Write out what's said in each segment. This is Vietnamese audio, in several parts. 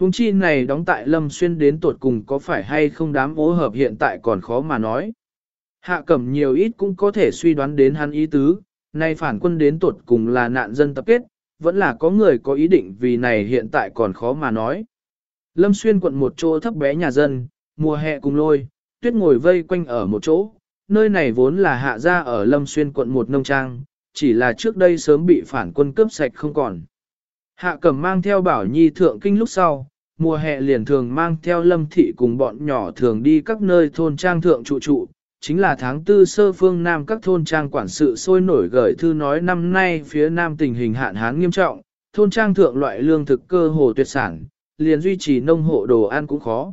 Hùng chi này đóng tại Lâm Xuyên đến tuột cùng có phải hay không đám ố hợp hiện tại còn khó mà nói. Hạ cẩm nhiều ít cũng có thể suy đoán đến hắn ý tứ, nay phản quân đến tuột cùng là nạn dân tập kết, vẫn là có người có ý định vì này hiện tại còn khó mà nói. Lâm Xuyên quận một chỗ thấp bé nhà dân, mùa hè cùng lôi, tuyết ngồi vây quanh ở một chỗ, nơi này vốn là hạ gia ở Lâm Xuyên quận một nông trang, chỉ là trước đây sớm bị phản quân cướp sạch không còn. Hạ cẩm mang theo bảo nhi thượng kinh lúc sau, mùa hè liền thường mang theo lâm thị cùng bọn nhỏ thường đi các nơi thôn trang thượng trụ trụ, chính là tháng tư sơ phương Nam các thôn trang quản sự sôi nổi gửi thư nói năm nay phía Nam tình hình hạn hán nghiêm trọng, thôn trang thượng loại lương thực cơ hồ tuyệt sản, liền duy trì nông hộ đồ ăn cũng khó.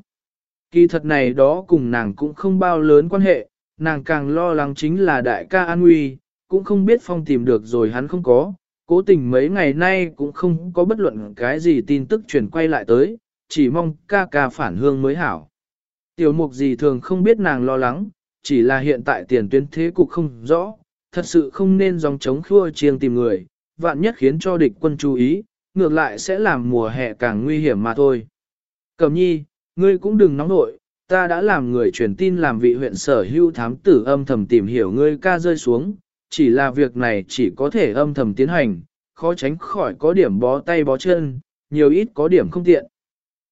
Kỳ thật này đó cùng nàng cũng không bao lớn quan hệ, nàng càng lo lắng chính là đại ca an nguy, cũng không biết phong tìm được rồi hắn không có, cố tình mấy ngày nay cũng không có bất luận cái gì tin tức truyền quay lại tới, chỉ mong ca ca phản hương mới hảo. Tiểu mục gì thường không biết nàng lo lắng, chỉ là hiện tại tiền tuyến thế cục không rõ, thật sự không nên dòng chống khua chiêng tìm người, vạn nhất khiến cho địch quân chú ý, ngược lại sẽ làm mùa hè càng nguy hiểm mà thôi. Cẩm nhi, ngươi cũng đừng nóng nội, ta đã làm người truyền tin làm vị huyện sở hưu thám tử âm thầm tìm hiểu ngươi ca rơi xuống, chỉ là việc này chỉ có thể âm thầm tiến hành, khó tránh khỏi có điểm bó tay bó chân, nhiều ít có điểm không tiện.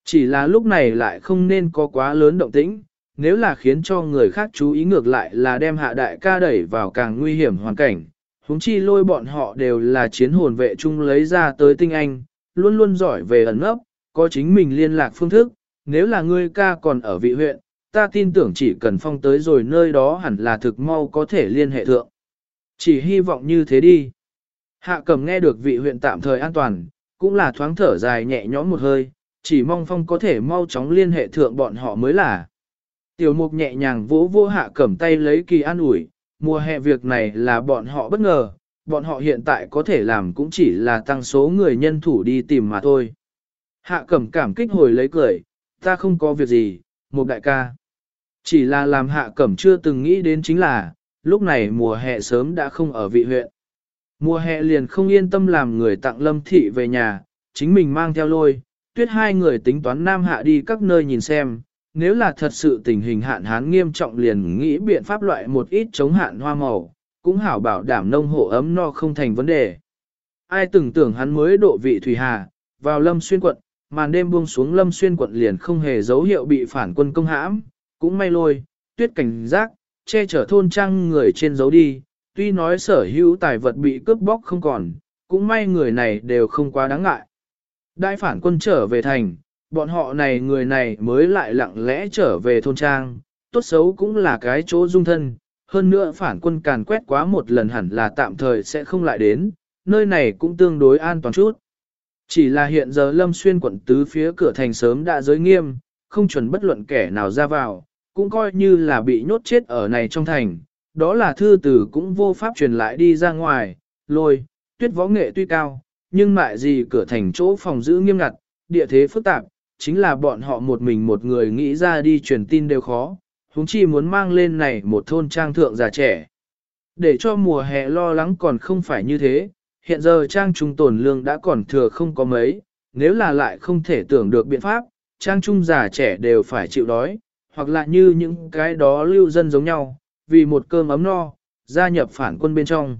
Chỉ là lúc này lại không nên có quá lớn động tĩnh, nếu là khiến cho người khác chú ý ngược lại là đem hạ đại ca đẩy vào càng nguy hiểm hoàn cảnh. Húng chi lôi bọn họ đều là chiến hồn vệ chung lấy ra tới tinh anh, luôn luôn giỏi về ẩn ấp, có chính mình liên lạc phương thức, nếu là ngươi ca còn ở vị huyện, ta tin tưởng chỉ cần phong tới rồi nơi đó hẳn là thực mau có thể liên hệ thượng. Chỉ hy vọng như thế đi. Hạ cầm nghe được vị huyện tạm thời an toàn, cũng là thoáng thở dài nhẹ nhõm một hơi, chỉ mong phong có thể mau chóng liên hệ thượng bọn họ mới là. Tiểu mục nhẹ nhàng vỗ vô hạ cầm tay lấy kỳ an ủi, mùa hè việc này là bọn họ bất ngờ, bọn họ hiện tại có thể làm cũng chỉ là tăng số người nhân thủ đi tìm mà thôi. Hạ cẩm cảm kích hồi lấy cười, ta không có việc gì, một đại ca. Chỉ là làm hạ cẩm chưa từng nghĩ đến chính là, lúc này mùa hè sớm đã không ở vị huyện. Mùa hè liền không yên tâm làm người tặng lâm thị về nhà, chính mình mang theo lôi, tuyết hai người tính toán nam hạ đi các nơi nhìn xem, nếu là thật sự tình hình hạn hán nghiêm trọng liền nghĩ biện pháp loại một ít chống hạn hoa màu, cũng hảo bảo đảm nông hộ ấm no không thành vấn đề. Ai từng tưởng hắn mới độ vị Thủy Hà, vào lâm xuyên quận, màn đêm buông xuống lâm xuyên quận liền không hề dấu hiệu bị phản quân công hãm, cũng may lôi, tuyết cảnh giác, che chở thôn trang người trên dấu đi, tuy nói sở hữu tài vật bị cướp bóc không còn, cũng may người này đều không quá đáng ngại. Đại phản quân trở về thành, bọn họ này người này mới lại lặng lẽ trở về thôn trang, tốt xấu cũng là cái chỗ dung thân, hơn nữa phản quân càn quét quá một lần hẳn là tạm thời sẽ không lại đến, nơi này cũng tương đối an toàn chút. Chỉ là hiện giờ lâm xuyên quận tứ phía cửa thành sớm đã giới nghiêm, không chuẩn bất luận kẻ nào ra vào, cũng coi như là bị nhốt chết ở này trong thành, đó là thư tử cũng vô pháp truyền lại đi ra ngoài, lôi, tuyết võ nghệ tuy cao, nhưng mại gì cửa thành chỗ phòng giữ nghiêm ngặt, địa thế phức tạp, chính là bọn họ một mình một người nghĩ ra đi truyền tin đều khó, huống chi muốn mang lên này một thôn trang thượng già trẻ. Để cho mùa hè lo lắng còn không phải như thế, hiện giờ trang trung tổn lương đã còn thừa không có mấy, nếu là lại không thể tưởng được biện pháp, trang trung già trẻ đều phải chịu đói, hoặc là như những cái đó lưu dân giống nhau, vì một cơm ấm no, gia nhập phản quân bên trong.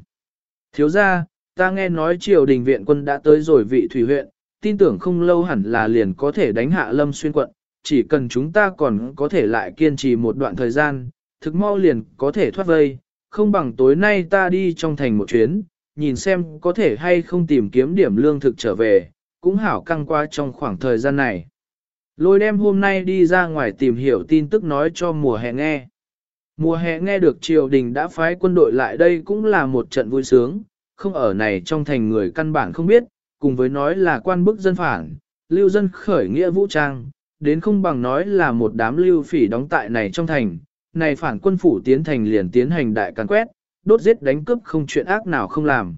Thiếu ra, ta nghe nói triều đình viện quân đã tới rồi vị thủy huyện, tin tưởng không lâu hẳn là liền có thể đánh hạ lâm xuyên quận, chỉ cần chúng ta còn có thể lại kiên trì một đoạn thời gian, thực mau liền có thể thoát vây, không bằng tối nay ta đi trong thành một chuyến, nhìn xem có thể hay không tìm kiếm điểm lương thực trở về, cũng hảo căng qua trong khoảng thời gian này. Lôi đem hôm nay đi ra ngoài tìm hiểu tin tức nói cho mùa hè nghe. Mùa hè nghe được triều đình đã phái quân đội lại đây cũng là một trận vui sướng, không ở này trong thành người căn bản không biết, cùng với nói là quan bức dân phản, lưu dân khởi nghĩa vũ trang, đến không bằng nói là một đám lưu phỉ đóng tại này trong thành, này phản quân phủ tiến thành liền tiến hành đại càn quét, đốt giết đánh cướp không chuyện ác nào không làm.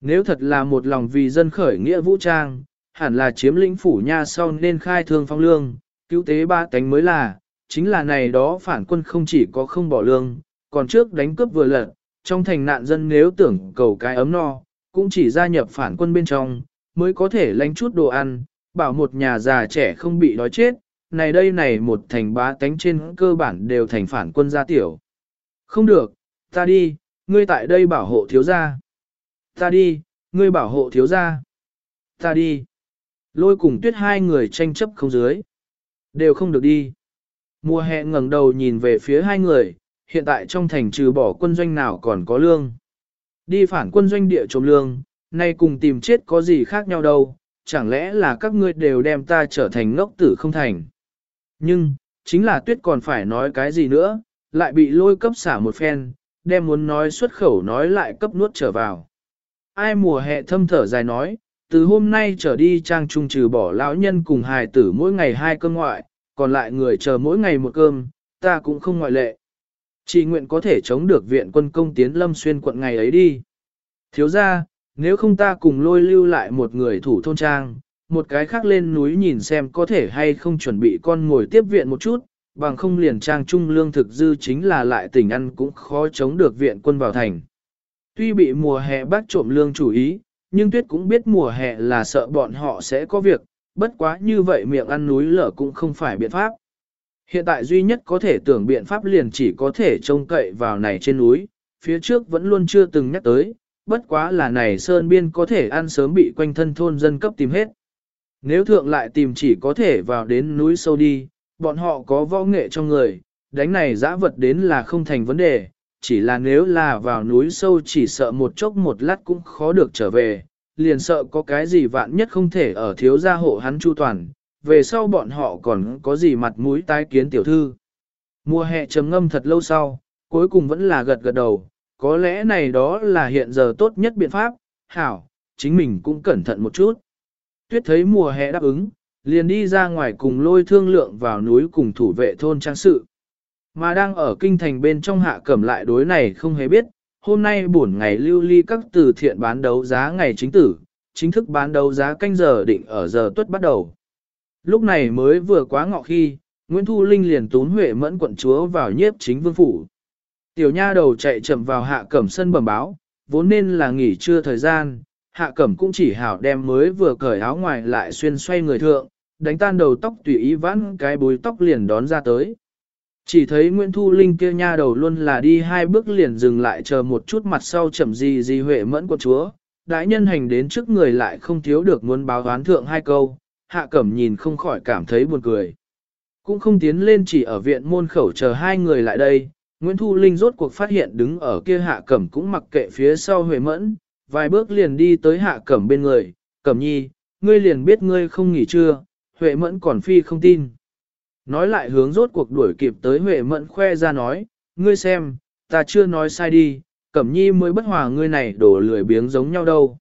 Nếu thật là một lòng vì dân khởi nghĩa vũ trang, hẳn là chiếm lĩnh phủ nha sau nên khai thương phong lương, cứu tế ba cánh mới là, chính là này đó phản quân không chỉ có không bỏ lương, còn trước đánh cướp vừa lật, trong thành nạn dân nếu tưởng cầu cái ấm no, cũng chỉ gia nhập phản quân bên trong, mới có thể lánh chút đồ ăn, bảo một nhà già trẻ không bị đói chết, này đây này một thành bá tánh trên cơ bản đều thành phản quân gia tiểu. Không được, ta đi, ngươi tại đây bảo hộ thiếu gia. Ta đi, ngươi bảo hộ thiếu gia. Ta đi. Lôi cùng tuyết hai người tranh chấp không dưới. Đều không được đi. Mùa hè ngẩng đầu nhìn về phía hai người, hiện tại trong thành trừ bỏ quân doanh nào còn có lương. Đi phản quân doanh địa trộm lương, nay cùng tìm chết có gì khác nhau đâu, chẳng lẽ là các ngươi đều đem ta trở thành ngốc tử không thành. Nhưng, chính là tuyết còn phải nói cái gì nữa, lại bị lôi cấp xả một phen, đem muốn nói xuất khẩu nói lại cấp nuốt trở vào. Ai mùa hè thâm thở dài nói, từ hôm nay trở đi trang trung trừ bỏ lão nhân cùng hài tử mỗi ngày hai cơm ngoại, còn lại người chờ mỗi ngày một cơm, ta cũng không ngoại lệ. Chỉ nguyện có thể chống được viện quân công tiến lâm xuyên quận ngày ấy đi. Thiếu ra, nếu không ta cùng lôi lưu lại một người thủ thôn trang, một cái khác lên núi nhìn xem có thể hay không chuẩn bị con ngồi tiếp viện một chút, bằng không liền trang trung lương thực dư chính là lại tỉnh ăn cũng khó chống được viện quân vào thành. Tuy bị mùa hè bác trộm lương chủ ý, nhưng tuyết cũng biết mùa hè là sợ bọn họ sẽ có việc, bất quá như vậy miệng ăn núi lở cũng không phải biện pháp. Hiện tại duy nhất có thể tưởng biện pháp liền chỉ có thể trông cậy vào này trên núi, phía trước vẫn luôn chưa từng nhắc tới, bất quá là này sơn biên có thể ăn sớm bị quanh thân thôn dân cấp tìm hết. Nếu thượng lại tìm chỉ có thể vào đến núi sâu đi, bọn họ có võ nghệ trong người, đánh này giã vật đến là không thành vấn đề, chỉ là nếu là vào núi sâu chỉ sợ một chốc một lát cũng khó được trở về, liền sợ có cái gì vạn nhất không thể ở thiếu gia hộ hắn chu toàn, về sau bọn họ còn có gì mặt mũi tái kiến tiểu thư. Mùa hè trầm ngâm thật lâu sau, cuối cùng vẫn là gật gật đầu, có lẽ này đó là hiện giờ tốt nhất biện pháp, hảo, chính mình cũng cẩn thận một chút. Tuyết thấy mùa hè đáp ứng, liền đi ra ngoài cùng lôi thương lượng vào núi cùng thủ vệ thôn trang sự. Mà đang ở kinh thành bên trong hạ cẩm lại đối này không hề biết, hôm nay buổi ngày lưu ly các từ thiện bán đấu giá ngày chính tử, chính thức bán đấu giá canh giờ định ở giờ tuất bắt đầu. Lúc này mới vừa quá ngọ khi, Nguyễn Thu Linh liền tún Huệ mẫn quận chúa vào nhiếp chính vương phủ. Tiểu nha đầu chạy chậm vào hạ cẩm sân bẩm báo, vốn nên là nghỉ trưa thời gian, hạ cẩm cũng chỉ hảo đem mới vừa cởi áo ngoài lại xuyên xoay người thượng, đánh tan đầu tóc tùy ý vãn cái búi tóc liền đón ra tới. Chỉ thấy Nguyễn Thu Linh kia nha đầu luôn là đi hai bước liền dừng lại chờ một chút mặt sau chậm gì gì huệ mẫn quận chúa, đại nhân hành đến trước người lại không thiếu được muốn báo đoán thượng hai câu, hạ cẩm nhìn không khỏi cảm thấy buồn cười. Cũng không tiến lên chỉ ở viện môn khẩu chờ hai người lại đây, Nguyễn Thu Linh rốt cuộc phát hiện đứng ở kia hạ cẩm cũng mặc kệ phía sau huệ mẫn, vài bước liền đi tới hạ cẩm bên người, cẩm nhi, ngươi liền biết ngươi không nghỉ chưa, huệ mẫn còn phi không tin. Nói lại hướng rốt cuộc đuổi kịp tới huệ mẫn khoe ra nói, ngươi xem, ta chưa nói sai đi, cẩm nhi mới bất hòa ngươi này đổ lười biếng giống nhau đâu.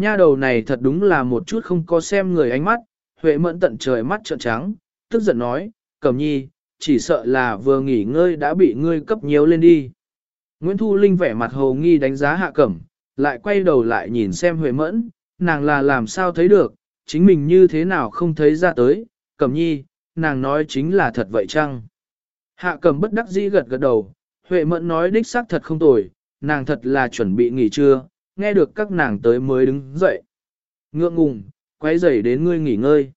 Nha đầu này thật đúng là một chút không có xem người ánh mắt, huệ mẫn tận trời mắt trợn trắng, tức giận nói, cẩm nhi, chỉ sợ là vừa nghỉ ngơi đã bị ngươi cấp nhiều lên đi. Nguyễn Thu Linh vẻ mặt hồ nghi đánh giá hạ cẩm, lại quay đầu lại nhìn xem Huệ Mẫn, nàng là làm sao thấy được, chính mình như thế nào không thấy ra tới, cẩm nhi, nàng nói chính là thật vậy chăng? Hạ cẩm bất đắc dĩ gật gật đầu, Huệ Mẫn nói đích xác thật không tồi, nàng thật là chuẩn bị nghỉ trưa, nghe được các nàng tới mới đứng dậy. Ngượng ngùng, quay dậy đến ngươi nghỉ ngơi.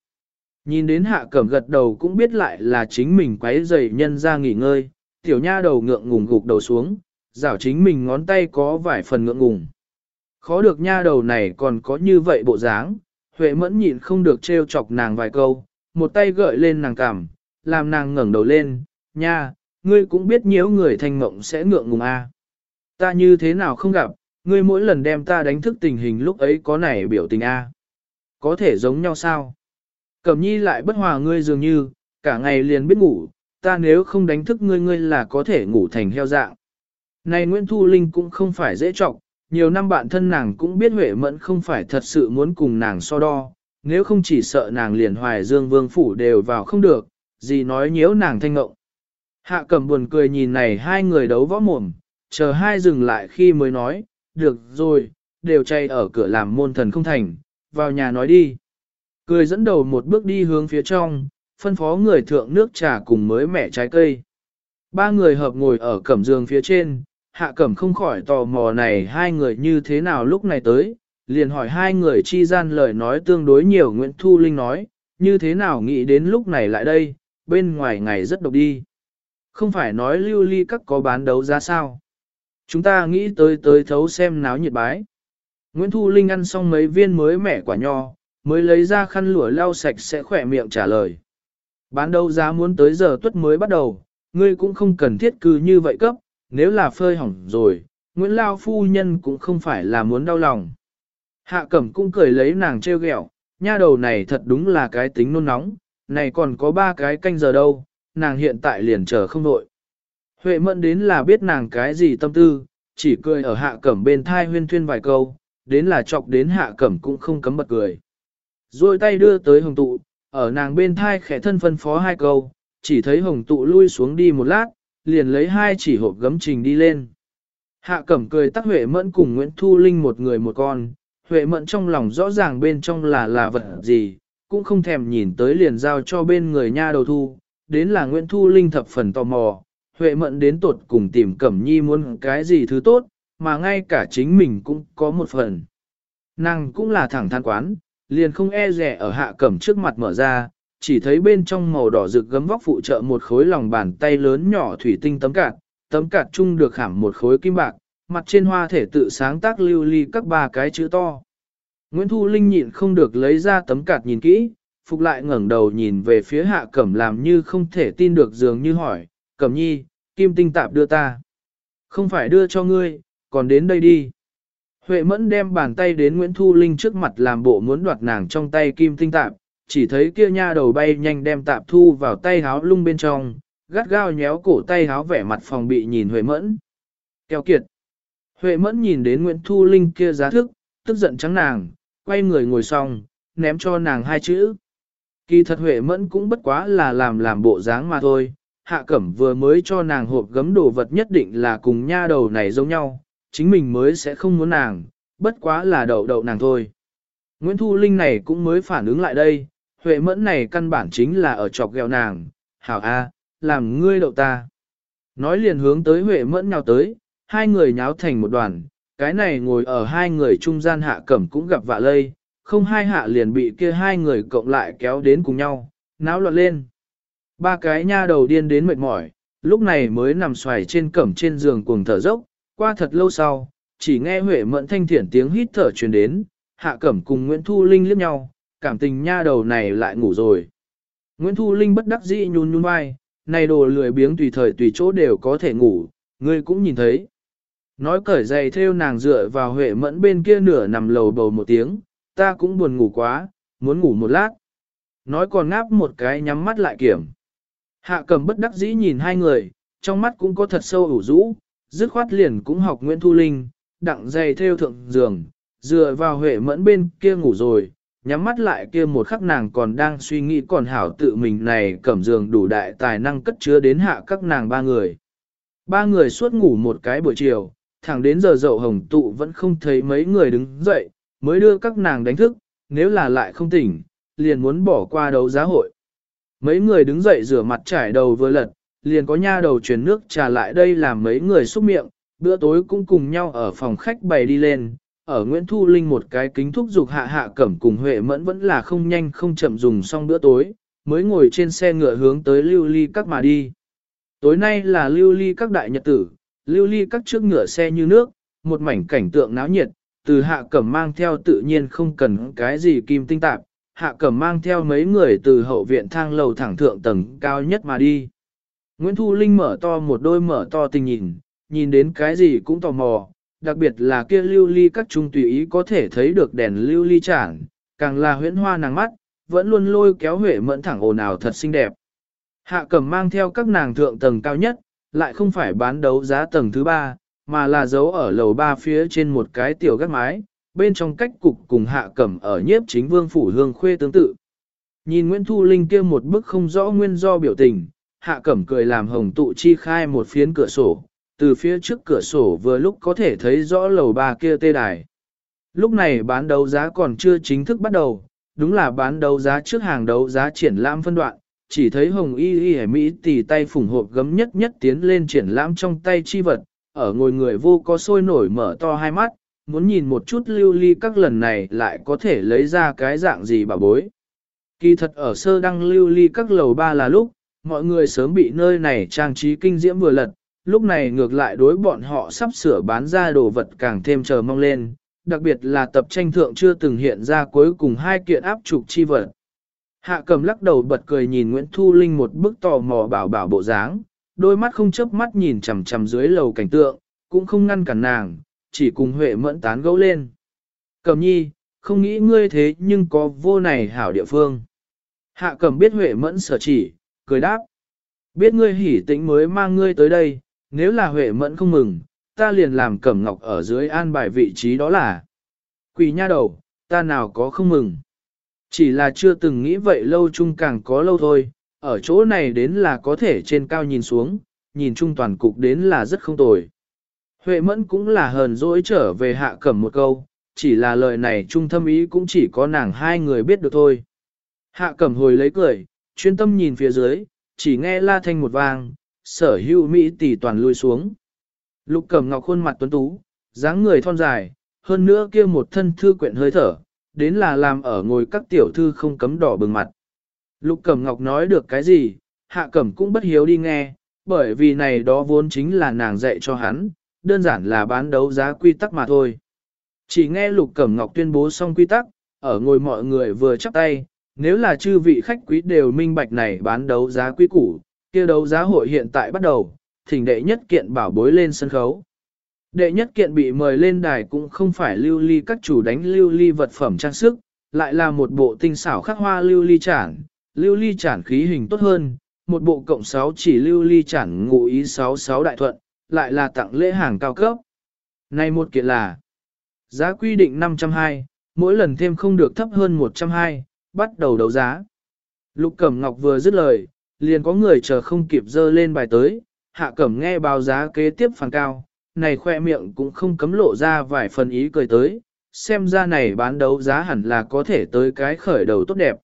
Nhìn đến hạ cẩm gật đầu cũng biết lại là chính mình quấy dậy nhân ra nghỉ ngơi, tiểu nha đầu ngượng ngùng gục đầu xuống, rảo chính mình ngón tay có vài phần ngượng ngùng. Khó được nha đầu này còn có như vậy bộ dáng, Huệ mẫn nhịn không được trêu chọc nàng vài câu, một tay gợi lên nàng cảm làm nàng ngẩng đầu lên, nha, ngươi cũng biết nhiễu người thanh mộng sẽ ngượng ngùng a. À. Ta như thế nào không gặp, ngươi mỗi lần đem ta đánh thức tình hình lúc ấy có nảy biểu tình a. Có thể giống nhau sao? Cẩm nhi lại bất hòa ngươi dường như, cả ngày liền biết ngủ, ta nếu không đánh thức ngươi ngươi là có thể ngủ thành heo dạng. Này Nguyễn Thu Linh cũng không phải dễ trọng, nhiều năm bạn thân nàng cũng biết Huệ Mẫn không phải thật sự muốn cùng nàng so đo, nếu không chỉ sợ nàng liền hoài dương vương phủ đều vào không được, gì nói nhiễu nàng thanh ngộng. Hạ cẩm buồn cười nhìn này hai người đấu võ mồm, chờ hai dừng lại khi mới nói, được rồi, đều chay ở cửa làm môn thần không thành, vào nhà nói đi. Cười dẫn đầu một bước đi hướng phía trong, phân phó người thượng nước trà cùng mới mẻ trái cây. Ba người hợp ngồi ở cẩm giường phía trên, hạ cẩm không khỏi tò mò này hai người như thế nào lúc này tới, liền hỏi hai người chi gian lời nói tương đối nhiều Nguyễn Thu Linh nói, như thế nào nghĩ đến lúc này lại đây, bên ngoài ngày rất độc đi. Không phải nói lưu ly các có bán đấu giá sao. Chúng ta nghĩ tới tới thấu xem náo nhiệt bái. Nguyễn Thu Linh ăn xong mấy viên mới mẻ quả nho, mới lấy ra khăn lụa lau sạch sẽ khỏe miệng trả lời. Bán đấu giá muốn tới giờ tuất mới bắt đầu, ngươi cũng không cần thiết cư như vậy cấp, nếu là phơi hỏng rồi, Nguyễn Lao phu nhân cũng không phải là muốn đau lòng. Hạ cẩm cũng cười lấy nàng treo ghẹo, nha đầu này thật đúng là cái tính nôn nóng, này còn có ba cái canh giờ đâu, nàng hiện tại liền chờ không đội. Huệ mẫn đến là biết nàng cái gì tâm tư, chỉ cười ở hạ cẩm bên thai huyên thuyên vài câu, đến là chọc đến hạ cẩm cũng không cấm bật cười. Rồi tay đưa tới hồng tụ, ở nàng bên thai khẽ thân phân phó hai câu, chỉ thấy hồng tụ lui xuống đi một lát, liền lấy hai chỉ hộp gấm trình đi lên. Hạ cẩm cười tắc Huệ mẫn cùng Nguyễn Thu Linh một người một con, Huệ mẫn trong lòng rõ ràng bên trong là là vật gì, cũng không thèm nhìn tới liền giao cho bên người nha đầu thu, đến là Nguyễn Thu Linh thập phần tò mò, Huệ mận đến tột cùng tìm Cẩm Nhi muốn cái gì thứ tốt, mà ngay cả chính mình cũng có một phần. Nàng cũng là thẳng than quán, liền không e rẻ ở hạ cẩm trước mặt mở ra, chỉ thấy bên trong màu đỏ rực gấm vóc phụ trợ một khối lòng bàn tay lớn nhỏ thủy tinh tấm cạt, tấm cạt chung được khảm một khối kim bạc, mặt trên hoa thể tự sáng tác lưu ly các ba cái chữ to. Nguyễn Thu Linh nhịn không được lấy ra tấm cạt nhìn kỹ, phục lại ngẩng đầu nhìn về phía hạ cẩm làm như không thể tin được dường như hỏi, cẩm nhi, kim tinh tạp đưa ta. Không phải đưa cho ngươi, còn đến đây đi. Huệ mẫn đem bàn tay đến Nguyễn Thu Linh trước mặt làm bộ muốn đoạt nàng trong tay kim tinh tạp, chỉ thấy kia nha đầu bay nhanh đem tạp thu vào tay háo lung bên trong, gắt gao nhéo cổ tay háo vẻ mặt phòng bị nhìn Huệ mẫn. Kéo kiệt. Huệ mẫn nhìn đến Nguyễn Thu Linh kia giá thức, tức giận trắng nàng, quay người ngồi xong, ném cho nàng hai chữ. Kỳ thật Huệ mẫn cũng bất quá là làm làm bộ dáng mà thôi, hạ cẩm vừa mới cho nàng hộp gấm đồ vật nhất định là cùng nha đầu này giống nhau, chính mình mới sẽ không muốn nàng, bất quá là đậu đậu nàng thôi. Nguyễn Thu Linh này cũng mới phản ứng lại đây, Huệ mẫn này căn bản chính là ở chọc ghẹo nàng, hảo a, làm ngươi đậu ta. Nói liền hướng tới Huệ mẫn nhào tới, hai người nháo thành một đoàn, cái này ngồi ở hai người trung gian hạ cẩm cũng gặp vạ lây, không hai hạ liền bị kia hai người cộng lại kéo đến cùng nhau, náo loạn lên. Ba cái nha đầu điên đến mệt mỏi, lúc này mới nằm xoài trên cẩm trên giường cuồng thở dốc, qua thật lâu sau, chỉ nghe Huệ mẫn thanh thiển tiếng hít thở truyền đến, hạ cẩm cùng Nguyễn Thu Linh liếc nhau, cảm tình nha đầu này lại ngủ rồi. Nguyễn Thu Linh bất đắc dĩ nhún nhún vai, này đồ lười biếng tùy thời tùy chỗ đều có thể ngủ, ngươi cũng nhìn thấy. Nói cởi giày theo nàng dựa vào Huệ mẫn bên kia nửa nằm lầu bầu một tiếng, ta cũng buồn ngủ quá, muốn ngủ một lát. Nói còn ngáp một cái nhắm mắt lại kiểm. Hạ cầm bất đắc dĩ nhìn hai người, trong mắt cũng có thật sâu ủ rũ, dứt khoát liền cũng học Nguyễn Thu Linh, đặng dày theo thượng giường, dựa vào Huệ mẫn bên kia ngủ rồi, nhắm mắt lại kia một khắc nàng còn đang suy nghĩ còn hảo tự mình này cẩm giường đủ đại tài năng cất chứa đến hạ các nàng ba người. Ba người suốt ngủ một cái buổi chiều, thẳng đến giờ dậu hồng tụ vẫn không thấy mấy người đứng dậy, mới đưa các nàng đánh thức, nếu là lại không tỉnh, liền muốn bỏ qua đấu giá hội. Mấy người đứng dậy rửa mặt trải đầu vừa lật, liền có nha đầu chuyển nước trà lại đây làm mấy người xúc miệng, bữa tối cũng cùng nhau ở phòng khách bày đi lên. Ở Nguyễn Thu Linh một cái kính thúc dục hạ hạ cẩm cùng Huệ Mẫn vẫn là không nhanh không chậm dùng xong bữa tối, mới ngồi trên xe ngựa hướng tới lưu ly các mà đi. Tối nay là lưu ly các đại nhật tử, lưu ly các trước ngựa xe như nước, một mảnh cảnh tượng náo nhiệt, từ hạ cẩm mang theo tự nhiên không cần cái gì kim tinh tạp, hạ cẩm mang theo mấy người từ hậu viện thang lầu thẳng thượng tầng cao nhất mà đi. Nguyễn Thu Linh mở to một đôi mở to tình nhìn, nhìn đến cái gì cũng tò mò, đặc biệt là kia lưu ly các trung tùy ý có thể thấy được đèn lưu ly chản, càng là huyễn hoa nàng mắt, vẫn luôn lôi kéo huệ mẫn thẳng ồn ào thật xinh đẹp. Hạ cẩm mang theo các nàng thượng tầng cao nhất, lại không phải bán đấu giá tầng thứ ba, mà là giấu ở lầu ba phía trên một cái tiểu gác mái, bên trong cách cục cùng hạ cẩm ở nhiếp chính vương phủ hương khuê tương tự. Nhìn Nguyễn Thu Linh kia một bức không rõ nguyên do biểu tình, hạ cẩm cười làm hồng tụ chi khai một phiến cửa sổ, từ phía trước cửa sổ vừa lúc có thể thấy rõ lầu ba kia tê đài. Lúc này bán đấu giá còn chưa chính thức bắt đầu, đúng là bán đấu giá trước hàng đấu giá triển lãm phân đoạn, chỉ thấy hồng y y hải Mỹ tì tay phủng hộp gấm nhất nhất tiến lên triển lãm trong tay chi vật, ở ngồi người vô có sôi nổi mở to hai mắt, muốn nhìn một chút lưu ly các lần này lại có thể lấy ra cái dạng gì bà bối. Kỳ thật ở sơ đăng lưu ly các lầu ba là lúc, mọi người sớm bị nơi này trang trí kinh diễm vừa lật, lúc này ngược lại đối bọn họ sắp sửa bán ra đồ vật càng thêm chờ mong lên, đặc biệt là tập tranh thượng chưa từng hiện ra cuối cùng hai kiện áp trục chi vật. Hạ cầm lắc đầu bật cười nhìn Nguyễn Thu Linh một bức tò mò bảo bảo bộ dáng, đôi mắt không chớp mắt nhìn chằm chằm dưới lầu cảnh tượng, cũng không ngăn cản nàng, chỉ cùng Huệ mẫn tán gẫu lên. cẩm nhi, không nghĩ ngươi thế nhưng có vô này hảo địa phương. Hạ cẩm biết Huệ mẫn sở chỉ, cười đáp. Biết ngươi hỉ tĩnh mới mang ngươi tới đây, nếu là Huệ mẫn không mừng, ta liền làm cẩm ngọc ở dưới an bài vị trí đó là. Quỳ nha đầu, ta nào có không mừng. Chỉ là chưa từng nghĩ vậy lâu chung càng có lâu thôi, ở chỗ này đến là có thể trên cao nhìn xuống, nhìn chung toàn cục đến là rất không tồi. Huệ mẫn cũng là hờn dỗi trở về hạ cẩm một câu, chỉ là lời này trung thâm ý cũng chỉ có nàng hai người biết được thôi. Hạ cẩm hồi lấy cười, chuyên tâm nhìn phía dưới, chỉ nghe la thanh một vang, sở hữu Mỹ tỷ toàn lui xuống. Lục cẩm ngọc khuôn mặt tuấn tú, dáng người thon dài, hơn nữa kia một thân thư quyện hơi thở, đến là làm ở ngồi các tiểu thư không cấm đỏ bừng mặt. Lục cẩm ngọc nói được cái gì, hạ cẩm cũng bất hiếu đi nghe, bởi vì này đó vốn chính là nàng dạy cho hắn, đơn giản là bán đấu giá quy tắc mà thôi. Chỉ nghe Lục Cẩm Ngọc tuyên bố xong quy tắc, ở ngồi mọi người vừa chắp tay, nếu là chư vị khách quý đều minh bạch này bán đấu giá quy củ, kia đấu giá hội hiện tại bắt đầu, thỉnh đệ nhất kiện bảo bối lên sân khấu. Đệ nhất kiện bị mời lên đài cũng không phải lưu ly các chủ đánh lưu ly vật phẩm trang sức, lại là một bộ tinh xảo khắc hoa lưu ly chản, lưu ly chản khí hình tốt hơn, một bộ cộng 6 chỉ lưu ly chản ngụ ý 66 đại thuận, lại là tặng lễ hàng cao cấp. Này một kiện là giá quy định 520, mỗi lần thêm không được thấp hơn 120, bắt đầu đấu giá. Lục Cẩm Ngọc vừa dứt lời, liền có người chờ không kịp dơ lên bài tới, hạ cẩm nghe báo giá kế tiếp phản cao, này khoe miệng cũng không cấm lộ ra vài phần ý cười tới, xem ra này bán đấu giá hẳn là có thể tới cái khởi đầu tốt đẹp.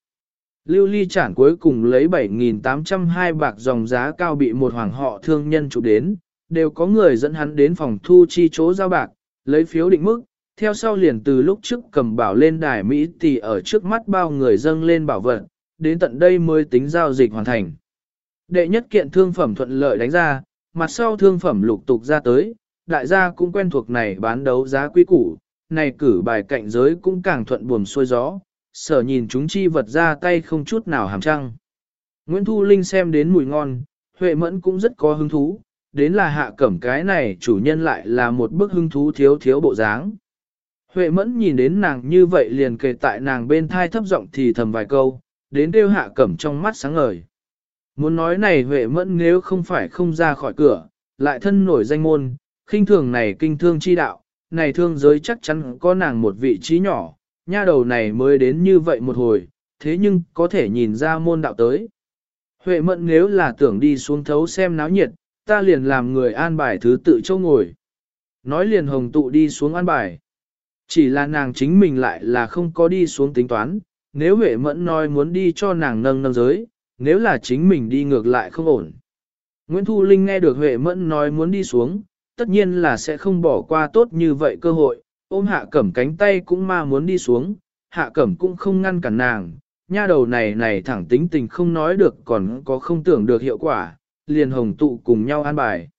Lưu ly chản cuối cùng lấy 7.802 bạc dòng giá cao bị một hoàng họ thương nhân chụp đến, đều có người dẫn hắn đến phòng thu chi chỗ giao bạc, lấy phiếu định mức, theo sau liền từ lúc trước cầm bảo lên đài Mỹ tỷ ở trước mắt bao người dâng lên bảo vật, đến tận đây mới tính giao dịch hoàn thành. Đệ nhất kiện thương phẩm thuận lợi đánh ra, mặt sau thương phẩm lục tục ra tới, đại gia cũng quen thuộc này bán đấu giá quý củ, này cử bài cạnh giới cũng càng thuận buồm xuôi gió, sở nhìn chúng chi vật ra tay không chút nào hàm trăng. Nguyễn Thu Linh xem đến mùi ngon, Huệ Mẫn cũng rất có hứng thú, đến là hạ cẩm cái này chủ nhân lại là một bức hưng thú thiếu thiếu bộ dáng. Huệ Mẫn nhìn đến nàng như vậy liền kề tại nàng bên thai thấp giọng thì thầm vài câu, đến kêu hạ cẩm trong mắt sáng ngời. Muốn nói này Huệ Mẫn nếu không phải không ra khỏi cửa, lại thân nổi danh môn, khinh thường này kinh thương chi đạo, này thương giới chắc chắn có nàng một vị trí nhỏ, nha đầu này mới đến như vậy một hồi, thế nhưng có thể nhìn ra môn đạo tới. Huệ Mẫn nếu là tưởng đi xuống thấu xem náo nhiệt, ta liền làm người an bài thứ tự châu ngồi. Nói liền hồng tụ đi xuống an bài. Chỉ là nàng chính mình lại là không có đi xuống tính toán, nếu Huệ Mẫn nói muốn đi cho nàng nâng nâng giới, nếu là chính mình đi ngược lại không ổn. Nguyễn Thu Linh nghe được Huệ Mẫn nói muốn đi xuống, tất nhiên là sẽ không bỏ qua tốt như vậy cơ hội, ôm hạ cẩm cánh tay cũng ma muốn đi xuống, hạ cẩm cũng không ngăn cản nàng, nha đầu này này thẳng tính tình không nói được còn có không tưởng được hiệu quả, liền hồng tụ cùng nhau an bài.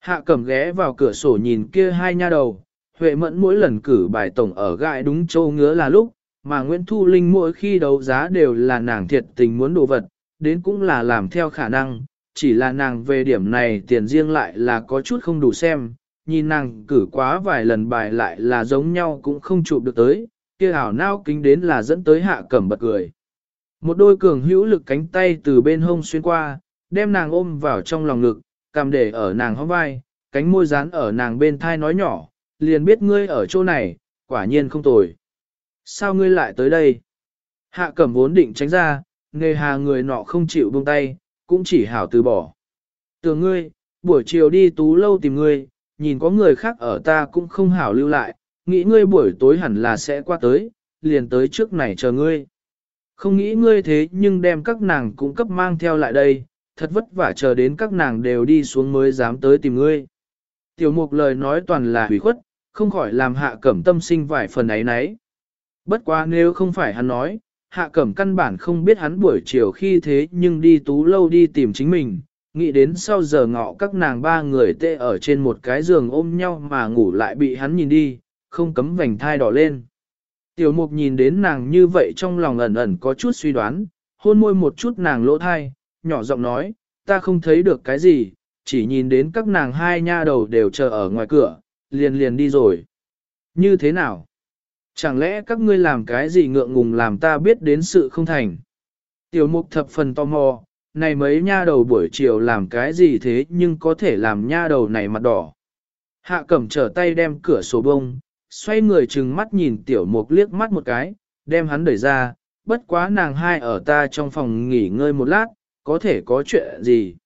Hạ cẩm ghé vào cửa sổ nhìn kia hai nha đầu, Huệ mẫn mỗi lần cử bài tổng ở gại đúng châu ngứa là lúc, mà Nguyễn Thu Linh mỗi khi đấu giá đều là nàng thiệt tình muốn đồ vật, đến cũng là làm theo khả năng, chỉ là nàng về điểm này tiền riêng lại là có chút không đủ xem, nhìn nàng cử quá vài lần bài lại là giống nhau cũng không chụp được tới, kia hảo nao kính đến là dẫn tới hạ cẩm bật cười. Một đôi cường hữu lực cánh tay từ bên hông xuyên qua, đem nàng ôm vào trong lòng ngực, cầm để ở nàng hông vai, cánh môi dán ở nàng bên thai nói nhỏ, liền biết ngươi ở chỗ này, quả nhiên không tồi. Sao ngươi lại tới đây? Hạ cẩm vốn định tránh ra, nghề hà người nọ không chịu buông tay, cũng chỉ hảo từ bỏ. Tưởng ngươi, buổi chiều đi tú lâu tìm ngươi, nhìn có người khác ở ta cũng không hảo lưu lại, nghĩ ngươi buổi tối hẳn là sẽ qua tới, liền tới trước này chờ ngươi. Không nghĩ ngươi thế nhưng đem các nàng cũng cấp mang theo lại đây, thật vất vả chờ đến các nàng đều đi xuống mới dám tới tìm ngươi. Tiểu mục lời nói toàn là hủy khuất, Không khỏi làm hạ cẩm tâm sinh vài phần ấy nấy. Bất quá nếu không phải hắn nói, hạ cẩm căn bản không biết hắn buổi chiều khi thế nhưng đi tú lâu đi tìm chính mình, nghĩ đến sau giờ ngọ các nàng ba người tê ở trên một cái giường ôm nhau mà ngủ lại bị hắn nhìn đi, không cấm vành thai đỏ lên. Tiểu mục nhìn đến nàng như vậy trong lòng ẩn ẩn có chút suy đoán, hôn môi một chút nàng lỗ thai, nhỏ giọng nói, ta không thấy được cái gì, chỉ nhìn đến các nàng hai nha đầu đều chờ ở ngoài cửa, liền liền đi rồi. Như thế nào? Chẳng lẽ các ngươi làm cái gì ngượng ngùng làm ta biết đến sự không thành? Tiểu mục thập phần tò mò, này mấy nha đầu buổi chiều làm cái gì thế nhưng có thể làm nha đầu này mặt đỏ. Hạ cẩm trở tay đem cửa sổ bông, xoay người trừng mắt nhìn tiểu mục liếc mắt một cái, đem hắn đẩy ra, bất quá nàng hai ở ta trong phòng nghỉ ngơi một lát, có thể có chuyện gì.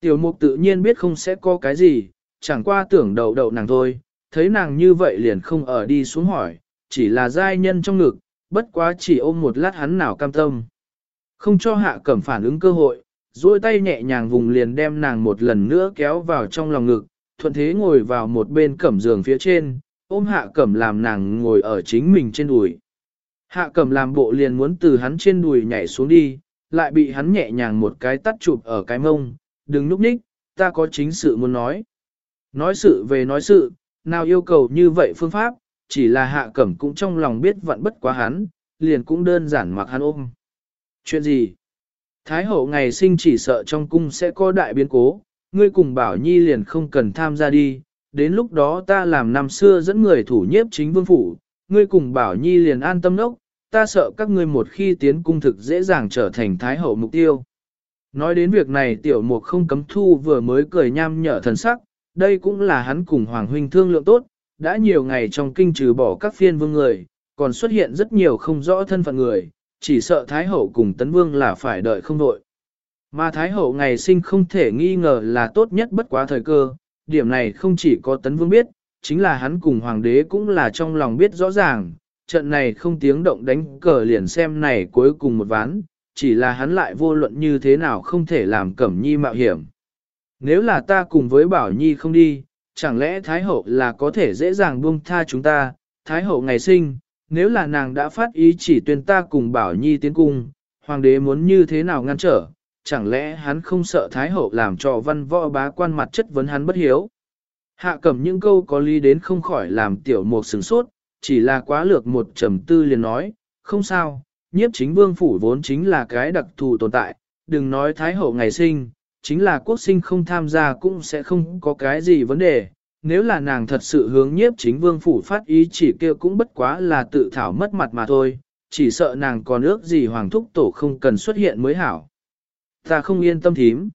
Tiểu mục tự nhiên biết không sẽ có cái gì, chẳng qua tưởng đầu đậu nàng thôi, thấy nàng như vậy liền không ở đi xuống hỏi, chỉ là giai nhân trong ngực, bất quá chỉ ôm một lát hắn nào cam tâm. Không cho hạ cẩm phản ứng cơ hội, duỗi tay nhẹ nhàng vùng liền đem nàng một lần nữa kéo vào trong lòng ngực, thuận thế ngồi vào một bên cẩm giường phía trên, ôm hạ cẩm làm nàng ngồi ở chính mình trên đùi. Hạ cẩm làm bộ liền muốn từ hắn trên đùi nhảy xuống đi, lại bị hắn nhẹ nhàng một cái tắt chụp ở cái mông, đừng núp ních, ta có chính sự muốn nói. Nói sự về nói sự, nào yêu cầu như vậy phương pháp, chỉ là hạ cẩm cũng trong lòng biết vận bất quá hắn, liền cũng đơn giản mặc hắn ôm. Chuyện gì? Thái hậu ngày sinh chỉ sợ trong cung sẽ có đại biến cố, ngươi cùng bảo nhi liền không cần tham gia đi, đến lúc đó ta làm năm xưa dẫn người thủ nhiếp chính vương phủ, ngươi cùng bảo nhi liền an tâm nốc ta sợ các ngươi một khi tiến cung thực dễ dàng trở thành thái hậu mục tiêu. Nói đến việc này tiểu mục không cấm thu vừa mới cười nham nhở thần sắc, đây cũng là hắn cùng Hoàng Huynh thương lượng tốt, đã nhiều ngày trong kinh trừ bỏ các phiên vương người, còn xuất hiện rất nhiều không rõ thân phận người, chỉ sợ Thái Hậu cùng Tấn Vương là phải đợi không đội. Mà Thái Hậu ngày sinh không thể nghi ngờ là tốt nhất bất quá thời cơ, điểm này không chỉ có Tấn Vương biết, chính là hắn cùng Hoàng đế cũng là trong lòng biết rõ ràng, trận này không tiếng động đánh cờ liền xem này cuối cùng một ván, chỉ là hắn lại vô luận như thế nào không thể làm Cẩm Nhi mạo hiểm. Nếu là ta cùng với Bảo Nhi không đi, chẳng lẽ Thái Hậu là có thể dễ dàng buông tha chúng ta, Thái Hậu ngày sinh, nếu là nàng đã phát ý chỉ tuyên ta cùng Bảo Nhi tiến cung, Hoàng đế muốn như thế nào ngăn trở, chẳng lẽ hắn không sợ Thái Hậu làm cho văn võ bá quan mặt chất vấn hắn bất hiếu. Hạ cẩm những câu có lý đến không khỏi làm tiểu mục sừng sốt, chỉ là quá lược một trầm tư liền nói, không sao, nhiếp chính vương phủ vốn chính là cái đặc thù tồn tại, đừng nói Thái Hậu ngày sinh, chính là quốc sinh không tham gia cũng sẽ không có cái gì vấn đề. Nếu là nàng thật sự hướng nhiếp chính vương phủ phát ý chỉ kêu cũng bất quá là tự thảo mất mặt mà thôi, chỉ sợ nàng còn ước gì hoàng thúc tổ không cần xuất hiện mới hảo. Ta không yên tâm thím.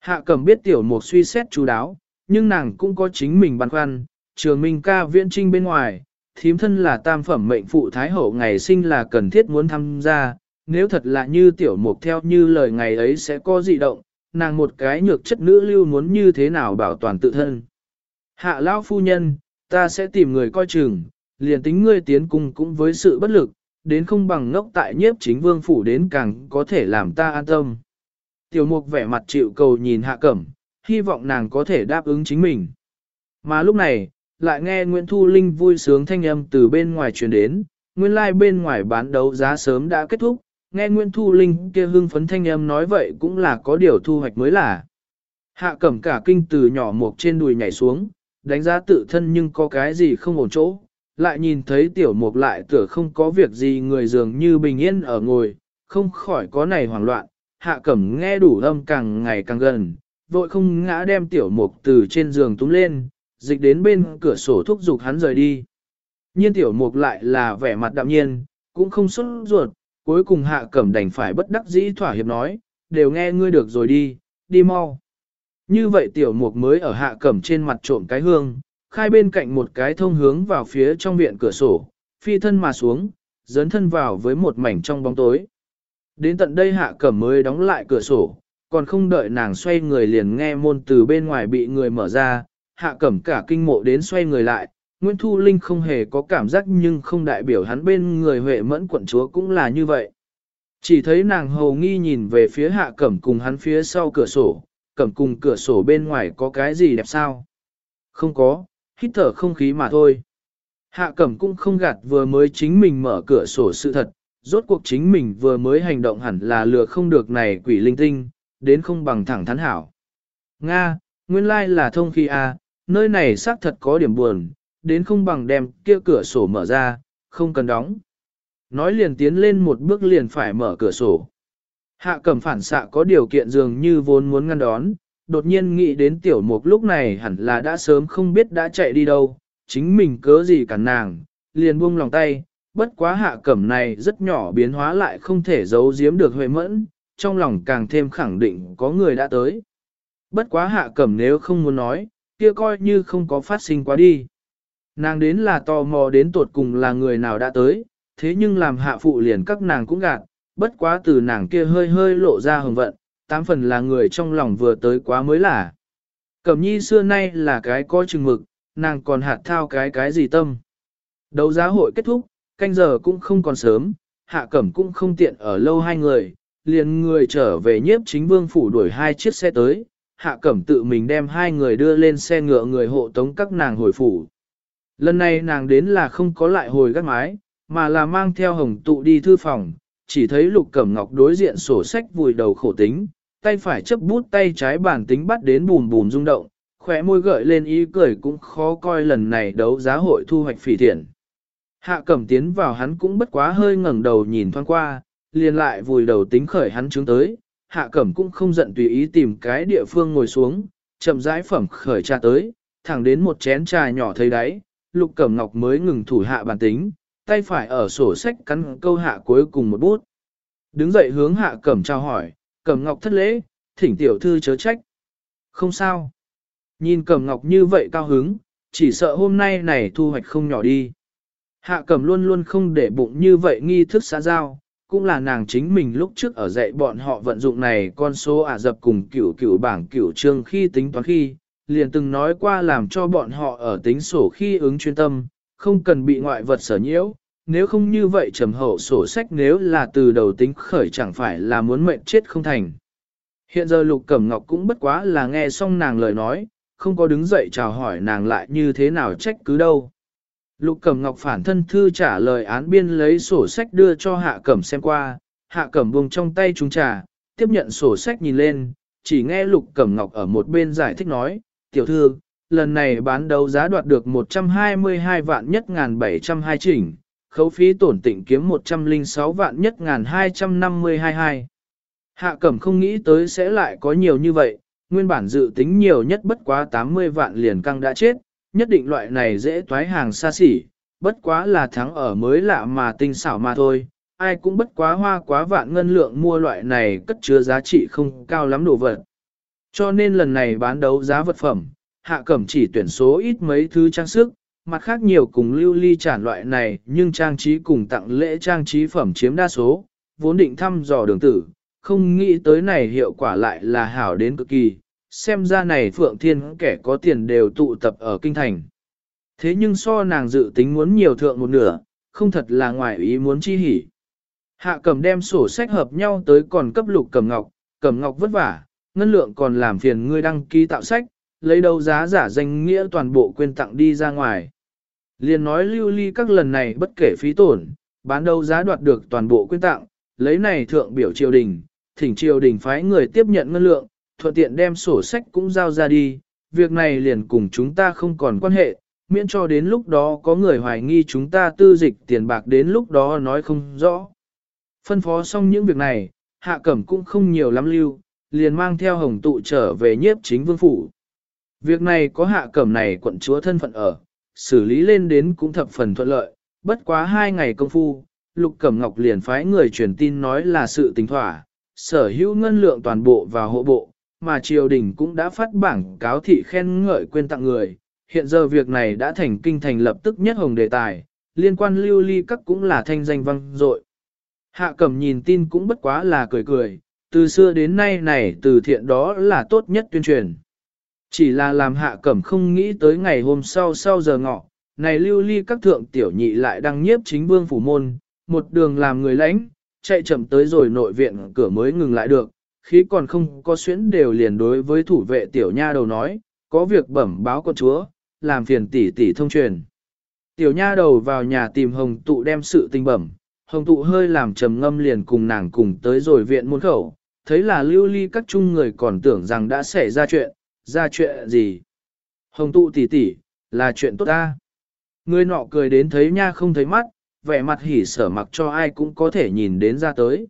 Hạ cầm biết tiểu mục suy xét chú đáo, nhưng nàng cũng có chính mình băn khoăn, trường minh ca viễn trinh bên ngoài, thím thân là tam phẩm mệnh phụ thái hậu ngày sinh là cần thiết muốn tham gia, nếu thật là như tiểu mục theo như lời ngày ấy sẽ có dị động, nàng một cái nhược chất nữ lưu muốn như thế nào bảo toàn tự thân. Hạ lão phu nhân, ta sẽ tìm người coi chừng, liền tính ngươi tiến cung cũng với sự bất lực, đến không bằng ngốc tại nhiếp chính vương phủ đến càng có thể làm ta an tâm. Tiểu mục vẻ mặt chịu cầu nhìn hạ cẩm, hy vọng nàng có thể đáp ứng chính mình. Mà lúc này, lại nghe Nguyễn Thu Linh vui sướng thanh âm từ bên ngoài truyền đến, nguyên lai like bên ngoài bán đấu giá sớm đã kết thúc, nghe Nguyễn Thu Linh kia hưng phấn thanh âm nói vậy cũng là có điều thu hoạch mới là. Hạ cẩm cả kinh từ nhỏ mục trên đùi nhảy xuống, đánh giá tự thân nhưng có cái gì không ổn chỗ, lại nhìn thấy tiểu mục lại tựa không có việc gì người dường như bình yên ở ngồi, không khỏi có này hoảng loạn, hạ cẩm nghe đủ âm càng ngày càng gần, vội không ngã đem tiểu mục từ trên giường túm lên, dịch đến bên cửa sổ thúc giục hắn rời đi. Nhiên tiểu mục lại là vẻ mặt đạm nhiên, cũng không xuất ruột, cuối cùng hạ cẩm đành phải bất đắc dĩ thỏa hiệp nói, đều nghe ngươi được rồi đi, đi mau. Như vậy tiểu mục mới ở hạ cẩm trên mặt trộm cái hương, khai bên cạnh một cái thông hướng vào phía trong viện cửa sổ, phi thân mà xuống, dấn thân vào với một mảnh trong bóng tối. Đến tận đây hạ cẩm mới đóng lại cửa sổ, còn không đợi nàng xoay người liền nghe môn từ bên ngoài bị người mở ra, hạ cẩm cả kinh mộ đến xoay người lại, Nguyễn Thu Linh không hề có cảm giác nhưng không đại biểu hắn bên người Huệ mẫn quận chúa cũng là như vậy. Chỉ thấy nàng hầu nghi nhìn về phía hạ cẩm cùng hắn phía sau cửa sổ, cẩm cùng cửa sổ bên ngoài có cái gì đẹp sao? Không có, hít thở không khí mà thôi. Hạ cẩm cũng không gạt vừa mới chính mình mở cửa sổ sự thật, rốt cuộc chính mình vừa mới hành động hẳn là lừa không được này quỷ linh tinh, đến không bằng thẳng thắn hảo. Nga, nguyên lai là thông khi A, à, nơi này xác thật có điểm buồn, đến không bằng đem kia cửa sổ mở ra, không cần đóng. Nói liền tiến lên một bước liền phải mở cửa sổ. Hạ cẩm phản xạ có điều kiện dường như vốn muốn ngăn đón, đột nhiên nghĩ đến tiểu mục lúc này hẳn là đã sớm không biết đã chạy đi đâu, chính mình cớ gì cản nàng, liền buông lòng tay, bất quá hạ cẩm này rất nhỏ biến hóa lại không thể giấu giếm được huệ mẫn, trong lòng càng thêm khẳng định có người đã tới. Bất quá hạ cẩm nếu không muốn nói, kia coi như không có phát sinh quá đi. Nàng đến là tò mò đến tột cùng là người nào đã tới, thế nhưng làm hạ phụ liền các nàng cũng gạt, bất quá từ nàng kia hơi hơi lộ ra hồng vận, tám phần là người trong lòng vừa tới quá mới là. Cẩm nhi xưa nay là cái có chừng mực, nàng còn hạt thao cái cái gì tâm. Đấu giá hội kết thúc, canh giờ cũng không còn sớm, hạ cẩm cũng không tiện ở lâu hai người, liền người trở về nhiếp chính vương phủ đuổi hai chiếc xe tới, hạ cẩm tự mình đem hai người đưa lên xe ngựa người hộ tống các nàng hồi phủ. Lần này nàng đến là không có lại hồi gác mái, mà là mang theo hồng tụ đi thư phòng, chỉ thấy lục cẩm ngọc đối diện sổ sách vùi đầu khổ tính, tay phải chấp bút tay trái bản tính bắt đến bùm bùm rung động, khỏe môi gợi lên ý cười cũng khó coi lần này đấu giá hội thu hoạch phỉ thiện. Hạ cẩm tiến vào hắn cũng bất quá hơi ngẩng đầu nhìn thoáng qua, liền lại vùi đầu tính khởi hắn chứng tới, hạ cẩm cũng không giận tùy ý tìm cái địa phương ngồi xuống, chậm rãi phẩm khởi trà tới, thẳng đến một chén trà nhỏ thấy đáy, lục cẩm ngọc mới ngừng thủ hạ bản tính, tay phải ở sổ sách cắn câu hạ cuối cùng một bút. Đứng dậy hướng hạ cẩm trao hỏi, cẩm ngọc thất lễ, thỉnh tiểu thư chớ trách. Không sao. Nhìn cẩm ngọc như vậy cao hứng, chỉ sợ hôm nay này thu hoạch không nhỏ đi. Hạ cẩm luôn luôn không để bụng như vậy nghi thức xã giao, cũng là nàng chính mình lúc trước ở dạy bọn họ vận dụng này con số ả dập cùng cửu cửu bảng cửu trương khi tính toán khi, liền từng nói qua làm cho bọn họ ở tính sổ khi ứng chuyên tâm, không cần bị ngoại vật sở nhiễu, nếu không như vậy trầm hậu sổ sách nếu là từ đầu tính khởi chẳng phải là muốn mệnh chết không thành. Hiện giờ Lục Cẩm Ngọc cũng bất quá là nghe xong nàng lời nói, không có đứng dậy chào hỏi nàng lại như thế nào trách cứ đâu. Lục Cẩm Ngọc phản thân thư trả lời án biên lấy sổ sách đưa cho Hạ Cẩm xem qua, Hạ Cẩm buông trong tay chúng trà, tiếp nhận sổ sách nhìn lên, chỉ nghe Lục Cẩm Ngọc ở một bên giải thích nói, tiểu thư, lần này bán đấu giá đoạt được 122 vạn nhất ngàn 702 chỉnh, khấu phí tổn tịnh kiếm 106 vạn nhất ngàn 252 hai. Hạ Cẩm không nghĩ tới sẽ lại có nhiều như vậy, nguyên bản dự tính nhiều nhất bất quá 80 vạn liền căng đã chết, nhất định loại này dễ toái hàng xa xỉ, bất quá là thắng ở mới lạ mà tinh xảo mà thôi, ai cũng bất quá hoa quá vạn ngân lượng mua loại này cất chứa giá trị không cao lắm đồ vật. Cho nên lần này bán đấu giá vật phẩm, hạ cẩm chỉ tuyển số ít mấy thứ trang sức, mặt khác nhiều cùng lưu ly tràn loại này nhưng trang trí cùng tặng lễ trang trí phẩm chiếm đa số, vốn định thăm dò đường tử, không nghĩ tới này hiệu quả lại là hảo đến cực kỳ, xem ra này Phượng Thiên kẻ có tiền đều tụ tập ở kinh thành. Thế nhưng so nàng dự tính muốn nhiều thượng một nửa, không thật là ngoài ý muốn chi hỉ. Hạ cầm đem sổ sách hợp nhau tới còn cấp lục cầm ngọc, cầm ngọc vất vả, ngân lượng còn làm phiền ngươi đăng ký tạo sách, lấy đầu giá giả danh nghĩa toàn bộ quyên tặng đi ra ngoài. Liên nói lưu ly các lần này bất kể phí tổn, bán đấu giá đoạt được toàn bộ quyên tặng, lấy này thượng biểu triều đình, thỉnh triều đình phái người tiếp nhận ngân lượng, thuận tiện đem sổ sách cũng giao ra đi, việc này liền cùng chúng ta không còn quan hệ, miễn cho đến lúc đó có người hoài nghi chúng ta tư dịch tiền bạc đến lúc đó nói không rõ. Phân phó xong những việc này, hạ cẩm cũng không nhiều lắm lưu, liền mang theo hồng tụ trở về nhiếp chính vương phủ. Việc này có hạ cẩm này quận chúa thân phận ở, xử lý lên đến cũng thập phần thuận lợi, bất quá hai ngày công phu, Lục Cẩm Ngọc liền phái người truyền tin nói là sự tình thỏa, sở hữu ngân lượng toàn bộ vào hộ bộ, mà triều đình cũng đã phát bảng cáo thị khen ngợi quên tặng người. Hiện giờ việc này đã thành kinh thành lập tức nhất hồng đề tài, liên quan lưu ly các cũng là thanh danh vang dội. Hạ cẩm nhìn tin cũng bất quá là cười cười, từ xưa đến nay này từ thiện đó là tốt nhất tuyên truyền. Chỉ là làm hạ cẩm không nghĩ tới ngày hôm sau sau giờ ngọ, này lưu ly các thượng tiểu nhị lại đăng nhiếp chính vương phủ môn, một đường làm người lãnh, chạy chậm tới rồi nội viện cửa mới ngừng lại được, khí còn không có xuyễn đều liền đối với thủ vệ tiểu nha đầu nói, có việc bẩm báo con chúa, làm phiền tỷ tỷ thông truyền. Tiểu nha đầu vào nhà tìm hồng tụ đem sự tình bẩm, hồng tụ hơi làm trầm ngâm liền cùng nàng cùng tới rồi viện môn khẩu, thấy là lưu ly các chung người còn tưởng rằng đã xảy ra chuyện, ra chuyện gì. Hồng tụ tỷ tỷ, là chuyện tốt ta. Người nọ cười đến thấy nha không thấy mắt, vẻ mặt hỉ sở mặc cho ai cũng có thể nhìn đến ra tới.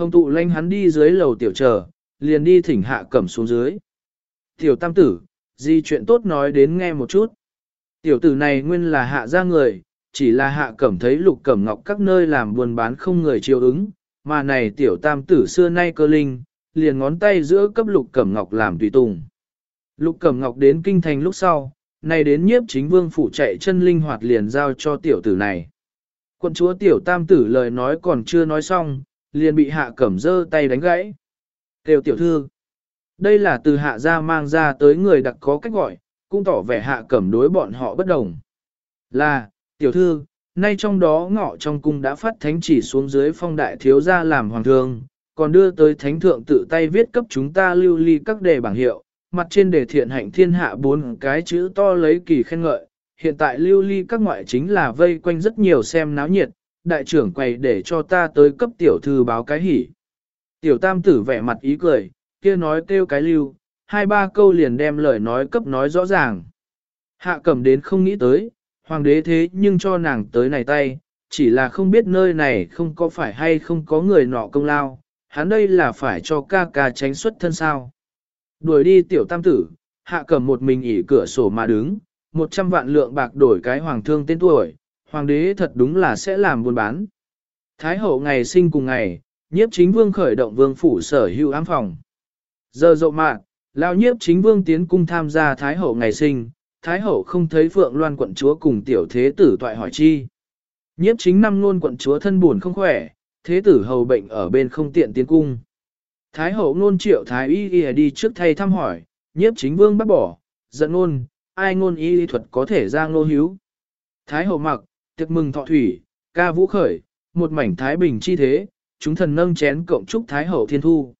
Hồng tụ lanh hắn đi dưới lầu tiểu chờ, liền đi thỉnh hạ cẩm xuống dưới. Tiểu tam tử, gì chuyện tốt nói đến nghe một chút. Tiểu tử này nguyên là hạ ra người, chỉ là hạ cẩm thấy lục cẩm ngọc các nơi làm buôn bán không người chiều ứng, mà này tiểu tam tử xưa nay cơ linh, liền ngón tay giữa cấp lục cẩm ngọc làm tùy tùng. Lục cẩm ngọc đến kinh thành lúc sau, này đến nhiếp chính vương phủ chạy chân linh hoạt liền giao cho tiểu tử này. Quận chúa tiểu tam tử lời nói còn chưa nói xong, liền bị hạ cẩm dơ tay đánh gãy. Kêu tiểu thư, đây là từ hạ gia mang ra tới người đặc có cách gọi, cũng tỏ vẻ hạ cẩm đối bọn họ bất đồng. Là, tiểu thư, nay trong đó ngọ trong cung đã phát thánh chỉ xuống dưới phong đại thiếu gia làm hoàng thương, còn đưa tới thánh thượng tự tay viết cấp chúng ta lưu ly các đề bảng hiệu, mặt trên đề thiện hạnh thiên hạ bốn cái chữ to lấy kỳ khen ngợi. Hiện tại lưu ly các ngoại chính là vây quanh rất nhiều xem náo nhiệt, đại trưởng quầy để cho ta tới cấp tiểu thư báo cái hỉ. Tiểu tam tử vẻ mặt ý cười, kia nói kêu cái lưu, hai ba câu liền đem lời nói cấp nói rõ ràng. Hạ cẩm đến không nghĩ tới, hoàng đế thế nhưng cho nàng tới này tay, chỉ là không biết nơi này không có phải hay không có người nọ công lao, hắn đây là phải cho ca ca tránh xuất thân sao. Đuổi đi tiểu tam tử, hạ cẩm một mình ỉ cửa sổ mà đứng, một trăm vạn lượng bạc đổi cái hoàng thương tên tuổi, hoàng đế thật đúng là sẽ làm buôn bán. Thái hậu ngày sinh cùng ngày, nhiếp chính vương khởi động vương phủ sở hữu ám phòng. Giờ rộng mạng, lão nhiếp chính vương tiến cung tham gia Thái hậu ngày sinh, Thái hậu không thấy Phượng Loan quận chúa cùng tiểu thế tử toại hỏi chi. Nhiếp chính năm luôn quận chúa thân buồn không khỏe, thế tử hầu bệnh ở bên không tiện tiến cung. Thái hậu nôn triệu thái y y đi trước thay thăm hỏi, nhiếp chính vương bắt bỏ, giận nôn, ai ngôn y lý thuật có thể ra ngô hiếu. Thái hậu mặc, tiệc mừng thọ thủy, ca vũ khởi, một mảnh thái bình chi thế, chúng thần nâng chén cộng chúc thái hậu thiên thu.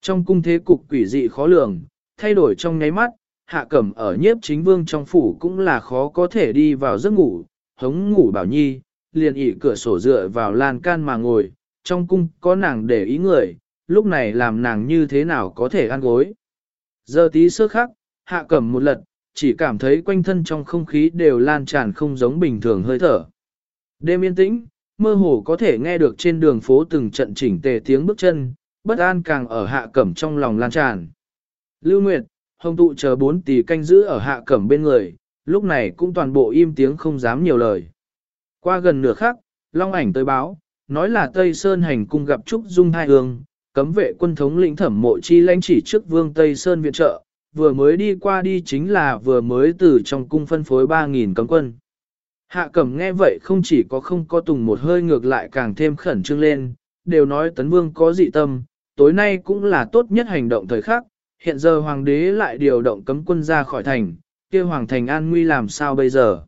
Trong cung thế cục quỷ dị khó lường, thay đổi trong nháy mắt, hạ cẩm ở nhiếp chính vương trong phủ cũng là khó có thể đi vào giấc ngủ, hống ngủ bảo nhi, liền ỉ cửa sổ dựa vào lan can mà ngồi, trong cung có nàng để ý người, lúc này làm nàng như thế nào có thể ăn gối. Giờ tí sơ khắc, hạ cẩm một lật, chỉ cảm thấy quanh thân trong không khí đều lan tràn không giống bình thường hơi thở. Đêm yên tĩnh, mơ hồ có thể nghe được trên đường phố từng trận chỉnh tề tiếng bước chân, bất an càng ở hạ cẩm trong lòng lan tràn. Lưu Nguyệt, hồng tụ chờ bốn tỷ canh giữ ở hạ cẩm bên người, lúc này cũng toàn bộ im tiếng không dám nhiều lời. Qua gần nửa khắc, Long ảnh tới báo, nói là Tây Sơn hành cung gặp Trúc Dung Hai Hương, cấm vệ quân thống lĩnh thẩm mộ chi lãnh chỉ trước vương Tây Sơn viện trợ, vừa mới đi qua đi chính là vừa mới từ trong cung phân phối 3.000 cấm quân. Hạ cẩm nghe vậy không chỉ có không có tùng một hơi ngược lại càng thêm khẩn trương lên, đều nói tấn vương có dị tâm, tối nay cũng là tốt nhất hành động thời khắc, hiện giờ hoàng đế lại điều động cấm quân ra khỏi thành, kia hoàng thành an nguy làm sao bây giờ.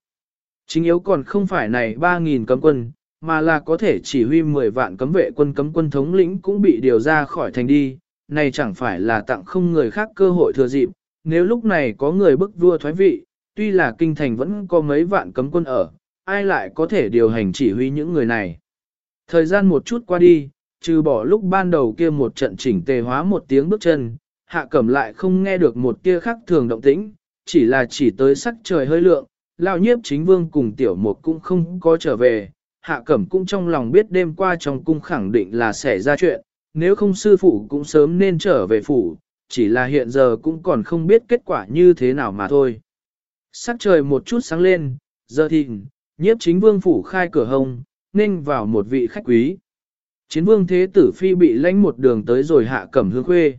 Chính yếu còn không phải này 3.000 cấm quân, mà là có thể chỉ huy 10 vạn cấm vệ quân cấm quân thống lĩnh cũng bị điều ra khỏi thành đi, này chẳng phải là tặng không người khác cơ hội thừa dịp, nếu lúc này có người bức vua thoái vị, tuy là kinh thành vẫn có mấy vạn cấm quân ở, ai lại có thể điều hành chỉ huy những người này. Thời gian một chút qua đi, trừ bỏ lúc ban đầu kia một trận chỉnh tề hóa một tiếng bước chân, hạ cẩm lại không nghe được một tia khác thường động tĩnh, chỉ là chỉ tới sắc trời hơi lượng, lao nhiếp chính vương cùng tiểu mục cũng không có trở về, hạ cẩm cũng trong lòng biết đêm qua trong cung khẳng định là xảy ra chuyện, nếu không sư phụ cũng sớm nên trở về phủ, chỉ là hiện giờ cũng còn không biết kết quả như thế nào mà thôi. Sắc trời một chút sáng lên, giờ thì, nhiếp chính vương phủ khai cửa hồng nên vào một vị khách quý. Chiến vương thế tử phi bị lãnh một đường tới rồi hạ cẩm hương khuê.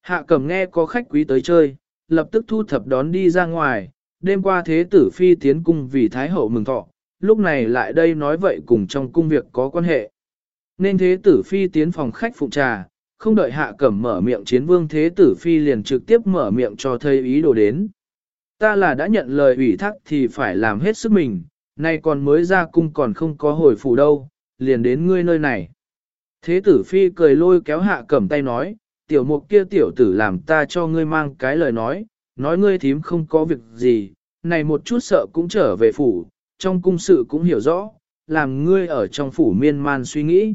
Hạ cẩm nghe có khách quý tới chơi, lập tức thu thập đón đi ra ngoài, đêm qua thế tử phi tiến cung vì thái hậu mừng thọ, lúc này lại đây nói vậy cùng trong cung việc có quan hệ. Nên thế tử phi tiến phòng khách phụ trà, không đợi hạ cẩm mở miệng chiến vương thế tử phi liền trực tiếp mở miệng cho thầy ý đồ đến. Ta là đã nhận lời ủy thác thì phải làm hết sức mình, nay còn mới ra cung còn không có hồi phủ đâu, liền đến ngươi nơi này. Thế tử phi cười lôi kéo hạ cẩm tay nói, tiểu mục kia tiểu tử làm ta cho ngươi mang cái lời nói, nói ngươi thím không có việc gì, này một chút sợ cũng trở về phủ, trong cung sự cũng hiểu rõ, làm ngươi ở trong phủ miên man suy nghĩ.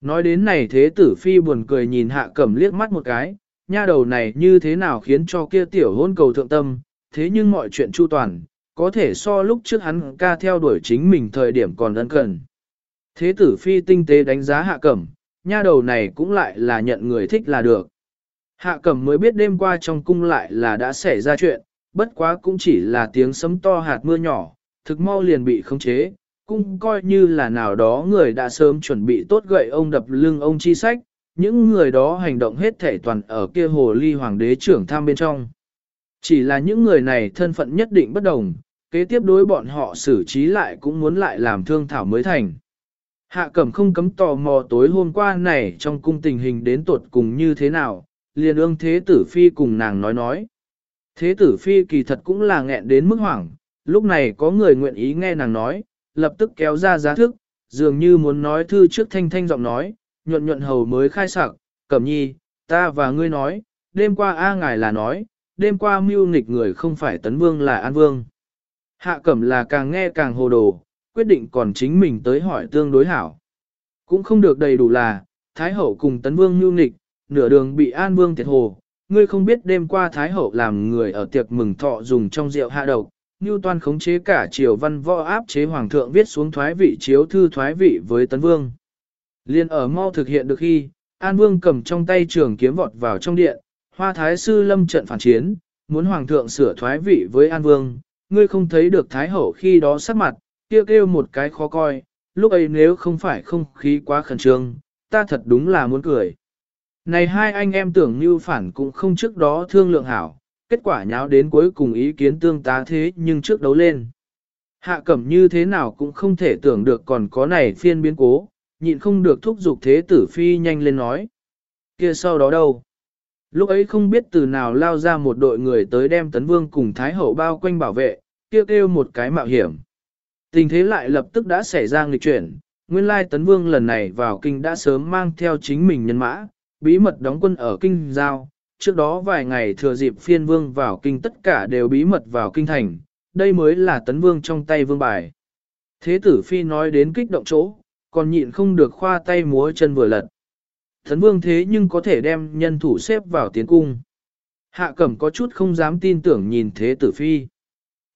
Nói đến này thế tử phi buồn cười nhìn hạ cẩm liếc mắt một cái, nha đầu này như thế nào khiến cho kia tiểu hôn cầu thượng tâm, thế nhưng mọi chuyện chu toàn, có thể so lúc trước hắn ca theo đuổi chính mình thời điểm còn ân cần. Thế tử phi tinh tế đánh giá hạ cẩm, nha đầu này cũng lại là nhận người thích là được. Hạ cẩm mới biết đêm qua trong cung lại là đã xảy ra chuyện, bất quá cũng chỉ là tiếng sấm to hạt mưa nhỏ, thực mau liền bị khống chế, cũng coi như là nào đó người đã sớm chuẩn bị tốt gậy ông đập lưng ông chi sách, những người đó hành động hết thể toàn ở kia hồ ly hoàng đế trưởng tham bên trong. Chỉ là những người này thân phận nhất định bất đồng, kế tiếp đối bọn họ xử trí lại cũng muốn lại làm thương thảo mới thành. Hạ cẩm không cấm tò mò tối hôm qua này trong cung tình hình đến tuột cùng như thế nào, liền ương thế tử phi cùng nàng nói nói. Thế tử phi kỳ thật cũng là nghẹn đến mức hoảng, lúc này có người nguyện ý nghe nàng nói, lập tức kéo ra giá thức, dường như muốn nói thư trước thanh thanh giọng nói, nhuận nhuận hầu mới khai sạc, cẩm nhi, ta và ngươi nói, đêm qua A ngài là nói, đêm qua mưu nghịch người không phải tấn vương là an vương. Hạ cẩm là càng nghe càng hồ đồ, quyết định còn chính mình tới hỏi tương đối hảo. Cũng không được đầy đủ là, Thái hậu cùng tấn vương mưu nghịch, nửa đường bị an vương thiệt hồ, ngươi không biết đêm qua Thái hậu làm người ở tiệc mừng thọ dùng trong rượu hạ độc, Ngưu Toan khống chế cả triều văn võ áp chế hoàng thượng viết xuống thoái vị chiếu thư thoái vị với tấn vương. Liên ở mau thực hiện được khi, An Vương cầm trong tay trường kiếm vọt vào trong điện, hoa thái sư lâm trận phản chiến, muốn hoàng thượng sửa thoái vị với An Vương, ngươi không thấy được thái hậu khi đó sắc mặt, kêu kêu một cái khó coi, lúc ấy nếu không phải không khí quá khẩn trương, ta thật đúng là muốn cười. Này hai anh em tưởng như phản cũng không trước đó thương lượng hảo, kết quả nháo đến cuối cùng ý kiến tương tá thế nhưng trước đấu lên. Hạ cẩm như thế nào cũng không thể tưởng được còn có này phiên biến cố, nhịn không được thúc giục thế tử phi nhanh lên nói. kia sau đó đâu? Lúc ấy không biết từ nào lao ra một đội người tới đem tấn vương cùng thái hậu bao quanh bảo vệ, kia kêu, kêu một cái mạo hiểm. Tình thế lại lập tức đã xảy ra nghịch chuyển, nguyên lai tấn vương lần này vào kinh đã sớm mang theo chính mình nhân mã, bí mật đóng quân ở kinh giao, trước đó vài ngày thừa dịp phiên vương vào kinh tất cả đều bí mật vào kinh thành, đây mới là tấn vương trong tay vương bài. Thế tử phi nói đến kích động chỗ, còn nhịn không được khoa tay múa chân vừa lật. Tấn vương thế nhưng có thể đem nhân thủ xếp vào tiến cung. Hạ cẩm có chút không dám tin tưởng nhìn thế tử phi.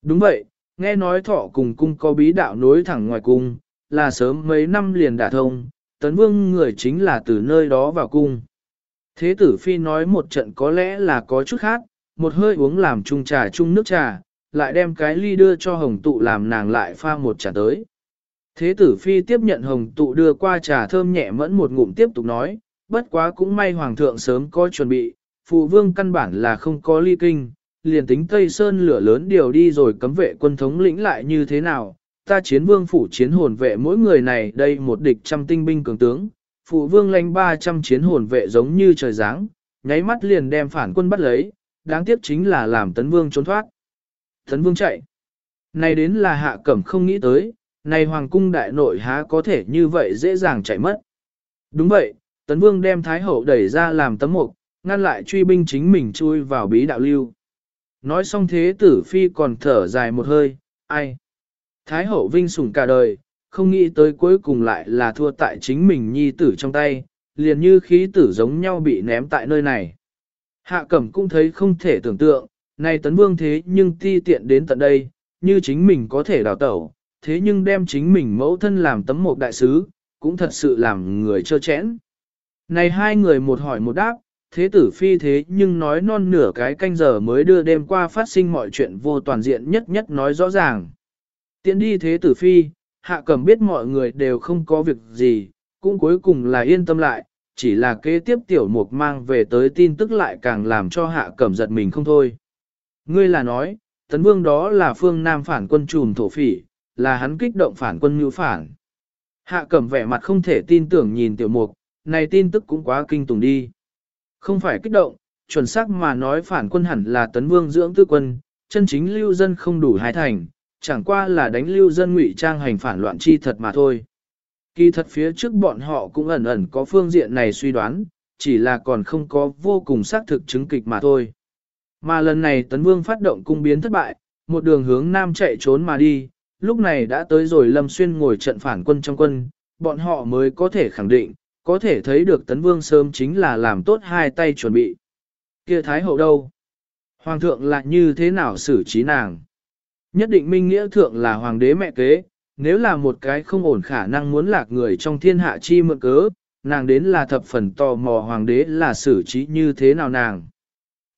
Đúng vậy, nghe nói thọ cùng cung có bí đạo nối thẳng ngoài cung, là sớm mấy năm liền đả thông, tấn vương người chính là từ nơi đó vào cung. Thế tử phi nói một trận có lẽ là có chút khác, một hơi uống làm chung trà chung nước trà, lại đem cái ly đưa cho hồng tụ làm nàng lại pha một trà tới. Thế tử phi tiếp nhận hồng tụ đưa qua trà thơm nhẹ mẫn một ngụm tiếp tục nói, bất quá cũng may hoàng thượng sớm có chuẩn bị, phụ vương căn bản là không có ly kinh, liền tính Tây Sơn lửa lớn điều đi rồi cấm vệ quân thống lĩnh lại như thế nào, ta chiến vương phủ chiến hồn vệ mỗi người này đây một địch trăm tinh binh cường tướng, phụ vương lãnh 300 chiến hồn vệ giống như trời giáng, nháy mắt liền đem phản quân bắt lấy, đáng tiếc chính là làm tấn vương trốn thoát. Tấn vương chạy. Này đến là hạ cẩm không nghĩ tới, này hoàng cung đại nội há có thể như vậy dễ dàng chạy mất. Đúng vậy, tấn vương đem thái hậu đẩy ra làm tấm mục, ngăn lại truy binh chính mình chui vào bí đạo lưu. Nói xong thế tử phi còn thở dài một hơi, ai? Thái hậu vinh sủng cả đời, không nghĩ tới cuối cùng lại là thua tại chính mình nhi tử trong tay, liền như khí tử giống nhau bị ném tại nơi này. Hạ cẩm cũng thấy không thể tưởng tượng, này tấn vương thế nhưng ti tiện đến tận đây, như chính mình có thể đào tẩu, thế nhưng đem chính mình mẫu thân làm tấm một đại sứ, cũng thật sự làm người trơ chẽn. Này hai người một hỏi một đáp, thế tử phi thế nhưng nói non nửa cái canh giờ mới đưa đêm qua phát sinh mọi chuyện vô toàn diện nhất nhất nói rõ ràng. Tiến đi thế tử phi, hạ cẩm biết mọi người đều không có việc gì, cũng cuối cùng là yên tâm lại, chỉ là kế tiếp tiểu mục mang về tới tin tức lại càng làm cho hạ cẩm giật mình không thôi. Ngươi là nói, tấn vương đó là phương nam phản quân trùm thổ phỉ, là hắn kích động phản quân như phản. Hạ cẩm vẻ mặt không thể tin tưởng nhìn tiểu mục, này tin tức cũng quá kinh tủng đi. Không phải kích động, chuẩn xác mà nói phản quân hẳn là tấn vương dưỡng tư quân, chân chính lưu dân không đủ hai thành, chẳng qua là đánh lưu dân ngụy trang hành phản loạn chi thật mà thôi. Kỳ thật phía trước bọn họ cũng ẩn ẩn có phương diện này suy đoán, chỉ là còn không có vô cùng xác thực chứng kịch mà thôi. Mà lần này Tấn Vương phát động cung biến thất bại, một đường hướng nam chạy trốn mà đi, lúc này đã tới rồi Lâm Xuyên ngồi trận phản quân trong quân, bọn họ mới có thể khẳng định, có thể thấy được Tấn Vương sớm chính là làm tốt hai tay chuẩn bị. Kia Thái Hậu đâu? Hoàng thượng lại như thế nào xử trí nàng? Nhất định minh nghĩa thượng là hoàng đế mẹ kế, nếu là một cái không ổn khả năng muốn lạc người trong thiên hạ chi mượn cớ, nàng đến là thập phần tò mò hoàng đế là xử trí như thế nào nàng.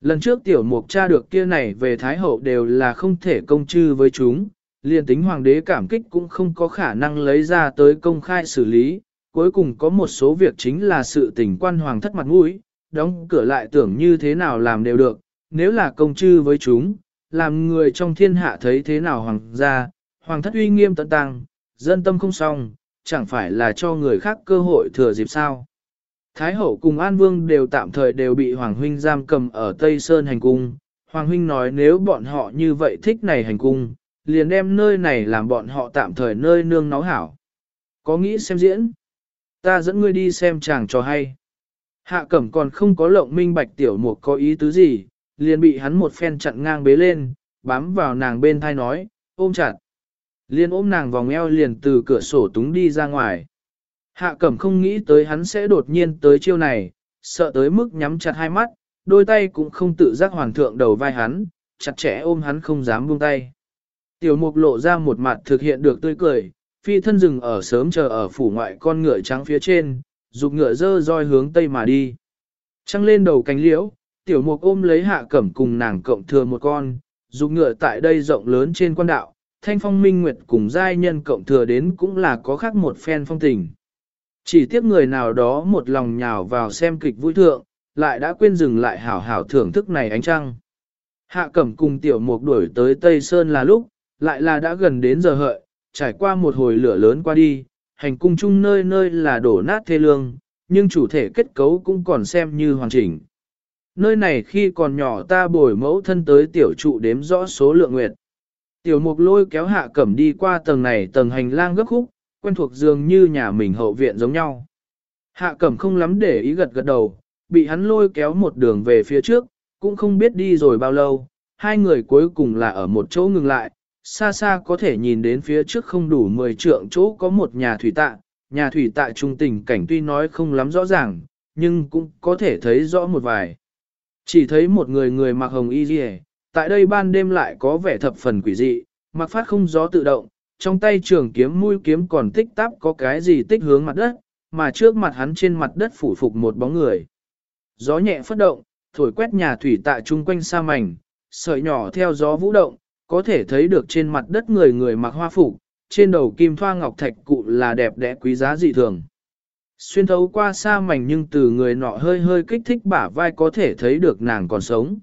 Lần trước tiểu mục cha được kia này về Thái Hậu đều là không thể công chư với chúng, liền tính hoàng đế cảm kích cũng không có khả năng lấy ra tới công khai xử lý, cuối cùng có một số việc chính là sự tình quan hoàng thất mặt mũi, đóng cửa lại tưởng như thế nào làm đều được, nếu là công chư với chúng, làm người trong thiên hạ thấy thế nào hoàng gia, hoàng thất uy nghiêm tận tăng, dân tâm không xong, chẳng phải là cho người khác cơ hội thừa dịp sao. Thái hậu cùng An Vương đều tạm thời đều bị Hoàng Huynh giam cầm ở Tây Sơn hành cung. Hoàng Huynh nói nếu bọn họ như vậy thích này hành cung, liền đem nơi này làm bọn họ tạm thời nơi nương náu hảo. Có nghĩ xem diễn? Ta dẫn ngươi đi xem chàng cho hay. Hạ cẩm còn không có lộng minh bạch tiểu mục có ý tứ gì, liền bị hắn một phen chặn ngang bế lên, bám vào nàng bên thai nói, ôm chặt. Liền ôm nàng vòng eo liền từ cửa sổ túng đi ra ngoài. Hạ cẩm không nghĩ tới hắn sẽ đột nhiên tới chiêu này, sợ tới mức nhắm chặt hai mắt, đôi tay cũng không tự giác hoàn thượng đầu vai hắn, chặt chẽ ôm hắn không dám buông tay. Tiểu mục lộ ra một mặt thực hiện được tươi cười, phi thân rừng ở sớm chờ ở phủ ngoại con ngựa trắng phía trên, dục ngựa dơ roi hướng tây mà đi. Trăng lên đầu cánh liễu, tiểu mục ôm lấy hạ cẩm cùng nàng cộng thừa một con, dục ngựa tại đây rộng lớn trên quan đạo, thanh phong minh nguyệt cùng giai nhân cộng thừa đến cũng là có khác một phen phong tình. Chỉ tiếc người nào đó một lòng nhào vào xem kịch vui thượng, lại đã quên dừng lại hảo hảo thưởng thức này ánh trăng. Hạ cẩm cùng tiểu mục đuổi tới Tây Sơn là lúc, lại là đã gần đến giờ hợi, trải qua một hồi lửa lớn qua đi, hành cung chung nơi nơi là đổ nát thê lương, nhưng chủ thể kết cấu cũng còn xem như hoàn chỉnh. Nơi này khi còn nhỏ ta bồi mẫu thân tới tiểu trụ đếm rõ số lượng nguyệt. Tiểu mục lôi kéo hạ cẩm đi qua tầng này tầng hành lang gấp khúc, quen thuộc dường như nhà mình hậu viện giống nhau. Hạ cẩm không lắm để ý gật gật đầu, bị hắn lôi kéo một đường về phía trước, cũng không biết đi rồi bao lâu, hai người cuối cùng là ở một chỗ ngừng lại, xa xa có thể nhìn đến phía trước không đủ 10 trượng chỗ có một nhà thủy tạ, nhà thủy tạ trung tình cảnh tuy nói không lắm rõ ràng, nhưng cũng có thể thấy rõ một vài. Chỉ thấy một người người mặc hồng y rìa, tại đây ban đêm lại có vẻ thập phần quỷ dị, mặc phát không gió tự động, trong tay trường kiếm mũi kiếm còn tích tắp có cái gì tích hướng mặt đất, mà trước mặt hắn trên mặt đất phủ phục một bóng người. Gió nhẹ phất động, thổi quét nhà thủy tạ chung quanh xa mảnh, sợi nhỏ theo gió vũ động, có thể thấy được trên mặt đất người người mặc hoa phục, trên đầu kim thoa ngọc thạch cụ là đẹp đẽ quý giá dị thường. Xuyên thấu qua xa mảnh nhưng từ người nọ hơi hơi kích thích bả vai có thể thấy được nàng còn sống.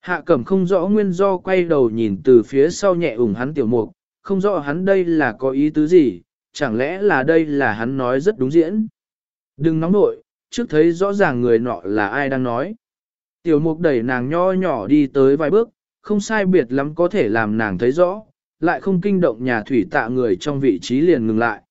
Hạ cẩm không rõ nguyên do quay đầu nhìn từ phía sau nhẹ ủng hắn tiểu mục, không rõ hắn đây là có ý tứ gì, chẳng lẽ là đây là hắn nói rất đúng diễn. Đừng nóng nội, trước thấy rõ ràng người nọ là ai đang nói. Tiểu mục đẩy nàng nho nhỏ đi tới vài bước, không sai biệt lắm có thể làm nàng thấy rõ, lại không kinh động nhà thủy tạ người trong vị trí liền ngừng lại.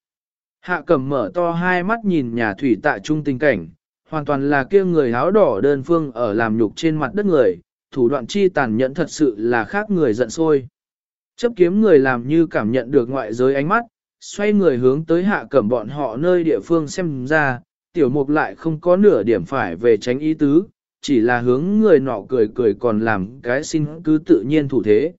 Hạ cẩm mở to hai mắt nhìn nhà thủy tạ trung tình cảnh, hoàn toàn là kia người áo đỏ đơn phương ở làm nhục trên mặt đất người, thủ đoạn chi tàn nhẫn thật sự là khác người giận sôi. Chấp kiếm người làm như cảm nhận được ngoại giới ánh mắt, xoay người hướng tới hạ cẩm bọn họ nơi địa phương xem ra, tiểu mục lại không có nửa điểm phải về tránh ý tứ, chỉ là hướng người nọ cười cười còn làm cái xin cứ tự nhiên thủ thế.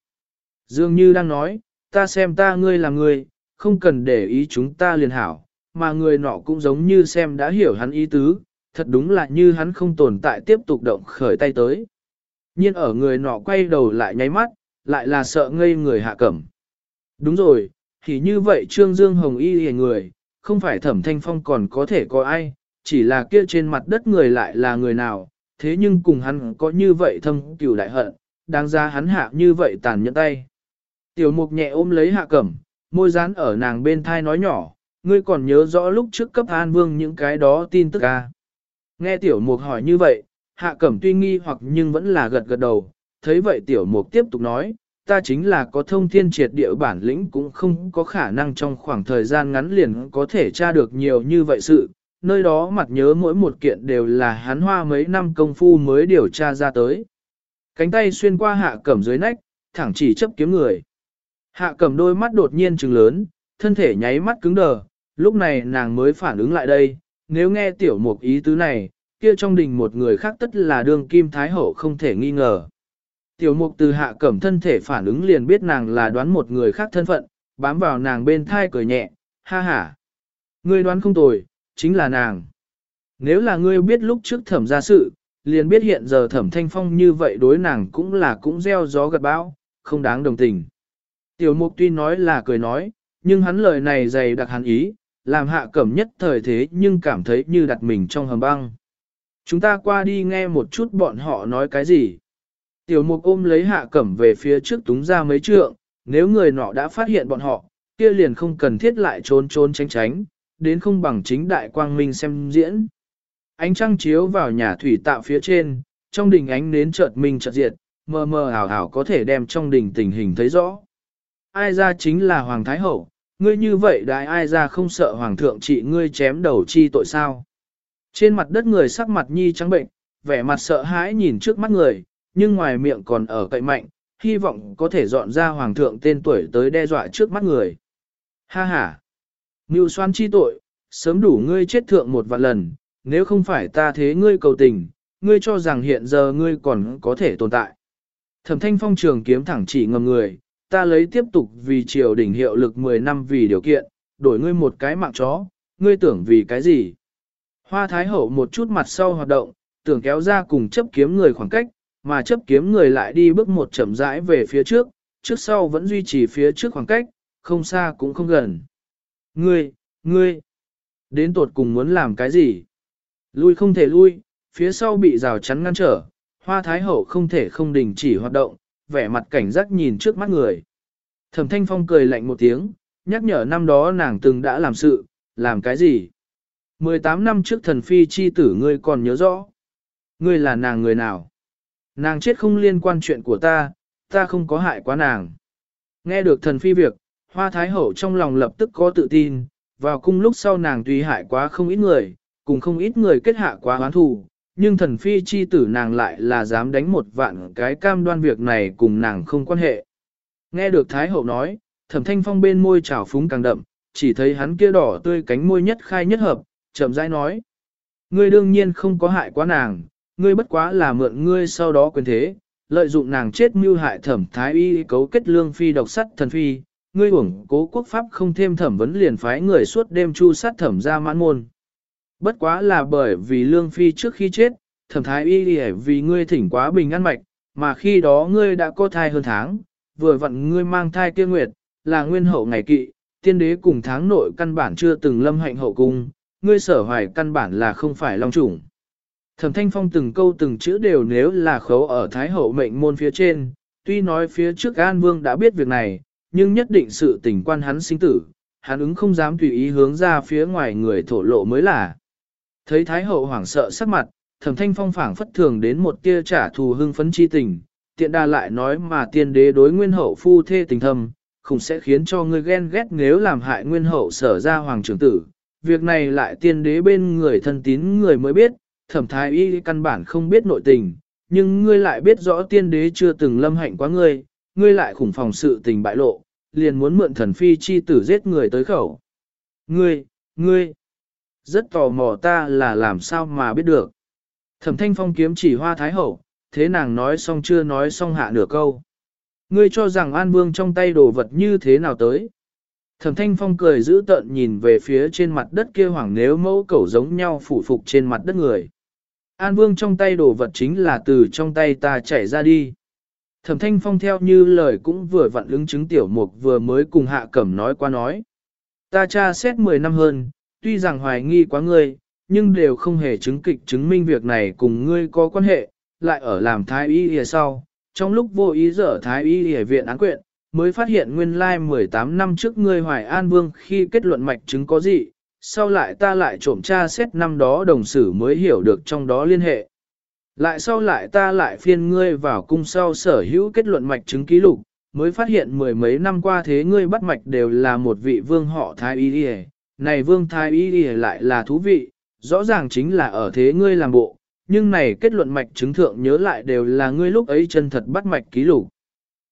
Dường như đang nói, ta xem ta ngươi là ngươi, không cần để ý chúng ta liền hảo, mà người nọ cũng giống như xem đã hiểu hắn ý tứ, thật đúng là như hắn không tồn tại tiếp tục động khởi tay tới. Nhiên ở người nọ quay đầu lại nháy mắt, lại là sợ ngây người hạ cẩm. Đúng rồi, thì như vậy Trương Dương Hồng Y hề người, không phải thẩm thanh phong còn có thể có ai, chỉ là kia trên mặt đất người lại là người nào, thế nhưng cùng hắn có như vậy thâm cửu đại hận, đáng ra hắn hạ như vậy tàn nhẫn tay. Tiểu mục nhẹ ôm lấy hạ cẩm, môi dán ở nàng bên thai nói nhỏ, ngươi còn nhớ rõ lúc trước cấp an vương những cái đó tin tức à. Nghe tiểu mục hỏi như vậy, hạ cẩm tuy nghi hoặc nhưng vẫn là gật gật đầu, thấy vậy tiểu mục tiếp tục nói, ta chính là có thông thiên triệt địa bản lĩnh cũng không có khả năng trong khoảng thời gian ngắn liền có thể tra được nhiều như vậy sự, nơi đó mặt nhớ mỗi một kiện đều là hắn hoa mấy năm công phu mới điều tra ra tới. Cánh tay xuyên qua hạ cẩm dưới nách, thẳng chỉ chấp kiếm người. Hạ cầm đôi mắt đột nhiên trừng lớn, thân thể nháy mắt cứng đờ, lúc này nàng mới phản ứng lại đây, nếu nghe tiểu mục ý tứ này, kia trong đình một người khác tất là đương kim thái hậu không thể nghi ngờ. Tiểu mục từ hạ cẩm thân thể phản ứng liền biết nàng là đoán một người khác thân phận, bám vào nàng bên thai cười nhẹ, ha ha. Ngươi đoán không tồi, chính là nàng. Nếu là ngươi biết lúc trước thẩm ra sự, liền biết hiện giờ thẩm thanh phong như vậy đối nàng cũng là cũng gieo gió gật bão, không đáng đồng tình. Tiểu mục tuy nói là cười nói, nhưng hắn lời này dày đặc hắn ý, làm hạ cẩm nhất thời thế nhưng cảm thấy như đặt mình trong hầm băng. Chúng ta qua đi nghe một chút bọn họ nói cái gì. Tiểu mục ôm lấy hạ cẩm về phía trước túng ra mấy trượng, nếu người nọ đã phát hiện bọn họ, kia liền không cần thiết lại trốn trốn tránh tránh, đến không bằng chính đại quang minh xem diễn. Ánh trăng chiếu vào nhà thủy tạo phía trên, trong đình ánh nến chợt minh chợt diệt, mờ mờ ảo ảo có thể đem trong đình tình hình thấy rõ. Ai ra chính là Hoàng Thái Hậu, ngươi như vậy đại ai ra không sợ Hoàng thượng trị ngươi chém đầu chi tội sao. Trên mặt đất người sắc mặt nhi trắng bệnh, vẻ mặt sợ hãi nhìn trước mắt người, nhưng ngoài miệng còn ở cậy mạnh, hy vọng có thể dọn ra Hoàng thượng tên tuổi tới đe dọa trước mắt người. Ha ha! Ngưu xoan chi tội, sớm đủ ngươi chết thượng một vạn lần, nếu không phải ta thế ngươi cầu tình, ngươi cho rằng hiện giờ ngươi còn có thể tồn tại. Thẩm thanh phong trường kiếm thẳng chỉ ngầm người, ta lấy tiếp tục vì triều đỉnh hiệu lực 10 năm vì điều kiện, đổi ngươi một cái mạng chó, ngươi tưởng vì cái gì? Hoa Thái Hậu một chút mặt sau hoạt động, tưởng kéo ra cùng chấp kiếm người khoảng cách, mà chấp kiếm người lại đi bước một chậm rãi về phía trước, trước sau vẫn duy trì phía trước khoảng cách, không xa cũng không gần. Ngươi, ngươi, đến tột cùng muốn làm cái gì? Lui không thể lui, phía sau bị rào chắn ngăn trở, hoa thái hậu không thể không đình chỉ hoạt động, vẻ mặt cảnh giác nhìn trước mắt người. Thẩm thanh phong cười lạnh một tiếng, nhắc nhở năm đó nàng từng đã làm sự, làm cái gì? 18 năm trước thần phi chi tử ngươi còn nhớ rõ. Ngươi là nàng người nào? Nàng chết không liên quan chuyện của ta, ta không có hại quá nàng. Nghe được thần phi việc, hoa thái hậu trong lòng lập tức có tự tin, vào cung lúc sau nàng tuy hại quá không ít người, cùng không ít người kết hạ quá oán thù, nhưng thần phi chi tử nàng lại là dám đánh một vạn cái cam đoan việc này cùng nàng không quan hệ. Nghe được Thái Hậu nói, thẩm thanh phong bên môi trào phúng càng đậm, chỉ thấy hắn kia đỏ tươi cánh môi nhất khai nhất hợp, chậm rãi nói. Ngươi đương nhiên không có hại quá nàng, ngươi bất quá là mượn ngươi sau đó quyền thế, lợi dụng nàng chết mưu hại thẩm thái y cấu kết lương phi độc sắt thần phi, ngươi uổng cố quốc pháp không thêm thẩm vấn liền phái người suốt đêm chu sát thẩm ra mãn môn. Bất quá là bởi vì lương phi trước khi chết, thẩm thái y vì ngươi thỉnh quá bình ăn mạch, mà khi đó ngươi đã có thai hơn tháng, vừa vặn ngươi mang thai kia nguyệt, là nguyên hậu ngày kỵ, tiên đế cùng tháng nội căn bản chưa từng lâm hạnh hậu cung, ngươi sở hoài căn bản là không phải long chủng. Thẩm thanh phong từng câu từng chữ đều nếu là khấu ở thái hậu mệnh môn phía trên, tuy nói phía trước An Vương đã biết việc này, nhưng nhất định sự tình quan hắn sinh tử, hắn ứng không dám tùy ý hướng ra phía ngoài người thổ lộ mới là. Thấy Thái Hậu hoảng sợ sắc mặt, thẩm thanh phong phảng phất thường đến một tia trả thù hưng phấn chi tình, tiện đà lại nói mà tiên đế đối nguyên hậu phu thê tình thâm, không sẽ khiến cho ngươi ghen ghét nếu làm hại nguyên hậu sở ra hoàng trưởng tử. Việc này lại tiên đế bên người thân tín người mới biết, thẩm thái y căn bản không biết nội tình, nhưng ngươi lại biết rõ tiên đế chưa từng lâm hạnh quá ngươi, ngươi lại khủng phòng sự tình bại lộ, liền muốn mượn thần phi chi tử giết người tới khẩu. Ngươi, ngươi, rất tò mò ta là làm sao mà biết được. Thẩm thanh phong kiếm chỉ hoa thái hậu, thế nàng nói xong chưa nói xong hạ nửa câu. Ngươi cho rằng An Vương trong tay đồ vật như thế nào tới. Thẩm thanh phong cười giữ tợn nhìn về phía trên mặt đất kia hoảng nếu mẫu cẩu giống nhau phủ phục trên mặt đất người. An Vương trong tay đồ vật chính là từ trong tay ta chảy ra đi. Thẩm thanh phong theo như lời cũng vừa vặn ứng chứng tiểu mục vừa mới cùng hạ cẩm nói qua nói. Ta tra xét 10 năm hơn, tuy rằng hoài nghi quá ngươi, nhưng đều không hề chứng kịch chứng minh việc này cùng ngươi có quan hệ, lại ở làm thái y lìa sau. Trong lúc vô ý dở thái y lìa viện án quyện, mới phát hiện nguyên lai 18 năm trước ngươi hoài an vương khi kết luận mạch chứng có gì, sau lại ta lại trộm tra xét năm đó đồng sử mới hiểu được trong đó liên hệ. Lại sau lại ta lại phiên ngươi vào cung sau sở hữu kết luận mạch chứng ký lục, mới phát hiện mười mấy năm qua thế ngươi bắt mạch đều là một vị vương họ thái y lìa này vương thái y y lại là thú vị, rõ ràng chính là ở thế ngươi làm bộ, nhưng này kết luận mạch chứng thượng nhớ lại đều là ngươi lúc ấy chân thật bắt mạch ký lục.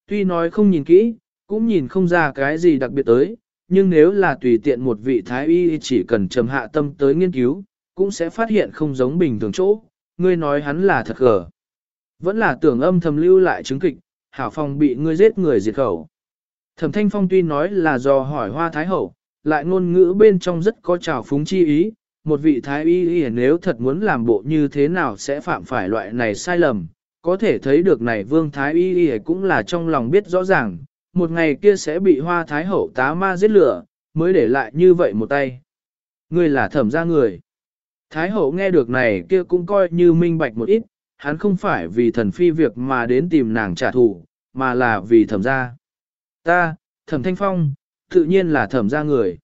Tuy nói không nhìn kỹ, cũng nhìn không ra cái gì đặc biệt tới, nhưng nếu là tùy tiện một vị thái y chỉ cần trầm hạ tâm tới nghiên cứu, cũng sẽ phát hiện không giống bình thường chỗ, ngươi nói hắn là thật gở. Vẫn là tưởng âm thầm lưu lại chứng kịch, hảo phong bị ngươi giết người diệt khẩu. Thẩm Thanh Phong tuy nói là do hỏi hoa thái hậu, lại ngôn ngữ bên trong rất có trào phúng chi ý, một vị thái y nếu thật muốn làm bộ như thế nào sẽ phạm phải loại này sai lầm, có thể thấy được này vương thái y cũng là trong lòng biết rõ ràng, một ngày kia sẽ bị hoa thái hậu tá ma giết lửa, mới để lại như vậy một tay. Ngươi là thẩm gia người. Thái hậu nghe được này kia cũng coi như minh bạch một ít, hắn không phải vì thần phi việc mà đến tìm nàng trả thù, mà là vì thẩm gia. Ta, thẩm thanh phong, tự nhiên là thẩm ra người.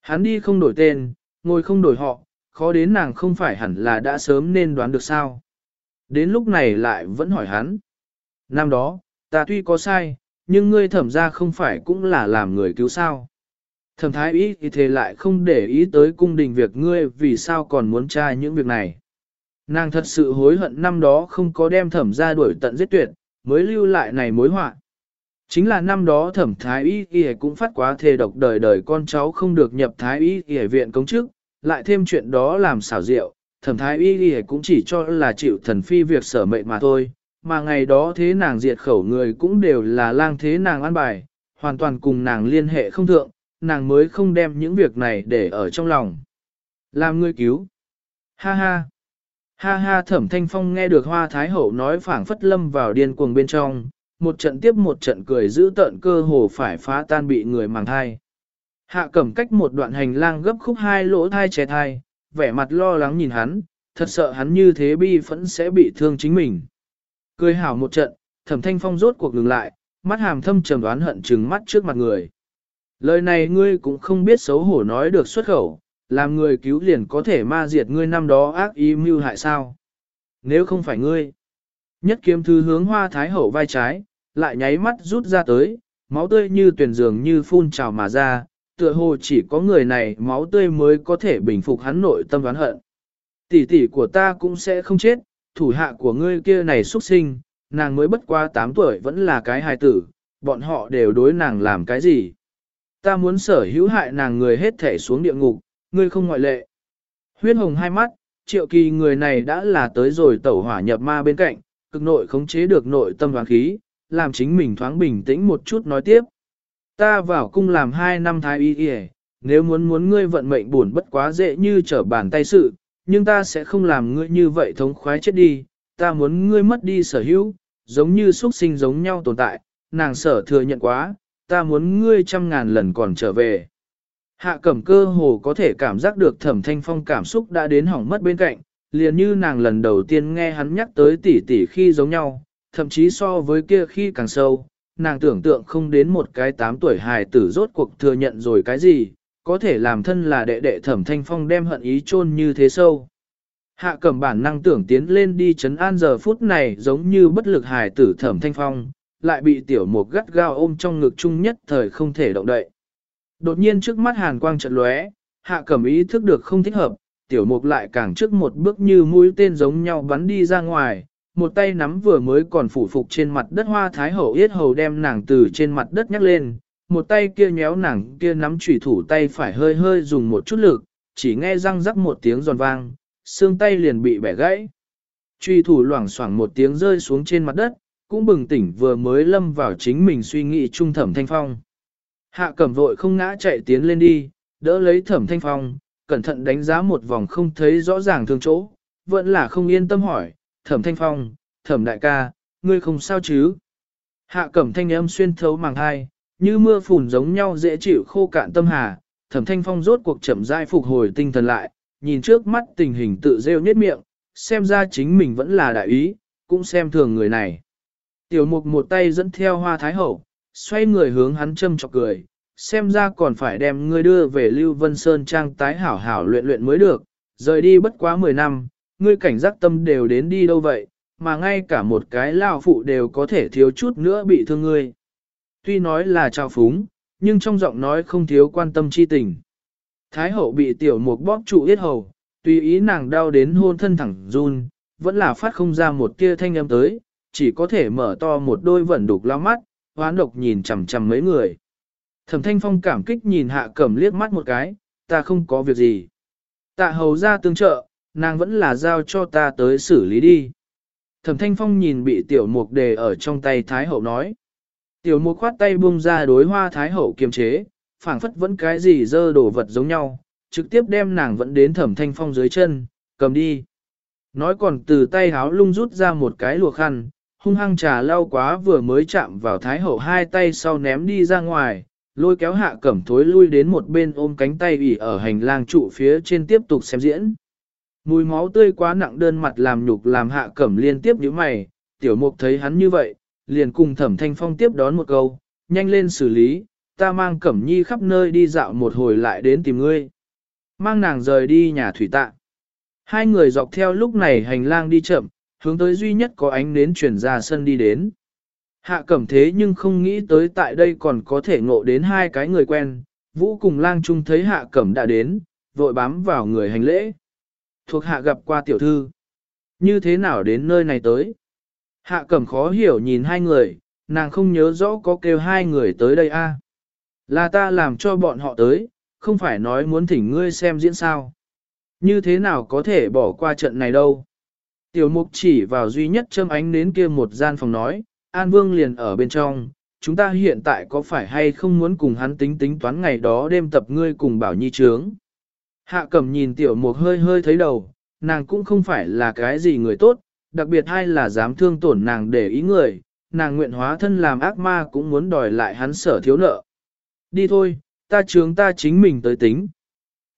Hắn đi không đổi tên, ngồi không đổi họ, khó đến nàng không phải hẳn là đã sớm nên đoán được sao. Đến lúc này lại vẫn hỏi hắn. Năm đó, ta tuy có sai, nhưng ngươi thẩm ra không phải cũng là làm người cứu sao. Thẩm thái ý thì thế lại không để ý tới cung đình việc ngươi vì sao còn muốn tra những việc này. Nàng thật sự hối hận năm đó không có đem thẩm ra đuổi tận giết tuyệt, mới lưu lại này mối họa. Chính là năm đó thẩm thái y y cũng phát quá thề độc đời đời con cháu không được nhập thái y y viện công chức, lại thêm chuyện đó làm xảo diệu, thẩm thái y y cũng chỉ cho là chịu thần phi việc sở mệnh mà thôi, mà ngày đó thế nàng diệt khẩu người cũng đều là lang thế nàng ăn bài, hoàn toàn cùng nàng liên hệ không thượng, nàng mới không đem những việc này để ở trong lòng. Làm ngươi cứu. Ha ha. Ha ha thẩm thanh phong nghe được hoa thái hậu nói phảng phất lâm vào điên cuồng bên trong, một trận tiếp một trận cười giữ tận cơ hồ phải phá tan bị người màng thai. Hạ cẩm cách một đoạn hành lang gấp khúc hai lỗ thai che thai, vẻ mặt lo lắng nhìn hắn, thật sợ hắn như thế bi vẫn sẽ bị thương chính mình. Cười hảo một trận, thẩm thanh phong rốt cuộc ngừng lại, mắt hàm thâm trầm đoán hận trừng mắt trước mặt người. Lời này ngươi cũng không biết xấu hổ nói được xuất khẩu, làm người cứu liền có thể ma diệt ngươi năm đó ác ý mưu hại sao. Nếu không phải ngươi, nhất kiếm thư hướng hoa thái hậu vai trái, lại nháy mắt rút ra tới, máu tươi như tuyển dường như phun trào mà ra, tựa hồ chỉ có người này máu tươi mới có thể bình phục hắn nội tâm đoán hận. Tỷ tỷ của ta cũng sẽ không chết, thủ hạ của ngươi kia này xuất sinh, nàng mới bất qua 8 tuổi vẫn là cái hài tử, bọn họ đều đối nàng làm cái gì. Ta muốn sở hữu hại nàng người hết thể xuống địa ngục, ngươi không ngoại lệ. Huyết hồng hai mắt, triệu kỳ người này đã là tới rồi tẩu hỏa nhập ma bên cạnh, cực nội khống chế được nội tâm hoàng khí, làm chính mình thoáng bình tĩnh một chút nói tiếp. Ta vào cung làm hai năm thái y y, nếu muốn muốn ngươi vận mệnh buồn bất quá dễ như trở bàn tay sự, nhưng ta sẽ không làm ngươi như vậy thống khoái chết đi, ta muốn ngươi mất đi sở hữu, giống như xuất sinh giống nhau tồn tại, nàng sở thừa nhận quá, ta muốn ngươi trăm ngàn lần còn trở về. Hạ cẩm cơ hồ có thể cảm giác được thẩm thanh phong cảm xúc đã đến hỏng mất bên cạnh, liền như nàng lần đầu tiên nghe hắn nhắc tới tỷ tỷ khi giống nhau, thậm chí so với kia khi càng sâu, nàng tưởng tượng không đến một cái tám tuổi hài tử rốt cuộc thừa nhận rồi cái gì, có thể làm thân là đệ đệ thẩm thanh phong đem hận ý chôn như thế sâu. Hạ cầm bản năng tưởng tiến lên đi chấn an giờ phút này giống như bất lực hài tử thẩm thanh phong, lại bị tiểu mục gắt gao ôm trong ngực chung nhất thời không thể động đậy. Đột nhiên trước mắt hàn quang trận lóe, hạ cầm ý thức được không thích hợp, tiểu mục lại càng trước một bước như mũi tên giống nhau bắn đi ra ngoài, một tay nắm vừa mới còn phủ phục trên mặt đất hoa thái hậu yết hầu đem nàng từ trên mặt đất nhắc lên, một tay kia nhéo nàng kia nắm chủy thủ tay phải hơi hơi dùng một chút lực, chỉ nghe răng rắc một tiếng giòn vang, xương tay liền bị bẻ gãy. Truy thủ loảng xoảng một tiếng rơi xuống trên mặt đất, cũng bừng tỉnh vừa mới lâm vào chính mình suy nghĩ trung thẩm thanh phong. Hạ cẩm vội không ngã chạy tiến lên đi, đỡ lấy thẩm thanh phong, cẩn thận đánh giá một vòng không thấy rõ ràng thương chỗ, vẫn là không yên tâm hỏi, thẩm thanh phong, thẩm đại ca, ngươi không sao chứ? Hạ cẩm thanh âm xuyên thấu màng hai, như mưa phùn giống nhau dễ chịu khô cạn tâm hà, thẩm thanh phong rốt cuộc chậm rãi phục hồi tinh thần lại, nhìn trước mắt tình hình tự rêu nhết miệng, xem ra chính mình vẫn là đại ý, cũng xem thường người này. Tiểu mục một tay dẫn theo hoa thái hậu, xoay người hướng hắn châm chọc cười, xem ra còn phải đem ngươi đưa về Lưu Vân Sơn Trang tái hảo hảo luyện luyện mới được, rời đi bất quá 10 năm, ngươi cảnh giác tâm đều đến đi đâu vậy, mà ngay cả một cái lao phụ đều có thể thiếu chút nữa bị thương ngươi. Tuy nói là trao phúng, nhưng trong giọng nói không thiếu quan tâm chi tình. Thái hậu bị tiểu mục bóp trụ yết hầu, tùy ý nàng đau đến hôn thân thẳng run, vẫn là phát không ra một tia thanh âm tới, chỉ có thể mở to một đôi vẩn đục lao mắt, hoán độc nhìn chằm chằm mấy người. Thẩm thanh phong cảm kích nhìn hạ cẩm liếc mắt một cái, ta không có việc gì. Tạ hầu ra tương trợ, nàng vẫn là giao cho ta tới xử lý đi. Thẩm thanh phong nhìn bị tiểu mục đề ở trong tay Thái Hậu nói. Tiểu mục khoát tay buông ra đối hoa Thái Hậu kiềm chế, phảng phất vẫn cái gì dơ đổ vật giống nhau, trực tiếp đem nàng vẫn đến thẩm thanh phong dưới chân, cầm đi. Nói còn từ tay háo lung rút ra một cái lùa khăn, hung hăng trà lau quá vừa mới chạm vào Thái Hậu hai tay sau ném đi ra ngoài, lôi kéo hạ cẩm thối lui đến một bên ôm cánh tay ủy ở hành lang trụ phía trên tiếp tục xem diễn. Mùi máu tươi quá nặng đơn mặt làm nhục làm hạ cẩm liên tiếp nhíu mày, tiểu mục thấy hắn như vậy, liền cùng thẩm thanh phong tiếp đón một câu, nhanh lên xử lý, ta mang cẩm nhi khắp nơi đi dạo một hồi lại đến tìm ngươi. Mang nàng rời đi nhà thủy tạ. Hai người dọc theo lúc này hành lang đi chậm, hướng tới duy nhất có ánh nến chuyển ra sân đi đến. Hạ cẩm thế nhưng không nghĩ tới tại đây còn có thể ngộ đến hai cái người quen, vũ cùng lang trung thấy hạ cẩm đã đến, vội bám vào người hành lễ. Thuộc hạ gặp qua tiểu thư. Như thế nào đến nơi này tới? Hạ cẩm khó hiểu nhìn hai người, nàng không nhớ rõ có kêu hai người tới đây a. Là ta làm cho bọn họ tới, không phải nói muốn thỉnh ngươi xem diễn sao. Như thế nào có thể bỏ qua trận này đâu. Tiểu mục chỉ vào duy nhất châm ánh đến kia một gian phòng nói, An Vương liền ở bên trong, chúng ta hiện tại có phải hay không muốn cùng hắn tính tính toán ngày đó đêm tập ngươi cùng bảo nhi trướng. Hạ cẩm nhìn tiểu mục hơi hơi thấy đầu, nàng cũng không phải là cái gì người tốt, đặc biệt hay là dám thương tổn nàng để ý người, nàng nguyện hóa thân làm ác ma cũng muốn đòi lại hắn sở thiếu nợ. Đi thôi, ta trướng ta chính mình tới tính.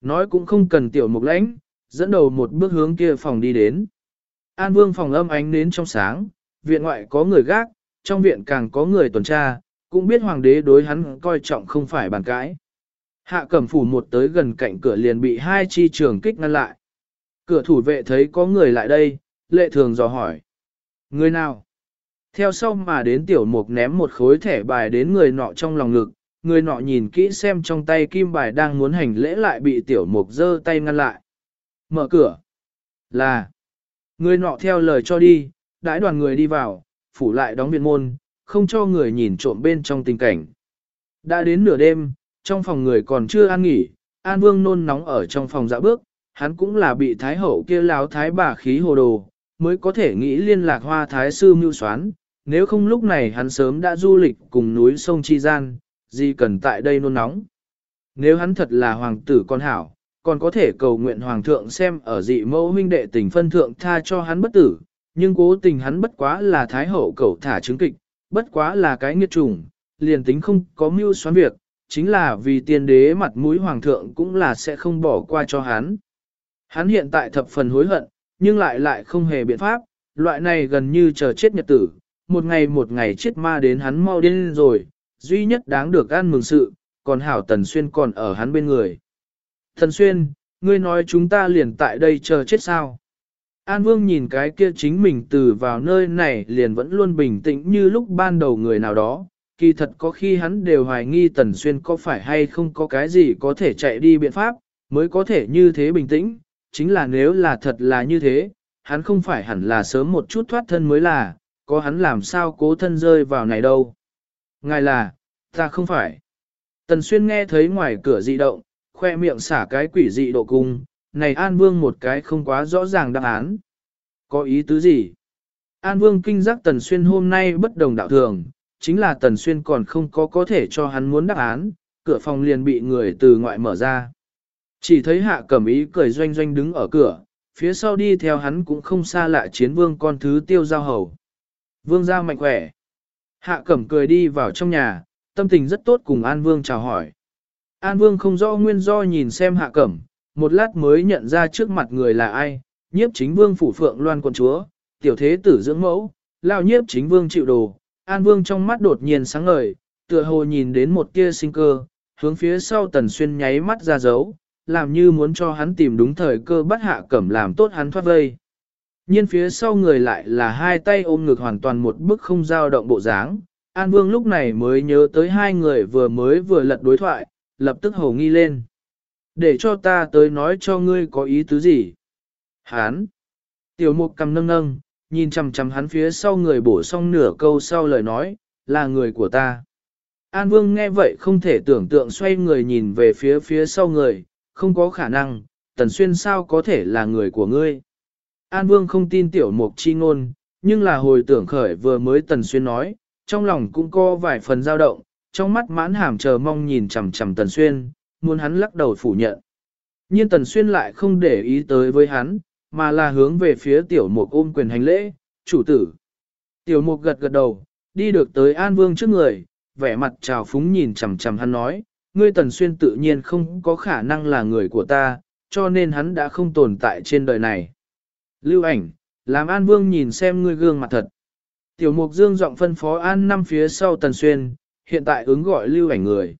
Nói cũng không cần tiểu mục lãnh, dẫn đầu một bước hướng kia phòng đi đến. An vương phòng âm ánh đến trong sáng, viện ngoại có người gác, trong viện càng có người tuần tra, cũng biết hoàng đế đối hắn coi trọng không phải bàn cãi. Hạ cẩm phủ một tới gần cạnh cửa liền bị hai chi trường kích ngăn lại. Cửa thủ vệ thấy có người lại đây, lệ thường dò hỏi. Người nào? Theo sau mà đến tiểu mục ném một khối thẻ bài đến người nọ trong lòng ngực, người nọ nhìn kỹ xem trong tay kim bài đang muốn hành lễ lại bị tiểu mục giơ tay ngăn lại. Mở cửa. Là. Người nọ theo lời cho đi, đãi đoàn người đi vào, phủ lại đóng viện môn, không cho người nhìn trộm bên trong tình cảnh. Đã đến nửa đêm, trong phòng người còn chưa an nghỉ, An Vương nôn nóng ở trong phòng dạ bước, hắn cũng là bị Thái Hậu kia láo Thái bà khí hồ đồ, mới có thể nghĩ liên lạc hoa Thái Sư mưu soán, nếu không lúc này hắn sớm đã du lịch cùng núi sông Chi Gian, gì cần tại đây nôn nóng. Nếu hắn thật là hoàng tử con hảo, còn có thể cầu nguyện hoàng thượng xem ở dị mẫu huynh đệ tình phân thượng tha cho hắn bất tử, nhưng cố tình hắn bất quá là thái hậu cầu thả chứng kịch, bất quá là cái nghiệt trùng, liền tính không có mưu xoán việc, chính là vì tiên đế mặt mũi hoàng thượng cũng là sẽ không bỏ qua cho hắn. Hắn hiện tại thập phần hối hận, nhưng lại lại không hề biện pháp, loại này gần như chờ chết nhật tử, một ngày một ngày chết ma đến hắn mau điên rồi, duy nhất đáng được ăn mừng sự, còn hảo Tần Xuyên còn ở hắn bên người. Tần Xuyên, ngươi nói chúng ta liền tại đây chờ chết sao? An Vương nhìn cái kia chính mình từ vào nơi này liền vẫn luôn bình tĩnh như lúc ban đầu người nào đó, kỳ thật có khi hắn đều hoài nghi Tần Xuyên có phải hay không có cái gì có thể chạy đi biện pháp, mới có thể như thế bình tĩnh, chính là nếu là thật là như thế, hắn không phải hẳn là sớm một chút thoát thân mới là, có hắn làm sao cố thân rơi vào này đâu. Ngài là, ta không phải. Tần Xuyên nghe thấy ngoài cửa dị động, khoe miệng xả cái quỷ dị độ cung, này An Vương một cái không quá rõ ràng đáp án. Có ý tứ gì? An Vương kinh giác Tần Xuyên hôm nay bất đồng đạo thường, chính là Tần Xuyên còn không có có thể cho hắn muốn đáp án, cửa phòng liền bị người từ ngoại mở ra. Chỉ thấy hạ cẩm ý cười doanh doanh đứng ở cửa, phía sau đi theo hắn cũng không xa lạ chiến vương con thứ tiêu giao hầu. Vương gia mạnh khỏe. Hạ cẩm cười đi vào trong nhà, tâm tình rất tốt cùng An Vương chào hỏi. An Vương không rõ nguyên do nhìn xem hạ cẩm, một lát mới nhận ra trước mặt người là ai, nhiếp chính vương phủ phượng loan quận chúa, tiểu thế tử dưỡng mẫu, lao nhiếp chính vương chịu đồ, An Vương trong mắt đột nhiên sáng ngời, tựa hồ nhìn đến một tia sinh cơ, hướng phía sau tần xuyên nháy mắt ra dấu, làm như muốn cho hắn tìm đúng thời cơ bắt hạ cẩm làm tốt hắn thoát vây. Nhiên phía sau người lại là hai tay ôm ngực hoàn toàn một bức không dao động bộ dáng. An Vương lúc này mới nhớ tới hai người vừa mới vừa lật đối thoại, lập tức hồ nghi lên. Để cho ta tới nói cho ngươi có ý tứ gì. Hán. Tiểu mục cầm nâng nâng, nhìn chằm chằm hắn phía sau người bổ xong nửa câu sau lời nói, là người của ta. An Vương nghe vậy không thể tưởng tượng xoay người nhìn về phía phía sau người, không có khả năng, Tần Xuyên sao có thể là người của ngươi. An Vương không tin tiểu mục chi ngôn, nhưng là hồi tưởng khởi vừa mới Tần Xuyên nói, trong lòng cũng có vài phần dao động, trong mắt mãn hàm chờ mong nhìn chằm chằm Tần Xuyên, muốn hắn lắc đầu phủ nhận. Nhưng Tần Xuyên lại không để ý tới với hắn, mà là hướng về phía tiểu mục ôm quyền hành lễ, chủ tử. Tiểu mục gật gật đầu, đi được tới An Vương trước người, vẻ mặt trào phúng nhìn chằm chằm hắn nói, ngươi Tần Xuyên tự nhiên không có khả năng là người của ta, cho nên hắn đã không tồn tại trên đời này. Lưu ảnh, làm An Vương nhìn xem ngươi gương mặt thật. Tiểu Mục Dương giọng phân phó An năm phía sau Tần Xuyên, hiện tại ứng gọi lưu ảnh người.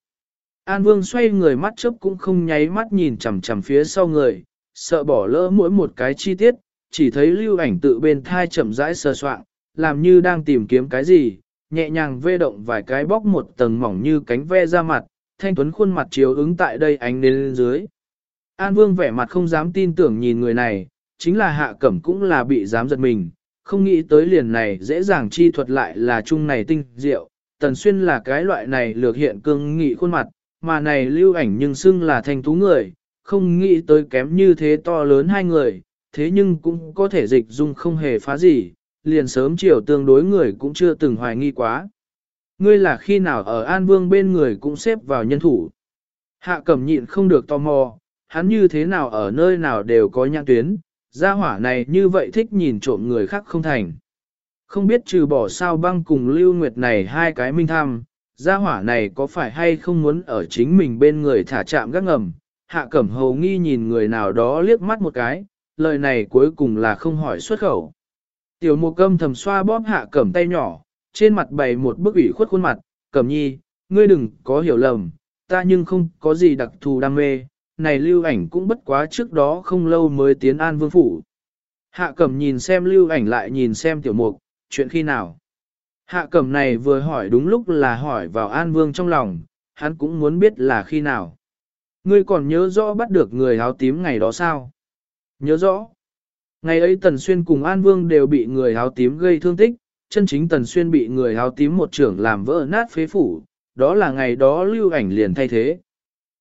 An Vương xoay người mắt chớp cũng không nháy mắt nhìn chằm chằm phía sau người, sợ bỏ lỡ mỗi một cái chi tiết, chỉ thấy lưu ảnh tự bên thai chậm rãi sờ soạn, làm như đang tìm kiếm cái gì, nhẹ nhàng vê động vài cái bóc một tầng mỏng như cánh ve ra mặt, thanh tuấn khuôn mặt chiếu ứng tại đây ánh lên dưới. An Vương vẻ mặt không dám tin tưởng nhìn người này, chính là hạ cẩm cũng là bị dám giật mình, không nghĩ tới liền này dễ dàng chi thuật lại là chung này tinh diệu, tần xuyên là cái loại này lược hiện cương nghị khuôn mặt, mà này lưu ảnh nhưng xưng là thanh tú người, không nghĩ tới kém như thế to lớn hai người, thế nhưng cũng có thể dịch dung không hề phá gì, liền sớm chiều tương đối người cũng chưa từng hoài nghi quá. Ngươi là khi nào ở An Vương bên người cũng xếp vào nhân thủ. Hạ cẩm nhịn không được tò mò, hắn như thế nào ở nơi nào đều có nhãn tuyến, gia hỏa này như vậy thích nhìn trộm người khác không thành. Không biết trừ bỏ sao băng cùng lưu nguyệt này hai cái minh tham, gia hỏa này có phải hay không muốn ở chính mình bên người thả chạm gác ngầm, hạ cẩm hầu nghi nhìn người nào đó liếc mắt một cái, lời này cuối cùng là không hỏi xuất khẩu. Tiểu mục câm thầm xoa bóp hạ cẩm tay nhỏ, trên mặt bày một bức ủy khuất khuôn mặt, cẩm nhi, ngươi đừng có hiểu lầm, ta nhưng không có gì đặc thù đam mê, này lưu ảnh cũng bất quá trước đó không lâu mới tiến an vương phủ. Hạ cẩm nhìn xem lưu ảnh lại nhìn xem tiểu mục, chuyện khi nào. Hạ cẩm này vừa hỏi đúng lúc là hỏi vào an vương trong lòng, hắn cũng muốn biết là khi nào. Ngươi còn nhớ rõ bắt được người áo tím ngày đó sao? Nhớ rõ. Ngày ấy Tần Xuyên cùng An Vương đều bị người áo tím gây thương tích, chân chính Tần Xuyên bị người áo tím một trưởng làm vỡ nát phế phủ, đó là ngày đó lưu ảnh liền thay thế.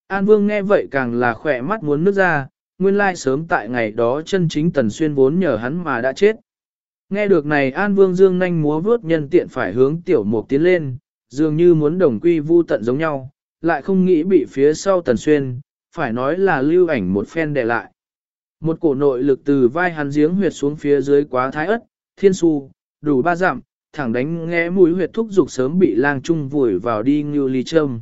An Vương nghe vậy càng là khỏe mắt muốn nước ra, nguyên lai sớm tại ngày đó chân chính Tần Xuyên vốn nhờ hắn mà đã chết. Nghe được này An Vương dương nhanh múa vướt nhân tiện phải hướng tiểu mục tiến lên, dường như muốn đồng quy vu tận giống nhau, lại không nghĩ bị phía sau Tần Xuyên, phải nói là lưu ảnh một phen để lại. Một cổ nội lực từ vai hắn giếng huyệt xuống phía dưới quá thái ất, thiên su, đủ ba dặm, thẳng đánh nghe mũi huyệt thúc dục sớm bị lang trung vùi vào đi như ly châm.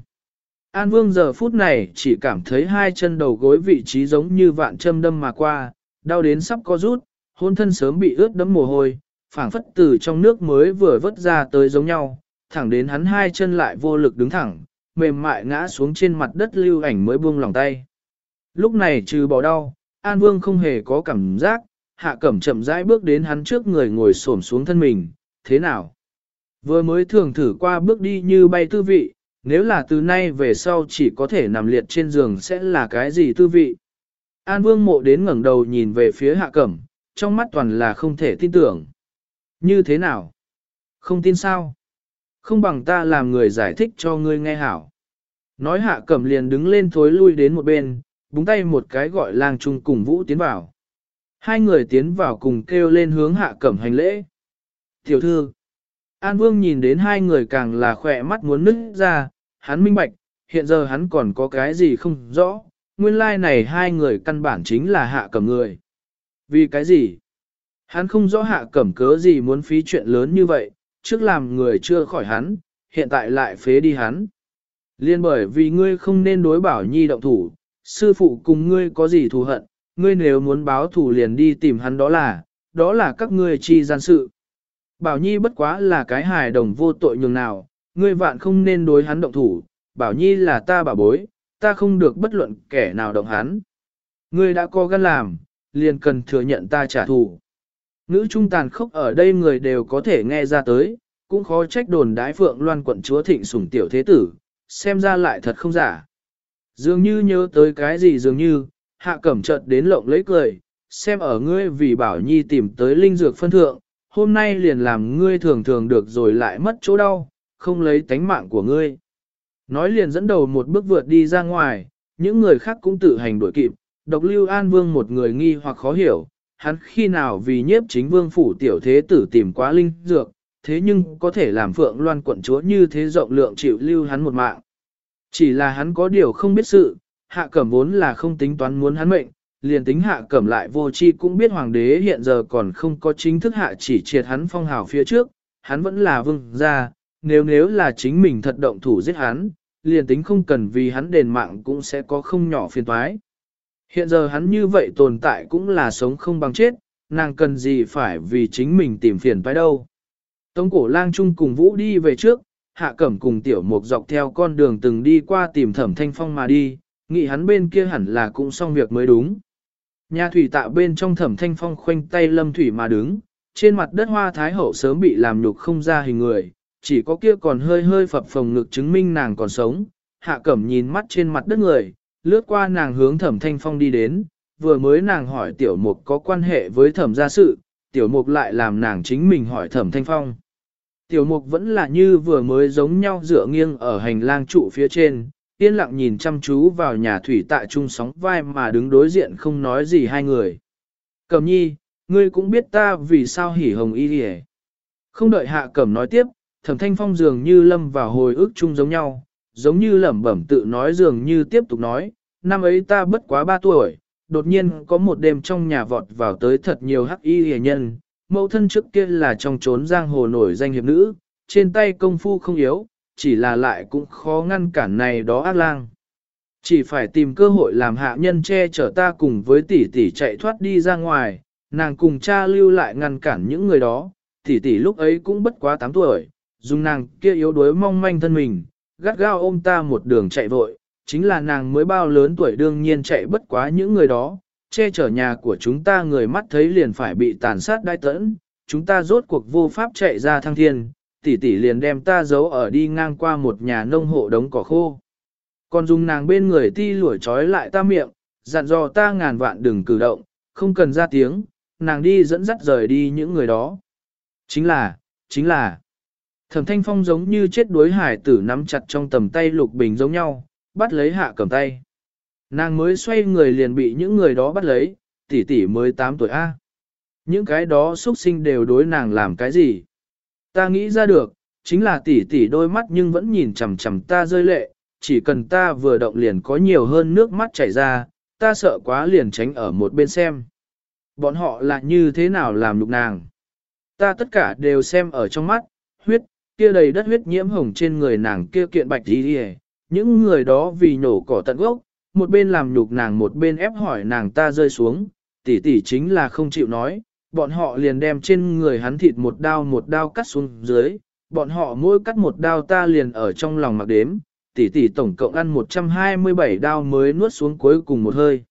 An Vương giờ phút này chỉ cảm thấy hai chân đầu gối vị trí giống như vạn châm đâm mà qua, đau đến sắp co rút, hôn thân sớm bị ướt đẫm mồ hôi, phảng phất từ trong nước mới vừa vớt ra tới giống nhau, thẳng đến hắn hai chân lại vô lực đứng thẳng, mềm mại ngã xuống trên mặt đất lưu ảnh mới buông lòng tay. Lúc này trừ bỏ đau, An Vương không hề có cảm giác, hạ cẩm chậm rãi bước đến hắn trước người ngồi xổm xuống thân mình, thế nào? Vừa mới thường thử qua bước đi như bay tư vị, nếu là từ nay về sau chỉ có thể nằm liệt trên giường sẽ là cái gì tư vị? An Vương mộ đến ngẩng đầu nhìn về phía hạ cẩm, trong mắt toàn là không thể tin tưởng. Như thế nào? Không tin sao? Không bằng ta làm người giải thích cho ngươi nghe hảo. Nói hạ cẩm liền đứng lên thối lui đến một bên, búng tay một cái gọi lang trung cùng vũ tiến vào. Hai người tiến vào cùng kêu lên hướng hạ cẩm hành lễ. Tiểu thư, An Vương nhìn đến hai người càng là khỏe mắt muốn nứt ra, hắn minh bạch, hiện giờ hắn còn có cái gì không rõ, nguyên lai like này hai người căn bản chính là hạ cẩm người. Vì cái gì? Hắn không rõ hạ cẩm cớ gì muốn phí chuyện lớn như vậy, trước làm người chưa khỏi hắn, hiện tại lại phế đi hắn. Liên bởi vì ngươi không nên đối bảo nhi động thủ, sư phụ cùng ngươi có gì thù hận, ngươi nếu muốn báo thù liền đi tìm hắn đó là, đó là các ngươi chi gian sự. Bảo Nhi bất quá là cái hài đồng vô tội nhường nào, ngươi vạn không nên đối hắn động thủ, Bảo Nhi là ta bảo bối, ta không được bất luận kẻ nào động hắn. Ngươi đã có gan làm, liền cần thừa nhận ta trả thù. Ngữ trung tàn khốc ở đây người đều có thể nghe ra tới, cũng khó trách đồn đái phượng loan quận chúa thịnh sủng tiểu thế tử, xem ra lại thật không giả. Dường như nhớ tới cái gì dường như, hạ cẩm chợt đến lộng lấy cười, xem ở ngươi vì bảo nhi tìm tới linh dược phân thượng, hôm nay liền làm ngươi thường thường được rồi lại mất chỗ đau, không lấy tánh mạng của ngươi. Nói liền dẫn đầu một bước vượt đi ra ngoài, những người khác cũng tự hành đuổi kịp, độc lưu an vương một người nghi hoặc khó hiểu, hắn khi nào vì nhiếp chính vương phủ tiểu thế tử tìm quá linh dược, thế nhưng có thể làm phượng loan quận chúa như thế rộng lượng chịu lưu hắn một mạng. Chỉ là hắn có điều không biết sự, hạ cẩm vốn là không tính toán muốn hắn mệnh, liền tính hạ cẩm lại vô chi cũng biết hoàng đế hiện giờ còn không có chính thức hạ chỉ triệt hắn phong hào phía trước, hắn vẫn là vương gia, nếu nếu là chính mình thật động thủ giết hắn, liền tính không cần vì hắn đền mạng cũng sẽ có không nhỏ phiền toái. Hiện giờ hắn như vậy tồn tại cũng là sống không bằng chết, nàng cần gì phải vì chính mình tìm phiền phải đâu. Tống cổ lang chung cùng Vũ đi về trước, hạ cẩm cùng tiểu mục dọc theo con đường từng đi qua tìm thẩm thanh phong mà đi, nghĩ hắn bên kia hẳn là cũng xong việc mới đúng. Nhà thủy tạ bên trong thẩm thanh phong khoanh tay lâm thủy mà đứng, trên mặt đất hoa thái hậu sớm bị làm nhục không ra hình người, chỉ có kia còn hơi hơi phập phồng ngực chứng minh nàng còn sống. Hạ cẩm nhìn mắt trên mặt đất người, lướt qua nàng hướng thẩm thanh phong đi đến, vừa mới nàng hỏi tiểu mục có quan hệ với thẩm gia sự, tiểu mục lại làm nàng chính mình hỏi thẩm thanh phong. Tiểu mục vẫn là như vừa mới giống nhau dựa nghiêng ở hành lang trụ phía trên, yên lặng nhìn chăm chú vào nhà thủy tại trung sóng vai mà đứng đối diện không nói gì hai người. Cẩm nhi, ngươi cũng biết ta vì sao hỉ hồng y đi Không đợi hạ cẩm nói tiếp, thẩm thanh phong dường như lâm vào hồi ức chung giống nhau, giống như lẩm bẩm tự nói dường như tiếp tục nói, năm ấy ta bất quá ba tuổi, đột nhiên có một đêm trong nhà vọt vào tới thật nhiều hắc y hề nhân, mẫu thân trước kia là trong trốn giang hồ nổi danh hiệp nữ, trên tay công phu không yếu, chỉ là lại cũng khó ngăn cản này đó ác lang. Chỉ phải tìm cơ hội làm hạ nhân che chở ta cùng với tỷ tỷ chạy thoát đi ra ngoài, nàng cùng cha lưu lại ngăn cản những người đó, tỷ tỷ lúc ấy cũng bất quá 8 tuổi, dùng nàng kia yếu đuối mong manh thân mình, gắt gao ôm ta một đường chạy vội, chính là nàng mới bao lớn tuổi đương nhiên chạy bất quá những người đó, che chở nhà của chúng ta người mắt thấy liền phải bị tàn sát đai tẫn, chúng ta rốt cuộc vô pháp chạy ra thăng thiên, tỷ tỷ liền đem ta giấu ở đi ngang qua một nhà nông hộ đống cỏ khô. Còn dùng nàng bên người ti lủi trói lại ta miệng, dặn dò ta ngàn vạn đừng cử động, không cần ra tiếng, nàng đi dẫn dắt rời đi những người đó. Chính là, chính là, thẩm thanh phong giống như chết đuối hải tử nắm chặt trong tầm tay lục bình giống nhau, bắt lấy hạ cầm tay. Nàng mới xoay người liền bị những người đó bắt lấy, tỷ tỷ mới 8 tuổi A. Những cái đó xuất sinh đều đối nàng làm cái gì? Ta nghĩ ra được, chính là tỷ tỷ đôi mắt nhưng vẫn nhìn chằm chằm ta rơi lệ, chỉ cần ta vừa động liền có nhiều hơn nước mắt chảy ra, ta sợ quá liền tránh ở một bên xem. Bọn họ là như thế nào làm lục nàng? Ta tất cả đều xem ở trong mắt, huyết, kia đầy đất huyết nhiễm hồng trên người nàng kia kiện bạch đi đi những người đó vì nổ cỏ tận gốc, một bên làm nhục nàng một bên ép hỏi nàng ta rơi xuống, tỷ tỷ chính là không chịu nói, bọn họ liền đem trên người hắn thịt một đao một đao cắt xuống dưới, bọn họ mỗi cắt một đao ta liền ở trong lòng mặc đếm, tỷ tỷ tổng cộng ăn 127 đao mới nuốt xuống cuối cùng một hơi.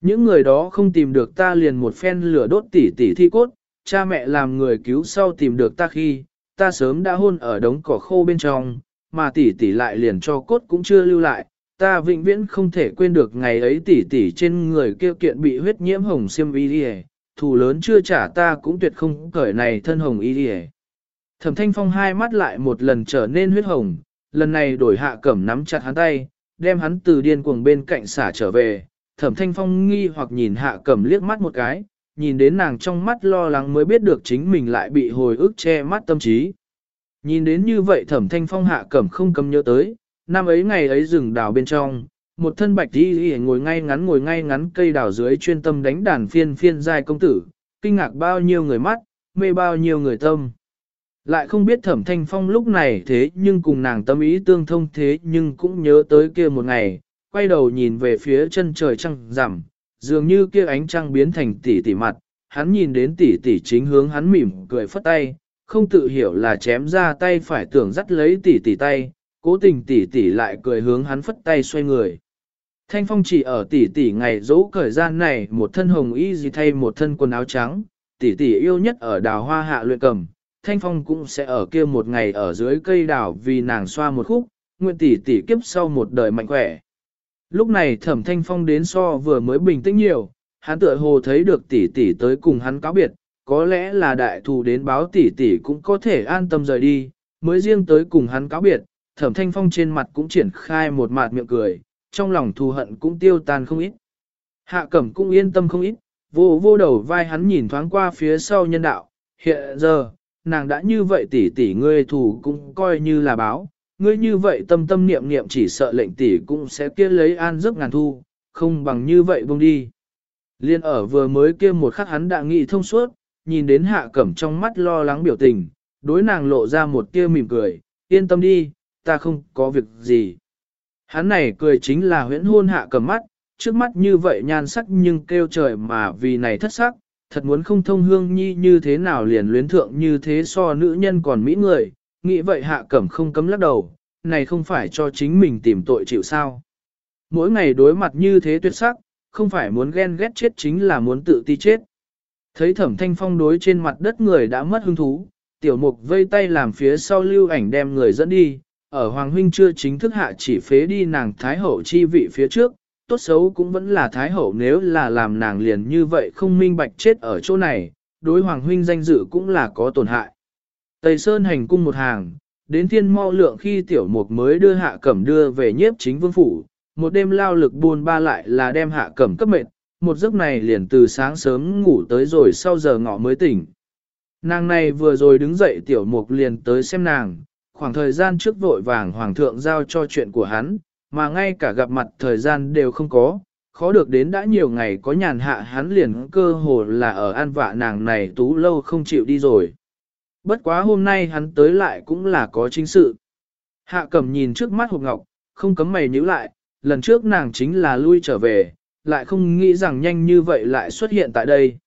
Những người đó không tìm được ta liền một phen lửa đốt tỷ tỷ thi cốt, cha mẹ làm người cứu sau tìm được ta khi, ta sớm đã hôn ở đống cỏ khô bên trong, mà tỷ tỷ lại liền cho cốt cũng chưa lưu lại, ta vĩnh viễn không thể quên được ngày ấy tỷ tỷ trên người kêu kiện bị huyết nhiễm hồng xiêm y đi thù lớn chưa trả ta cũng tuyệt không cởi này thân hồng y đi Thẩm thanh phong hai mắt lại một lần trở nên huyết hồng, lần này đổi hạ cẩm nắm chặt hắn tay, đem hắn từ điên cuồng bên cạnh xả trở về, thẩm thanh phong nghi hoặc nhìn hạ cẩm liếc mắt một cái, nhìn đến nàng trong mắt lo lắng mới biết được chính mình lại bị hồi ức che mắt tâm trí. Nhìn đến như vậy thẩm thanh phong hạ cẩm không cầm nhớ tới, năm ấy ngày ấy rừng đào bên trong, một thân bạch đi ngồi ngay ngắn ngồi ngay ngắn cây đào dưới chuyên tâm đánh đàn phiên phiên giai công tử, kinh ngạc bao nhiêu người mắt, mê bao nhiêu người tâm. Lại không biết thẩm thanh phong lúc này thế nhưng cùng nàng tâm ý tương thông thế nhưng cũng nhớ tới kia một ngày, quay đầu nhìn về phía chân trời trăng rằm, dường như kia ánh trăng biến thành tỷ tỷ mặt, hắn nhìn đến tỷ tỷ chính hướng hắn mỉm cười phất tay, không tự hiểu là chém ra tay phải tưởng dắt lấy tỷ tỷ tay, cố tình tỷ tỷ lại cười hướng hắn phất tay xoay người. Thanh phong chỉ ở tỷ tỷ ngày dỗ thời gian này một thân hồng y gì thay một thân quần áo trắng, tỷ tỷ yêu nhất ở đào hoa hạ luyện cầm, thanh phong cũng sẽ ở kia một ngày ở dưới cây đào vì nàng xoa một khúc, nguyện tỷ tỷ kiếp sau một đời mạnh khỏe. Lúc này thẩm thanh phong đến so vừa mới bình tĩnh nhiều, hắn tựa hồ thấy được tỷ tỷ tới cùng hắn cáo biệt, có lẽ là đại thù đến báo tỷ tỷ cũng có thể an tâm rời đi, mới riêng tới cùng hắn cáo biệt, thẩm thanh phong trên mặt cũng triển khai một mạt miệng cười, trong lòng thù hận cũng tiêu tan không ít. Hạ cẩm cũng yên tâm không ít, vô vô đầu vai hắn nhìn thoáng qua phía sau nhân đạo, hiện giờ, nàng đã như vậy tỷ tỷ ngươi thù cũng coi như là báo, ngươi như vậy tâm tâm niệm niệm chỉ sợ lệnh tỷ cũng sẽ kia lấy an giấc ngàn thu, không bằng như vậy buông đi. Liên ở vừa mới kia một khắc hắn đã nghị thông suốt, nhìn đến hạ cẩm trong mắt lo lắng biểu tình, đối nàng lộ ra một tia mỉm cười, yên tâm đi, ta không có việc gì. Hắn này cười chính là huyễn hôn hạ cẩm mắt, trước mắt như vậy nhan sắc nhưng kêu trời mà vì này thất sắc, thật muốn không thông hương nhi như thế nào liền luyến thượng như thế so nữ nhân còn mỹ người, nghĩ vậy hạ cẩm không cấm lắc đầu, này không phải cho chính mình tìm tội chịu sao. Mỗi ngày đối mặt như thế tuyệt sắc, không phải muốn ghen ghét chết chính là muốn tự ti chết. Thấy thẩm thanh phong đối trên mặt đất người đã mất hứng thú, tiểu mục vây tay làm phía sau lưu ảnh đem người dẫn đi, ở Hoàng Huynh chưa chính thức hạ chỉ phế đi nàng Thái Hậu chi vị phía trước, tốt xấu cũng vẫn là Thái Hậu nếu là làm nàng liền như vậy không minh bạch chết ở chỗ này, đối Hoàng Huynh danh dự cũng là có tổn hại. Tây Sơn hành cung một hàng, đến thiên mau lượng khi tiểu mục mới đưa hạ cẩm đưa về nhiếp chính vương phủ, một đêm lao lực buôn ba lại là đem hạ cẩm cấp mệt, một giấc này liền từ sáng sớm ngủ tới rồi sau giờ ngọ mới tỉnh. Nàng này vừa rồi đứng dậy tiểu mục liền tới xem nàng, khoảng thời gian trước vội vàng hoàng thượng giao cho chuyện của hắn, mà ngay cả gặp mặt thời gian đều không có, khó được đến đã nhiều ngày có nhàn hạ hắn liền cơ hồ là ở an vạ nàng này tú lâu không chịu đi rồi. Bất quá hôm nay hắn tới lại cũng là có chính sự. Hạ cẩm nhìn trước mắt hộp ngọc, không cấm mày nhíu lại, lần trước nàng chính là lui trở về, lại không nghĩ rằng nhanh như vậy lại xuất hiện tại đây.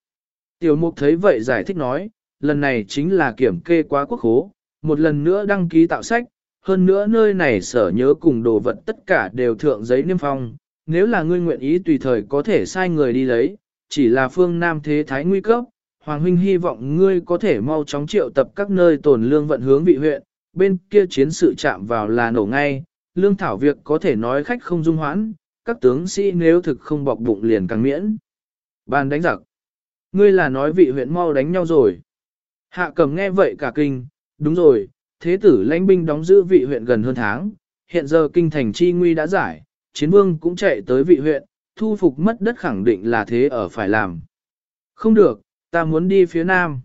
Tiểu mục thấy vậy giải thích nói, lần này chính là kiểm kê quá quốc hố, một lần nữa đăng ký tạo sách, hơn nữa nơi này sở nhớ cùng đồ vật tất cả đều thượng giấy niêm phong, nếu là ngươi nguyện ý tùy thời có thể sai người đi lấy, chỉ là phương Nam thế thái nguy cấp, Hoàng huynh hy vọng ngươi có thể mau chóng triệu tập các nơi tổn lương vận hướng vị huyện, bên kia chiến sự chạm vào là nổ ngay, lương thảo việc có thể nói khách không dung hoãn, các tướng sĩ nếu thực không bọc bụng liền càng miễn. Bàn đánh giặc. Ngươi là nói vị huyện mau đánh nhau rồi. Hạ cầm nghe vậy cả kinh, đúng rồi, thế tử lãnh binh đóng giữ vị huyện gần hơn tháng, hiện giờ kinh thành chi nguy đã giải, chiến vương cũng chạy tới vị huyện, thu phục mất đất khẳng định là thế ở phải làm. Không được, ta muốn đi phía nam.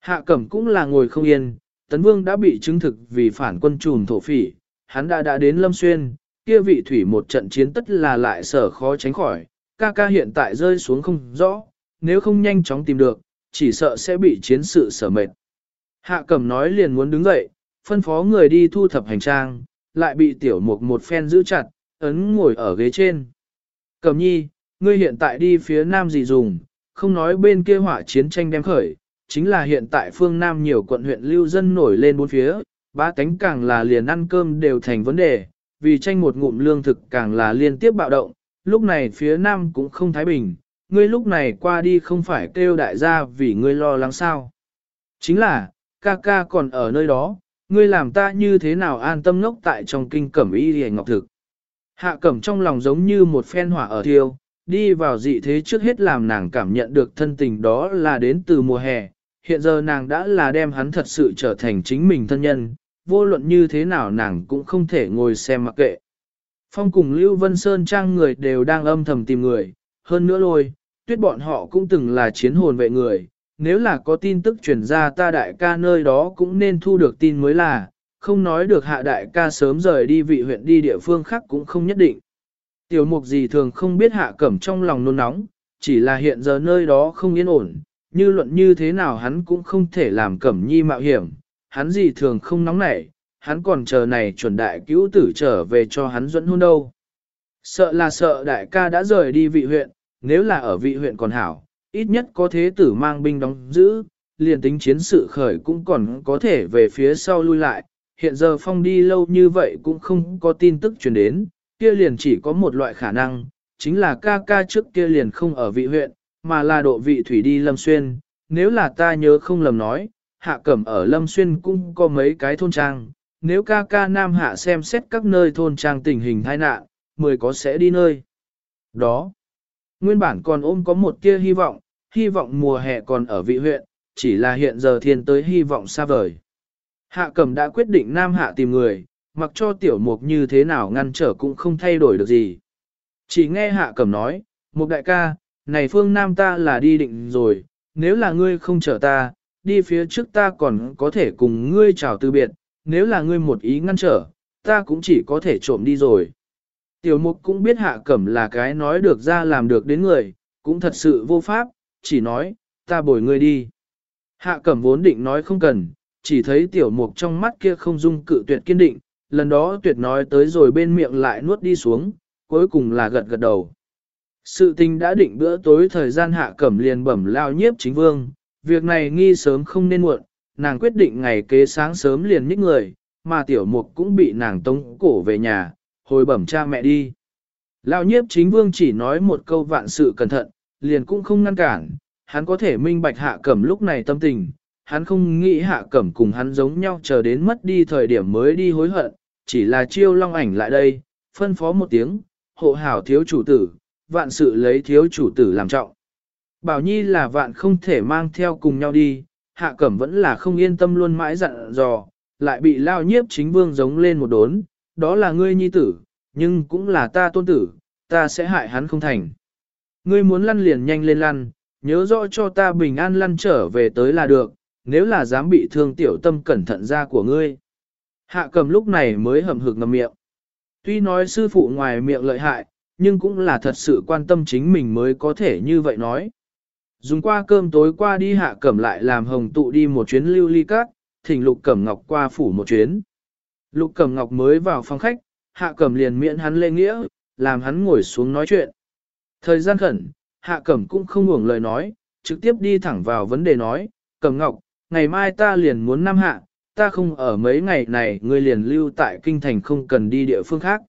Hạ cẩm cũng là ngồi không yên, tấn vương đã bị chứng thực vì phản quân trùm thổ phỉ, hắn đã đã đến lâm xuyên, kia vị thủy một trận chiến tất là lại sở khó tránh khỏi, ca ca hiện tại rơi xuống không rõ, nếu không nhanh chóng tìm được, chỉ sợ sẽ bị chiến sự sở mệt. Hạ cẩm nói liền muốn đứng dậy, phân phó người đi thu thập hành trang, lại bị tiểu mục một phen giữ chặt, ấn ngồi ở ghế trên. Cẩm nhi, ngươi hiện tại đi phía nam gì dùng, không nói bên kia hỏa chiến tranh đem khởi, chính là hiện tại phương Nam nhiều quận huyện lưu dân nổi lên bốn phía, ba tánh càng là liền ăn cơm đều thành vấn đề, vì tranh một ngụm lương thực càng là liên tiếp bạo động, lúc này phía Nam cũng không thái bình, ngươi lúc này qua đi không phải kêu đại gia vì ngươi lo lắng sao. Chính là, ca ca còn ở nơi đó, ngươi làm ta như thế nào an tâm ngốc tại trong kinh cẩm y hề ngọc thực. Hạ cẩm trong lòng giống như một phen hỏa ở thiêu, đi vào dị thế trước hết làm nàng cảm nhận được thân tình đó là đến từ mùa hè, hiện giờ nàng đã là đem hắn thật sự trở thành chính mình thân nhân, vô luận như thế nào nàng cũng không thể ngồi xem mặc kệ. Phong cùng Lưu Vân Sơn Trang người đều đang âm thầm tìm người, hơn nữa lôi, tuyết bọn họ cũng từng là chiến hồn vệ người, nếu là có tin tức truyền ra ta đại ca nơi đó cũng nên thu được tin mới là, không nói được hạ đại ca sớm rời đi vị huyện đi địa phương khác cũng không nhất định. Tiểu mục gì thường không biết hạ cẩm trong lòng nôn nóng, chỉ là hiện giờ nơi đó không yên ổn, như luận như thế nào hắn cũng không thể làm cẩm nhi mạo hiểm, hắn gì thường không nóng nảy, hắn còn chờ này chuẩn đại cứu tử trở về cho hắn dẫn hôn đâu. Sợ là sợ đại ca đã rời đi vị huyện, nếu là ở vị huyện còn hảo, ít nhất có thế tử mang binh đóng giữ, liền tính chiến sự khởi cũng còn có thể về phía sau lui lại, hiện giờ phong đi lâu như vậy cũng không có tin tức truyền đến, kia liền chỉ có một loại khả năng, chính là ca ca trước kia liền không ở vị huyện, mà là độ vị thủy đi Lâm Xuyên, nếu là ta nhớ không lầm nói, hạ cẩm ở Lâm Xuyên cũng có mấy cái thôn trang, nếu ca ca nam hạ xem xét các nơi thôn trang tình hình tai nạn, mười có sẽ đi nơi. Đó, nguyên bản còn ôm có một tia hy vọng, hy vọng mùa hè còn ở vị huyện, chỉ là hiện giờ thiên tới hy vọng xa vời. Hạ cẩm đã quyết định nam hạ tìm người, mặc cho tiểu mục như thế nào ngăn trở cũng không thay đổi được gì. Chỉ nghe hạ cẩm nói, một đại ca, này phương nam ta là đi định rồi, nếu là ngươi không chở ta, đi phía trước ta còn có thể cùng ngươi chào từ biệt, nếu là ngươi một ý ngăn trở, ta cũng chỉ có thể trộm đi rồi. Tiểu mục cũng biết hạ cẩm là cái nói được ra làm được đến người, cũng thật sự vô pháp, chỉ nói, ta bồi ngươi đi. Hạ cẩm vốn định nói không cần, chỉ thấy tiểu mục trong mắt kia không dung cự tuyệt kiên định, lần đó tuyệt nói tới rồi bên miệng lại nuốt đi xuống, cuối cùng là gật gật đầu. Sự tình đã định bữa tối thời gian hạ cẩm liền bẩm lao nhiếp chính vương, việc này nghi sớm không nên muộn, nàng quyết định ngày kế sáng sớm liền nhích người, mà tiểu mục cũng bị nàng tống cổ về nhà, hồi bẩm cha mẹ đi. Lao nhiếp chính vương chỉ nói một câu vạn sự cẩn thận, liền cũng không ngăn cản, hắn có thể minh bạch hạ cẩm lúc này tâm tình, hắn không nghĩ hạ cẩm cùng hắn giống nhau chờ đến mất đi thời điểm mới đi hối hận, chỉ là chiêu long ảnh lại đây, phân phó một tiếng, hộ hảo thiếu chủ tử, vạn sự lấy thiếu chủ tử làm trọng. Bảo Nhi là vạn không thể mang theo cùng nhau đi, hạ cẩm vẫn là không yên tâm luôn mãi dặn dò, lại bị lao nhiếp chính vương giống lên một đốn, đó là ngươi nhi tử, nhưng cũng là ta tôn tử, ta sẽ hại hắn không thành. Ngươi muốn lăn liền nhanh lên lăn, nhớ rõ cho ta bình an lăn trở về tới là được, nếu là dám bị thương tiểu tâm cẩn thận ra của ngươi. Hạ cầm lúc này mới hầm hực ngầm miệng. Tuy nói sư phụ ngoài miệng lợi hại, nhưng cũng là thật sự quan tâm chính mình mới có thể như vậy nói. Dùng qua cơm tối qua đi hạ cẩm lại làm hồng tụ đi một chuyến lưu ly cát, thỉnh lục cẩm ngọc qua phủ một chuyến. Lục cẩm ngọc mới vào phòng khách, hạ cẩm liền miễn hắn lê nghĩa, làm hắn ngồi xuống nói chuyện. Thời gian khẩn, hạ cẩm cũng không ngủng lời nói, trực tiếp đi thẳng vào vấn đề nói, cẩm ngọc, ngày mai ta liền muốn năm hạ, ta không ở mấy ngày này ngươi liền lưu tại kinh thành không cần đi địa phương khác.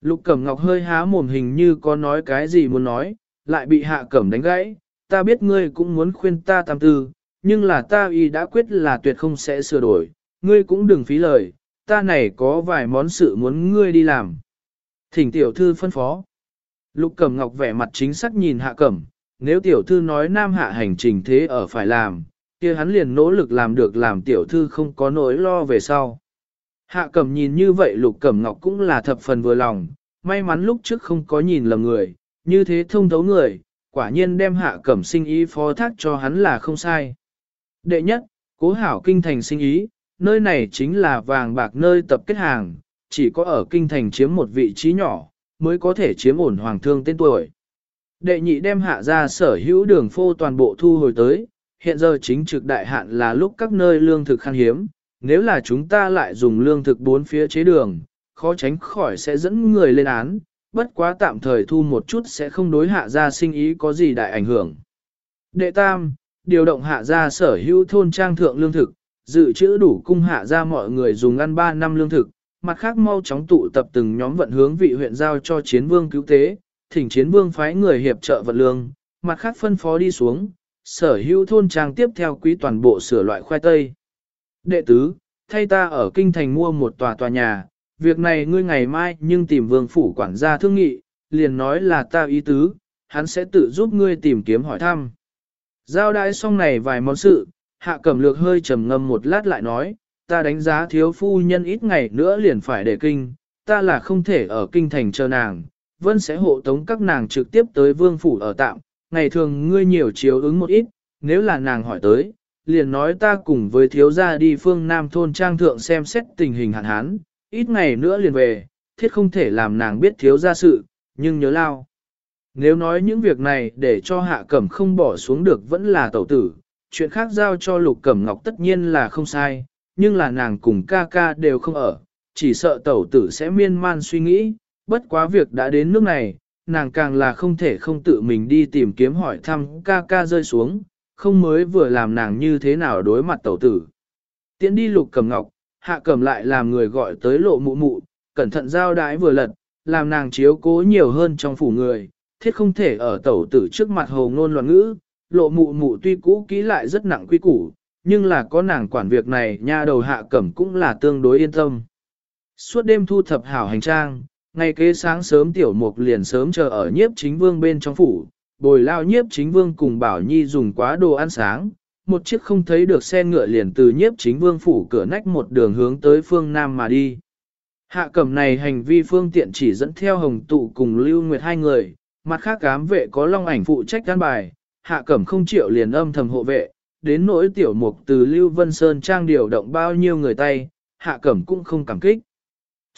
Lục Cẩm Ngọc hơi há mồm hình như có nói cái gì muốn nói, lại bị Hạ Cẩm đánh gãy, ta biết ngươi cũng muốn khuyên ta tam tư, nhưng là ta y đã quyết là tuyệt không sẽ sửa đổi, ngươi cũng đừng phí lời, ta này có vài món sự muốn ngươi đi làm. Thỉnh tiểu thư phân phó. Lục Cẩm Ngọc vẻ mặt chính xác nhìn Hạ Cẩm, nếu tiểu thư nói nam hạ hành trình thế ở phải làm, kia hắn liền nỗ lực làm được làm tiểu thư không có nỗi lo về sau. Hạ cẩm nhìn như vậy lục cẩm ngọc cũng là thập phần vừa lòng, may mắn lúc trước không có nhìn lầm người, như thế thông thấu người, quả nhiên đem hạ cẩm sinh ý phó thác cho hắn là không sai. Đệ nhất, cố hảo kinh thành sinh ý, nơi này chính là vàng bạc nơi tập kết hàng, chỉ có ở kinh thành chiếm một vị trí nhỏ, mới có thể chiếm ổn hoàng thương tên tuổi. Đệ nhị đem hạ ra sở hữu đường phô toàn bộ thu hồi tới, hiện giờ chính trực đại hạn là lúc các nơi lương thực khan hiếm, nếu là chúng ta lại dùng lương thực bốn phía chế đường, khó tránh khỏi sẽ dẫn người lên án, bất quá tạm thời thu một chút sẽ không đối hạ gia sinh ý có gì đại ảnh hưởng. Đệ tam, điều động hạ gia sở hữu thôn trang thượng lương thực, dự trữ đủ cung hạ gia mọi người dùng ăn 3 năm lương thực, mặt khác mau chóng tụ tập từng nhóm vận hướng vị huyện giao cho chiến vương cứu tế, thỉnh chiến vương phái người hiệp trợ vận lương, mặt khác phân phó đi xuống, sở hữu thôn trang tiếp theo quý toàn bộ sửa loại khoai tây. Đệ tứ, thay ta ở kinh thành mua một tòa tòa nhà, việc này ngươi ngày mai nhưng tìm vương phủ quản gia thương nghị, liền nói là ta ý tứ, hắn sẽ tự giúp ngươi tìm kiếm hỏi thăm. Giao đãi xong này vài món sự, hạ cẩm lược hơi trầm ngâm một lát lại nói, ta đánh giá thiếu phu nhân ít ngày nữa liền phải để kinh, ta là không thể ở kinh thành chờ nàng, vân sẽ hộ tống các nàng trực tiếp tới vương phủ ở tạm, ngày thường ngươi nhiều chiếu ứng một ít, nếu là nàng hỏi tới, liền nói ta cùng với thiếu gia đi phương Nam thôn trang thượng xem xét tình hình hạn hán, ít ngày nữa liền về, thiết không thể làm nàng biết thiếu gia sự, nhưng nhớ lao. Nếu nói những việc này để cho hạ cẩm không bỏ xuống được vẫn là tẩu tử, chuyện khác giao cho lục cẩm ngọc tất nhiên là không sai, nhưng là nàng cùng ca ca đều không ở, chỉ sợ tẩu tử sẽ miên man suy nghĩ, bất quá việc đã đến nước này, nàng càng là không thể không tự mình đi tìm kiếm hỏi thăm ca ca rơi xuống, không mới vừa làm nàng như thế nào đối mặt tẩu tử. Tiến đi lục cầm ngọc, hạ cầm lại làm người gọi tới lộ mụ mụ, cẩn thận giao đái vừa lật, làm nàng chiếu cố nhiều hơn trong phủ người, thiết không thể ở tẩu tử trước mặt hồ ngôn loạn ngữ, lộ mụ mụ tuy cũ kỹ lại rất nặng quy củ, nhưng là có nàng quản việc này nha đầu hạ cẩm cũng là tương đối yên tâm. Suốt đêm thu thập hảo hành trang, ngày kế sáng sớm tiểu mục liền sớm chờ ở nhiếp chính vương bên trong phủ, bồi lao nhiếp chính vương cùng bảo nhi dùng quá đồ ăn sáng, một chiếc không thấy được xe ngựa liền từ nhiếp chính vương phủ cửa nách một đường hướng tới phương Nam mà đi. Hạ cẩm này hành vi phương tiện chỉ dẫn theo hồng tụ cùng Lưu Nguyệt hai người, mặt khác cám vệ có long ảnh phụ trách gắn bài, hạ cẩm không chịu liền âm thầm hộ vệ, đến nỗi tiểu mục từ Lưu Vân Sơn trang điều động bao nhiêu người tay, hạ cẩm cũng không cảm kích.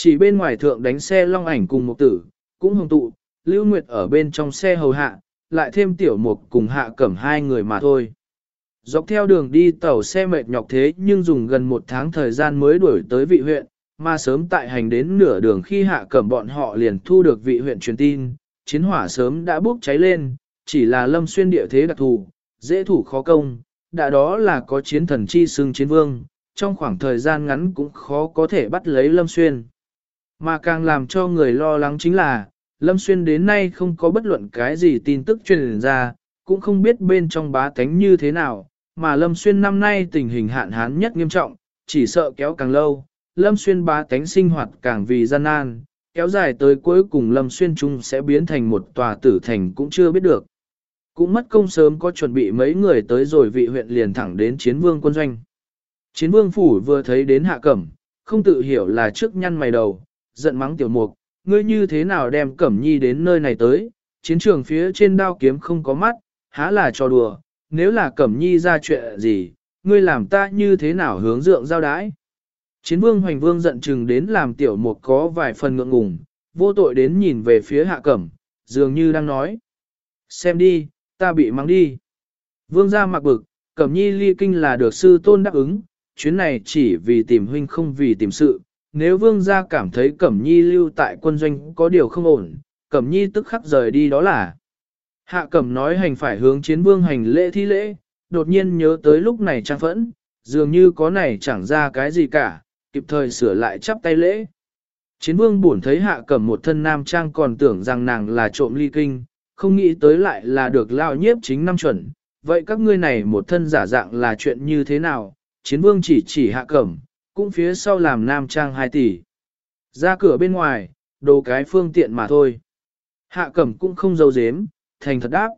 Chỉ bên ngoài thượng đánh xe long ảnh cùng một tử, cũng hồng tụ, Lưu Nguyệt ở bên trong xe hầu hạ, lại thêm tiểu mục cùng hạ cẩm hai người mà thôi. Dọc theo đường đi tàu xe mệt nhọc thế nhưng dùng gần một tháng thời gian mới đuổi tới vị huyện, mà sớm tại hành đến nửa đường khi hạ cẩm bọn họ liền thu được vị huyện truyền tin, chiến hỏa sớm đã bốc cháy lên, chỉ là lâm xuyên địa thế đặc thù, dễ thủ khó công, đã đó là có chiến thần chi xưng chiến vương, trong khoảng thời gian ngắn cũng khó có thể bắt lấy lâm xuyên. Mà càng làm cho người lo lắng chính là, lâm xuyên đến nay không có bất luận cái gì tin tức truyền ra, cũng không biết bên trong bá tánh như thế nào, mà lâm xuyên năm nay tình hình hạn hán nhất nghiêm trọng, chỉ sợ kéo càng lâu, lâm xuyên bá tánh sinh hoạt càng vì gian nan, kéo dài tới cuối cùng Lâm Xuyên Trung sẽ biến thành một tòa tử thành cũng chưa biết được. Cũng mất công sớm có chuẩn bị mấy người tới rồi vị huyện liền thẳng đến chiến vương quân doanh. Chiến vương phủ vừa thấy đến hạ cẩm, không tự hiểu là trước nhăn mày đầu, giận mắng tiểu mục, ngươi như thế nào đem cẩm nhi đến nơi này tới, chiến trường phía trên đao kiếm không có mắt, há là trò đùa, nếu là cẩm nhi ra chuyện gì, ngươi làm ta như thế nào hướng dượng giao đái. Chiến vương hoành vương giận chừng đến làm tiểu mục có vài phần ngượng ngùng, vô tội đến nhìn về phía hạ cẩm, dường như đang nói. Xem đi, ta bị mắng đi. Vương gia mặc bực, cẩm nhi ly kinh là được sư tôn đáp ứng, chuyến này chỉ vì tìm huynh không vì tìm sự. Nếu vương gia cảm thấy cẩm nhi lưu tại quân doanh có điều không ổn, cẩm nhi tức khắc rời đi đó là. Hạ cẩm nói hành phải hướng chiến vương hành lễ thi lễ, đột nhiên nhớ tới lúc này trang phẫn, dường như có này chẳng ra cái gì cả, kịp thời sửa lại chắp tay lễ. Chiến vương buồn thấy hạ cẩm một thân nam trang còn tưởng rằng nàng là trộm ly kinh, không nghĩ tới lại là được lao nhiếp chính năm chuẩn. Vậy các ngươi này một thân giả dạng là chuyện như thế nào? Chiến vương chỉ chỉ hạ cẩm, cũng phía sau làm nam trang 2 tỷ. Ra cửa bên ngoài, đồ cái phương tiện mà thôi. Hạ cẩm cũng không dâu dếm, thành thật đáp.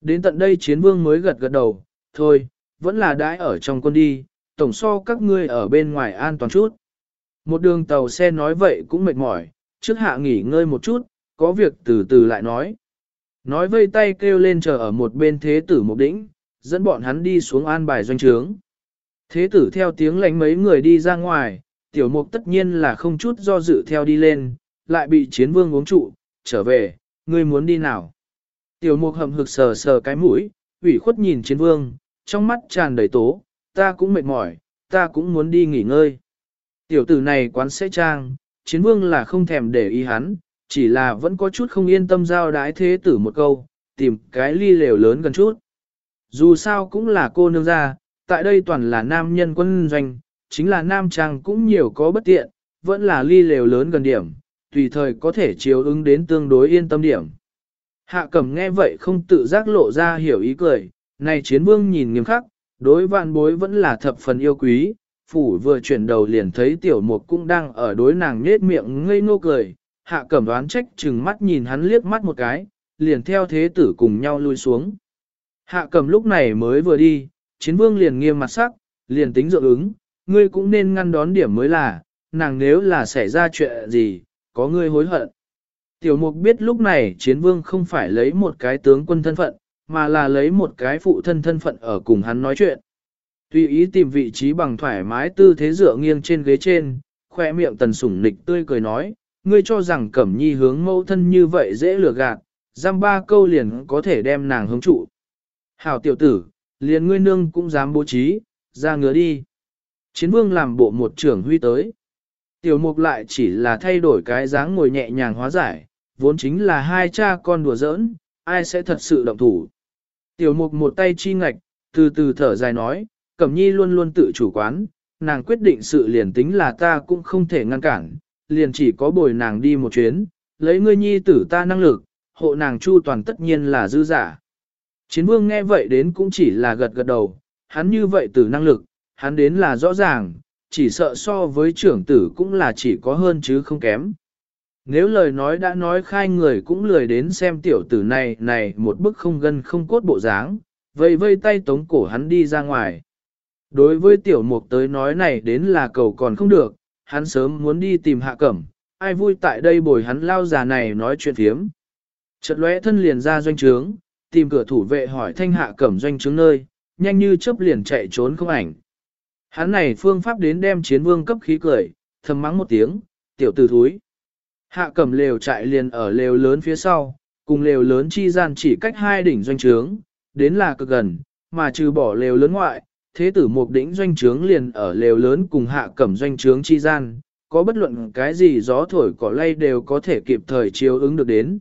Đến tận đây chiến vương mới gật gật đầu, thôi, vẫn là đãi ở trong quân đi, tổng so các ngươi ở bên ngoài an toàn chút. Một đường tàu xe nói vậy cũng mệt mỏi, trước hạ nghỉ ngơi một chút, có việc từ từ lại nói. Nói vây tay kêu lên chờ ở một bên thế tử một đỉnh, dẫn bọn hắn đi xuống an bài doanh trướng. Thế tử theo tiếng lánh mấy người đi ra ngoài, tiểu mục tất nhiên là không chút do dự theo đi lên, lại bị chiến vương uống trụ, trở về, ngươi muốn đi nào. Tiểu mục hầm hực sờ sờ cái mũi, ủy khuất nhìn chiến vương, trong mắt tràn đầy tố, ta cũng mệt mỏi, ta cũng muốn đi nghỉ ngơi. Tiểu tử này quán sẽ trang, chiến vương là không thèm để ý hắn, chỉ là vẫn có chút không yên tâm giao đái thế tử một câu, tìm cái ly lều lớn gần chút. Dù sao cũng là cô nương gia, tại đây toàn là nam nhân quân doanh, chính là nam trang cũng nhiều có bất tiện, vẫn là ly lều lớn gần điểm, tùy thời có thể chiếu ứng đến tương đối yên tâm điểm. Hạ cẩm nghe vậy không tự giác lộ ra hiểu ý cười, này chiến vương nhìn nghiêm khắc, đối vạn bối vẫn là thập phần yêu quý, phủ vừa chuyển đầu liền thấy tiểu mục cũng đang ở đối nàng nết miệng ngây ngô cười, hạ cẩm đoán trách chừng mắt nhìn hắn liếc mắt một cái, liền theo thế tử cùng nhau lui xuống. Hạ cẩm lúc này mới vừa đi, chiến vương liền nghiêm mặt sắc, liền tính dựa ứng, ngươi cũng nên ngăn đón điểm mới là, nàng nếu là xảy ra chuyện gì, có ngươi hối hận. Tiểu mục biết lúc này chiến vương không phải lấy một cái tướng quân thân phận, mà là lấy một cái phụ thân thân phận ở cùng hắn nói chuyện. Tùy ý tìm vị trí bằng thoải mái tư thế dựa nghiêng trên ghế trên, khoe miệng tần sủng nịch tươi cười nói, ngươi cho rằng cẩm nhi hướng mẫu thân như vậy dễ lừa gạt, giam ba câu liền có thể đem nàng hướng trụ. Hảo tiểu tử, liền ngươi nương cũng dám bố trí, ra ngứa đi. Chiến vương làm bộ một trưởng huy tới. Tiểu mục lại chỉ là thay đổi cái dáng ngồi nhẹ nhàng hóa giải, vốn chính là hai cha con đùa giỡn, ai sẽ thật sự động thủ. Tiểu mục một tay chi ngạch, từ từ thở dài nói, Cẩm Nhi luôn luôn tự chủ quán, nàng quyết định sự liền tính là ta cũng không thể ngăn cản, liền chỉ có bồi nàng đi một chuyến, lấy ngươi nhi tử ta năng lực, hộ nàng chu toàn tất nhiên là dư giả. Chiến vương nghe vậy đến cũng chỉ là gật gật đầu, hắn như vậy từ năng lực, hắn đến là rõ ràng, chỉ sợ so với trưởng tử cũng là chỉ có hơn chứ không kém. Nếu lời nói đã nói khai người cũng lười đến xem tiểu tử này này một bức không gân không cốt bộ dáng, vây vây tay tống cổ hắn đi ra ngoài. Đối với tiểu mục tới nói này đến là cầu còn không được, hắn sớm muốn đi tìm hạ cẩm, ai vui tại đây bồi hắn lao già này nói chuyện phiếm. Chợt lóe thân liền ra doanh trướng, tìm cửa thủ vệ hỏi thanh hạ cẩm doanh trướng nơi, nhanh như chớp liền chạy trốn không ảnh. Hắn này phương pháp đến đem chiến vương cấp khí cười, thầm mắng một tiếng, tiểu tử thúi. Hạ cẩm lều chạy liền ở lều lớn phía sau, cùng lều lớn chi gian chỉ cách hai đỉnh doanh trướng, đến là cực gần, mà trừ bỏ lều lớn ngoại, thế tử một đỉnh doanh trướng liền ở lều lớn cùng hạ cẩm doanh trướng chi gian, có bất luận cái gì gió thổi cỏ lay đều có thể kịp thời chiếu ứng được đến.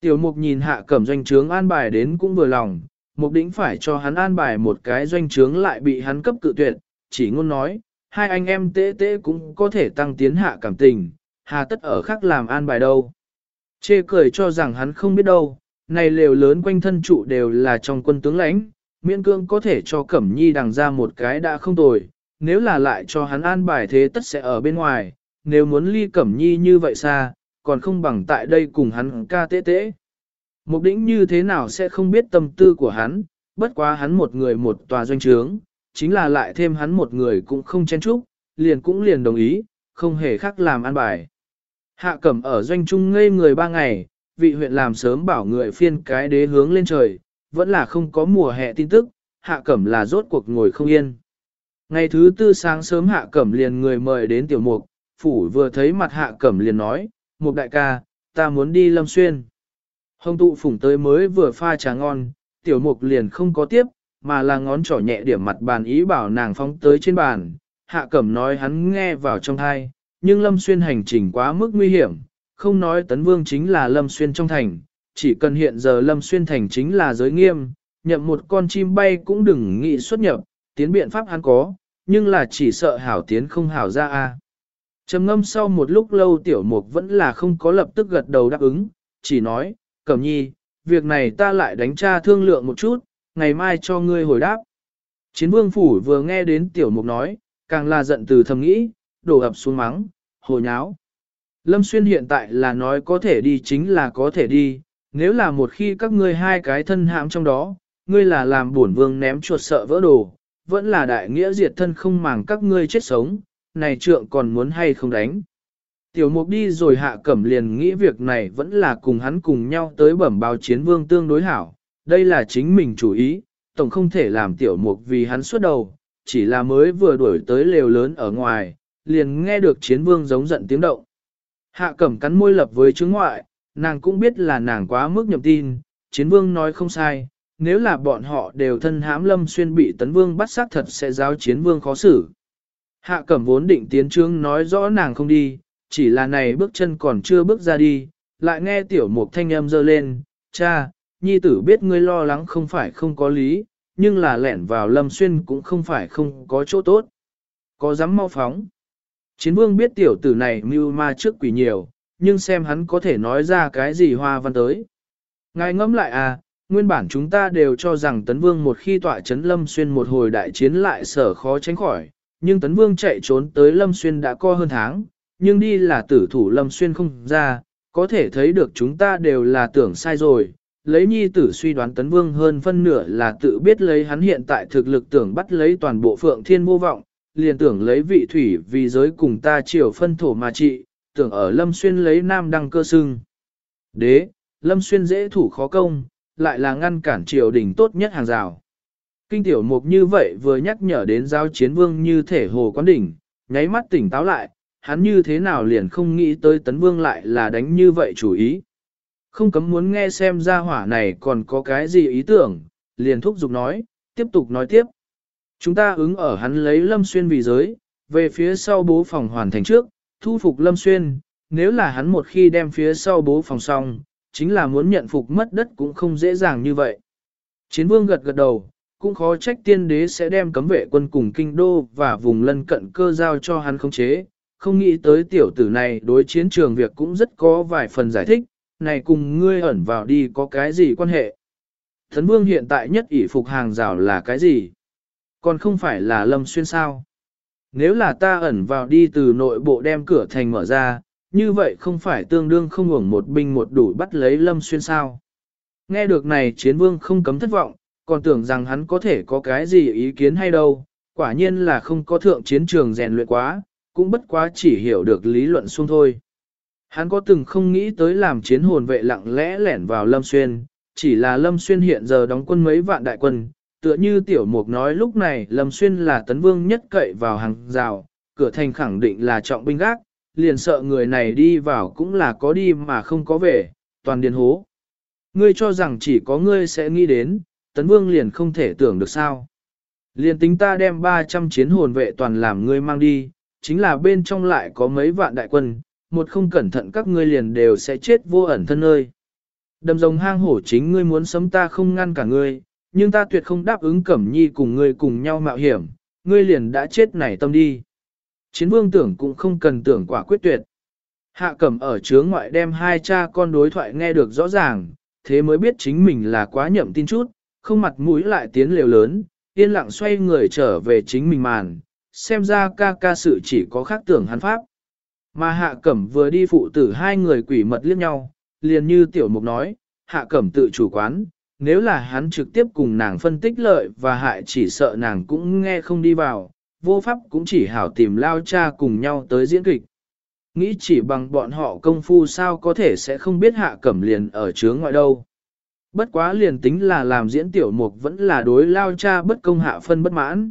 Tiểu mục nhìn hạ cẩm doanh trướng an bài đến cũng vừa lòng, mục đỉnh phải cho hắn an bài một cái doanh trướng lại bị hắn cấp cự tuyệt, chỉ ngôn nói, hai anh em tế tế cũng có thể tăng tiến hạ cảm tình, hà tất ở khác làm an bài đâu. Chê cười cho rằng hắn không biết đâu, này lều lớn quanh thân trụ đều là trong quân tướng lãnh, miễn cương có thể cho Cẩm Nhi đằng ra một cái đã không tồi, nếu là lại cho hắn an bài thế tất sẽ ở bên ngoài, nếu muốn ly Cẩm Nhi như vậy xa, còn không bằng tại đây cùng hắn ca tế tế. Mục đích như thế nào sẽ không biết tâm tư của hắn, bất quá hắn một người một tòa doanh trướng, chính là lại thêm hắn một người cũng không chen chúc, liền cũng liền đồng ý, không hề khác làm an bài. Hạ cẩm ở doanh trung ngây người ba ngày, vị huyện làm sớm bảo người phiên cái đế hướng lên trời, vẫn là không có mùa hè tin tức, hạ cẩm là rốt cuộc ngồi không yên. Ngày thứ tư sáng sớm hạ cẩm liền người mời đến tiểu mục, phủ vừa thấy mặt hạ cẩm liền nói, một đại ca, ta muốn đi lâm xuyên. Hồng tụ phủng tới mới vừa pha trà ngon, tiểu mục liền không có tiếp, mà là ngón trỏ nhẹ điểm mặt bàn ý bảo nàng phóng tới trên bàn. Hạ cẩm nói hắn nghe vào trong thai, nhưng lâm xuyên hành trình quá mức nguy hiểm, không nói tấn vương chính là lâm xuyên trong thành, chỉ cần hiện giờ lâm xuyên thành chính là giới nghiêm, nhậm một con chim bay cũng đừng nghĩ xuất nhập, tiến biện pháp hắn có, nhưng là chỉ sợ hảo tiến không hảo ra a. Trầm ngâm sau một lúc lâu tiểu mục vẫn là không có lập tức gật đầu đáp ứng, chỉ nói, cẩm nhi, việc này ta lại đánh tra thương lượng một chút, ngày mai cho ngươi hồi đáp. Chiến vương phủ vừa nghe đến tiểu mục nói, càng là giận từ thầm nghĩ, đổ ập xuống mắng, hồ nháo. Lâm Xuyên hiện tại là nói có thể đi chính là có thể đi, nếu là một khi các ngươi hai cái thân hãm trong đó, ngươi là làm bổn vương ném chuột sợ vỡ đồ, vẫn là đại nghĩa diệt thân không màng các ngươi chết sống, này trượng còn muốn hay không đánh. Tiểu mục đi rồi hạ cẩm liền nghĩ việc này vẫn là cùng hắn cùng nhau tới bẩm báo chiến vương tương đối hảo, đây là chính mình chủ ý, tổng không thể làm tiểu mục vì hắn xuất đầu, chỉ là mới vừa đuổi tới lều lớn ở ngoài, liền nghe được chiến vương giống giận tiếng động. Hạ cẩm cắn môi lập với chứng ngoại, nàng cũng biết là nàng quá mức nhập tin, chiến vương nói không sai, nếu là bọn họ đều thân hãm lâm xuyên bị tấn vương bắt xác thật sẽ giao chiến vương khó xử. Hạ cẩm vốn định tiến trương nói rõ nàng không đi, chỉ là này bước chân còn chưa bước ra đi, lại nghe tiểu mục thanh âm dơ lên, cha, nhi tử biết ngươi lo lắng không phải không có lý, nhưng là lẻn vào lâm xuyên cũng không phải không có chỗ tốt. Có dám mau phóng. Chiến vương biết tiểu tử này mưu ma trước quỷ nhiều, nhưng xem hắn có thể nói ra cái gì hoa văn tới. Ngài ngẫm lại à, nguyên bản chúng ta đều cho rằng tấn vương một khi tọa chấn lâm xuyên một hồi đại chiến lại sở khó tránh khỏi, nhưng tấn vương chạy trốn tới lâm xuyên đã co hơn tháng, nhưng đi là tử thủ lâm xuyên không ra, có thể thấy được chúng ta đều là tưởng sai rồi. Lấy nhi tử suy đoán tấn vương hơn phân nửa là tự biết lấy hắn hiện tại thực lực tưởng bắt lấy toàn bộ phượng thiên vô vọng, liền tưởng lấy vị thủy vì giới cùng ta chiều phân thổ mà trị, tưởng ở Lâm Xuyên lấy nam đăng cơ sưng. Đế, Lâm Xuyên dễ thủ khó công, lại là ngăn cản triều đình tốt nhất hàng rào. Kinh tiểu mục như vậy vừa nhắc nhở đến giao chiến vương như thể hồ quán đỉnh, nháy mắt tỉnh táo lại, hắn như thế nào liền không nghĩ tới tấn vương lại là đánh như vậy chủ ý. Không cấm muốn nghe xem ra hỏa này còn có cái gì ý tưởng, liền thúc giục nói, tiếp tục nói tiếp. Chúng ta ứng ở hắn lấy Lâm Xuyên vì giới, về phía sau bố phòng hoàn thành trước, thu phục Lâm Xuyên, nếu là hắn một khi đem phía sau bố phòng xong, chính là muốn nhận phục mất đất cũng không dễ dàng như vậy. Chiến vương gật gật đầu, cũng khó trách tiên đế sẽ đem cấm vệ quân cùng kinh đô và vùng lân cận cơ giao cho hắn khống chế, không nghĩ tới tiểu tử này đối chiến trường việc cũng rất có vài phần giải thích, này cùng ngươi ẩn vào đi có cái gì quan hệ. Thấn vương hiện tại nhất ỷ phục hàng rào là cái gì? Còn không phải là lâm xuyên sao. Nếu là ta ẩn vào đi từ nội bộ đem cửa thành mở ra, như vậy không phải tương đương không hưởng một binh một đủ bắt lấy lâm xuyên sao. Nghe được này chiến vương không cấm thất vọng, còn tưởng rằng hắn có thể có cái gì ý kiến hay đâu, quả nhiên là không có thượng chiến trường rèn luyện quá, cũng bất quá chỉ hiểu được lý luận xung thôi. Hắn có từng không nghĩ tới làm chiến hồn vệ lặng lẽ lẻn vào Lâm Xuyên, chỉ là Lâm Xuyên hiện giờ đóng quân mấy vạn đại quân, tựa như tiểu mục nói lúc này Lâm Xuyên là tấn vương nhất cậy vào hàng rào, cửa thành khẳng định là trọng binh gác, liền sợ người này đi vào cũng là có đi mà không có về, toàn điền hố. Ngươi cho rằng chỉ có ngươi sẽ nghĩ đến, tấn vương liền không thể tưởng được sao. Liền tính ta đem 300 chiến hồn vệ toàn làm ngươi mang đi, chính là bên trong lại có mấy vạn đại quân, một không cẩn thận các ngươi liền đều sẽ chết vô ẩn thân ơi. Đầm rồng hang hổ chính ngươi muốn sấm ta không ngăn cả ngươi, nhưng ta tuyệt không đáp ứng cẩm nhi cùng ngươi cùng nhau mạo hiểm, ngươi liền đã chết nảy tâm đi. Chiến vương tưởng cũng không cần tưởng quả quyết tuyệt. Hạ cẩm ở chướng ngoại đem hai cha con đối thoại nghe được rõ ràng, thế mới biết chính mình là quá nhậm tin chút, không mặt mũi lại tiến liều lớn, yên lặng xoay người trở về chính mình màn, xem ra ca ca sự chỉ có khác tưởng hắn pháp. Mà hạ cẩm vừa đi phụ tử hai người quỷ mật liếc nhau, liền như tiểu mục nói, hạ cẩm tự chủ quán, nếu là hắn trực tiếp cùng nàng phân tích lợi và hại chỉ sợ nàng cũng nghe không đi vào, vô pháp cũng chỉ hảo tìm lao cha cùng nhau tới diễn kịch. Nghĩ chỉ bằng bọn họ công phu sao có thể sẽ không biết hạ cẩm liền ở chướng ngoại đâu. Bất quá liền tính là làm diễn tiểu mục vẫn là đối lao cha bất công hạ phân bất mãn.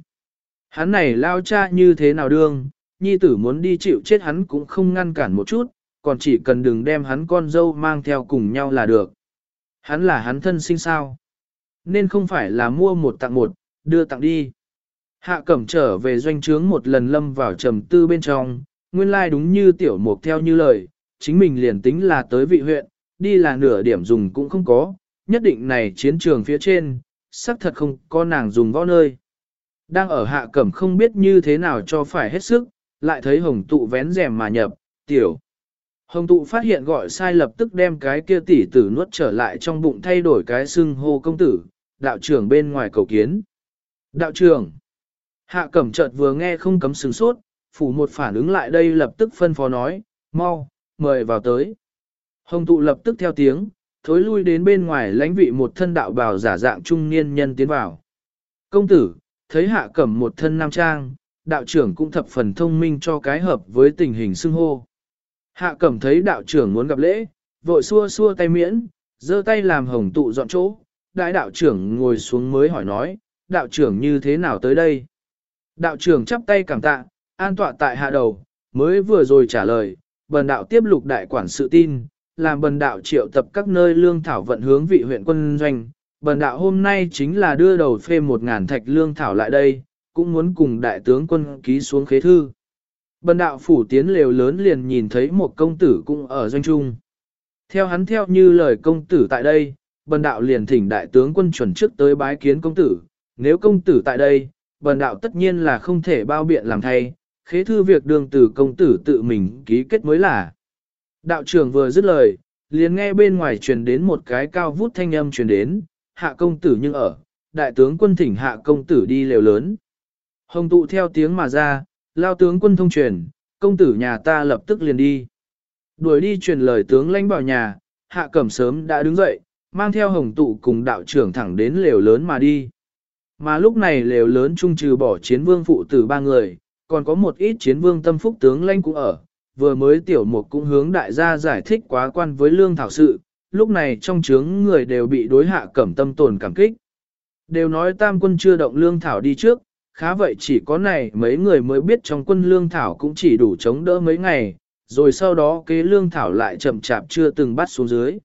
Hắn này lao cha như thế nào đương, nhi tử muốn đi chịu chết hắn cũng không ngăn cản một chút, còn chỉ cần đừng đem hắn con dâu mang theo cùng nhau là được. Hắn là hắn thân sinh sao. Nên không phải là mua một tặng một, đưa tặng đi. Hạ cẩm trở về doanh trướng một lần lâm vào trầm tư bên trong, nguyên lai like đúng như tiểu mục theo như lời, chính mình liền tính là tới vị huyện, đi là nửa điểm dùng cũng không có, nhất định này chiến trường phía trên, xác thật không có nàng dùng võ nơi. Đang ở hạ cẩm không biết như thế nào cho phải hết sức, lại thấy hồng tụ vén rèm mà nhập, tiểu. Hồng tụ phát hiện gọi sai lập tức đem cái kia tỷ tử nuốt trở lại trong bụng thay đổi cái xưng hô công tử, đạo trưởng bên ngoài cầu kiến. Đạo trưởng. Hạ cẩm chợt vừa nghe không cấm sừng sốt, phủ một phản ứng lại đây lập tức phân phó nói, mau, mời vào tới. Hồng tụ lập tức theo tiếng, thối lui đến bên ngoài lãnh vị một thân đạo bào giả dạng trung niên nhân tiến vào. Công tử, thấy hạ cẩm một thân nam trang, đạo trưởng cũng thập phần thông minh cho cái hợp với tình hình xưng hô. Hạ cẩm thấy đạo trưởng muốn gặp lễ, vội xua xua tay miễn, giơ tay làm hồng tụ dọn chỗ, đại đạo trưởng ngồi xuống mới hỏi nói, đạo trưởng như thế nào tới đây? Đạo trưởng chắp tay cảm tạ, an tọa tại hạ đầu, mới vừa rồi trả lời, bần đạo tiếp lục đại quản sự tin, làm bần đạo triệu tập các nơi lương thảo vận hướng vị huyện quân doanh. Bần đạo hôm nay chính là đưa đầu phê một ngàn thạch lương thảo lại đây, cũng muốn cùng đại tướng quân ký xuống khế thư. Bần đạo phủ tiến lều lớn liền nhìn thấy một công tử cũng ở doanh trung. Theo hắn theo như lời công tử tại đây, bần đạo liền thỉnh đại tướng quân chuẩn trước tới bái kiến công tử. Nếu công tử tại đây, bần đạo tất nhiên là không thể bao biện làm thay, khế thư việc đường tử công tử tự mình ký kết mới là. Đạo trưởng vừa dứt lời, liền nghe bên ngoài truyền đến một cái cao vút thanh âm truyền đến, hạ công tử nhưng ở, đại tướng quân thỉnh hạ công tử đi lều lớn. Hồng tụ theo tiếng mà ra, lao tướng quân thông truyền, công tử nhà ta lập tức liền đi. Đuổi đi truyền lời tướng lãnh bảo nhà, hạ cẩm sớm đã đứng dậy, mang theo hồng tụ cùng đạo trưởng thẳng đến lều lớn mà đi. Mà lúc này lều lớn trung trừ bỏ chiến vương phụ tử ba người, còn có một ít chiến vương tâm phúc tướng lãnh cũng ở, vừa mới tiểu mục cũng hướng đại gia giải thích quá quan với lương thảo sự, lúc này trong chướng người đều bị đối hạ cẩm tâm tồn cảm kích. Đều nói tam quân chưa động lương thảo đi trước, khá vậy chỉ có này mấy người mới biết trong quân lương thảo cũng chỉ đủ chống đỡ mấy ngày, rồi sau đó kế lương thảo lại chậm chạp chưa từng bắt xuống dưới.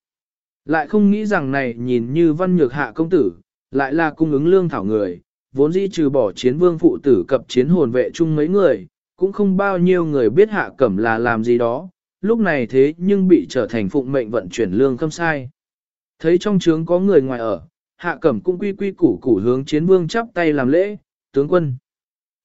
Lại không nghĩ rằng này nhìn như văn nhược hạ công tử, lại là cung ứng lương thảo người, vốn dĩ trừ bỏ chiến vương phụ tử cập chiến hồn vệ chung mấy người, cũng không bao nhiêu người biết hạ cẩm là làm gì đó, lúc này thế nhưng bị trở thành phụng mệnh vận chuyển lương khâm sai. Thấy trong trướng có người ngoài ở, hạ cẩm cũng quy quy củ củ hướng chiến vương chắp tay làm lễ, tướng quân.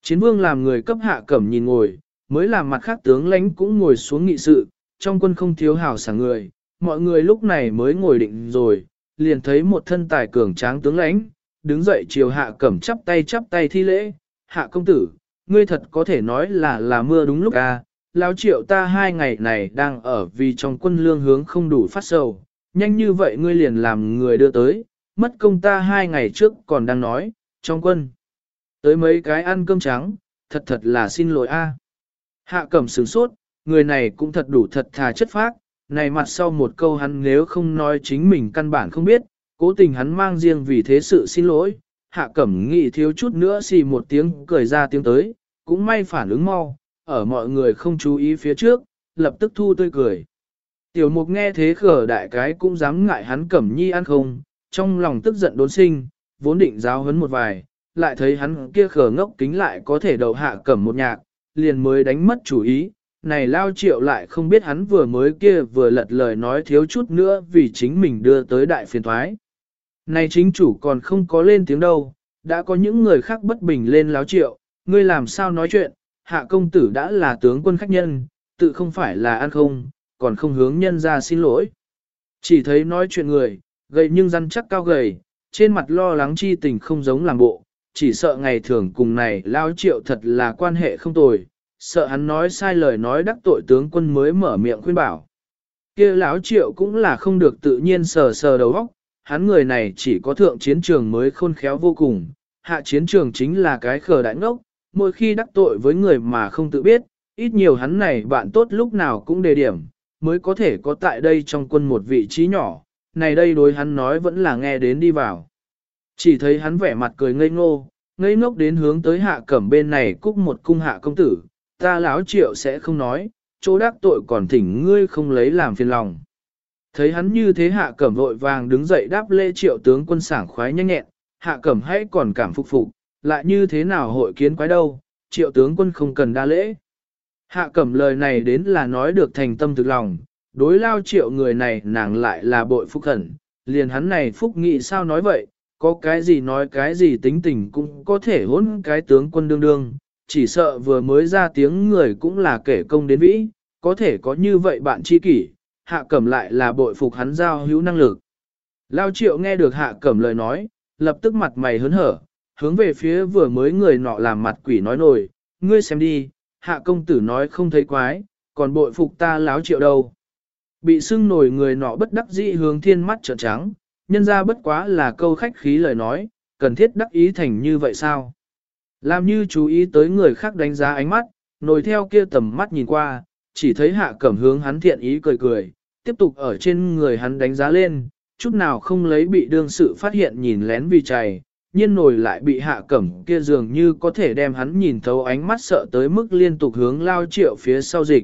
Chiến vương làm người cấp hạ cẩm nhìn ngồi, mới làm mặt khác tướng lãnh cũng ngồi xuống nghị sự, trong quân không thiếu hào sảng người, mọi người lúc này mới ngồi định rồi, liền thấy một thân tài cường tráng tướng lãnh, đứng dậy chiều hạ cẩm chắp tay chắp tay thi lễ, hạ công tử, ngươi thật có thể nói là là mưa đúng lúc à, lão triệu ta hai ngày này đang ở vì trong quân lương hướng không đủ phát sầu, nhanh như vậy ngươi liền làm người đưa tới, mất công ta hai ngày trước còn đang nói, trong quân. Tới mấy cái ăn cơm trắng, thật thật là xin lỗi a. Hạ cẩm sửng sốt, người này cũng thật đủ thật thà chất phác, này mặt sau một câu hắn nếu không nói chính mình căn bản không biết, cố tình hắn mang riêng vì thế sự xin lỗi, hạ cẩm nghị thiếu chút nữa xì một tiếng cười ra tiếng tới, cũng may phản ứng mau, ở mọi người không chú ý phía trước, lập tức thu tươi cười. Tiểu mục nghe thế khở đại cái cũng dám ngại hắn cẩm nhi ăn không, trong lòng tức giận đốn sinh, vốn định giáo hấn một vài, lại thấy hắn kia khở ngốc kính lại có thể đầu hạ cẩm một nhạc, liền mới đánh mất chủ ý, này lao triệu lại không biết hắn vừa mới kia vừa lật lời nói thiếu chút nữa vì chính mình đưa tới đại phiền thoái. Này chính chủ còn không có lên tiếng đâu, đã có những người khác bất bình lên láo triệu, ngươi làm sao nói chuyện, hạ công tử đã là tướng quân khách nhân, tự không phải là ăn không, còn không hướng nhân ra xin lỗi. Chỉ thấy nói chuyện người, gầy nhưng răn chắc cao gầy, trên mặt lo lắng chi tình không giống làm bộ, chỉ sợ ngày thường cùng này lao triệu thật là quan hệ không tồi, sợ hắn nói sai lời nói đắc tội tướng quân mới mở miệng khuyên bảo. kia lão triệu cũng là không được tự nhiên sờ sờ đầu óc, hắn người này chỉ có thượng chiến trường mới khôn khéo vô cùng, hạ chiến trường chính là cái khờ đại ngốc, mỗi khi đắc tội với người mà không tự biết, ít nhiều hắn này bạn tốt lúc nào cũng đề điểm, mới có thể có tại đây trong quân một vị trí nhỏ, này đây đối hắn nói vẫn là nghe đến đi vào. Chỉ thấy hắn vẻ mặt cười ngây ngô, ngây ngốc đến hướng tới hạ cẩm bên này cúc một cung hạ công tử, ta lão triệu sẽ không nói, chỗ đắc tội còn thỉnh ngươi không lấy làm phiền lòng. Thấy hắn như thế hạ cẩm vội vàng đứng dậy đáp lễ triệu tướng quân sảng khoái nhanh nhẹn, hạ cẩm hãy còn cảm phục phục, lại như thế nào hội kiến quái đâu, triệu tướng quân không cần đa lễ. Hạ cẩm lời này đến là nói được thành tâm thực lòng, đối lao triệu người này nàng lại là bội phúc khẩn, liền hắn này phúc nghị sao nói vậy, có cái gì nói cái gì tính tình cũng có thể hỗn cái tướng quân đương đương, chỉ sợ vừa mới ra tiếng người cũng là kể công đến vĩ, có thể có như vậy bạn chi kỷ, hạ cẩm lại là bội phục hắn giao hữu năng lực. Lao triệu nghe được hạ cẩm lời nói, lập tức mặt mày hớn hở, hướng về phía vừa mới người nọ làm mặt quỷ nói nổi, ngươi xem đi, hạ công tử nói không thấy quái, còn bội phục ta láo triệu đâu. Bị sưng nổi người nọ bất đắc dĩ hướng thiên mắt trợn trắng, nhân ra bất quá là câu khách khí lời nói, cần thiết đắc ý thành như vậy sao? Làm như chú ý tới người khác đánh giá ánh mắt, nổi theo kia tầm mắt nhìn qua, chỉ thấy hạ cẩm hướng hắn thiện ý cười cười, tiếp tục ở trên người hắn đánh giá lên, chút nào không lấy bị đương sự phát hiện nhìn lén vì chày, nhiên nổi lại bị hạ cẩm kia dường như có thể đem hắn nhìn thấu ánh mắt sợ tới mức liên tục hướng lao triệu phía sau dịch.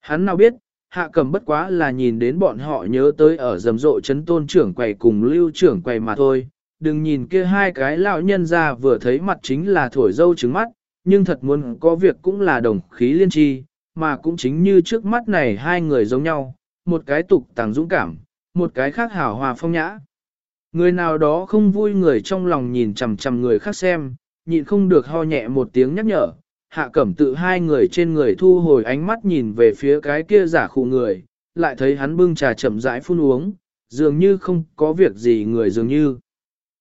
Hắn nào biết, hạ cẩm bất quá là nhìn đến bọn họ nhớ tới ở rầm rộ chấn tôn trưởng quầy cùng lưu trưởng quầy mà thôi, đừng nhìn kia hai cái lão nhân ra vừa thấy mặt chính là thổi dâu trứng mắt, nhưng thật muốn có việc cũng là đồng khí liên tri, mà cũng chính như trước mắt này hai người giống nhau, một cái tục tàng dũng cảm, một cái khác hảo hòa phong nhã. Người nào đó không vui người trong lòng nhìn chằm chằm người khác xem, nhịn không được ho nhẹ một tiếng nhắc nhở, hạ cẩm tự hai người trên người thu hồi ánh mắt nhìn về phía cái kia giả khụ người, lại thấy hắn bưng trà chậm rãi phun uống, dường như không có việc gì người dường như.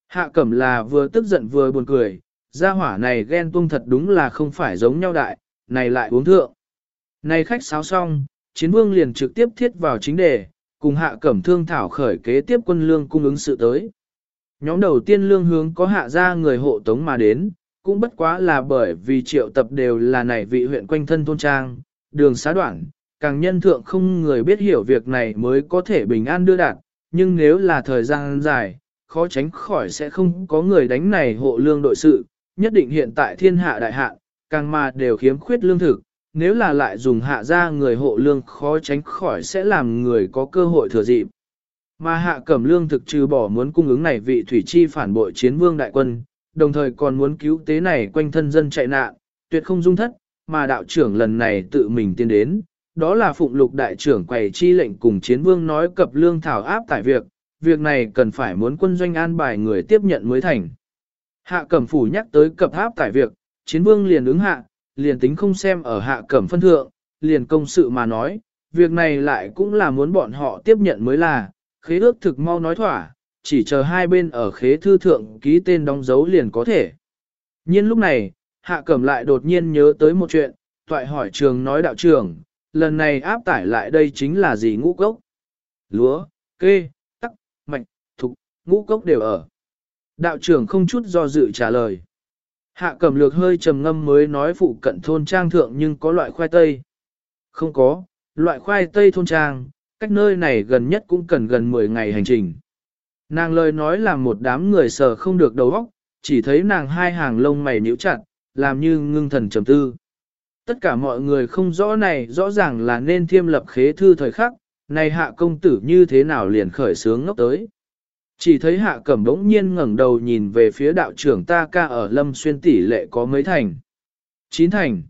Hạ cẩm là vừa tức giận vừa buồn cười, gia hỏa này ghen tuông thật đúng là không phải giống nhau đại, này lại uống thượng. Này khách sáo xong, chiến vương liền trực tiếp thiết vào chính đề, cùng hạ cẩm thương thảo khởi kế tiếp quân lương cung ứng sự tới. Nhóm đầu tiên lương hướng có hạ ra người hộ tống mà đến, cũng bất quá là bởi vì triệu tập đều là nảy vị huyện quanh thân thôn trang, đường xá đoạn, càng nhân thượng không người biết hiểu việc này mới có thể bình an đưa đạt, nhưng nếu là thời gian dài, khó tránh khỏi sẽ không có người đánh này hộ lương đội sự, nhất định hiện tại thiên hạ đại hạ, càng mà đều khiếm khuyết lương thực, nếu là lại dùng hạ ra người hộ lương khó tránh khỏi sẽ làm người có cơ hội thừa dịp. Mà hạ cẩm lương thực trừ bỏ muốn cung ứng này vị thủy chi phản bội chiến vương đại quân, đồng thời còn muốn cứu tế này quanh thân dân chạy nạn, tuyệt không dung thất, mà đạo trưởng lần này tự mình tiến đến, đó là phụng lục đại trưởng quầy chi lệnh cùng chiến vương nói cập lương thảo áp tại việc, việc này cần phải muốn quân doanh an bài người tiếp nhận mới thành. Hạ cẩm phủ nhắc tới cập áp tại việc, chiến vương liền ứng hạ, liền tính không xem ở hạ cẩm phân thượng, liền công sự mà nói, việc này lại cũng là muốn bọn họ tiếp nhận mới là, khế ước thực mau nói thỏa, chỉ chờ hai bên ở khế thư thượng ký tên đóng dấu liền có thể. nhiên lúc này, hạ cẩm lại đột nhiên nhớ tới một chuyện, toại hỏi trường nói đạo trường, lần này áp tải lại đây chính là gì ngũ cốc? Lúa, kê, tắc, mạch, thục, ngũ cốc đều ở. Đạo trưởng không chút do dự trả lời. Hạ cẩm lược hơi trầm ngâm mới nói phụ cận thôn trang thượng nhưng có loại khoai tây. Không có, loại khoai tây thôn trang, cách nơi này gần nhất cũng cần gần 10 ngày hành trình. Nàng lời nói là một đám người sờ không được đầu óc, chỉ thấy nàng hai hàng lông mày nhíu chặt, làm như ngưng thần trầm tư. Tất cả mọi người không rõ này rõ ràng là nên thiêm lập khế thư thời khắc, này hạ công tử như thế nào liền khởi sướng ngốc tới. Chỉ thấy hạ cẩm đống nhiên ngẩng đầu nhìn về phía đạo trưởng ta ca ở lâm xuyên tỷ lệ có mấy thành. Chín thành.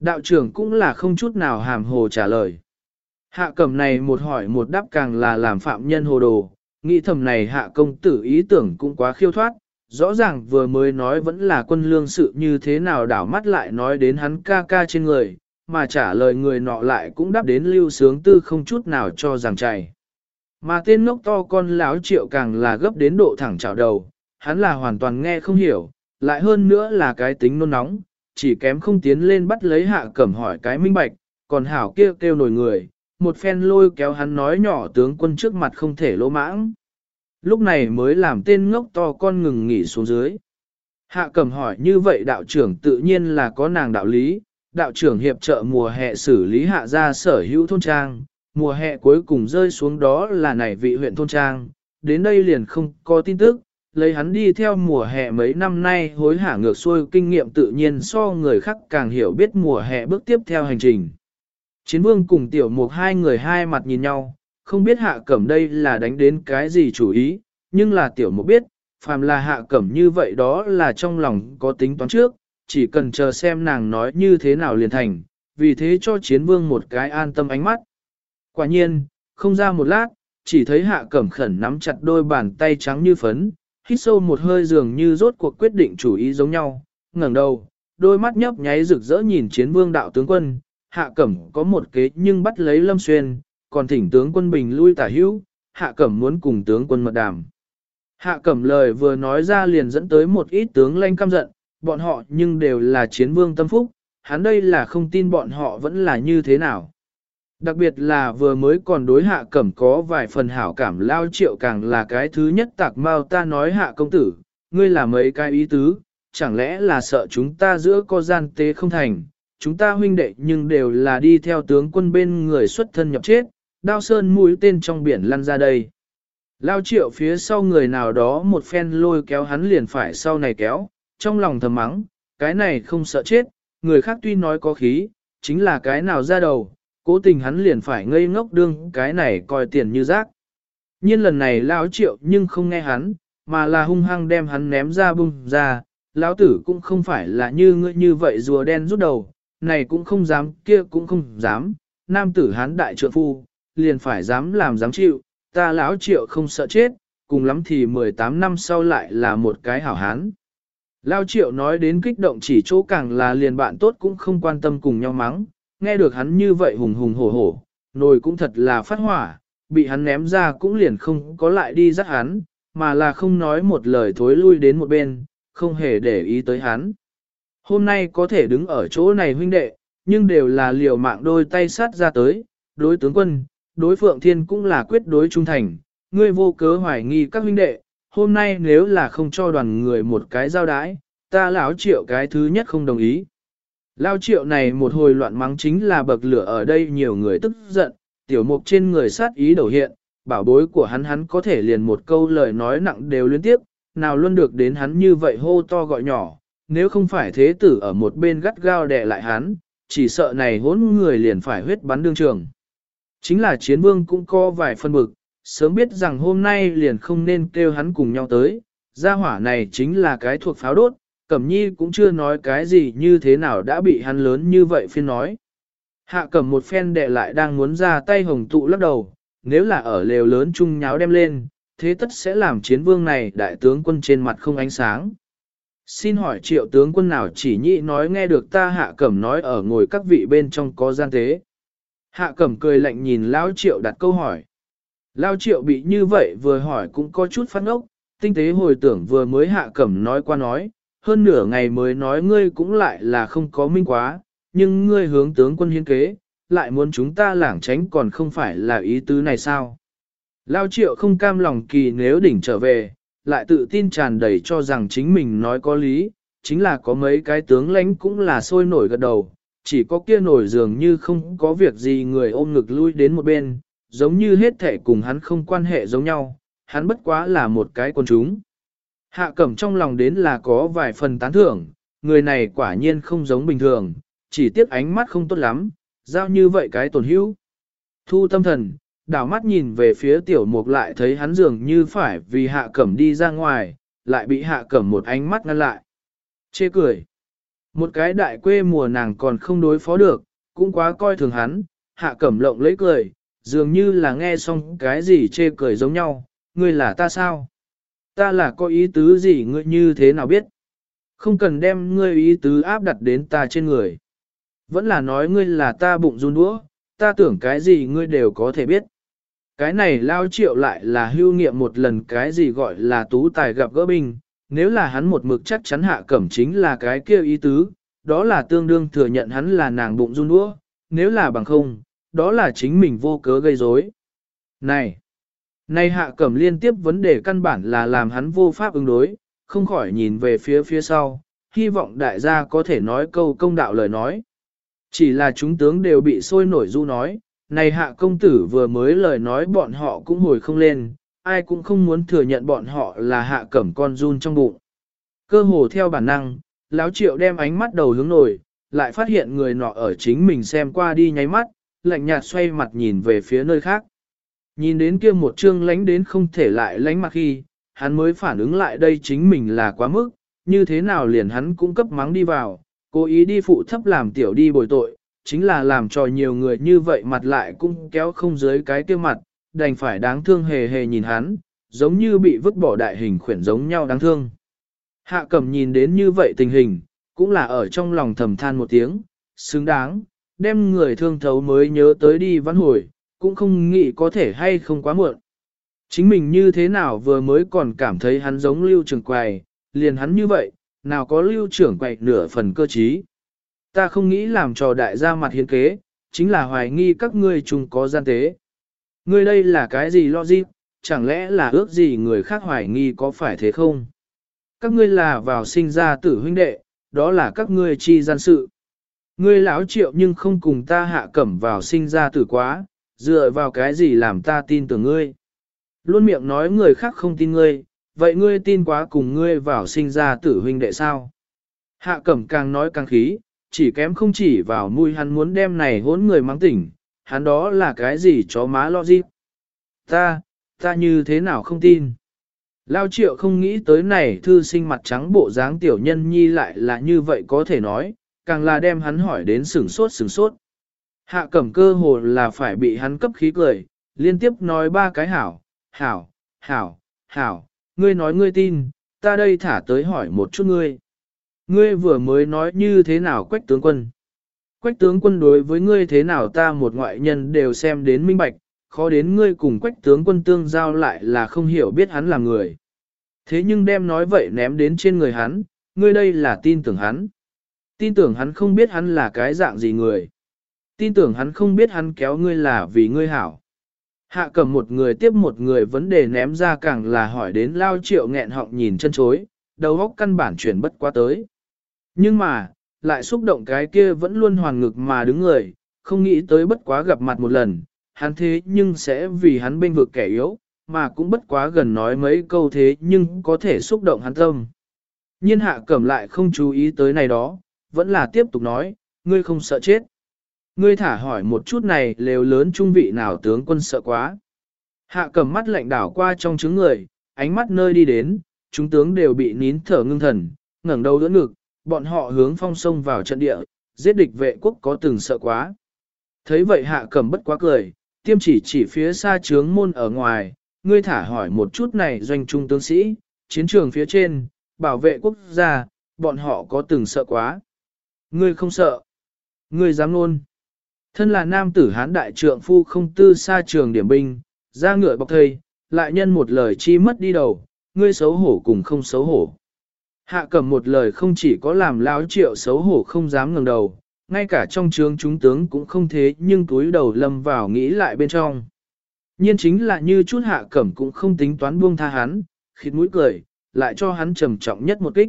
Đạo trưởng cũng là không chút nào hàm hồ trả lời. Hạ cẩm này một hỏi một đáp càng là làm phạm nhân hồ đồ, nghĩ thầm này hạ công tử ý tưởng cũng quá khiêu thoát, rõ ràng vừa mới nói vẫn là quân lương sự như thế nào đảo mắt lại nói đến hắn ca ca trên người, mà trả lời người nọ lại cũng đáp đến lưu sướng tư không chút nào cho rằng chạy. Mà tên ngốc to con láo triệu càng là gấp đến độ thẳng chảo đầu, hắn là hoàn toàn nghe không hiểu, lại hơn nữa là cái tính nôn nóng, chỉ kém không tiến lên bắt lấy hạ cẩm hỏi cái minh bạch, còn hảo kia kêu, kêu nổi người, một phen lôi kéo hắn nói nhỏ tướng quân trước mặt không thể lỗ mãng. Lúc này mới làm tên ngốc to con ngừng nghỉ xuống dưới. Hạ cẩm hỏi như vậy đạo trưởng tự nhiên là có nàng đạo lý, đạo trưởng hiệp trợ mùa hè xử lý hạ gia sở hữu thôn trang, mùa hè cuối cùng rơi xuống đó là nảy vị huyện thôn trang, đến đây liền không có tin tức, lấy hắn đi theo mùa hè mấy năm nay hối hả ngược xuôi kinh nghiệm tự nhiên so người khác càng hiểu biết mùa hè bước tiếp theo hành trình. Chiến vương cùng tiểu mục hai người hai mặt nhìn nhau, không biết hạ cẩm đây là đánh đến cái gì chủ ý, nhưng là tiểu mục biết, phàm là hạ cẩm như vậy đó là trong lòng có tính toán trước, chỉ cần chờ xem nàng nói như thế nào liền thành, vì thế cho chiến vương một cái an tâm ánh mắt. Quả nhiên, không ra một lát, chỉ thấy hạ cẩm khẩn nắm chặt đôi bàn tay trắng như phấn, hít sâu một hơi dường như rốt cuộc quyết định chủ ý giống nhau, ngẩng đầu, đôi mắt nhấp nháy rực rỡ nhìn chiến vương đạo tướng quân, hạ cẩm có một kế nhưng bắt lấy lâm xuyên, còn thỉnh tướng quân bình lui tả hữu, hạ cẩm muốn cùng tướng quân mật đàm. Hạ cẩm lời vừa nói ra liền dẫn tới một ít tướng lanh căm giận, bọn họ nhưng đều là chiến vương tâm phúc, hắn đây là không tin bọn họ vẫn là như thế nào. Đặc biệt là vừa mới còn đối hạ cẩm có vài phần hảo cảm lao triệu càng là cái thứ nhất tạc mau ta nói hạ công tử, ngươi là mấy cái ý tứ, chẳng lẽ là sợ chúng ta giữa có gian tế không thành, chúng ta huynh đệ nhưng đều là đi theo tướng quân bên người xuất thân nhập chết, đao sơn mũi tên trong biển lăn ra đây. Lao triệu phía sau người nào đó một phen lôi kéo hắn liền phải sau này kéo, trong lòng thầm mắng, cái này không sợ chết, người khác tuy nói có khí, chính là cái nào ra đầu, cố tình hắn liền phải ngây ngốc đương cái này coi tiền như rác. Nhiên lần này lão triệu nhưng không nghe hắn, mà là hung hăng đem hắn ném ra bung ra, lão tử cũng không phải là như ngươi như vậy rùa đen rút đầu, này cũng không dám, kia cũng không dám, nam tử hắn đại trượng phu, liền phải dám làm dám chịu, ta lão triệu không sợ chết, cùng lắm thì 18 năm sau lại là một cái hảo hán. Lao triệu nói đến kích động chỉ chỗ càng là liền bạn tốt cũng không quan tâm cùng nhau mắng, nghe được hắn như vậy hùng hùng hổ hổ, nồi cũng thật là phát hỏa, bị hắn ném ra cũng liền không có lại đi dắt hắn, mà là không nói một lời thối lui đến một bên, không hề để ý tới hắn. Hôm nay có thể đứng ở chỗ này huynh đệ, nhưng đều là liều mạng đôi tay sát ra tới, đối tướng quân, đối phượng thiên cũng là quyết đối trung thành, ngươi vô cớ hoài nghi các huynh đệ, hôm nay nếu là không cho đoàn người một cái giao đái, ta lão triệu cái thứ nhất không đồng ý. Lao triệu này một hồi loạn mắng chính là bậc lửa ở đây nhiều người tức giận, tiểu mục trên người sát ý đầu hiện, bảo bối của hắn hắn có thể liền một câu lời nói nặng đều liên tiếp, nào luôn được đến hắn như vậy hô to gọi nhỏ, nếu không phải thế tử ở một bên gắt gao đè lại hắn, chỉ sợ này hỗn người liền phải huyết bắn đương trường. Chính là chiến vương cũng có vài phân bực, sớm biết rằng hôm nay liền không nên kêu hắn cùng nhau tới, gia hỏa này chính là cái thuộc pháo đốt, Cẩm Nhi cũng chưa nói cái gì như thế nào đã bị hắn lớn như vậy phiên nói. Hạ Cẩm một phen đệ lại đang muốn ra tay hồng tụ lắc đầu, nếu là ở lều lớn chung nháo đem lên, thế tất sẽ làm chiến vương này đại tướng quân trên mặt không ánh sáng. Xin hỏi triệu tướng quân nào chỉ nhị nói nghe được ta hạ cẩm nói ở ngồi các vị bên trong có gian thế. Hạ cẩm cười lạnh nhìn Lão triệu đặt câu hỏi. Lão triệu bị như vậy vừa hỏi cũng có chút phát ngốc. tinh tế hồi tưởng vừa mới hạ cẩm nói qua nói, hơn nửa ngày mới nói ngươi cũng lại là không có minh quá, nhưng ngươi hướng tướng quân hiến kế, lại muốn chúng ta lảng tránh còn không phải là ý tứ này sao? Lao triệu không cam lòng kỳ nếu đỉnh trở về, lại tự tin tràn đầy cho rằng chính mình nói có lý, chính là có mấy cái tướng lãnh cũng là sôi nổi gật đầu, chỉ có kia nổi dường như không có việc gì người ôm ngực lui đến một bên, giống như hết thể cùng hắn không quan hệ giống nhau, hắn bất quá là một cái con chúng. Hạ cẩm trong lòng đến là có vài phần tán thưởng, người này quả nhiên không giống bình thường, chỉ tiếc ánh mắt không tốt lắm, giao như vậy cái tổn hữu. Thu tâm thần, đảo mắt nhìn về phía tiểu mục lại thấy hắn dường như phải vì hạ cẩm đi ra ngoài, lại bị hạ cẩm một ánh mắt ngăn lại. Chê cười. Một cái đại quê mùa nàng còn không đối phó được, cũng quá coi thường hắn, hạ cẩm lộng lấy cười, dường như là nghe xong cái gì chê cười giống nhau, ngươi là ta sao? Ta là có ý tứ gì ngươi như thế nào biết? Không cần đem ngươi ý tứ áp đặt đến ta trên người. Vẫn là nói ngươi là ta bụng run đũa, ta tưởng cái gì ngươi đều có thể biết. Cái này lao triệu lại là hưu nghiệm một lần cái gì gọi là tú tài gặp gỡ binh, nếu là hắn một mực chắc chắn hạ cẩm chính là cái kia ý tứ, đó là tương đương thừa nhận hắn là nàng bụng run đũa, nếu là bằng không, đó là chính mình vô cớ gây rối. Này! Nay hạ cẩm liên tiếp vấn đề căn bản là làm hắn vô pháp ứng đối, không khỏi nhìn về phía phía sau, hy vọng đại gia có thể nói câu công đạo lời nói. Chỉ là chúng tướng đều bị sôi nổi du nói, này hạ công tử vừa mới lời nói bọn họ cũng hồi không lên, ai cũng không muốn thừa nhận bọn họ là hạ cẩm con run trong bụng. Cơ hồ theo bản năng, lão triệu đem ánh mắt đầu hướng nổi, lại phát hiện người nọ ở chính mình xem qua đi nháy mắt, lạnh nhạt xoay mặt nhìn về phía nơi khác. Nhìn đến kia một chương lánh đến không thể lại lánh mặt khi, hắn mới phản ứng lại đây chính mình là quá mức, như thế nào liền hắn cũng cấp mắng đi vào, cố ý đi phụ thấp làm tiểu đi bồi tội, chính là làm cho nhiều người như vậy mặt lại cũng kéo không dưới cái kia mặt, đành phải đáng thương hề hề nhìn hắn, giống như bị vứt bỏ đại hình khuyển giống nhau đáng thương. Hạ cẩm nhìn đến như vậy tình hình, cũng là ở trong lòng thầm than một tiếng, xứng đáng, đem người thương thấu mới nhớ tới đi văn hồi, cũng không nghĩ có thể hay không quá muộn. Chính mình như thế nào vừa mới còn cảm thấy hắn giống lưu trưởng quầy, liền hắn như vậy, nào có lưu trưởng quầy nửa phần cơ trí. Ta không nghĩ làm trò đại gia mặt hiến kế, chính là hoài nghi các ngươi chung có gian tế. Ngươi đây là cái gì lo gì, chẳng lẽ là ước gì người khác hoài nghi có phải thế không? Các ngươi là vào sinh ra tử huynh đệ, đó là các ngươi chi gian sự. Ngươi lão triệu nhưng không cùng ta hạ cẩm vào sinh ra tử quá, dựa vào cái gì làm ta tin tưởng ngươi. Luôn miệng nói người khác không tin ngươi, vậy ngươi tin quá cùng ngươi vào sinh ra tử huynh đệ sao? Hạ cẩm càng nói càng khí, chỉ kém không chỉ vào mùi hắn muốn đem này hốn người mắng tỉnh, hắn đó là cái gì chó má lo gì? Ta, ta như thế nào không tin? Lao triệu không nghĩ tới này thư sinh mặt trắng bộ dáng tiểu nhân nhi lại là như vậy có thể nói, càng là đem hắn hỏi đến sửng sốt sửng sốt. Hạ cẩm cơ hồ là phải bị hắn cấp khí cười, liên tiếp nói ba cái hảo, hảo, hảo, hảo, ngươi nói ngươi tin, ta đây thả tới hỏi một chút ngươi. Ngươi vừa mới nói như thế nào quách tướng quân? Quách tướng quân đối với ngươi thế nào ta một ngoại nhân đều xem đến minh bạch, khó đến ngươi cùng quách tướng quân tương giao lại là không hiểu biết hắn là người. Thế nhưng đem nói vậy ném đến trên người hắn, ngươi đây là tin tưởng hắn. Tin tưởng hắn không biết hắn là cái dạng gì người. Tin tưởng hắn không biết hắn kéo ngươi là vì ngươi hảo. Hạ cầm một người tiếp một người vấn đề ném ra càng là hỏi đến lao triệu nghẹn họng nhìn chân chối, đầu óc căn bản chuyển bất qua tới. Nhưng mà, lại xúc động cái kia vẫn luôn hoàn ngực mà đứng người, không nghĩ tới bất quá gặp mặt một lần, hắn thế nhưng sẽ vì hắn bên vực kẻ yếu, mà cũng bất quá gần nói mấy câu thế nhưng có thể xúc động hắn tâm. Nhiên hạ cẩm lại không chú ý tới này đó, vẫn là tiếp tục nói, ngươi không sợ chết. Ngươi thả hỏi một chút này lều lớn trung vị nào tướng quân sợ quá. Hạ cầm mắt lạnh đảo qua trong chứng người, ánh mắt nơi đi đến, chúng tướng đều bị nín thở ngưng thần, ngẩng đầu đỡ ngực, bọn họ hướng phong sông vào trận địa, giết địch vệ quốc có từng sợ quá. Thấy vậy hạ cầm bất quá cười, tiêm chỉ chỉ phía xa trướng môn ở ngoài, ngươi thả hỏi một chút này doanh trung tướng sĩ, chiến trường phía trên, bảo vệ quốc gia, bọn họ có từng sợ quá. Ngươi không sợ. Ngươi dám luôn. Thân là nam tử hán đại trượng phu không tư xa trường điểm binh, ra ngựa bọc thầy, lại nhân một lời chi mất đi đầu, ngươi xấu hổ cùng không xấu hổ. Hạ cầm một lời không chỉ có làm láo triệu xấu hổ không dám ngẩng đầu, ngay cả trong trường chúng tướng cũng không thế nhưng túi đầu lâm vào nghĩ lại bên trong. Nhiên chính là như chút hạ cẩm cũng không tính toán buông tha hắn, khịt mũi cười, lại cho hắn trầm trọng nhất một kích.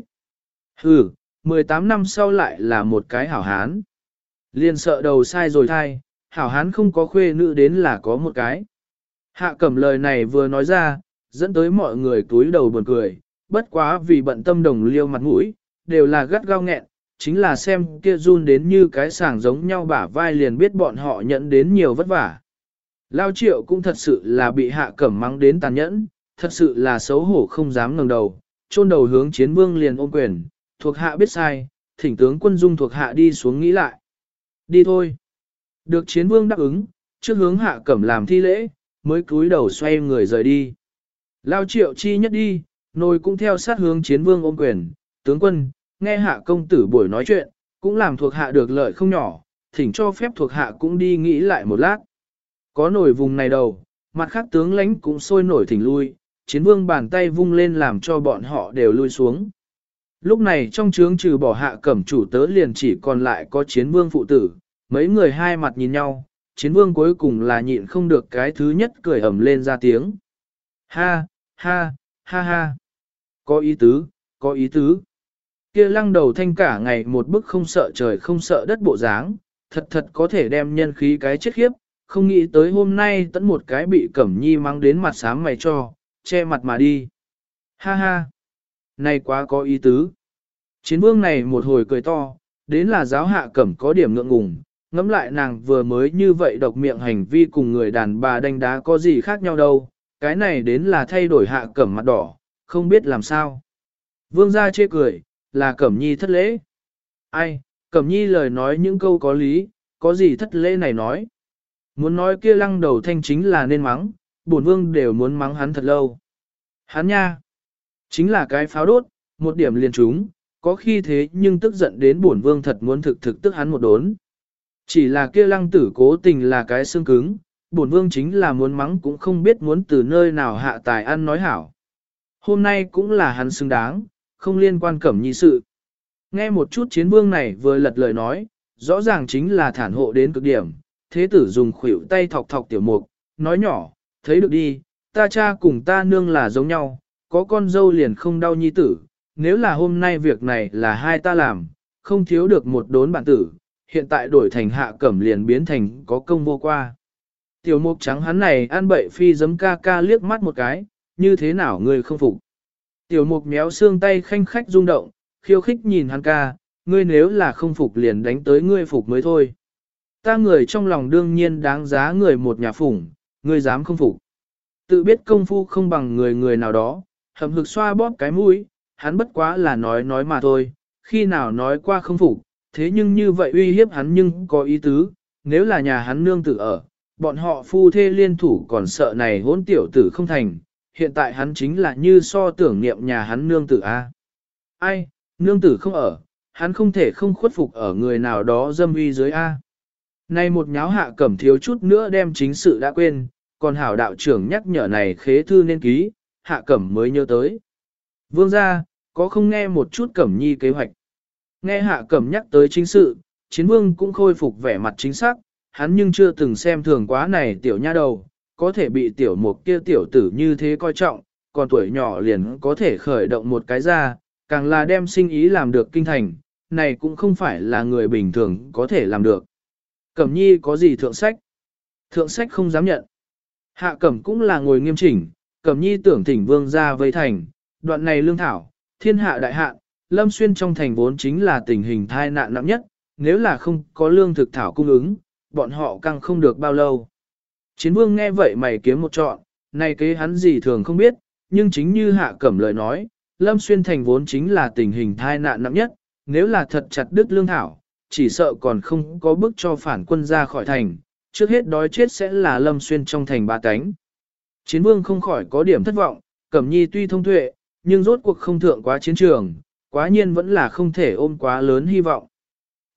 Hừ, 18 năm sau lại là một cái hảo hán liền sợ đầu sai rồi thai, hảo hán không có khuê nữ đến là có một cái. Hạ cẩm lời này vừa nói ra, dẫn tới mọi người túi đầu buồn cười, bất quá vì bận tâm đồng liêu mặt mũi, đều là gắt gao nghẹn, chính là xem kia run đến như cái sàng giống nhau bả vai liền biết bọn họ nhận đến nhiều vất vả. Lao triệu cũng thật sự là bị hạ cẩm mắng đến tàn nhẫn, thật sự là xấu hổ không dám ngẩng đầu, chôn đầu hướng chiến vương liền ôm quyền, thuộc hạ biết sai, thỉnh tướng quân dung thuộc hạ đi xuống nghĩ lại. Đi thôi. Được chiến vương đáp ứng, trước hướng hạ cẩm làm thi lễ, mới cúi đầu xoay người rời đi. Lao triệu chi nhất đi, nồi cũng theo sát hướng chiến vương ôm quyền, tướng quân, nghe hạ công tử buổi nói chuyện, cũng làm thuộc hạ được lợi không nhỏ, thỉnh cho phép thuộc hạ cũng đi nghĩ lại một lát. Có nổi vùng này đầu, mặt khác tướng lãnh cũng sôi nổi thỉnh lui, chiến vương bàn tay vung lên làm cho bọn họ đều lui xuống. Lúc này trong trướng trừ bỏ hạ cẩm chủ tớ liền chỉ còn lại có chiến vương phụ tử, mấy người hai mặt nhìn nhau, chiến vương cuối cùng là nhịn không được cái thứ nhất cười ẩm lên ra tiếng. Ha, ha, ha ha. Có ý tứ, có ý tứ. Kia lăng đầu thanh cả ngày một bức không sợ trời không sợ đất bộ dáng, thật thật có thể đem nhân khí cái chết khiếp, không nghĩ tới hôm nay tẫn một cái bị cẩm nhi mang đến mặt sám mày cho, che mặt mà đi. Ha ha, nay quá có ý tứ. Chiến vương này một hồi cười to, đến là giáo hạ cẩm có điểm ngượng ngùng, ngẫm lại nàng vừa mới như vậy độc miệng hành vi cùng người đàn bà đánh đá có gì khác nhau đâu, cái này đến là thay đổi hạ cẩm mặt đỏ, không biết làm sao. Vương gia chê cười, là cẩm nhi thất lễ. Ai, cẩm nhi lời nói những câu có lý, có gì thất lễ này nói. Muốn nói kia lăng đầu thanh chính là nên mắng, bổn vương đều muốn mắng hắn thật lâu. Hắn nha, chính là cái pháo đốt, một điểm liền trúng, có khi thế nhưng tức giận đến bổn vương thật muốn thực thực tức hắn một đốn. Chỉ là kia lăng tử cố tình là cái xương cứng, bổn vương chính là muốn mắng cũng không biết muốn từ nơi nào hạ tài ăn nói hảo. Hôm nay cũng là hắn xứng đáng, không liên quan cẩm nhi sự. Nghe một chút chiến vương này vừa lật lời nói, rõ ràng chính là thản hộ đến cực điểm, thế tử dùng khuỷu tay thọc thọc tiểu mục, nói nhỏ, thấy được đi, ta cha cùng ta nương là giống nhau, có con dâu liền không đau nhi tử, nếu là hôm nay việc này là hai ta làm, không thiếu được một đốn bản tử, hiện tại đổi thành hạ cẩm liền biến thành có công vô qua. Tiểu mục trắng hắn này ăn bậy phi giấm ca ca liếc mắt một cái, như thế nào ngươi không phục. Tiểu mục méo xương tay khanh khách rung động, khiêu khích nhìn hắn ca, ngươi nếu là không phục liền đánh tới ngươi phục mới thôi. Ta người trong lòng đương nhiên đáng giá người một nhà phủng, ngươi dám không phục. Tự biết công phu không bằng người người nào đó, hầm hực xoa bóp cái mũi, hắn bất quá là nói nói mà thôi, khi nào nói qua không phục, thế nhưng như vậy uy hiếp hắn nhưng có ý tứ, nếu là nhà hắn nương tử ở, bọn họ phu thê liên thủ còn sợ này hỗn tiểu tử không thành, hiện tại hắn chính là như so tưởng niệm nhà hắn nương tử A. Ai, nương tử không ở, hắn không thể không khuất phục ở người nào đó dâm uy dưới A. Nay một nháo hạ cẩm thiếu chút nữa đem chính sự đã quên, còn hảo đạo trưởng nhắc nhở này khế thư nên ký, hạ cẩm mới nhớ tới. Vương gia, có không nghe một chút cẩm nhi kế hoạch. Nghe hạ cẩm nhắc tới chính sự, chiến vương cũng khôi phục vẻ mặt chính xác, hắn nhưng chưa từng xem thường quá này tiểu nha đầu, có thể bị tiểu mục kia tiểu tử như thế coi trọng, còn tuổi nhỏ liền có thể khởi động một cái ra, càng là đem sinh ý làm được kinh thành, này cũng không phải là người bình thường có thể làm được. Cẩm nhi có gì thượng sách? Thượng sách không dám nhận. Hạ cẩm cũng là ngồi nghiêm chỉnh, cẩm nhi tưởng thỉnh vương ra vây thành, đoạn này lương thảo, thiên hạ đại hạn, lâm xuyên trong thành vốn chính là tình hình thai nạn nặng nhất, nếu là không có lương thực thảo cung ứng, bọn họ căng không được bao lâu. Chiến vương nghe vậy mày kiếm một trọn, này kế hắn gì thường không biết, nhưng chính như hạ cẩm lời nói, lâm xuyên thành vốn chính là tình hình thai nạn nặng nhất, nếu là thật chặt đứt lương thảo, chỉ sợ còn không có bước cho phản quân ra khỏi thành, trước hết đói chết sẽ là lâm xuyên trong thành ba cánh. Chiến vương không khỏi có điểm thất vọng, cẩm nhi tuy thông tuệ, nhưng rốt cuộc không thượng quá chiến trường, quá nhiên vẫn là không thể ôm quá lớn hy vọng.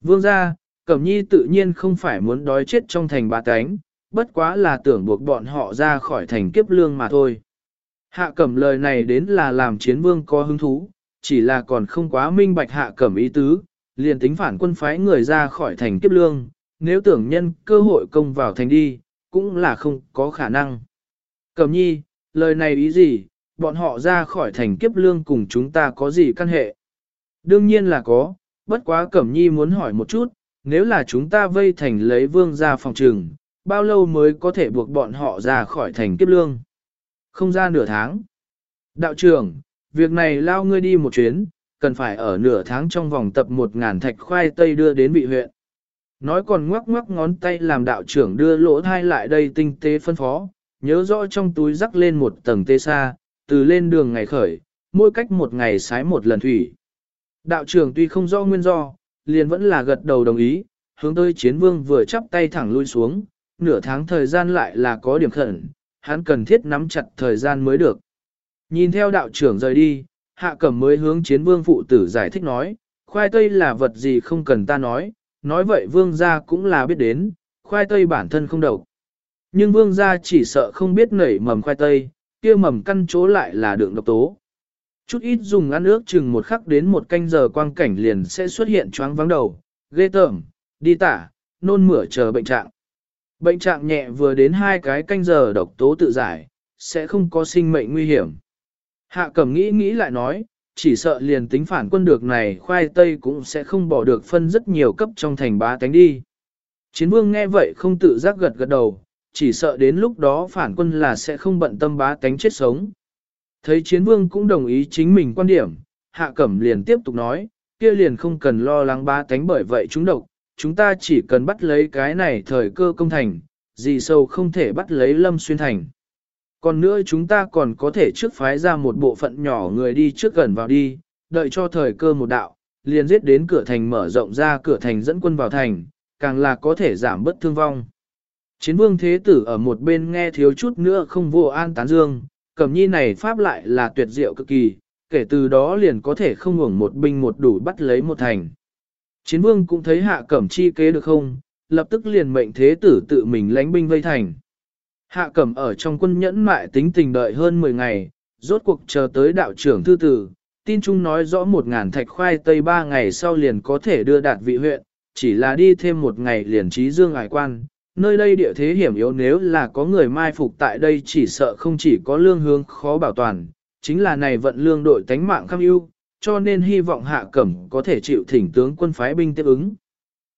Vương ra, cẩm nhi tự nhiên không phải muốn đói chết trong thành ba cánh, bất quá là tưởng buộc bọn họ ra khỏi thành kiếp lương mà thôi. Hạ cẩm lời này đến là làm chiến vương có hứng thú, chỉ là còn không quá minh bạch hạ cẩm ý tứ, liền tính phản quân phái người ra khỏi thành kiếp lương, nếu tưởng nhân cơ hội công vào thành đi, cũng là không có khả năng. Cẩm nhi, lời này ý gì, bọn họ ra khỏi thành kiếp lương cùng chúng ta có gì căn hệ? Đương nhiên là có, bất quá Cẩm nhi muốn hỏi một chút, nếu là chúng ta vây thành lấy vương ra phòng trừng, bao lâu mới có thể buộc bọn họ ra khỏi thành kiếp lương? Không ra nửa tháng. Đạo trưởng, việc này lao ngươi đi một chuyến, cần phải ở nửa tháng trong vòng tập một ngàn thạch khoai tây đưa đến vị huyện. Nói còn ngoắc ngoắc ngón tay làm đạo trưởng đưa lỗ thai lại đây tinh tế phân phó, nhớ rõ trong túi rắc lên một tầng tê xa, từ lên đường ngày khởi, mỗi cách một ngày sái một lần thủy. Đạo trưởng tuy không rõ nguyên do, liền vẫn là gật đầu đồng ý, hướng tới chiến vương vừa chắp tay thẳng lui xuống, nửa tháng thời gian lại là có điểm khẩn, hắn cần thiết nắm chặt thời gian mới được. Nhìn theo đạo trưởng rời đi, hạ cẩm mới hướng chiến vương phụ tử giải thích nói, khoai tây là vật gì không cần ta nói, nói vậy vương gia cũng là biết đến, khoai tây bản thân không độc. Nhưng vương gia chỉ sợ không biết nảy mầm khoai tây, kia mầm căn chỗ lại là đường độc tố. Chút ít dùng ăn ước chừng một khắc đến một canh giờ quang cảnh liền sẽ xuất hiện choáng vắng đầu, ghê tởm, đi tả, nôn mửa chờ bệnh trạng. Bệnh trạng nhẹ vừa đến hai cái canh giờ độc tố tự giải, sẽ không có sinh mệnh nguy hiểm. Hạ cẩm nghĩ nghĩ lại nói, chỉ sợ liền tính phản quân được này khoai tây cũng sẽ không bỏ được phân rất nhiều cấp trong thành bá tánh đi. Chiến vương nghe vậy không tự giác gật gật đầu, chỉ sợ đến lúc đó phản quân là sẽ không bận tâm bá tánh chết sống. Thấy chiến vương cũng đồng ý chính mình quan điểm, hạ cẩm liền tiếp tục nói, kia liền không cần lo lắng bá tánh bởi vậy chúng độc, chúng ta chỉ cần bắt lấy cái này thời cơ công thành, gì sâu không thể bắt lấy lâm xuyên thành. Còn nữa chúng ta còn có thể trước phái ra một bộ phận nhỏ người đi trước gần vào đi, đợi cho thời cơ một đạo, liền giết đến cửa thành mở rộng ra cửa thành dẫn quân vào thành, càng là có thể giảm bớt thương vong. Chiến vương thế tử ở một bên nghe thiếu chút nữa không vô an tán dương, cẩm nhi này pháp lại là tuyệt diệu cực kỳ, kể từ đó liền có thể không ngủng một binh một đủ bắt lấy một thành. Chiến vương cũng thấy hạ cẩm chi kế được không, lập tức liền mệnh thế tử tự mình lánh binh vây thành. Hạ cẩm ở trong quân nhẫn mại tính tình đợi hơn 10 ngày, rốt cuộc chờ tới đạo trưởng thư tử, tin chung nói rõ một ngàn thạch khoai tây ba ngày sau liền có thể đưa đạt vị huyện, chỉ là đi thêm một ngày liền trí dương ải quan. Nơi đây địa thế hiểm yếu nếu là có người mai phục tại đây chỉ sợ không chỉ có lương hướng khó bảo toàn, chính là này vận lương đội tánh mạng kham ưu, cho nên hy vọng Hạ Cẩm có thể chịu thỉnh tướng quân phái binh tiếp ứng.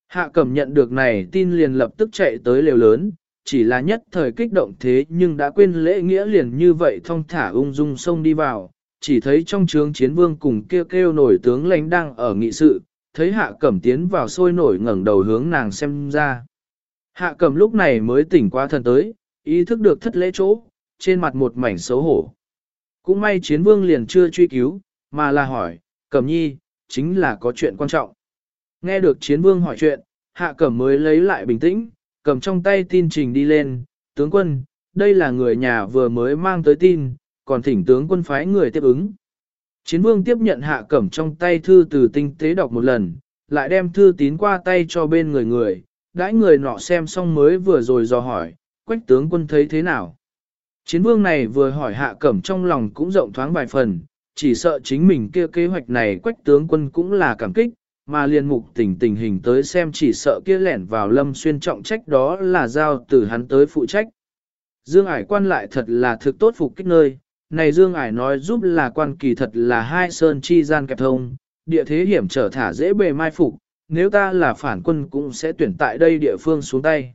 Hạ Cẩm nhận được này tin liền lập tức chạy tới lều lớn, chỉ là nhất thời kích động thế nhưng đã quên lễ nghĩa liền như vậy thong thả ung dung xông đi vào, chỉ thấy trong trướng chiến vương cùng kêu kêu nổi tướng lãnh đang ở nghị sự, thấy hạ cẩm tiến vào sôi nổi ngẩng đầu hướng nàng xem ra. Hạ cẩm lúc này mới tỉnh qua thần tới, ý thức được thất lễ chỗ, trên mặt một mảnh xấu hổ. Cũng may chiến vương liền chưa truy cứu, mà là hỏi, cẩm nhi, chính là có chuyện quan trọng. Nghe được chiến vương hỏi chuyện, hạ cẩm mới lấy lại bình tĩnh, cầm trong tay tin trình đi lên, tướng quân, đây là người nhà vừa mới mang tới tin, còn thỉnh tướng quân phái người tiếp ứng. Chiến vương tiếp nhận hạ cẩm trong tay thư từ tinh tế đọc một lần, lại đem thư tín qua tay cho bên người người, đãi người nọ xem xong mới vừa rồi dò hỏi, quách tướng quân thấy thế nào. Chiến vương này vừa hỏi hạ cẩm trong lòng cũng rộng thoáng vài phần, chỉ sợ chính mình kia kế hoạch này quách tướng quân cũng là cảm kích, mà liên mục tình tình hình tới xem chỉ sợ kia lẻn vào lâm xuyên trọng trách đó là giao từ hắn tới phụ trách. Dương ải quan lại thật là thực tốt phục kích nơi, này Dương ải nói giúp là quan kỳ thật là hai sơn chi gian kẹp thông, địa thế hiểm trở thả dễ bề mai phục, nếu ta là phản quân cũng sẽ tuyển tại đây địa phương xuống tay.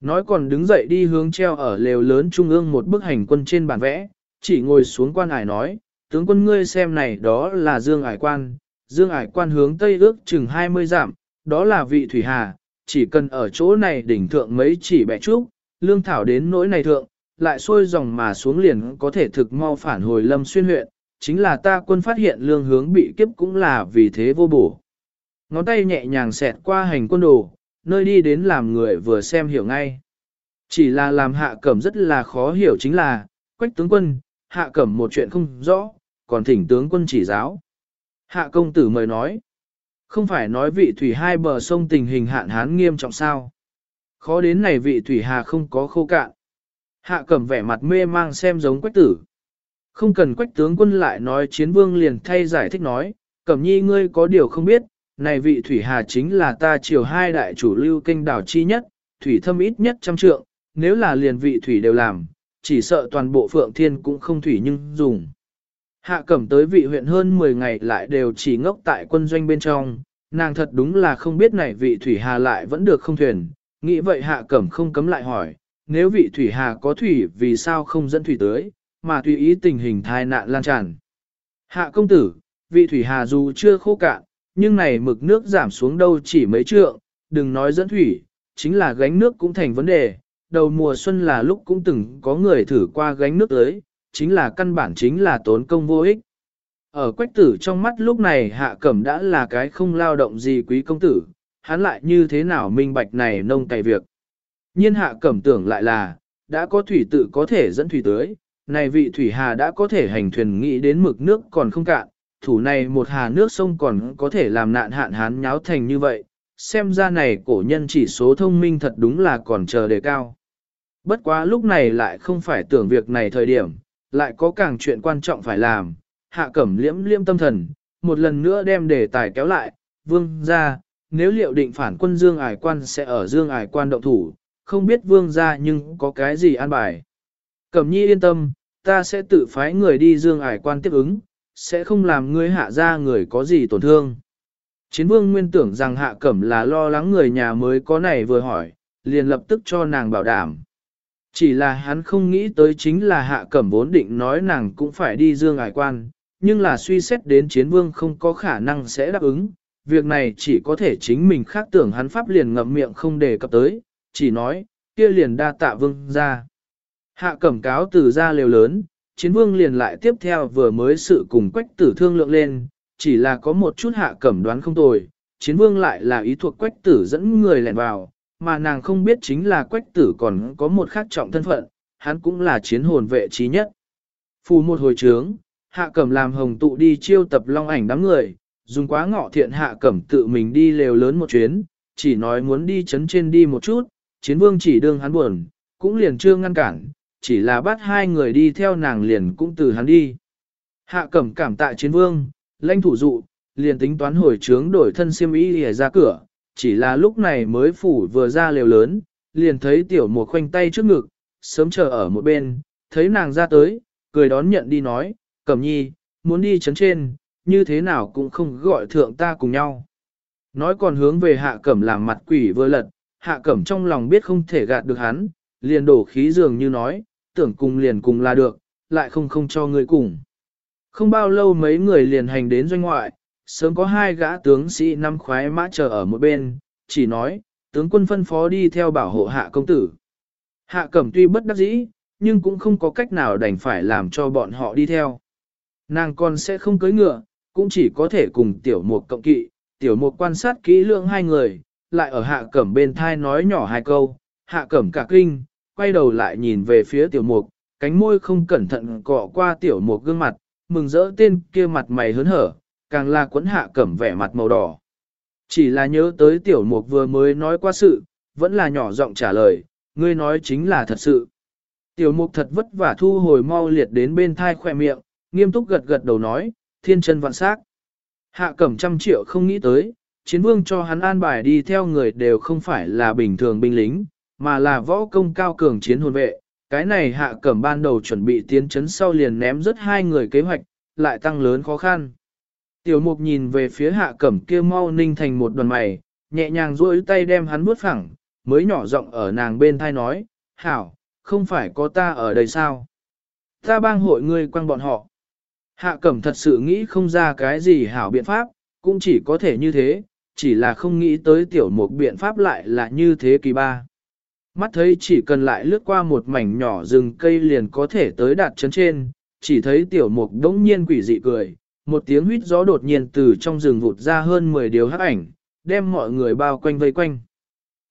Nói còn đứng dậy đi hướng treo ở lều lớn trung ương một bức hành quân trên bản vẽ, chỉ ngồi xuống quan ải nói, tướng quân ngươi xem này đó là Dương ải quan, Dương ải quan hướng tây ước chừng 20 dặm, đó là vị thủy hà, chỉ cần ở chỗ này đỉnh thượng mấy chỉ bẻ trúc, lương thảo đến nỗi này thượng, lại xuôi dòng mà xuống liền có thể thực mau phản hồi lâm xuyên huyện, chính là ta quân phát hiện lương hướng bị kiếp cũng là vì thế vô bổ. Ngón tay nhẹ nhàng xẹt qua hành quân đồ, nơi đi đến làm người vừa xem hiểu ngay. Chỉ là làm hạ cẩm rất là khó hiểu chính là, quách tướng quân, hạ cẩm một chuyện không rõ, còn thỉnh tướng quân chỉ giáo. Hạ công tử mời nói, không phải nói vị thủy hai bờ sông tình hình hạn hán nghiêm trọng sao. Khó đến này vị thủy hà không có khô cạn. Hạ cẩm vẻ mặt mê mang xem giống quách tử. Không cần quách tướng quân lại nói chiến vương liền thay giải thích nói, cẩm nhi ngươi có điều không biết, này vị thủy hà chính là ta triều hai đại chủ lưu kinh đảo chi nhất, thủy thâm ít nhất trăm trượng, nếu là liền vị thủy đều làm, chỉ sợ toàn bộ phượng thiên cũng không thủy nhưng dùng. Hạ cẩm tới vị huyện hơn 10 ngày lại đều chỉ ngốc tại quân doanh bên trong, nàng thật đúng là không biết này vị thủy hà lại vẫn được không thuyền, nghĩ vậy hạ cẩm không cấm lại hỏi, nếu vị thủy hà có thủy vì sao không dẫn thủy tới, mà tùy ý tình hình thai nạn lan tràn. Hạ công tử, vị thủy hà dù chưa khô cạn, nhưng này mực nước giảm xuống đâu chỉ mấy trượng, đừng nói dẫn thủy, chính là gánh nước cũng thành vấn đề. Đầu mùa xuân là lúc cũng từng có người thử qua gánh nước tới, chính là căn bản chính là tốn công vô ích. Ở quách tử trong mắt lúc này hạ cẩm đã là cái không lao động gì quý công tử, hắn lại như thế nào minh bạch này nông cày việc. Nhiên hạ cẩm tưởng lại là, đã có thủy tự có thể dẫn thủy tới, này vị thủy hà đã có thể hành thuyền nghĩ đến mực nước còn không cạn, thủ này một hà nước sông còn có thể làm nạn hạn hán nháo thành như vậy, xem ra này cổ nhân chỉ số thông minh thật đúng là còn chờ đề cao. Bất quá lúc này lại không phải tưởng việc này thời điểm, lại có càng chuyện quan trọng phải làm, hạ cẩm liễm liễm tâm thần, một lần nữa đem đề tài kéo lại, vương ra, nếu liệu định phản quân Dương Ải Quan sẽ ở Dương Ải Quan động thủ, không biết vương ra nhưng có cái gì an bài. Cẩm nhi yên tâm, ta sẽ tự phái người đi Dương Ải Quan tiếp ứng, sẽ không làm ngươi hạ ra người có gì tổn thương. Chiến vương nguyên tưởng rằng hạ cẩm là lo lắng người nhà mới có này vừa hỏi, liền lập tức cho nàng bảo đảm. Chỉ là hắn không nghĩ tới chính là hạ cẩm vốn định nói nàng cũng phải đi dương ải quan, nhưng là suy xét đến chiến vương không có khả năng sẽ đáp ứng, việc này chỉ có thể chính mình khác tưởng hắn pháp liền ngậm miệng không đề cập tới, chỉ nói, kia liền đa tạ vương ra. Hạ cẩm cáo từ ra lều lớn, chiến vương liền lại tiếp theo vừa mới sự cùng quách tử thương lượng lên, chỉ là có một chút hạ cẩm đoán không tồi, chiến vương lại là ý thuộc quách tử dẫn người lẻn vào, mà nàng không biết chính là quách tử còn có một khác trọng thân phận, hắn cũng là chiến hồn vệ trí nhất. Phù một hồi trướng, hạ cẩm làm hồng tụ đi chiêu tập long ảnh đám người, dùng quá ngọ thiện hạ cẩm tự mình đi lều lớn một chuyến, chỉ nói muốn đi chấn trên đi một chút, chiến vương chỉ đương hắn buồn, cũng liền chưa ngăn cản, chỉ là bắt hai người đi theo nàng liền cũng từ hắn đi. Hạ cẩm cảm tạ chiến vương, lãnh thủ dụ, liền tính toán hồi trướng đổi thân siêm ý để ra cửa, chỉ là lúc này mới phủ vừa ra lều lớn, liền thấy tiểu mùa khoanh tay trước ngực, sớm chờ ở một bên, thấy nàng ra tới, cười đón nhận đi nói, cẩm nhi, muốn đi chấn trên, như thế nào cũng không gọi thượng ta cùng nhau. Nói còn hướng về hạ cẩm làm mặt quỷ vừa lật, hạ cẩm trong lòng biết không thể gạt được hắn, liền đổ khí dường như nói, tưởng cùng liền cùng là được, lại không không cho người cùng. Không bao lâu mấy người liền hành đến doanh ngoại, sớm có hai gã tướng sĩ năm khoái mã chờ ở một bên, chỉ nói, tướng quân phân phó đi theo bảo hộ hạ công tử. Hạ cẩm tuy bất đắc dĩ, nhưng cũng không có cách nào đành phải làm cho bọn họ đi theo. Nàng con sẽ không cưới ngựa, cũng chỉ có thể cùng tiểu mục cộng kỵ, tiểu mục quan sát kỹ lưỡng hai người, lại ở hạ cẩm bên thai nói nhỏ hai câu, hạ cẩm cả kinh, quay đầu lại nhìn về phía tiểu mục, cánh môi không cẩn thận cọ qua tiểu mục gương mặt, mừng rỡ tên kia mặt mày hớn hở, càng là quấn hạ cẩm vẻ mặt màu đỏ. Chỉ là nhớ tới tiểu mục vừa mới nói qua sự, vẫn là nhỏ giọng trả lời, ngươi nói chính là thật sự. Tiểu mục thật vất vả thu hồi mau liệt đến bên thai khỏe miệng, nghiêm túc gật gật đầu nói, thiên chân vạn sắc. Hạ cẩm trăm triệu không nghĩ tới, chiến vương cho hắn an bài đi theo người đều không phải là bình thường binh lính, mà là võ công cao cường chiến hồn vệ. Cái này hạ cẩm ban đầu chuẩn bị tiến chấn sau liền ném rất hai người kế hoạch, lại tăng lớn khó khăn. Tiểu mục nhìn về phía hạ cẩm kia mau ninh thành một đoàn mày, nhẹ nhàng duỗi tay đem hắn bước phẳng, mới nhỏ giọng ở nàng bên thai nói, hảo, không phải có ta ở đây sao? Ta bang hội ngươi quăng bọn họ. Hạ cẩm thật sự nghĩ không ra cái gì hảo biện pháp, cũng chỉ có thể như thế, chỉ là không nghĩ tới tiểu mục biện pháp lại là như thế kỳ ba. Mắt thấy chỉ cần lại lướt qua một mảnh nhỏ rừng cây liền có thể tới đạt chấn trên, chỉ thấy tiểu mục đống nhiên quỷ dị cười, một tiếng huyết gió đột nhiên từ trong rừng vụt ra hơn 10 điều hắc ảnh, đem mọi người bao quanh vây quanh.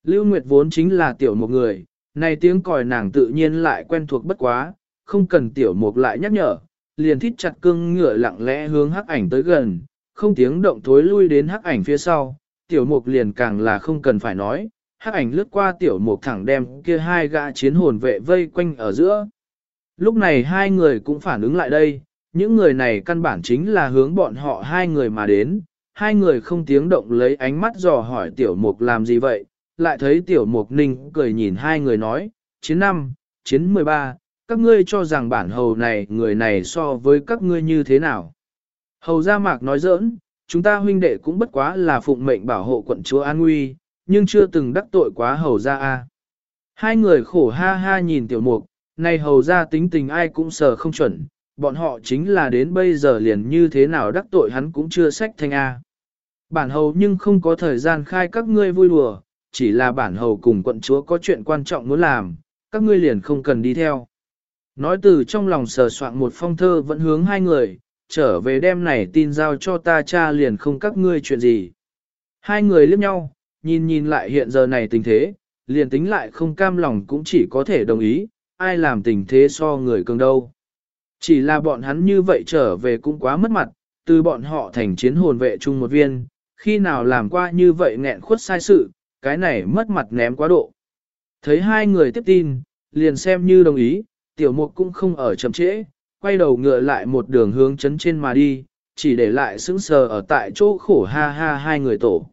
Lưu Nguyệt vốn chính là tiểu một người, này tiếng còi nàng tự nhiên lại quen thuộc bất quá, không cần tiểu mục lại nhắc nhở, liền thít chặt cương ngựa lặng lẽ hướng hắc ảnh tới gần, không tiếng động thối lui đến hắc ảnh phía sau, tiểu mục liền càng là không cần phải nói, hắc ảnh lướt qua tiểu mục thẳng đem kia hai gã chiến hồn vệ vây quanh ở giữa. Lúc này hai người cũng phản ứng lại đây, những người này căn bản chính là hướng bọn họ hai người mà đến, hai người không tiếng động lấy ánh mắt dò hỏi tiểu mục làm gì vậy, lại thấy tiểu mục ninh cười nhìn hai người nói, chiến năm, chiến 13, các ngươi cho rằng bản hầu này người này so với các ngươi như thế nào. Hầu gia mạc nói giỡn, chúng ta huynh đệ cũng bất quá là phụng mệnh bảo hộ quận chúa An Nguy, nhưng chưa từng đắc tội quá hầu gia a. Hai người khổ ha ha nhìn tiểu mục, này hầu gia tính tình ai cũng sờ không chuẩn, bọn họ chính là đến bây giờ liền như thế nào đắc tội hắn cũng chưa sách thanh A. Bản hầu nhưng không có thời gian khai các ngươi vui đùa, chỉ là bản hầu cùng quận chúa có chuyện quan trọng muốn làm, các ngươi liền không cần đi theo. Nói từ trong lòng sờ soạn một phong thơ vẫn hướng hai người, trở về đêm này tin giao cho ta cha liền không các ngươi chuyện gì. Hai người liếc nhau, nhìn nhìn lại hiện giờ này tình thế, liền tính lại không cam lòng cũng chỉ có thể đồng ý, ai làm tình thế so người cường đâu. Chỉ là bọn hắn như vậy trở về cũng quá mất mặt, từ bọn họ thành chiến hồn vệ chung một viên, khi nào làm qua như vậy nghẹn khuất sai sự, cái này mất mặt ném quá độ. Thấy hai người tiếp tin, liền xem như đồng ý, tiểu mục cũng không ở chậm trễ, quay đầu ngựa lại một đường hướng chấn trên mà đi, chỉ để lại sững sờ ở tại chỗ khổ ha ha hai người tổ.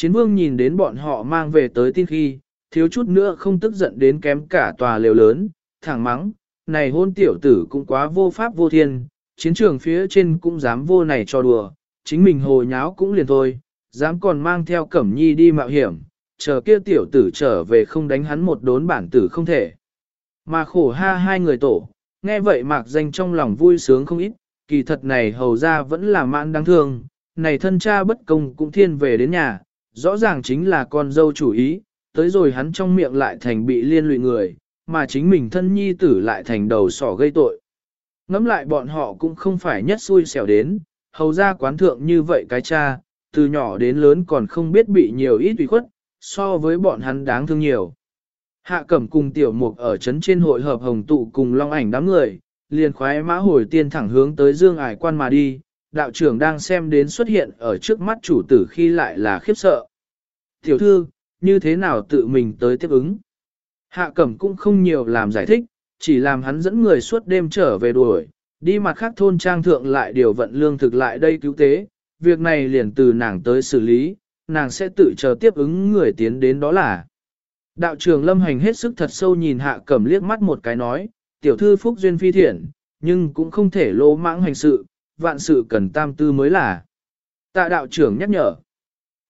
Chiến vương nhìn đến bọn họ mang về tới tin khi, thiếu chút nữa không tức giận đến kém cả tòa lều lớn, thẳng mắng, này hôn tiểu tử cũng quá vô pháp vô thiên, chiến trường phía trên cũng dám vô này cho đùa, chính mình hồ nháo cũng liền thôi, dám còn mang theo cẩm nhi đi mạo hiểm, chờ kia tiểu tử trở về không đánh hắn một đốn bản tử không thể. Mà khổ ha hai người tổ, nghe vậy mạc danh trong lòng vui sướng không ít, kỳ thật này hầu ra vẫn là mãn đáng thương, này thân cha bất công cũng thiên về đến nhà, rõ ràng chính là con dâu chủ ý, tới rồi hắn trong miệng lại thành bị liên lụy người, mà chính mình thân nhi tử lại thành đầu sỏ gây tội. Ngắm lại bọn họ cũng không phải nhất xui xẻo đến, hầu ra quán thượng như vậy cái cha, từ nhỏ đến lớn còn không biết bị nhiều ít ủy khuất, so với bọn hắn đáng thương nhiều. Hạ cẩm cùng tiểu mục ở trấn trên hội hợp hồng tụ cùng long ảnh đám người, liền khoái mã hồi tiên thẳng hướng tới dương ải quan mà đi, đạo trưởng đang xem đến xuất hiện ở trước mắt chủ tử khi lại là khiếp sợ. Tiểu thư, như thế nào tự mình tới tiếp ứng? Hạ cẩm cũng không nhiều làm giải thích, chỉ làm hắn dẫn người suốt đêm trở về đuổi, đi mặt khác thôn trang thượng lại điều vận lương thực lại đây cứu tế, việc này liền từ nàng tới xử lý, nàng sẽ tự chờ tiếp ứng người tiến đến đó là. Đạo trưởng lâm hành hết sức thật sâu nhìn hạ cẩm liếc mắt một cái nói, tiểu thư phúc duyên phi thiện, nhưng cũng không thể lỗ mãng hành sự, vạn sự cần tam tư mới là. Tạ đạo trưởng nhắc nhở.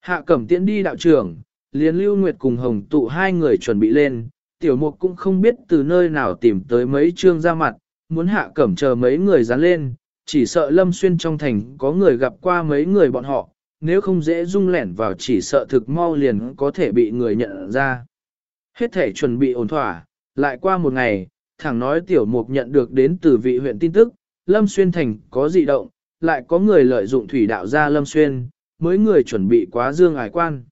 Hạ cẩm tiễn đi đạo trưởng, liền lưu nguyệt cùng hồng tụ hai người chuẩn bị lên, tiểu mục cũng không biết từ nơi nào tìm tới mấy trương ra mặt, muốn hạ cẩm chờ mấy người dán lên, chỉ sợ lâm xuyên trong thành có người gặp qua mấy người bọn họ, nếu không dễ dung lẻn vào chỉ sợ thực mau liền có thể bị người nhận ra. Hết thể chuẩn bị ổn thỏa, lại qua một ngày, thẳng nói tiểu mục nhận được đến từ vị huyện tin tức, lâm xuyên thành có dị động, lại có người lợi dụng thủy đạo ra lâm xuyên, mới người chuẩn bị quá dương ải quan.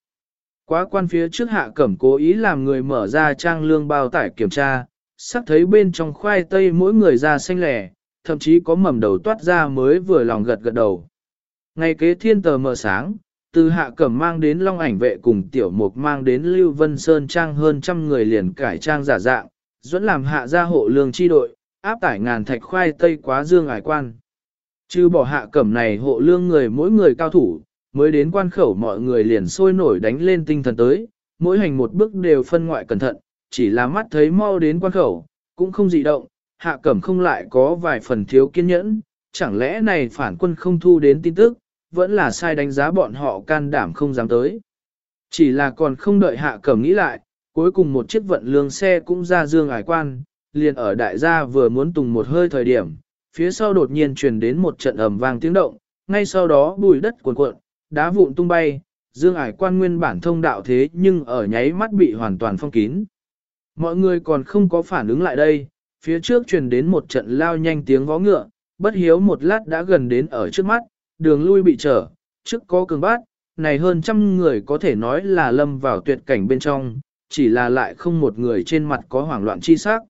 Quá quan phía trước hạ cẩm cố ý làm người mở ra trang lương bao tải kiểm tra, sắc thấy bên trong khoai tây mỗi người ra xanh lẻ, thậm chí có mầm đầu toát ra mới vừa lòng gật gật đầu. Ngày kế thiên tờ mờ sáng, từ hạ cẩm mang đến long ảnh vệ cùng tiểu mục mang đến Lưu Vân Sơn trang hơn trăm người liền cải trang giả dạng, dẫn làm hạ gia hộ lương chi đội, áp tải ngàn thạch khoai tây quá dương ải quan. Chứ bỏ hạ cẩm này hộ lương người mỗi người cao thủ, mới đến quan khẩu mọi người liền sôi nổi đánh lên tinh thần tới, mỗi hành một bước đều phân ngoại cẩn thận, chỉ là mắt thấy mau đến quan khẩu, cũng không dị động, hạ cẩm không lại có vài phần thiếu kiên nhẫn, chẳng lẽ này phản quân không thu đến tin tức, vẫn là sai đánh giá bọn họ can đảm không dám tới. Chỉ là còn không đợi hạ cẩm nghĩ lại, cuối cùng một chiếc vận lương xe cũng ra dương ải quan, liền ở đại gia vừa muốn tùng một hơi thời điểm, phía sau đột nhiên truyền đến một trận ầm vang tiếng động, ngay sau đó bùi đất cuộn cuộn, đá vụn tung bay, dương ải quan nguyên bản thông đạo thế nhưng ở nháy mắt bị hoàn toàn phong kín. Mọi người còn không có phản ứng lại đây, phía trước truyền đến một trận lao nhanh tiếng vó ngựa, bất hiếu một lát đã gần đến ở trước mắt, đường lui bị trở, trước có cường bát, này hơn trăm người có thể nói là lâm vào tuyệt cảnh bên trong, chỉ là lại không một người trên mặt có hoảng loạn chi sắc.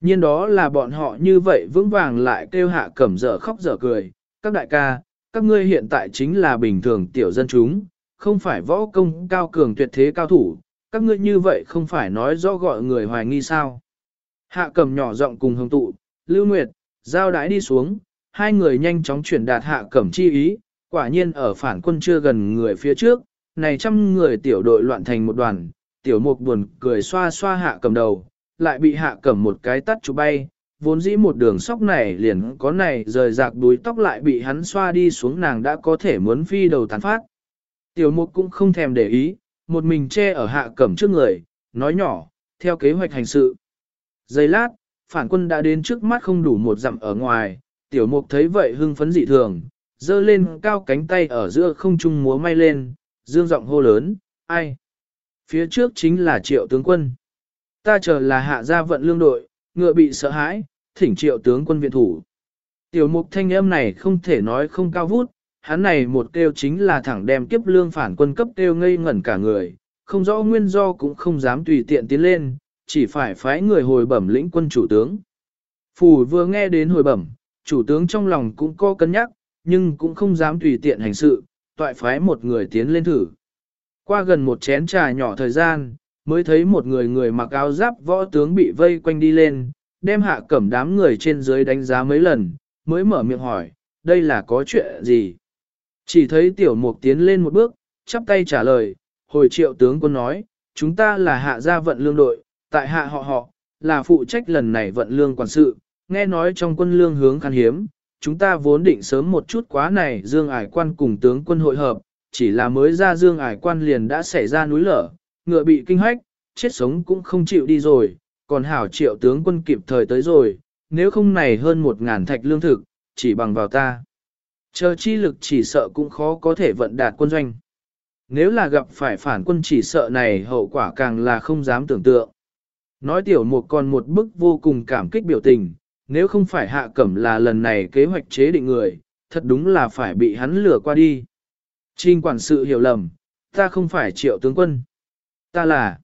Nhiên đó là bọn họ như vậy vững vàng lại kêu hạ cẩm dở khóc dở cười, các đại ca, các ngươi hiện tại chính là bình thường tiểu dân chúng, không phải võ công cao cường tuyệt thế cao thủ, các ngươi như vậy không phải nói rõ gọi người hoài nghi sao. Hạ cầm nhỏ giọng cùng hồng tụ, lưu nguyệt, giao đái đi xuống, hai người nhanh chóng chuyển đạt hạ cẩm chi ý, quả nhiên ở phản quân chưa gần người phía trước, này trăm người tiểu đội loạn thành một đoàn, tiểu mục buồn cười xoa xoa hạ cầm đầu, lại bị hạ cẩm một cái tắt chụp bay, vốn dĩ một đường sóc này liền có này rời rạc đuôi tóc lại bị hắn xoa đi xuống nàng đã có thể muốn phi đầu tán phát. Tiểu mục cũng không thèm để ý, một mình che ở hạ cẩm trước người, nói nhỏ, theo kế hoạch hành sự. Giây lát, phản quân đã đến trước mắt không đủ một dặm ở ngoài, tiểu mục thấy vậy hưng phấn dị thường, dơ lên cao cánh tay ở giữa không trung múa may lên, dương giọng hô lớn, ai? Phía trước chính là triệu tướng quân. Ta chờ là hạ gia vận lương đội, ngựa bị sợ hãi, thỉnh triệu tướng quân viện thủ. Tiểu mục thanh âm này không thể nói không cao vút, hắn này một kêu chính là thẳng đem kiếp lương phản quân cấp kêu ngây ngẩn cả người, không rõ nguyên do cũng không dám tùy tiện tiến lên, chỉ phải phái người hồi bẩm lĩnh quân chủ tướng. Phủ vừa nghe đến hồi bẩm, chủ tướng trong lòng cũng có cân nhắc, nhưng cũng không dám tùy tiện hành sự, toại phái một người tiến lên thử. Qua gần một chén trà nhỏ thời gian, mới thấy một người người mặc áo giáp võ tướng bị vây quanh đi lên, đem hạ cẩm đám người trên dưới đánh giá mấy lần, mới mở miệng hỏi, đây là có chuyện gì? Chỉ thấy tiểu mục tiến lên một bước, chắp tay trả lời, hồi triệu tướng quân nói, chúng ta là hạ gia vận lương đội, tại hạ họ họ, là phụ trách lần này vận lương quản sự, nghe nói trong quân lương hướng khan hiếm, chúng ta vốn định sớm một chút quá này dương ải quan cùng tướng quân hội hợp, chỉ là mới ra dương ải quan liền đã xảy ra núi lở, ngựa bị kinh hách, chết sống cũng không chịu đi rồi, còn hảo triệu tướng quân kịp thời tới rồi, nếu không này hơn một ngàn thạch lương thực, chỉ bằng vào ta. Chờ chi lực chỉ sợ cũng khó có thể vận đạt quân doanh. Nếu là gặp phải phản quân chỉ sợ này hậu quả càng là không dám tưởng tượng. Nói tiểu mục còn một bức vô cùng cảm kích biểu tình, nếu không phải hạ cẩm là lần này kế hoạch chế định người, thật đúng là phải bị hắn lừa qua đi. Trinh quản sự hiểu lầm, ta không phải triệu tướng quân. Ta là...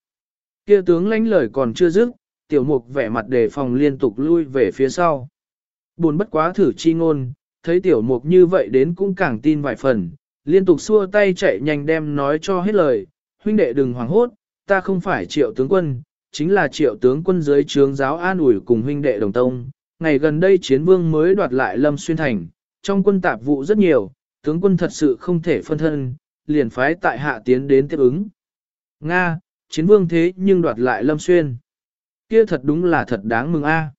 Kia tướng lãnh lời còn chưa dứt, tiểu mục vẻ mặt đề phòng liên tục lui về phía sau. Buồn bất quá thử chi ngôn, thấy tiểu mục như vậy đến cũng càng tin vài phần, liên tục xua tay chạy nhanh đem nói cho hết lời, huynh đệ đừng hoảng hốt, ta không phải triệu tướng quân, chính là triệu tướng quân dưới trướng giáo an ủi cùng huynh đệ đồng tông. Ngày gần đây chiến vương mới đoạt lại lâm xuyên thành, trong quân tạp vụ rất nhiều, tướng quân thật sự không thể phân thân, liền phái tại hạ tiến đến tiếp ứng. Nga, chiến vương thế nhưng đoạt lại lâm xuyên. Kia thật đúng là thật đáng mừng a. À.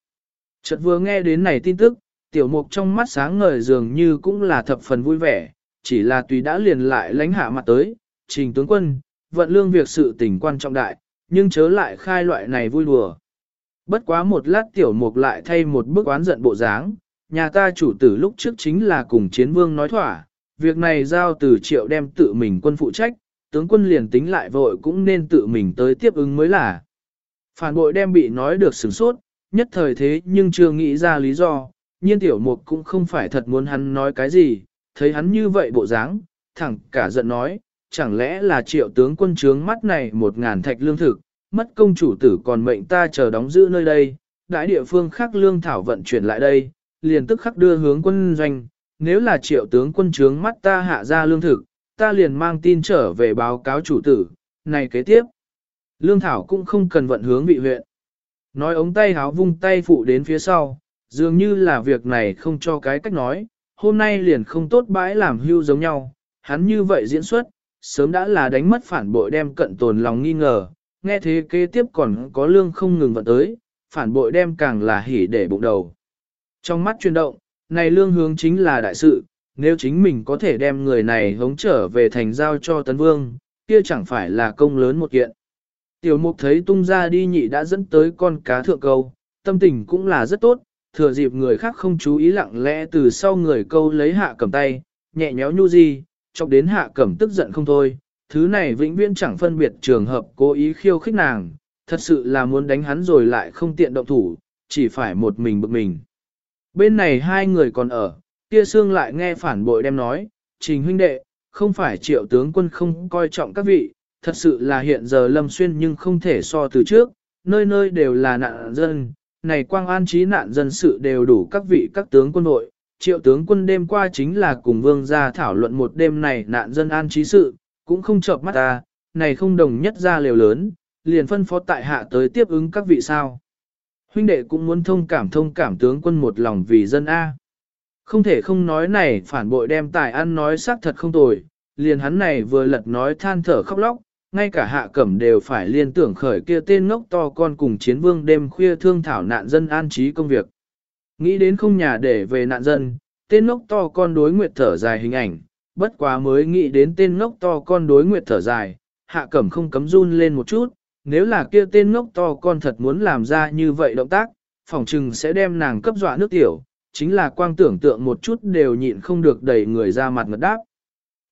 Chợt vừa nghe đến này tin tức, tiểu mục trong mắt sáng ngời dường như cũng là thập phần vui vẻ, chỉ là tùy đã liền lại lánh hạ mặt tới, trình tướng quân, vận lương việc sự tình quan trọng đại, nhưng chớ lại khai loại này vui đùa. Bất quá một lát tiểu mục lại thay một bức oán giận bộ dáng, nhà ta chủ tử lúc trước chính là cùng chiến vương nói thỏa, việc này giao từ triệu đem tự mình quân phụ trách, tướng quân liền tính lại vội cũng nên tự mình tới tiếp ứng mới là. Phản bội đem bị nói được sửng sốt, nhất thời thế nhưng chưa nghĩ ra lý do, nhiên tiểu mục cũng không phải thật muốn hắn nói cái gì, thấy hắn như vậy bộ dáng, thẳng cả giận nói, chẳng lẽ là triệu tướng quân trướng mắt này một ngàn thạch lương thực, mất công chủ tử còn mệnh ta chờ đóng giữ nơi đây, đại địa phương khác lương thảo vận chuyển lại đây, liền tức khắc đưa hướng quân doanh, nếu là triệu tướng quân trướng mắt ta hạ ra lương thực, ta liền mang tin trở về báo cáo chủ tử, này kế tiếp. Lương thảo cũng không cần vận hướng vị huyện. Nói ống tay háo vung tay phụ đến phía sau, dường như là việc này không cho cái cách nói, hôm nay liền không tốt bãi làm hưu giống nhau, hắn như vậy diễn xuất, sớm đã là đánh mất phản bội đem cận tồn lòng nghi ngờ, nghe thế kế tiếp còn có lương không ngừng vận tới, phản bội đem càng là hỉ để bụng đầu. Trong mắt chuyển động, này lương hướng chính là đại sự, nếu chính mình có thể đem người này hống trở về thành giao cho tấn vương, kia chẳng phải là công lớn một kiện. Tiểu mục thấy tung ra đi nhị đã dẫn tới con cá thượng câu, tâm tình cũng là rất tốt, thừa dịp người khác không chú ý lặng lẽ từ sau người câu lấy hạ cầm tay, nhẹ nhéo nhu di, chọc đến hạ cẩm tức giận không thôi, thứ này vĩnh viễn chẳng phân biệt trường hợp cố ý khiêu khích nàng, thật sự là muốn đánh hắn rồi lại không tiện động thủ, chỉ phải một mình bực mình. Bên này hai người còn ở, kia xương lại nghe phản bội đem nói, trình huynh đệ, không phải triệu tướng quân không coi trọng các vị, thật sự là hiện giờ lâm xuyên nhưng không thể so từ trước, nơi nơi đều là nạn dân, này quang an trí nạn dân sự đều đủ các vị các tướng quân đội, triệu tướng quân đêm qua chính là cùng vương gia thảo luận một đêm này nạn dân an trí sự, cũng không chợp mắt ta, này không đồng nhất ra liều lớn, liền phân phó tại hạ tới tiếp ứng các vị sao. Huynh đệ cũng muốn thông cảm thông cảm tướng quân một lòng vì dân A. Không thể không nói này phản bội đem tài ăn nói xác thật không tồi, liền hắn này vừa lật nói than thở khóc lóc, ngay cả hạ cẩm đều phải liên tưởng khởi kia tên ngốc to con cùng chiến vương đêm khuya thương thảo nạn dân an trí công việc. Nghĩ đến không nhà để về nạn dân, tên ngốc to con đối nguyệt thở dài hình ảnh, bất quá mới nghĩ đến tên ngốc to con đối nguyệt thở dài, hạ cẩm không cấm run lên một chút, nếu là kia tên ngốc to con thật muốn làm ra như vậy động tác, phỏng chừng sẽ đem nàng cấp dọa nước tiểu, chính là quang tưởng tượng một chút đều nhịn không được đẩy người ra mặt ngật đáp.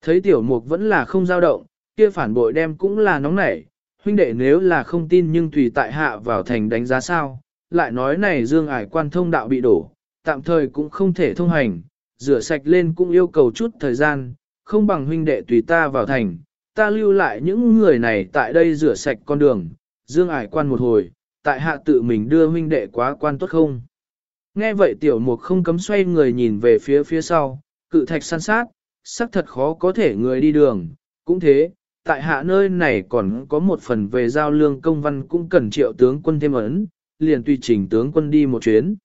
Thấy tiểu mục vẫn là không dao động, kia phản bội đem cũng là nóng nảy, huynh đệ nếu là không tin nhưng tùy tại hạ vào thành đánh giá sao, lại nói này dương ải quan thông đạo bị đổ, tạm thời cũng không thể thông hành, rửa sạch lên cũng yêu cầu chút thời gian, không bằng huynh đệ tùy ta vào thành, ta lưu lại những người này tại đây rửa sạch con đường, dương ải quan một hồi, tại hạ tự mình đưa huynh đệ quá quan tốt không. Nghe vậy tiểu mục không cấm xoay người nhìn về phía phía sau, cự thạch san sát, sắc thật khó có thể người đi đường, cũng thế, tại hạ nơi này còn có một phần về giao lương công văn cũng cần triệu tướng quân thêm ấn, liền tùy trình tướng quân đi một chuyến.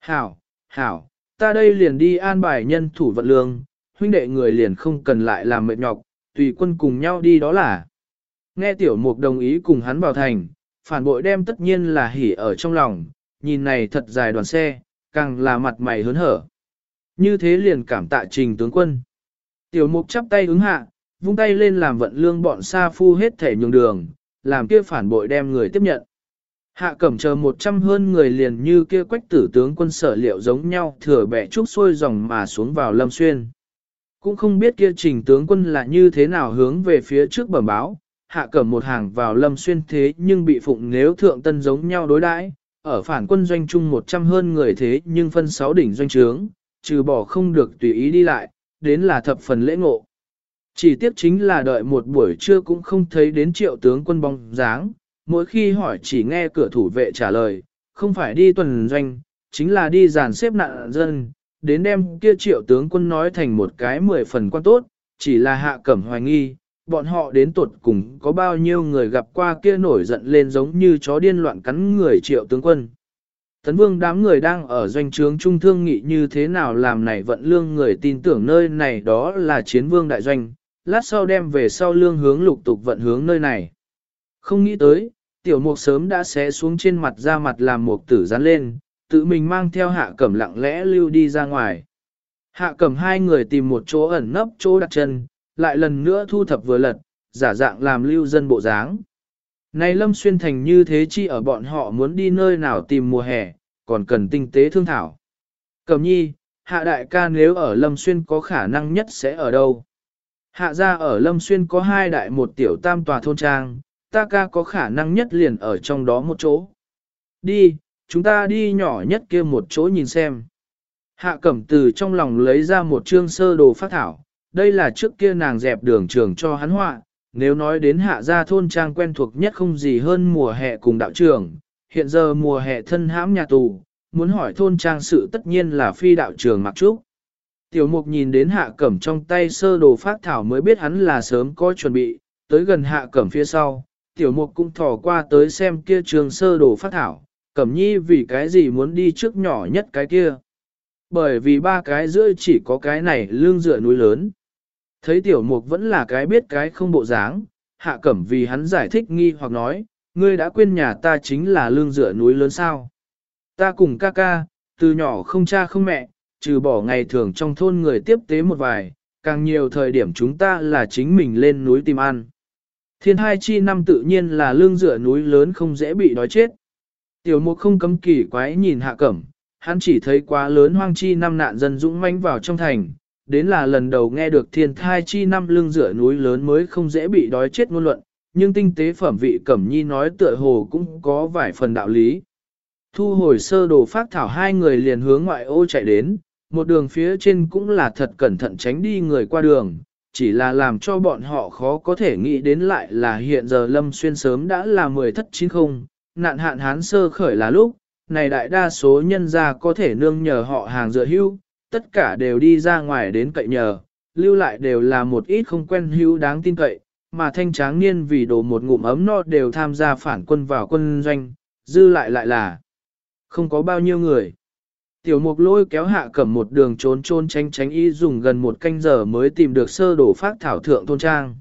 Hảo, hảo, ta đây liền đi an bài nhân thủ vận lương, huynh đệ người liền không cần lại làm mệt nhọc, tùy quân cùng nhau đi đó là. Nghe tiểu mục đồng ý cùng hắn vào thành, phản bội đem tất nhiên là hỉ ở trong lòng, nhìn này thật dài đoàn xe, càng là mặt mày hớn hở. Như thế liền cảm tạ trình tướng quân. Tiểu mục chắp tay ứng hạ, vung tay lên làm vận lương bọn xa phu hết thể nhường đường, làm kia phản bội đem người tiếp nhận. Hạ cẩm chờ một trăm hơn người liền như kia quách tử tướng quân sở liệu giống nhau thừa bẻ trúc xuôi dòng mà xuống vào lâm xuyên. Cũng không biết kia trình tướng quân là như thế nào hướng về phía trước bẩm báo, hạ cẩm một hàng vào lâm xuyên thế nhưng bị phụng nếu thượng tân giống nhau đối đãi ở phản quân doanh chung một trăm hơn người thế nhưng phân sáu đỉnh doanh trướng, trừ bỏ không được tùy ý đi lại, đến là thập phần lễ ngộ. Chỉ tiếc chính là đợi một buổi trưa cũng không thấy đến triệu tướng quân bóng dáng, mỗi khi hỏi chỉ nghe cửa thủ vệ trả lời, không phải đi tuần doanh, chính là đi dàn xếp nạn dân, đến đem kia triệu tướng quân nói thành một cái mười phần quan tốt, chỉ là hạ cẩm hoài nghi, bọn họ đến tuột cùng có bao nhiêu người gặp qua kia nổi giận lên giống như chó điên loạn cắn người triệu tướng quân. Tấn vương đám người đang ở doanh trướng trung thương nghị như thế nào làm này vận lương người tin tưởng nơi này đó là chiến vương đại doanh, lát sau đem về sau lương hướng lục tục vận hướng nơi này. Không nghĩ tới, tiểu mục sớm đã xé xuống trên mặt ra mặt làm mục tử dán lên, tự mình mang theo hạ cẩm lặng lẽ lưu đi ra ngoài. Hạ cẩm hai người tìm một chỗ ẩn nấp chỗ đặt chân, lại lần nữa thu thập vừa lật, giả dạng làm lưu dân bộ dáng. Này Lâm Xuyên Thành như thế chi ở bọn họ muốn đi nơi nào tìm mùa hè, còn cần tinh tế thương thảo. Cẩm nhi, hạ đại ca nếu ở Lâm Xuyên có khả năng nhất sẽ ở đâu? Hạ ra ở Lâm Xuyên có hai đại một tiểu tam tòa thôn trang, ta ca có khả năng nhất liền ở trong đó một chỗ. Đi, chúng ta đi nhỏ nhất kia một chỗ nhìn xem. Hạ cẩm từ trong lòng lấy ra một chương sơ đồ phát thảo, đây là trước kia nàng dẹp đường trường cho hắn họa, nếu nói đến hạ gia thôn trang quen thuộc nhất không gì hơn mùa hè cùng đạo trường, hiện giờ mùa hè thân hãm nhà tù, muốn hỏi thôn trang sự tất nhiên là phi đạo trường mặc trúc. Tiểu mục nhìn đến hạ cẩm trong tay sơ đồ phát thảo mới biết hắn là sớm có chuẩn bị, tới gần hạ cẩm phía sau, tiểu mục cũng thò qua tới xem kia trường sơ đồ phát thảo, cẩm nhi vì cái gì muốn đi trước nhỏ nhất cái kia. Bởi vì ba cái giữa chỉ có cái này lương dựa núi lớn. Thấy tiểu mục vẫn là cái biết cái không bộ dáng, hạ cẩm vì hắn giải thích nghi hoặc nói, ngươi đã quên nhà ta chính là lương dựa núi lớn sao. Ta cùng ca ca, từ nhỏ không cha không mẹ, trừ bỏ ngày thường trong thôn người tiếp tế một vài, càng nhiều thời điểm chúng ta là chính mình lên núi tìm ăn. Thiên hai chi năm tự nhiên là lương dựa núi lớn không dễ bị đói chết. Tiểu mục không cấm kỳ quái nhìn hạ cẩm, hắn chỉ thấy quá lớn hoang chi năm nạn dân dũng manh vào trong thành, đến là lần đầu nghe được thiên thai chi năm lưng rửa núi lớn mới không dễ bị đói chết ngôn luận, nhưng tinh tế phẩm vị cẩm nhi nói tựa hồ cũng có vài phần đạo lý. Thu hồi sơ đồ phát thảo hai người liền hướng ngoại ô chạy đến, một đường phía trên cũng là thật cẩn thận tránh đi người qua đường, chỉ là làm cho bọn họ khó có thể nghĩ đến lại là hiện giờ Lâm Xuyên sớm đã là mười thất chín không, nạn hạn hán sơ khởi là lúc, này đại đa số nhân gia có thể nương nhờ họ hàng dựa hưu, tất cả đều đi ra ngoài đến cậy nhờ, lưu lại đều là một ít không quen hữu đáng tin cậy, mà thanh tráng niên vì đồ một ngụm ấm no đều tham gia phản quân vào quân doanh, dư lại lại là không có bao nhiêu người. Tiểu mục lôi kéo hạ cẩm một đường trốn trôn tránh tránh y dùng gần một canh giờ mới tìm được sơ đổ phát thảo thượng thôn trang.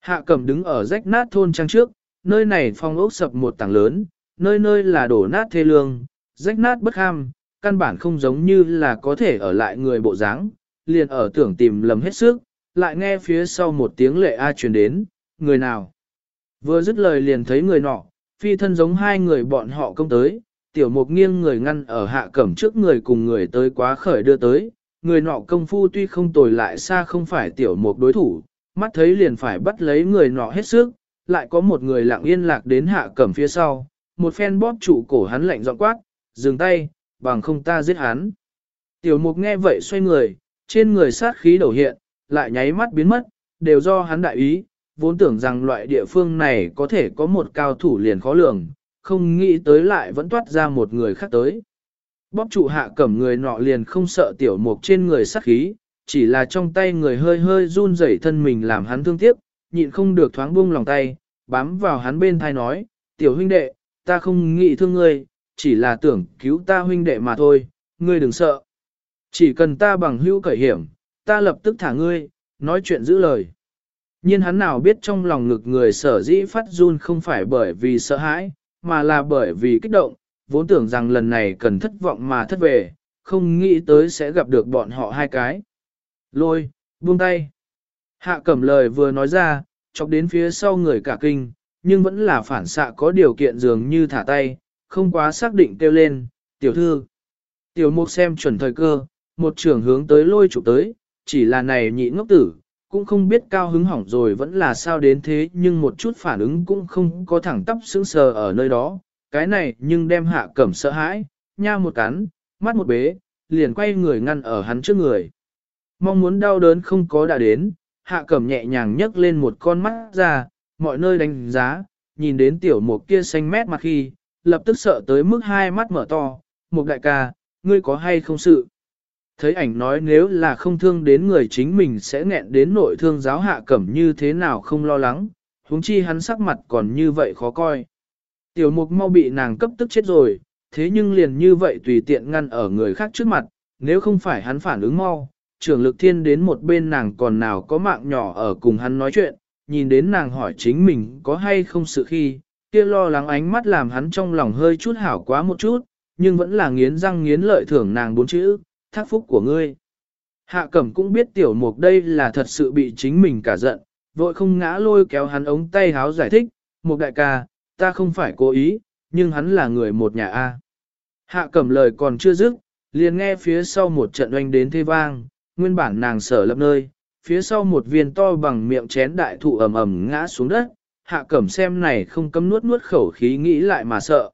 Hạ cẩm đứng ở rách nát thôn trang trước, nơi này phong ốc sập một tảng lớn, nơi nơi là đổ nát thê lương, rách nát bất ham, căn bản không giống như là có thể ở lại người bộ dáng, liền ở tưởng tìm lầm hết sức, lại nghe phía sau một tiếng lệ a truyền đến, người nào. Vừa dứt lời liền thấy người nọ, phi thân giống hai người bọn họ công tới, tiểu mục nghiêng người ngăn ở hạ cẩm trước người cùng người tới quá khởi đưa tới, người nọ công phu tuy không tồi lại xa không phải tiểu mục đối thủ, mắt thấy liền phải bắt lấy người nọ hết sức, lại có một người lặng yên lạc đến hạ cẩm phía sau, một phen bóp trụ cổ hắn lạnh giọng quát, dừng tay, bằng không ta giết hắn. Tiểu mục nghe vậy xoay người, trên người sát khí đầu hiện, lại nháy mắt biến mất, đều do hắn đại ý, vốn tưởng rằng loại địa phương này có thể có một cao thủ liền khó lường, không nghĩ tới lại vẫn toát ra một người khác tới. Bóp trụ hạ cẩm người nọ liền không sợ tiểu mục trên người sát khí, chỉ là trong tay người hơi hơi run rẩy thân mình làm hắn thương tiếc, nhịn không được thoáng buông lòng tay, bám vào hắn bên thai nói, tiểu huynh đệ, ta không nghĩ thương ngươi, chỉ là tưởng cứu ta huynh đệ mà thôi, ngươi đừng sợ. Chỉ cần ta bằng hữu cởi hiểm, ta lập tức thả ngươi, nói chuyện giữ lời. Nhiên hắn nào biết trong lòng ngực người sở dĩ phát run không phải bởi vì sợ hãi, mà là bởi vì kích động, vốn tưởng rằng lần này cần thất vọng mà thất về, không nghĩ tới sẽ gặp được bọn họ hai cái. Lôi, buông tay. Hạ cẩm lời vừa nói ra, chọc đến phía sau người cả kinh, nhưng vẫn là phản xạ có điều kiện dường như thả tay, không quá xác định kêu lên, tiểu thư. Tiểu mục xem chuẩn thời cơ, một trưởng hướng tới lôi chụp tới, chỉ là này nhị ngốc tử, cũng không biết cao hứng hỏng rồi vẫn là sao đến thế nhưng một chút phản ứng cũng không có thẳng tắp sững sờ ở nơi đó, cái này nhưng đem hạ cẩm sợ hãi, nha một cắn, mắt một bế, liền quay người ngăn ở hắn trước người. Mong muốn đau đớn không có đã đến, hạ cẩm nhẹ nhàng nhấc lên một con mắt ra, mọi nơi đánh giá, nhìn đến tiểu mục kia xanh mét mặt khi, lập tức sợ tới mức hai mắt mở to, một đại ca, ngươi có hay không sự. Thấy ảnh nói nếu là không thương đến người chính mình sẽ nghẹn đến nội thương giáo hạ cẩm như thế nào không lo lắng, huống chi hắn sắc mặt còn như vậy khó coi. Tiểu mục mau bị nàng cấp tức chết rồi, thế nhưng liền như vậy tùy tiện ngăn ở người khác trước mặt, nếu không phải hắn phản ứng mau, trưởng lực thiên đến một bên nàng còn nào có mạng nhỏ ở cùng hắn nói chuyện, nhìn đến nàng hỏi chính mình có hay không sự khi, kia lo lắng ánh mắt làm hắn trong lòng hơi chút hảo quá một chút, nhưng vẫn là nghiến răng nghiến lợi thưởng nàng bốn chữ, thác phúc của ngươi. Hạ cẩm cũng biết tiểu mục đây là thật sự bị chính mình cả giận, vội không ngã lôi kéo hắn ống tay háo giải thích, một đại ca, ta không phải cố ý, nhưng hắn là người một nhà A. Hạ cẩm lời còn chưa dứt, liền nghe phía sau một trận oanh đến thê vang, nguyên bản nàng sở lập nơi, phía sau một viên to bằng miệng chén đại thụ ầm ầm ngã xuống đất, hạ cẩm xem này không cấm nuốt nuốt khẩu khí nghĩ lại mà sợ.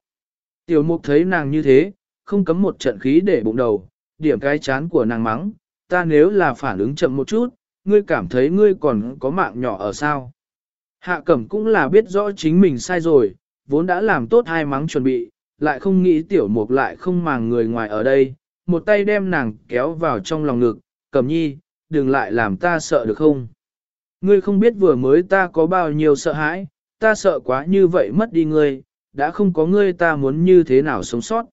Tiểu mục thấy nàng như thế, không cấm một trận khí để bụng đầu, điểm cái chán của nàng mắng, ta nếu là phản ứng chậm một chút, ngươi cảm thấy ngươi còn có mạng nhỏ ở sao. Hạ cẩm cũng là biết rõ chính mình sai rồi, vốn đã làm tốt hai mắng chuẩn bị, lại không nghĩ tiểu mục lại không màng người ngoài ở đây, một tay đem nàng kéo vào trong lòng ngực, cẩm nhi, đừng lại làm ta sợ được không? Ngươi không biết vừa mới ta có bao nhiêu sợ hãi, ta sợ quá như vậy mất đi ngươi, đã không có ngươi ta muốn như thế nào sống sót.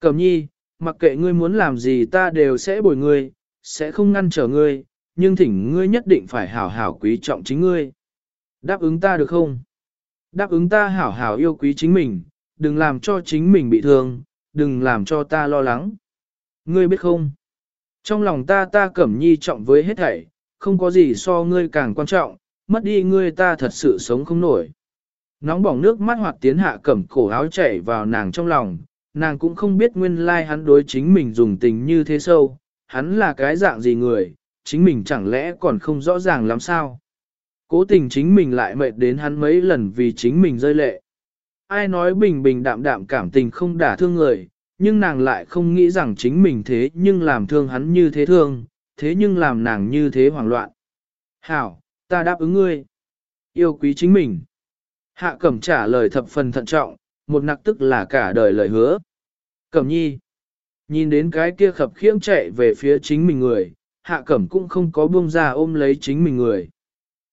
Cẩm nhi, mặc kệ ngươi muốn làm gì ta đều sẽ bồi ngươi, sẽ không ngăn trở ngươi, nhưng thỉnh ngươi nhất định phải hảo hảo quý trọng chính ngươi. Đáp ứng ta được không? Đáp ứng ta hảo hảo yêu quý chính mình, đừng làm cho chính mình bị thương, đừng làm cho ta lo lắng. Ngươi biết không? Trong lòng ta ta cẩm nhi trọng với hết thảy, không có gì so ngươi càng quan trọng, mất đi ngươi ta thật sự sống không nổi. Nóng bỏng nước mắt hoạt tiến hạ cẩm cổ áo chảy vào nàng trong lòng, nàng cũng không biết nguyên lai hắn đối chính mình dùng tình như thế sâu, hắn là cái dạng gì người, chính mình chẳng lẽ còn không rõ ràng lắm sao. Cố tình chính mình lại mệt đến hắn mấy lần vì chính mình rơi lệ. Ai nói bình bình đạm đạm cảm tình không đả thương người, nhưng nàng lại không nghĩ rằng chính mình thế nhưng làm thương hắn như thế thương, thế nhưng làm nàng như thế hoảng loạn. Hảo, ta đáp ứng ngươi. Yêu quý chính mình. Hạ cẩm trả lời thập phần thận trọng, một nặc tức là cả đời lời hứa. Cẩm nhi. Nhìn đến cái kia khập khiễng chạy về phía chính mình người, hạ cẩm cũng không có buông ra ôm lấy chính mình người.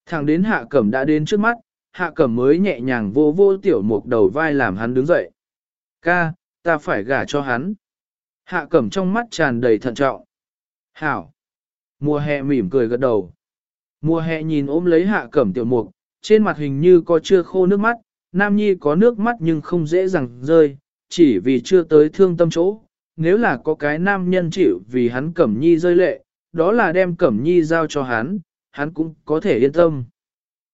Thẳng đến hạ cẩm đã đến trước mắt, hạ cẩm mới nhẹ nhàng vô vô tiểu mục đầu vai làm hắn đứng dậy. Ca, ta phải gả cho hắn. Hạ cẩm trong mắt tràn đầy thận trọng. Hảo. Mùa hè mỉm cười gật đầu. Mùa hè nhìn ôm lấy hạ cẩm tiểu mục, trên mặt hình như có chưa khô nước mắt, Nam Nhi có nước mắt nhưng không dễ dàng rơi, chỉ vì chưa tới thương tâm chỗ. Nếu là có cái nam nhân chịu vì hắn Cẩm Nhi rơi lệ, đó là đem Cẩm Nhi giao cho hắn, hắn cũng có thể yên tâm.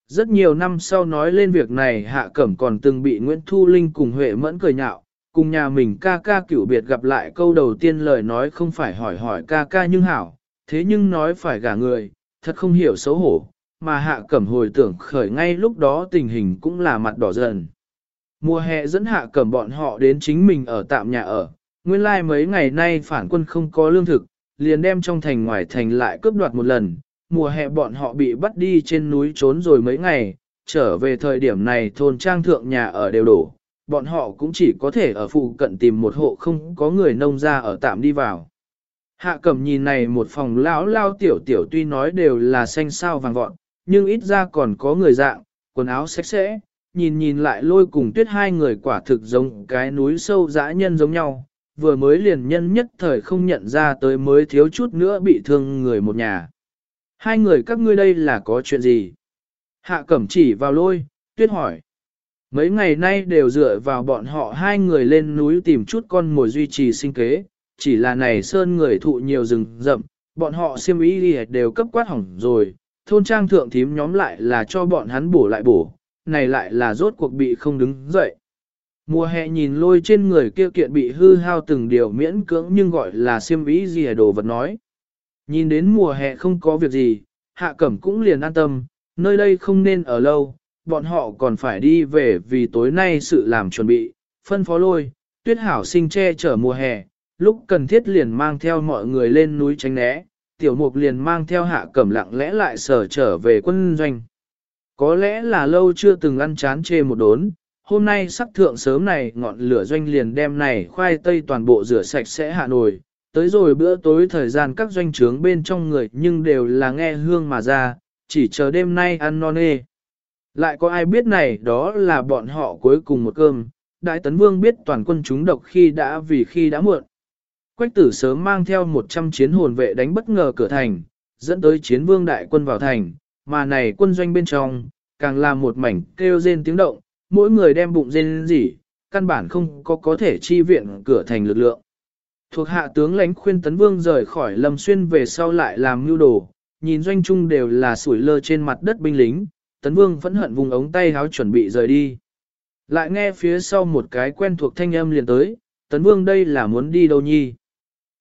Rất nhiều năm sau nói lên việc này Hạ Cẩm còn từng bị Nguyễn Thu Linh cùng Huệ Mẫn cười nhạo, cùng nhà mình ca ca cửu biệt gặp lại câu đầu tiên lời nói không phải hỏi hỏi ca ca nhưng hảo, thế nhưng nói phải gả người, thật không hiểu xấu hổ, mà Hạ Cẩm hồi tưởng khởi ngay lúc đó tình hình cũng là mặt đỏ dần. Mùa hè dẫn Hạ Cẩm bọn họ đến chính mình ở tạm nhà ở, nguyên lai like mấy ngày nay phản quân không có lương thực, liền đem trong thành ngoài thành lại cướp đoạt một lần, mùa hè bọn họ bị bắt đi trên núi trốn rồi mấy ngày, trở về thời điểm này thôn trang thượng nhà ở đều đổ, bọn họ cũng chỉ có thể ở phụ cận tìm một hộ không có người nông ra ở tạm đi vào. Hạ cẩm nhìn này một phòng lão lao tiểu tiểu tuy nói đều là xanh sao vàng vọt, nhưng ít ra còn có người dạng, quần áo sạch sẽ, nhìn nhìn lại lôi cùng tuyết hai người quả thực giống cái núi sâu dã nhân giống nhau, vừa mới liền nhân nhất thời không nhận ra tới mới thiếu chút nữa bị thương người một nhà. Hai người các ngươi đây là có chuyện gì? Hạ cẩm chỉ vào lôi, tuyết hỏi. Mấy ngày nay đều dựa vào bọn họ hai người lên núi tìm chút con mồi duy trì sinh kế, chỉ là này sơn người thụ nhiều rừng rậm, bọn họ siêm ý đều cấp quát hỏng rồi, thôn trang thượng thím nhóm lại là cho bọn hắn bổ lại bổ, này lại là rốt cuộc bị không đứng dậy. Mùa hè nhìn lôi trên người kia kiện bị hư hao từng điều miễn cưỡng nhưng gọi là siêm ý gì đồ vật nói. Nhìn đến mùa hè không có việc gì, hạ cẩm cũng liền an tâm, nơi đây không nên ở lâu, bọn họ còn phải đi về vì tối nay sự làm chuẩn bị, phân phó lôi, tuyết hảo sinh che chở mùa hè, lúc cần thiết liền mang theo mọi người lên núi tránh né, tiểu mục liền mang theo hạ cẩm lặng lẽ lại sở trở về quân doanh. Có lẽ là lâu chưa từng ăn chán chê một đốn, hôm nay sắc thượng sớm này ngọn lửa doanh liền đem này khoai tây toàn bộ rửa sạch sẽ hạ nổi, tới rồi bữa tối thời gian các doanh trướng bên trong người nhưng đều là nghe hương mà ra, chỉ chờ đêm nay ăn non nê. Lại có ai biết này đó là bọn họ cuối cùng một cơm, Đại Tấn Vương biết toàn quân chúng độc khi đã vì khi đã muộn. Quách tử sớm mang theo 100 chiến hồn vệ đánh bất ngờ cửa thành, dẫn tới chiến vương đại quân vào thành, mà này quân doanh bên trong, càng là một mảnh kêu rên tiếng động, mỗi người đem bụng rên gì, căn bản không có có thể chi viện cửa thành lực lượng. Thuộc hạ tướng lãnh khuyên tấn vương rời khỏi lâm xuyên về sau lại làm mưu đồ, nhìn doanh trung đều là sủi lơ trên mặt đất binh lính, tấn vương phẫn hận vùng ống tay háo chuẩn bị rời đi. Lại nghe phía sau một cái quen thuộc thanh âm liền tới, tấn vương đây là muốn đi đâu nhi.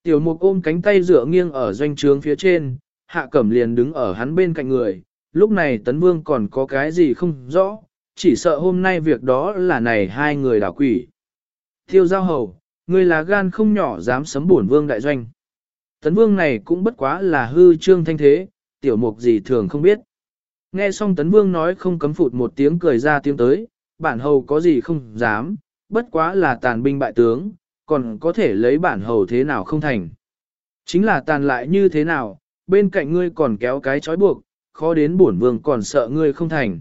Tiểu mục ôm cánh tay dựa nghiêng ở doanh trướng phía trên, hạ cẩm liền đứng ở hắn bên cạnh người, lúc này tấn vương còn có cái gì không rõ, chỉ sợ hôm nay việc đó là này hai người đảo quỷ. Tiêu giao hầu, người là gan không nhỏ dám sấm bổn vương đại doanh. Tấn vương này cũng bất quá là hư trương thanh thế, tiểu mục gì thường không biết. Nghe xong tấn vương nói không cấm phụt một tiếng cười ra tiếng tới, bản hầu có gì không dám, bất quá là tàn binh bại tướng, còn có thể lấy bản hầu thế nào không thành. Chính là tàn lại như thế nào, bên cạnh ngươi còn kéo cái trói buộc, khó đến bổn vương còn sợ ngươi không thành.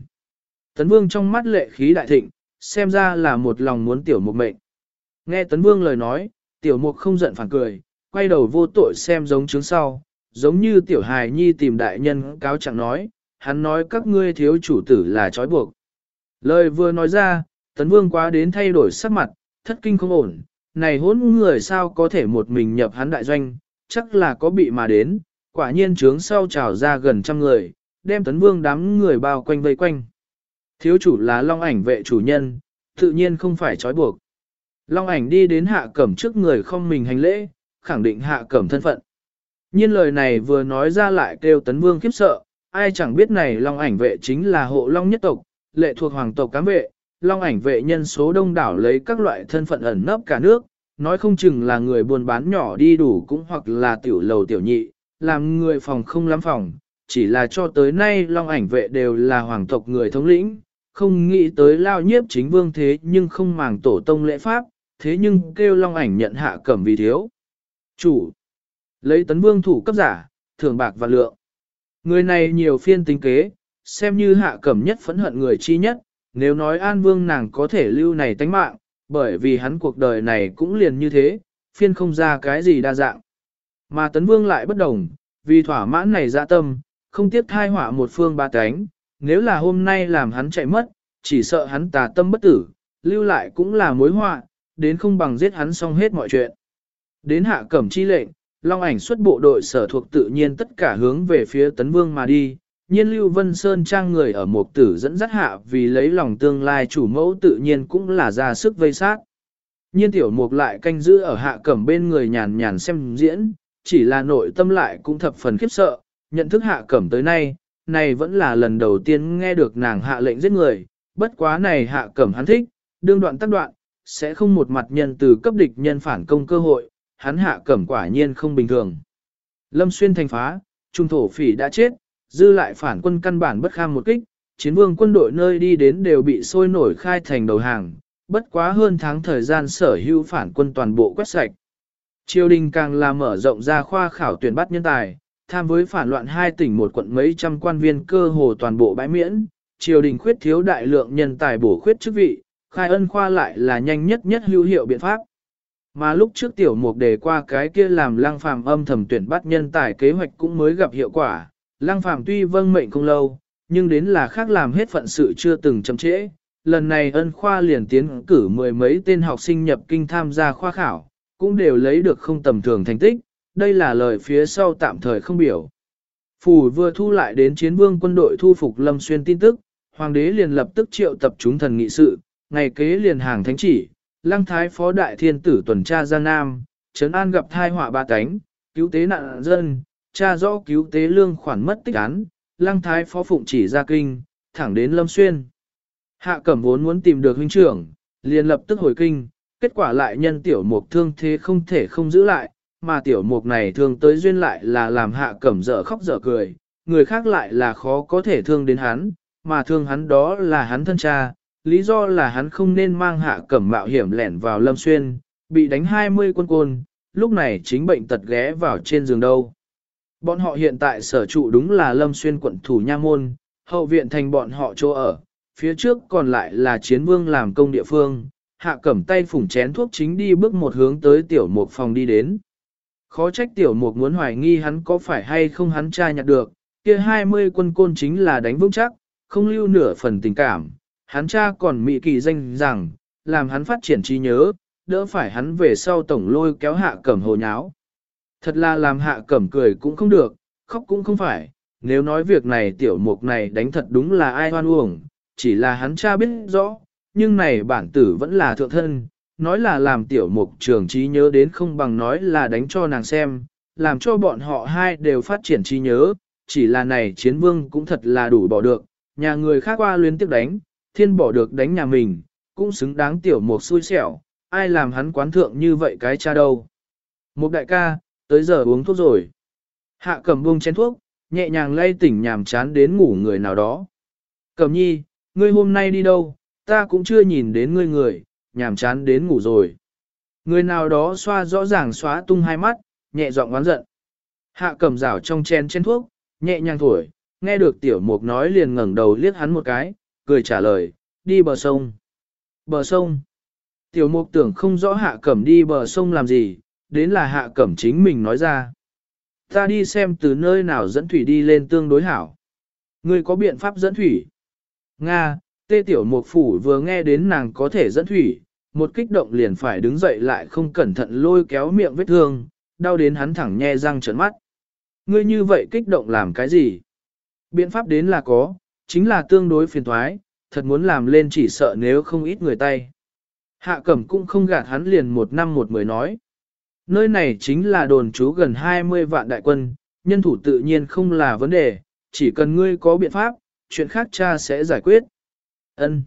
Tấn vương trong mắt lệ khí đại thịnh, xem ra là một lòng muốn tiểu mục mệnh. Nghe tấn vương lời nói, tiểu mục không giận phản cười, quay đầu vô tội xem giống chứng sau, giống như tiểu hài nhi tìm đại nhân cáo chẳng nói, hắn nói các ngươi thiếu chủ tử là trói buộc. Lời vừa nói ra, tấn vương quá đến thay đổi sắc mặt, thất kinh không ổn, này hỗn người sao có thể một mình nhập hắn đại doanh, chắc là có bị mà đến, quả nhiên trướng sau trào ra gần trăm người, đem tấn vương đám người bao quanh vây quanh. Thiếu chủ là long ảnh vệ chủ nhân, tự nhiên không phải trói buộc. Long ảnh đi đến hạ cẩm trước người không mình hành lễ, khẳng định hạ cẩm thân phận. Nhiên lời này vừa nói ra lại kêu tấn vương khiếp sợ, ai chẳng biết này long ảnh vệ chính là hộ long nhất tộc, lệ thuộc hoàng tộc cám vệ, long ảnh vệ nhân số đông đảo lấy các loại thân phận ẩn nấp cả nước, nói không chừng là người buôn bán nhỏ đi đủ cũng hoặc là tiểu lầu tiểu nhị, làm người phòng không lắm phòng, chỉ là cho tới nay long ảnh vệ đều là hoàng tộc người thống lĩnh, không nghĩ tới lao nhiếp chính vương thế nhưng không màng tổ tông lễ pháp, thế nhưng kêu long ảnh nhận hạ cẩm vì thiếu. Chủ, lấy tấn vương thủ cấp giả, thường bạc và lượng. Người này nhiều phiên tính kế, xem như hạ cẩm nhất phẫn hận người chi nhất, nếu nói an vương nàng có thể lưu này tánh mạng, bởi vì hắn cuộc đời này cũng liền như thế, phiên không ra cái gì đa dạng. Mà tấn vương lại bất đồng, vì thỏa mãn này dạ tâm, không tiếp thai họa một phương ba cánh, nếu là hôm nay làm hắn chạy mất, chỉ sợ hắn tà tâm bất tử, lưu lại cũng là mối họa, đến không bằng giết hắn xong hết mọi chuyện. Đến hạ cẩm chi lệnh, Long ảnh xuất bộ đội sở thuộc tự nhiên tất cả hướng về phía Tấn Vương mà đi, nhiên Lưu Vân Sơn trang người ở một tử dẫn dắt hạ vì lấy lòng tương lai chủ mẫu tự nhiên cũng là ra sức vây sát. Nhiên tiểu mục lại canh giữ ở hạ cẩm bên người nhàn nhàn xem diễn, chỉ là nội tâm lại cũng thập phần khiếp sợ, nhận thức hạ cẩm tới nay, này vẫn là lần đầu tiên nghe được nàng hạ lệnh giết người, bất quá này hạ cẩm hắn thích, đương đoạn tác đoạn, sẽ không một mặt nhân từ cấp địch nhân phản công cơ hội, hắn hạ cẩm quả nhiên không bình thường. Lâm xuyên thành phá, trung thổ phỉ đã chết, dư lại phản quân căn bản bất kham một kích, chiến vương quân đội nơi đi đến đều bị sôi nổi khai thành đầu hàng, bất quá hơn tháng thời gian sở hữu phản quân toàn bộ quét sạch. Triều đình càng là mở rộng ra khoa khảo tuyển bắt nhân tài, tham với phản loạn hai tỉnh một quận mấy trăm quan viên cơ hồ toàn bộ bãi miễn, triều đình khuyết thiếu đại lượng nhân tài bổ khuyết chức vị, khai ân khoa lại là nhanh nhất nhất hữu hiệu biện pháp. Mà lúc trước tiểu mục đề qua cái kia làm lang phàm âm thầm tuyển bắt nhân tài kế hoạch cũng mới gặp hiệu quả, lăng phàm tuy vâng mệnh không lâu, nhưng đến là khác làm hết phận sự chưa từng chậm trễ. Lần này ân khoa liền tiến cử mười mấy tên học sinh nhập kinh tham gia khoa khảo, cũng đều lấy được không tầm thường thành tích, đây là lời phía sau tạm thời không biểu. Phủ vừa thu lại đến chiến vương quân đội thu phục Lâm Xuyên tin tức, hoàng đế liền lập tức triệu tập chúng thần nghị sự, ngày kế liền hàng thánh chỉ, lăng thái phó đại thiên tử tuần tra Giang Nam, trấn an gặp thai họa ba cánh, cứu tế nạn dân, Cha rõ cứu tế lương khoản mất tích án, lăng thái phó phụng chỉ ra kinh, thẳng đến Lâm Xuyên. Hạ cẩm vốn muốn tìm được huynh trưởng, liền lập tức hồi kinh, kết quả lại nhân tiểu mục thương thế không thể không giữ lại, mà tiểu mục này thường tới duyên lại là làm hạ cẩm dở khóc dở cười, người khác lại là khó có thể thương đến hắn, mà thương hắn đó là hắn thân cha, lý do là hắn không nên mang hạ cẩm mạo hiểm lẻn vào lâm xuyên, bị đánh 20 quân côn, lúc này chính bệnh tật ghé vào trên giường đâu. Bọn họ hiện tại sở trụ đúng là lâm xuyên quận thủ nha môn, hậu viện thành bọn họ chỗ ở, phía trước còn lại là chiến vương làm công địa phương, hạ cẩm tay phủng chén thuốc chính đi bước một hướng tới tiểu mục phòng đi đến. Khó trách tiểu mục muốn hoài nghi hắn có phải hay không hắn tra nhặt được, kia 20 quân côn chính là đánh vững chắc, không lưu nửa phần tình cảm, hắn cha còn mị kỳ danh rằng, làm hắn phát triển trí nhớ, đỡ phải hắn về sau tổng lôi kéo hạ cẩm hồ nháo. Thật là làm hạ cẩm cười cũng không được, khóc cũng không phải, nếu nói việc này tiểu mục này đánh thật đúng là ai hoan uổng, chỉ là hắn cha biết rõ, nhưng này bản tử vẫn là thượng thân, nói là làm tiểu mục trường trí nhớ đến không bằng nói là đánh cho nàng xem, làm cho bọn họ hai đều phát triển trí nhớ, chỉ là này chiến vương cũng thật là đủ bỏ được, nhà người khác qua liên tiếp đánh, thiên bỏ được đánh nhà mình, cũng xứng đáng tiểu mục xui xẻo, ai làm hắn quán thượng như vậy cái cha đâu. Một đại ca, tới giờ uống thuốc rồi. Hạ cầm buông chén thuốc, nhẹ nhàng lay tỉnh nhàm chán đến ngủ người nào đó. Cầm nhi, ngươi hôm nay đi đâu, ta cũng chưa nhìn đến ngươi người, nhàm chán đến ngủ rồi. Người nào đó xoa rõ ràng xóa tung hai mắt, nhẹ giọng oán giận. Hạ cầm rảo trong chén chén thuốc, nhẹ nhàng thổi, nghe được tiểu mục nói liền ngẩng đầu liếc hắn một cái, cười trả lời, đi bờ sông. Bờ sông. Tiểu mục tưởng không rõ hạ cẩm đi bờ sông làm gì, đến là hạ cẩm chính mình nói ra. Ta đi xem từ nơi nào dẫn thủy đi lên tương đối hảo. Ngươi có biện pháp dẫn thủy? Nga, tê tiểu mục phủ vừa nghe đến nàng có thể dẫn thủy, một kích động liền phải đứng dậy lại không cẩn thận lôi kéo miệng vết thương, đau đến hắn thẳng nhe răng trợn mắt. Ngươi như vậy kích động làm cái gì? Biện pháp đến là có, chính là tương đối phiền thoái, thật muốn làm lên chỉ sợ nếu không ít người tay. Hạ cẩm cũng không gạt hắn liền một năm một mười nói. Nơi này chính là đồn trú gần 20 vạn đại quân, nhân thủ tự nhiên không là vấn đề, chỉ cần ngươi có biện pháp, chuyện khác cha sẽ giải quyết. Ân.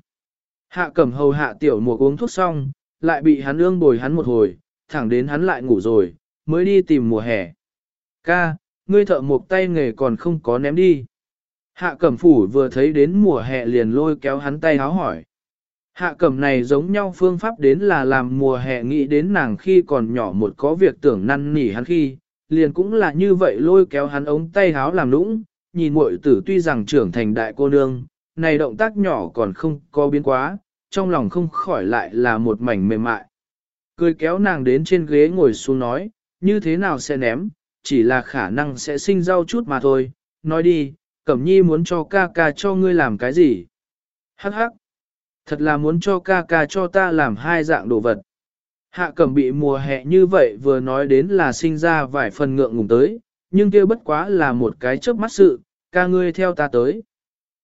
Hạ cẩm hầu hạ tiểu mùa uống thuốc xong, lại bị hắn ương bồi hắn một hồi, thẳng đến hắn lại ngủ rồi, mới đi tìm mùa hè. Ca, ngươi thợ một tay nghề còn không có ném đi. Hạ cẩm phủ vừa thấy đến mùa hè liền lôi kéo hắn tay háo hỏi. Hạ cẩm này giống nhau phương pháp đến là làm mùa hè nghĩ đến nàng khi còn nhỏ một có việc tưởng năn nỉ hắn khi, liền cũng là như vậy lôi kéo hắn ống tay háo làm lũng, nhìn muội tử tuy rằng trưởng thành đại cô nương, này động tác nhỏ còn không có biến quá, trong lòng không khỏi lại là một mảnh mềm mại. Cười kéo nàng đến trên ghế ngồi xuống nói, như thế nào sẽ ném, chỉ là khả năng sẽ sinh rau chút mà thôi, nói đi, Cẩm nhi muốn cho ca ca cho ngươi làm cái gì? Hắc hắc. Thật là muốn cho ca ca cho ta làm hai dạng đồ vật. Hạ cẩm bị mùa hè như vậy vừa nói đến là sinh ra vài phần ngượng ngùng tới, nhưng kia bất quá là một cái chớp mắt sự, ca ngươi theo ta tới.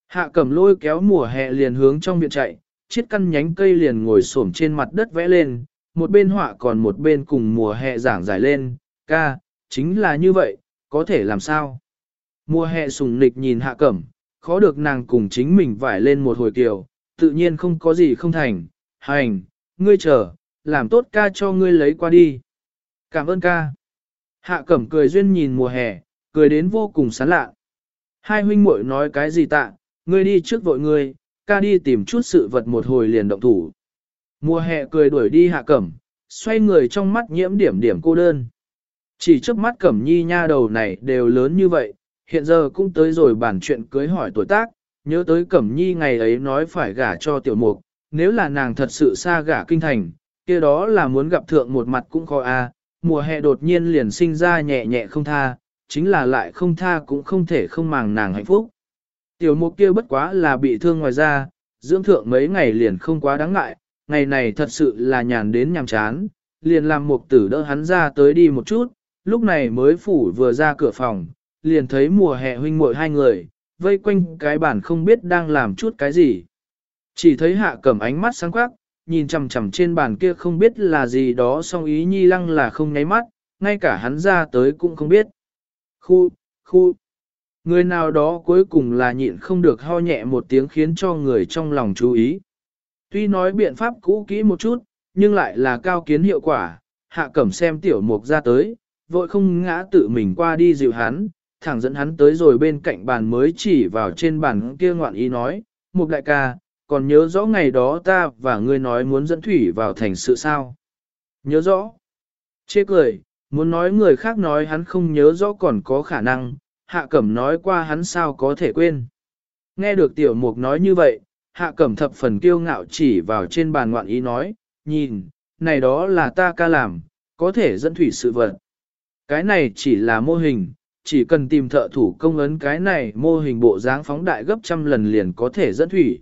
Hạ cẩm lôi kéo mùa hè liền hướng trong viện chạy, chiếc căn nhánh cây liền ngồi xổm trên mặt đất vẽ lên, một bên họa còn một bên cùng mùa hè giảng giải lên, ca, chính là như vậy, có thể làm sao? Mùa hè sùng nịch nhìn hạ cẩm, khó được nàng cùng chính mình vải lên một hồi kiều, tự nhiên không có gì không thành, hành, ngươi chờ, làm tốt ca cho ngươi lấy qua đi. Cảm ơn ca. Hạ cẩm cười duyên nhìn mùa hè, cười đến vô cùng sán lạ. Hai huynh muội nói cái gì tạ, ngươi đi trước vội ngươi, ca đi tìm chút sự vật một hồi liền động thủ. Mùa hè cười đuổi đi hạ cẩm, xoay người trong mắt nhiễm điểm điểm cô đơn. Chỉ trước mắt cẩm nhi nha đầu này đều lớn như vậy, hiện giờ cũng tới rồi bản chuyện cưới hỏi tuổi tác, nhớ tới cẩm nhi ngày ấy nói phải gả cho tiểu mục, nếu là nàng thật sự xa gả kinh thành, kia đó là muốn gặp thượng một mặt cũng khó a. mùa hè đột nhiên liền sinh ra nhẹ nhẹ không tha, chính là lại không tha cũng không thể không màng nàng hạnh phúc. Tiểu mục kia bất quá là bị thương ngoài ra, dưỡng thượng mấy ngày liền không quá đáng ngại, ngày này thật sự là nhàn đến nhàm chán, liền làm mục tử đỡ hắn ra tới đi một chút, lúc này mới phủ vừa ra cửa phòng, liền thấy mùa hè huynh muội hai người, vây quanh cái bàn không biết đang làm chút cái gì. Chỉ thấy hạ cẩm ánh mắt sáng quắc, nhìn chằm chằm trên bàn kia không biết là gì đó song ý nhi lăng là không nháy mắt, ngay cả hắn ra tới cũng không biết. Khu, khu, người nào đó cuối cùng là nhịn không được ho nhẹ một tiếng khiến cho người trong lòng chú ý. Tuy nói biện pháp cũ kỹ một chút, nhưng lại là cao kiến hiệu quả, hạ cẩm xem tiểu mục ra tới, vội không ngã tự mình qua đi dịu hắn, thẳng dẫn hắn tới rồi bên cạnh bàn mới chỉ vào trên bàn kia ngoạn ý nói, mục đại ca, còn nhớ rõ ngày đó ta và ngươi nói muốn dẫn thủy vào thành sự sao. Nhớ rõ. Chê cười, muốn nói người khác nói hắn không nhớ rõ còn có khả năng, hạ cẩm nói qua hắn sao có thể quên. Nghe được tiểu mục nói như vậy, hạ cẩm thập phần kiêu ngạo chỉ vào trên bàn ngoạn ý nói, nhìn, này đó là ta ca làm, có thể dẫn thủy sự vật. Cái này chỉ là mô hình, chỉ cần tìm thợ thủ công ấn cái này mô hình bộ dáng phóng đại gấp trăm lần liền có thể dẫn thủy.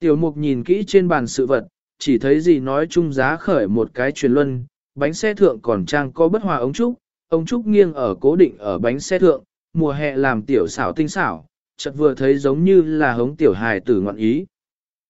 Tiểu mục nhìn kỹ trên bàn sự vật, chỉ thấy gì nói chung giá khởi một cái truyền luân, bánh xe thượng còn trang có bất hòa ống trúc, ống trúc nghiêng ở cố định ở bánh xe thượng, mùa hè làm tiểu xảo tinh xảo, chợt vừa thấy giống như là hống tiểu hài tử ngọn ý.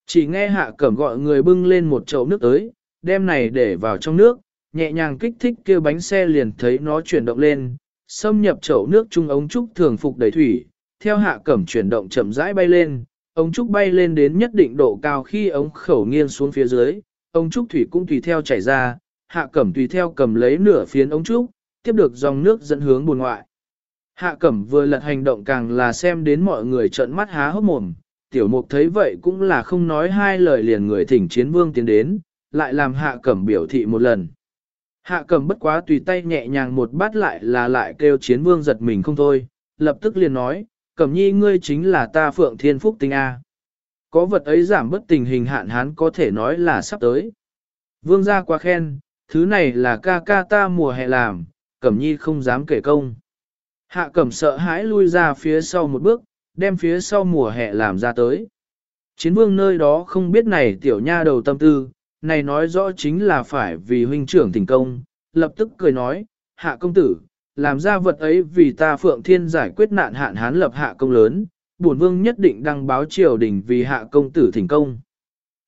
Chỉ nghe hạ cẩm gọi người bưng lên một chậu nước tới, đem này để vào trong nước, nhẹ nhàng kích thích kia bánh xe liền thấy nó chuyển động lên, xâm nhập chậu nước trung ống trúc thường phục đầy thủy, theo hạ cẩm chuyển động chậm rãi bay lên, ống trúc bay lên đến nhất định độ cao khi ống khẩu nghiêng xuống phía dưới, ống trúc thủy cũng tùy theo chảy ra, hạ cẩm tùy theo cầm lấy nửa phiến ống trúc, tiếp được dòng nước dẫn hướng buồn ngoại. Hạ cẩm vừa lật hành động càng là xem đến mọi người trợn mắt há hốc mồm, tiểu mục thấy vậy cũng là không nói hai lời liền người thỉnh chiến vương tiến đến, lại làm hạ cẩm biểu thị một lần. Hạ cẩm bất quá tùy tay nhẹ nhàng một bát lại là lại kêu chiến vương giật mình không thôi, lập tức liền nói, cẩm nhi ngươi chính là ta phượng thiên phúc tinh A. Có vật ấy giảm bất tình hình hạn hán có thể nói là sắp tới. Vương gia quá khen, thứ này là ca ca ta mùa hè làm, cẩm nhi không dám kể công. Hạ cẩm sợ hãi lui ra phía sau một bước, đem phía sau mùa hè làm ra tới. Chiến vương nơi đó không biết này tiểu nha đầu tâm tư, này nói rõ chính là phải vì huynh trưởng thành công, lập tức cười nói, hạ công tử, làm ra vật ấy vì ta phượng thiên giải quyết nạn hạn hán lập hạ công lớn, bổn vương nhất định đăng báo triều đình vì hạ công tử thành công.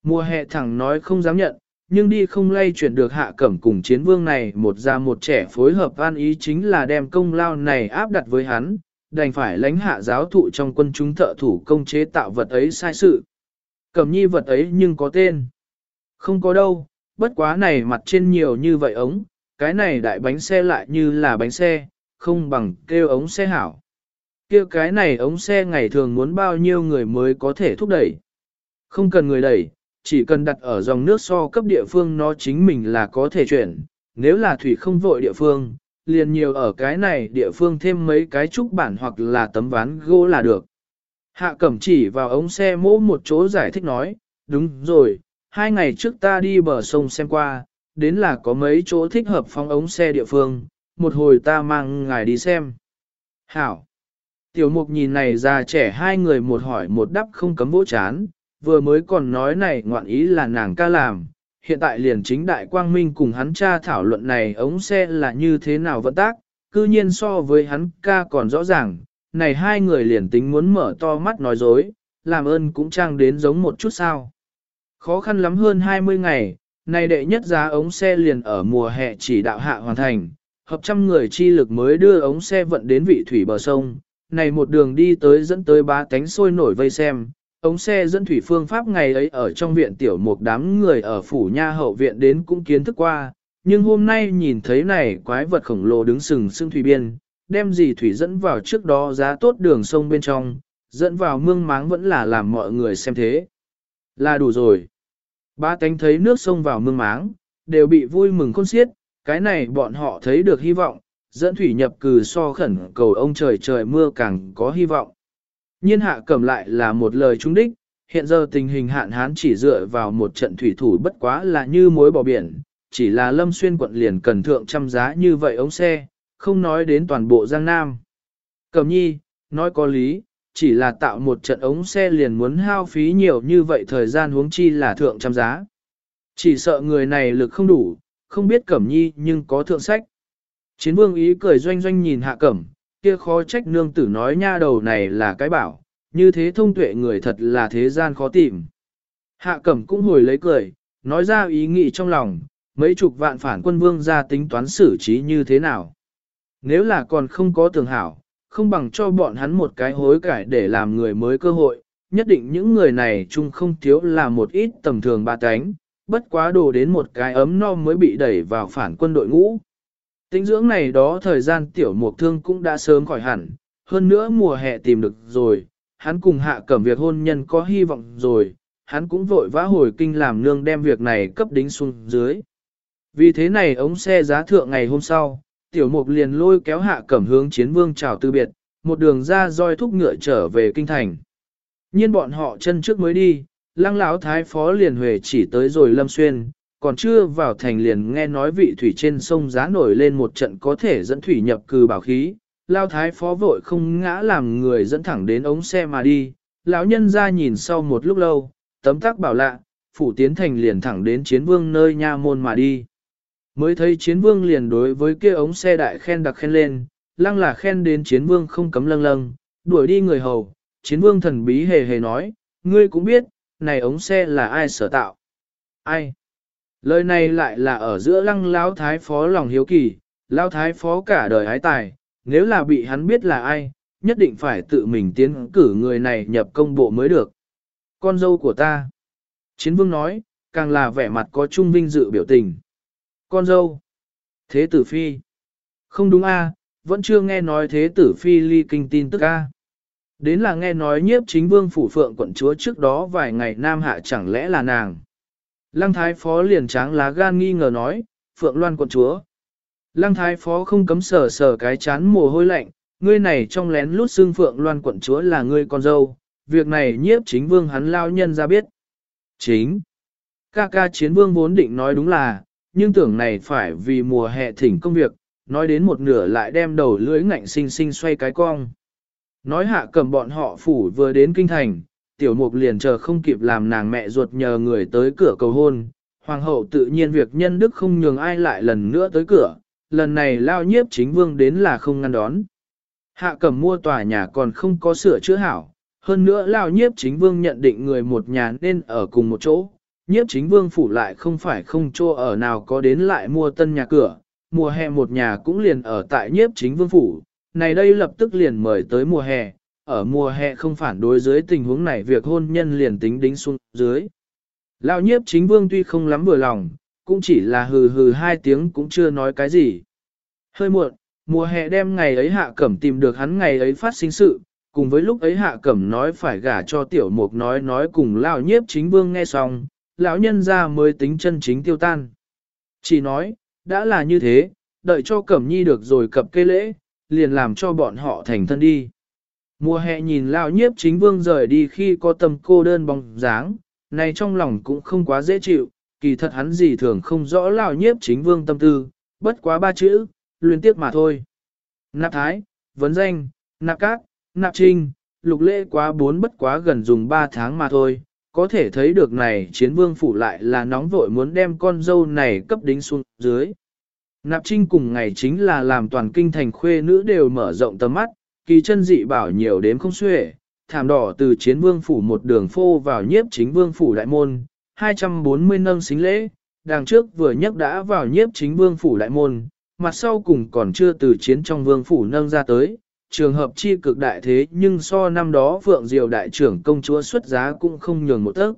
Mùa hè thẳng nói không dám nhận, nhưng đi không lay chuyển được hạ cẩm cùng chiến vương này một già một trẻ phối hợp an ý chính là đem công lao này áp đặt với hắn, đành phải lãnh hạ giáo thụ trong quân chúng thợ thủ công chế tạo vật ấy sai sự. Cẩm nhi vật ấy nhưng có tên. Không có đâu, bất quá này mặt trên nhiều như vậy ống, cái này đại bánh xe lại như là bánh xe, không bằng kêu ống xe hảo. Kêu cái này ống xe ngày thường muốn bao nhiêu người mới có thể thúc đẩy. Không cần người đẩy, chỉ cần đặt ở dòng nước so cấp địa phương nó chính mình là có thể chuyển. Nếu là thủy không vội địa phương, liền nhiều ở cái này địa phương thêm mấy cái trúc bản hoặc là tấm ván gỗ là được. Hạ cẩm chỉ vào ống xe mỗ một chỗ giải thích nói, đúng rồi, hai ngày trước ta đi bờ sông xem qua, đến là có mấy chỗ thích hợp phóng ống xe địa phương, một hồi ta mang ngài đi xem. Hảo! Tiểu mục nhìn này già trẻ hai người một hỏi một đáp không cấm vỗ chán, vừa mới còn nói này ngoạn ý là nàng ca làm, hiện tại liền chính đại quang minh cùng hắn cha thảo luận này ống xe là như thế nào vận tác, cư nhiên so với hắn ca còn rõ ràng, này hai người liền tính muốn mở to mắt nói dối, làm ơn cũng trang đến giống một chút sao. Khó khăn lắm hơn 20 ngày, này đệ nhất giá ống xe liền ở mùa hè chỉ đạo hạ hoàn thành, hợp trăm người chi lực mới đưa ống xe vận đến vị thủy bờ sông, này một đường đi tới dẫn tới ba cánh sôi nổi vây xem, ống xe dẫn thủy phương pháp ngày ấy ở trong viện tiểu một đám người ở phủ nha hậu viện đến cũng kiến thức qua, nhưng hôm nay nhìn thấy này quái vật khổng lồ đứng sừng sưng thủy biên, đem gì thủy dẫn vào trước đó giá tốt đường sông bên trong, dẫn vào mương máng vẫn là làm mọi người xem thế. Là đủ rồi. Ba tánh thấy nước sông vào mương máng, đều bị vui mừng khôn xiết, cái này bọn họ thấy được hy vọng, dẫn thủy nhập cừ so khẩn cầu ông trời trời mưa càng có hy vọng. Nhiên hạ cầm lại là một lời trung đích, hiện giờ tình hình hạn hán chỉ dựa vào một trận thủy thủ bất quá là như mối bỏ biển, chỉ là lâm xuyên quận liền cần thượng trăm giá như vậy ống xe, không nói đến toàn bộ Giang Nam. Cầm nhi, nói có lý, chỉ là tạo một trận ống xe liền muốn hao phí nhiều như vậy thời gian huống chi là thượng trăm giá. Chỉ sợ người này lực không đủ, không biết cẩm nhi nhưng có thượng sách. Chiến vương ý cười doanh doanh nhìn hạ cẩm, kia khó trách nương tử nói nha đầu này là cái bảo, như thế thông tuệ người thật là thế gian khó tìm. Hạ cẩm cũng hồi lấy cười, nói ra ý nghĩ trong lòng, mấy chục vạn phản quân vương ra tính toán xử trí như thế nào. Nếu là còn không có tường hảo, không bằng cho bọn hắn một cái hối cải để làm người mới cơ hội, nhất định những người này chung không thiếu là một ít tầm thường ba cánh, bất quá đồ đến một cái ấm no mới bị đẩy vào phản quân đội ngũ. Tính dưỡng này đó thời gian tiểu mục thương cũng đã sớm khỏi hẳn, hơn nữa mùa hè tìm được rồi, hắn cùng hạ cẩm việc hôn nhân có hy vọng rồi, hắn cũng vội vã hồi kinh làm nương đem việc này cấp đính xuống dưới. Vì thế này ống xe giá thượng ngày hôm sau, tiểu mục liền lôi kéo hạ cẩm hướng chiến vương chào từ biệt, một đường ra roi thúc ngựa trở về kinh thành. Nhiên bọn họ chân trước mới đi, lăng lão thái phó liền huề chỉ tới rồi lâm xuyên, còn chưa vào thành liền nghe nói vị thủy trên sông giá nổi lên một trận có thể dẫn thủy nhập cừ bảo khí, lao thái phó vội không ngã làm người dẫn thẳng đến ống xe mà đi, lão nhân ra nhìn sau một lúc lâu, tấm tắc bảo lạ, phủ tiến thành liền thẳng đến chiến vương nơi nha môn mà đi. Mới thấy chiến vương liền đối với kia ống xe đại khen đặc khen lên, lăng là khen đến chiến vương không cấm lâng lâng, đuổi đi người hầu, chiến vương thần bí hề hề nói, ngươi cũng biết, này ống xe là ai sở tạo. Ai? Lời này lại là ở giữa lăng lão thái phó lòng hiếu kỳ, lão thái phó cả đời ái tài, nếu là bị hắn biết là ai, nhất định phải tự mình tiến cử người này nhập công bộ mới được. Con dâu của ta. Chiến vương nói, càng là vẻ mặt có trung vinh dự biểu tình. Con dâu. Thế tử phi. Không đúng a, vẫn chưa nghe nói thế tử phi ly kinh tin tức a. Đến là nghe nói nhiếp chính vương phủ phượng quận chúa trước đó vài ngày nam hạ chẳng lẽ là nàng. Lăng thái phó liền tráng lá gan nghi ngờ nói, phượng loan quận chúa. Lăng thái phó không cấm sờ sờ cái chán mồ hôi lạnh, ngươi này trong lén lút xương phượng loan quận chúa là ngươi con dâu, việc này nhiếp chính vương hắn lao nhân ra biết. Chính. Ca ca chiến vương vốn định nói đúng là, nhưng tưởng này phải vì mùa hè thỉnh công việc, nói đến một nửa lại đem đầu lưỡi ngạnh sinh sinh xoay cái cong. Nói hạ cầm bọn họ phủ vừa đến kinh thành, tiểu mục liền chờ không kịp làm nàng mẹ ruột nhờ người tới cửa cầu hôn. Hoàng hậu tự nhiên việc nhân đức không nhường ai lại lần nữa tới cửa, lần này lao nhiếp chính vương đến là không ngăn đón. Hạ cầm mua tòa nhà còn không có sửa chữa hảo, hơn nữa lao nhiếp chính vương nhận định người một nhà nên ở cùng một chỗ, nhiếp chính vương phủ lại không phải không chỗ ở nào có đến lại mua tân nhà cửa, mùa hè một nhà cũng liền ở tại nhiếp chính vương phủ, này đây lập tức liền mời tới mùa hè, ở mùa hè không phản đối dưới tình huống này việc hôn nhân liền tính đính xuống dưới. Lão nhiếp chính vương tuy không lắm vừa lòng, cũng chỉ là hừ hừ hai tiếng cũng chưa nói cái gì. Hơi muộn, mùa hè đem ngày ấy hạ cẩm tìm được hắn ngày ấy phát sinh sự, cùng với lúc ấy hạ cẩm nói phải gả cho tiểu mục nói nói cùng lão nhiếp chính vương nghe xong, lão nhân ra mới tính chân chính tiêu tan. Chỉ nói, đã là như thế, đợi cho cẩm nhi được rồi cập cây lễ, liền làm cho bọn họ thành thân đi. Mùa hè nhìn lão nhiếp chính vương rời đi khi có tâm cô đơn bóng dáng, này trong lòng cũng không quá dễ chịu, kỳ thật hắn gì thường không rõ lão nhiếp chính vương tâm tư, bất quá ba chữ, luyến tiếc mà thôi. Nạp thái, vấn danh, nạp cát, Nạp trinh, lục lễ quá bốn bất quá gần dùng ba tháng mà thôi, có thể thấy được này chiến vương phủ lại là nóng vội muốn đem con dâu này cấp đính xuống dưới. Nạp trinh cùng ngày chính là làm toàn kinh thành khuê nữ đều mở rộng tầm mắt, kỳ chân dị bảo nhiều đến không xuể, thảm đỏ từ chiến vương phủ một đường phô vào nhiếp chính vương phủ đại môn, 240 nâng xính lễ, đằng trước vừa nhắc đã vào nhiếp chính vương phủ đại môn, mặt sau cùng còn chưa từ chiến trong vương phủ nâng ra tới, trường hợp chi cực đại thế nhưng so năm đó Phượng Diều đại trưởng công chúa xuất giá cũng không nhường một tấc.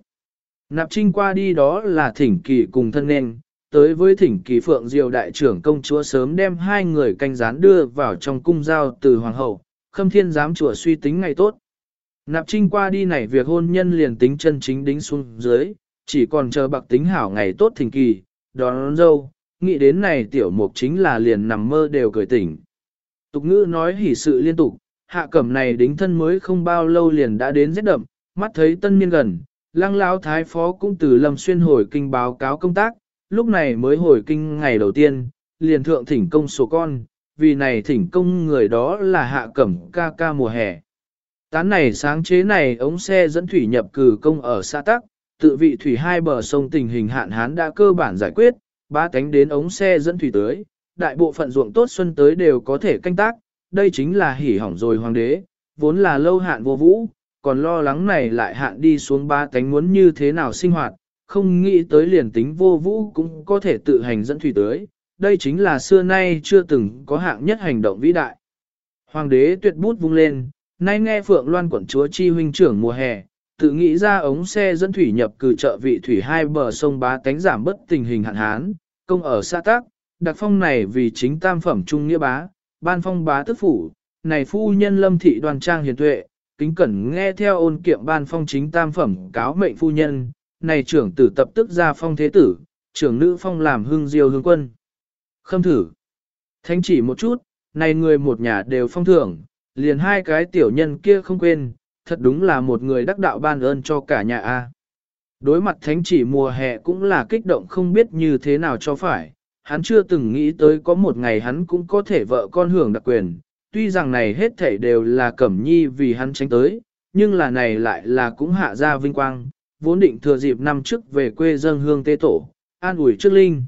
Nạp trinh qua đi đó là thỉnh kỳ cùng thân nên, tới với thỉnh kỳ Phượng Diều đại trưởng công chúa sớm đem hai người canh gián đưa vào trong cung giao từ hoàng hậu, khâm thiên giám chùa suy tính ngày tốt. Nạp trinh qua đi này việc hôn nhân liền tính chân chính đính xuống dưới, chỉ còn chờ bạc tính hảo ngày tốt thỉnh kỳ, đón dâu, nghĩ đến này tiểu mục chính là liền nằm mơ đều cười tỉnh. Tục ngữ nói hỉ sự liên tục, hạ cẩm này đính thân mới không bao lâu liền đã đến rất đậm, mắt thấy tân niên gần, lăng lão thái phó cũng từ lâm xuyên hồi kinh báo cáo công tác, lúc này mới hồi kinh ngày đầu tiên, liền thượng thỉnh công số con, vì này thỉnh công người đó là hạ cẩm ca ca mùa hè. Tán này sáng chế này ống xe dẫn thủy nhập cử công ở xã Tắc, tự vị thủy hai bờ sông tình hình hạn hán đã cơ bản giải quyết, ba cánh đến ống xe dẫn thủy tới, đại bộ phận ruộng tốt xuân tới đều có thể canh tác, đây chính là hỉ hỏng rồi hoàng đế, vốn là lâu hạn vô vũ, còn lo lắng này lại hạn đi xuống ba cánh muốn như thế nào sinh hoạt, không nghĩ tới liền tính vô vũ cũng có thể tự hành dẫn thủy tới, đây chính là xưa nay chưa từng có hạng nhất hành động vĩ đại. Hoàng đế tuyệt bút vung lên, nay nghe Phượng Loan quận chúa chi huynh trưởng mùa hè, tự nghĩ ra ống xe dẫn thủy nhập cử trợ vị thủy hai bờ sông bá tánh giảm bất tình hình hạn hán, công ở xa tác, đặc phong này vì chính tam phẩm trung nghĩa bá, ban phong bá tức phủ, này phu nhân lâm thị đoàn trang hiền tuệ, kính cẩn nghe theo ôn kiệm ban phong chính tam phẩm cáo mệnh phu nhân, này trưởng tử tập tức ra phong thế tử, trưởng nữ phong làm hương diêu hương quân. Khâm thử. Thanh chỉ một chút, này người một nhà đều phong thưởng, liền hai cái tiểu nhân kia không quên, thật đúng là một người đắc đạo ban ơn cho cả nhà A. Đối mặt thánh chỉ mùa hè cũng là kích động không biết như thế nào cho phải, hắn chưa từng nghĩ tới có một ngày hắn cũng có thể vợ con hưởng đặc quyền, tuy rằng này hết thảy đều là cẩm nhi vì hắn tránh tới, nhưng là này lại là cũng hạ ra vinh quang, vốn định thừa dịp năm trước về quê dân hương tế tổ, an ủi trước linh.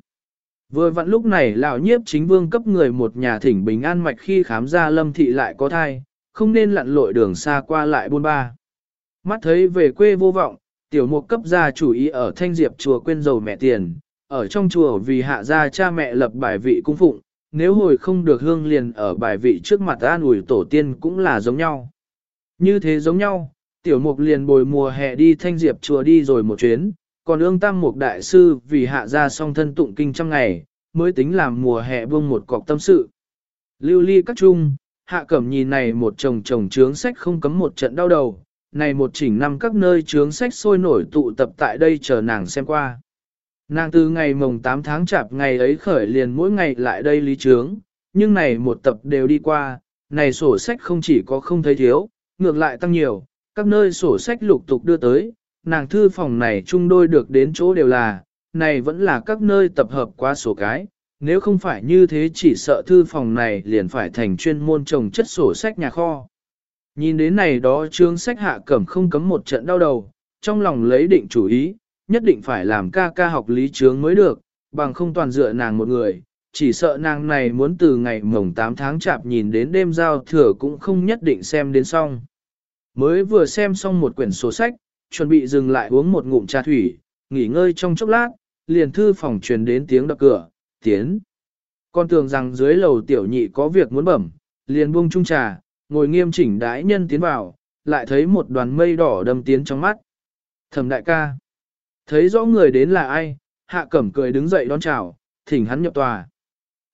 Vừa vặn lúc này lão nhiếp chính vương cấp người một nhà thỉnh bình an mạch khi khám ra lâm thị lại có thai, không nên lặn lội đường xa qua lại buôn ba. Mắt thấy về quê vô vọng, tiểu mục cấp gia chủ ý ở thanh diệp chùa quên dầu mẹ tiền, ở trong chùa vì hạ gia cha mẹ lập bài vị cung phụng, nếu hồi không được hương liền ở bài vị trước mặt an ủi tổ tiên cũng là giống nhau. Như thế giống nhau, tiểu mục liền bồi mùa hè đi thanh diệp chùa đi rồi một chuyến, còn ương tam mục đại sư vì hạ gia song thân tụng kinh trăm ngày, mới tính làm mùa hè buông một cọc tâm sự. Lưu ly các trung, hạ cẩm nhìn này một chồng chồng trướng sách không cấm một trận đau đầu, này một chỉnh năm các nơi trướng sách sôi nổi tụ tập tại đây chờ nàng xem qua. Nàng từ ngày mồng 8 tháng chạp ngày ấy khởi liền mỗi ngày lại đây lý trướng, nhưng này một tập đều đi qua, này sổ sách không chỉ có không thấy thiếu, ngược lại tăng nhiều, các nơi sổ sách lục tục đưa tới, nàng thư phòng này chung đôi được đến chỗ đều là, này vẫn là các nơi tập hợp qua sổ cái, nếu không phải như thế chỉ sợ thư phòng này liền phải thành chuyên môn trồng chất sổ sách nhà kho. Nhìn đến này đó trương sách hạ cẩm không cấm một trận đau đầu, trong lòng lấy định chủ ý, nhất định phải làm ca ca học lý trướng mới được, bằng không toàn dựa nàng một người, chỉ sợ nàng này muốn từ ngày mồng 8 tháng chạp nhìn đến đêm giao thừa cũng không nhất định xem đến xong. Mới vừa xem xong một quyển sổ sách, chuẩn bị dừng lại uống một ngụm trà thủy, nghỉ ngơi trong chốc lát, liền thư phòng truyền đến tiếng đập cửa, tiến. Con tưởng rằng dưới lầu tiểu nhị có việc muốn bẩm, liền buông chung trà, ngồi nghiêm chỉnh đái nhân tiến vào, lại thấy một đoàn mây đỏ đâm tiến trong mắt. Thẩm đại ca. Thấy rõ người đến là ai, hạ cẩm cười đứng dậy đón chào, thỉnh hắn nhập tòa.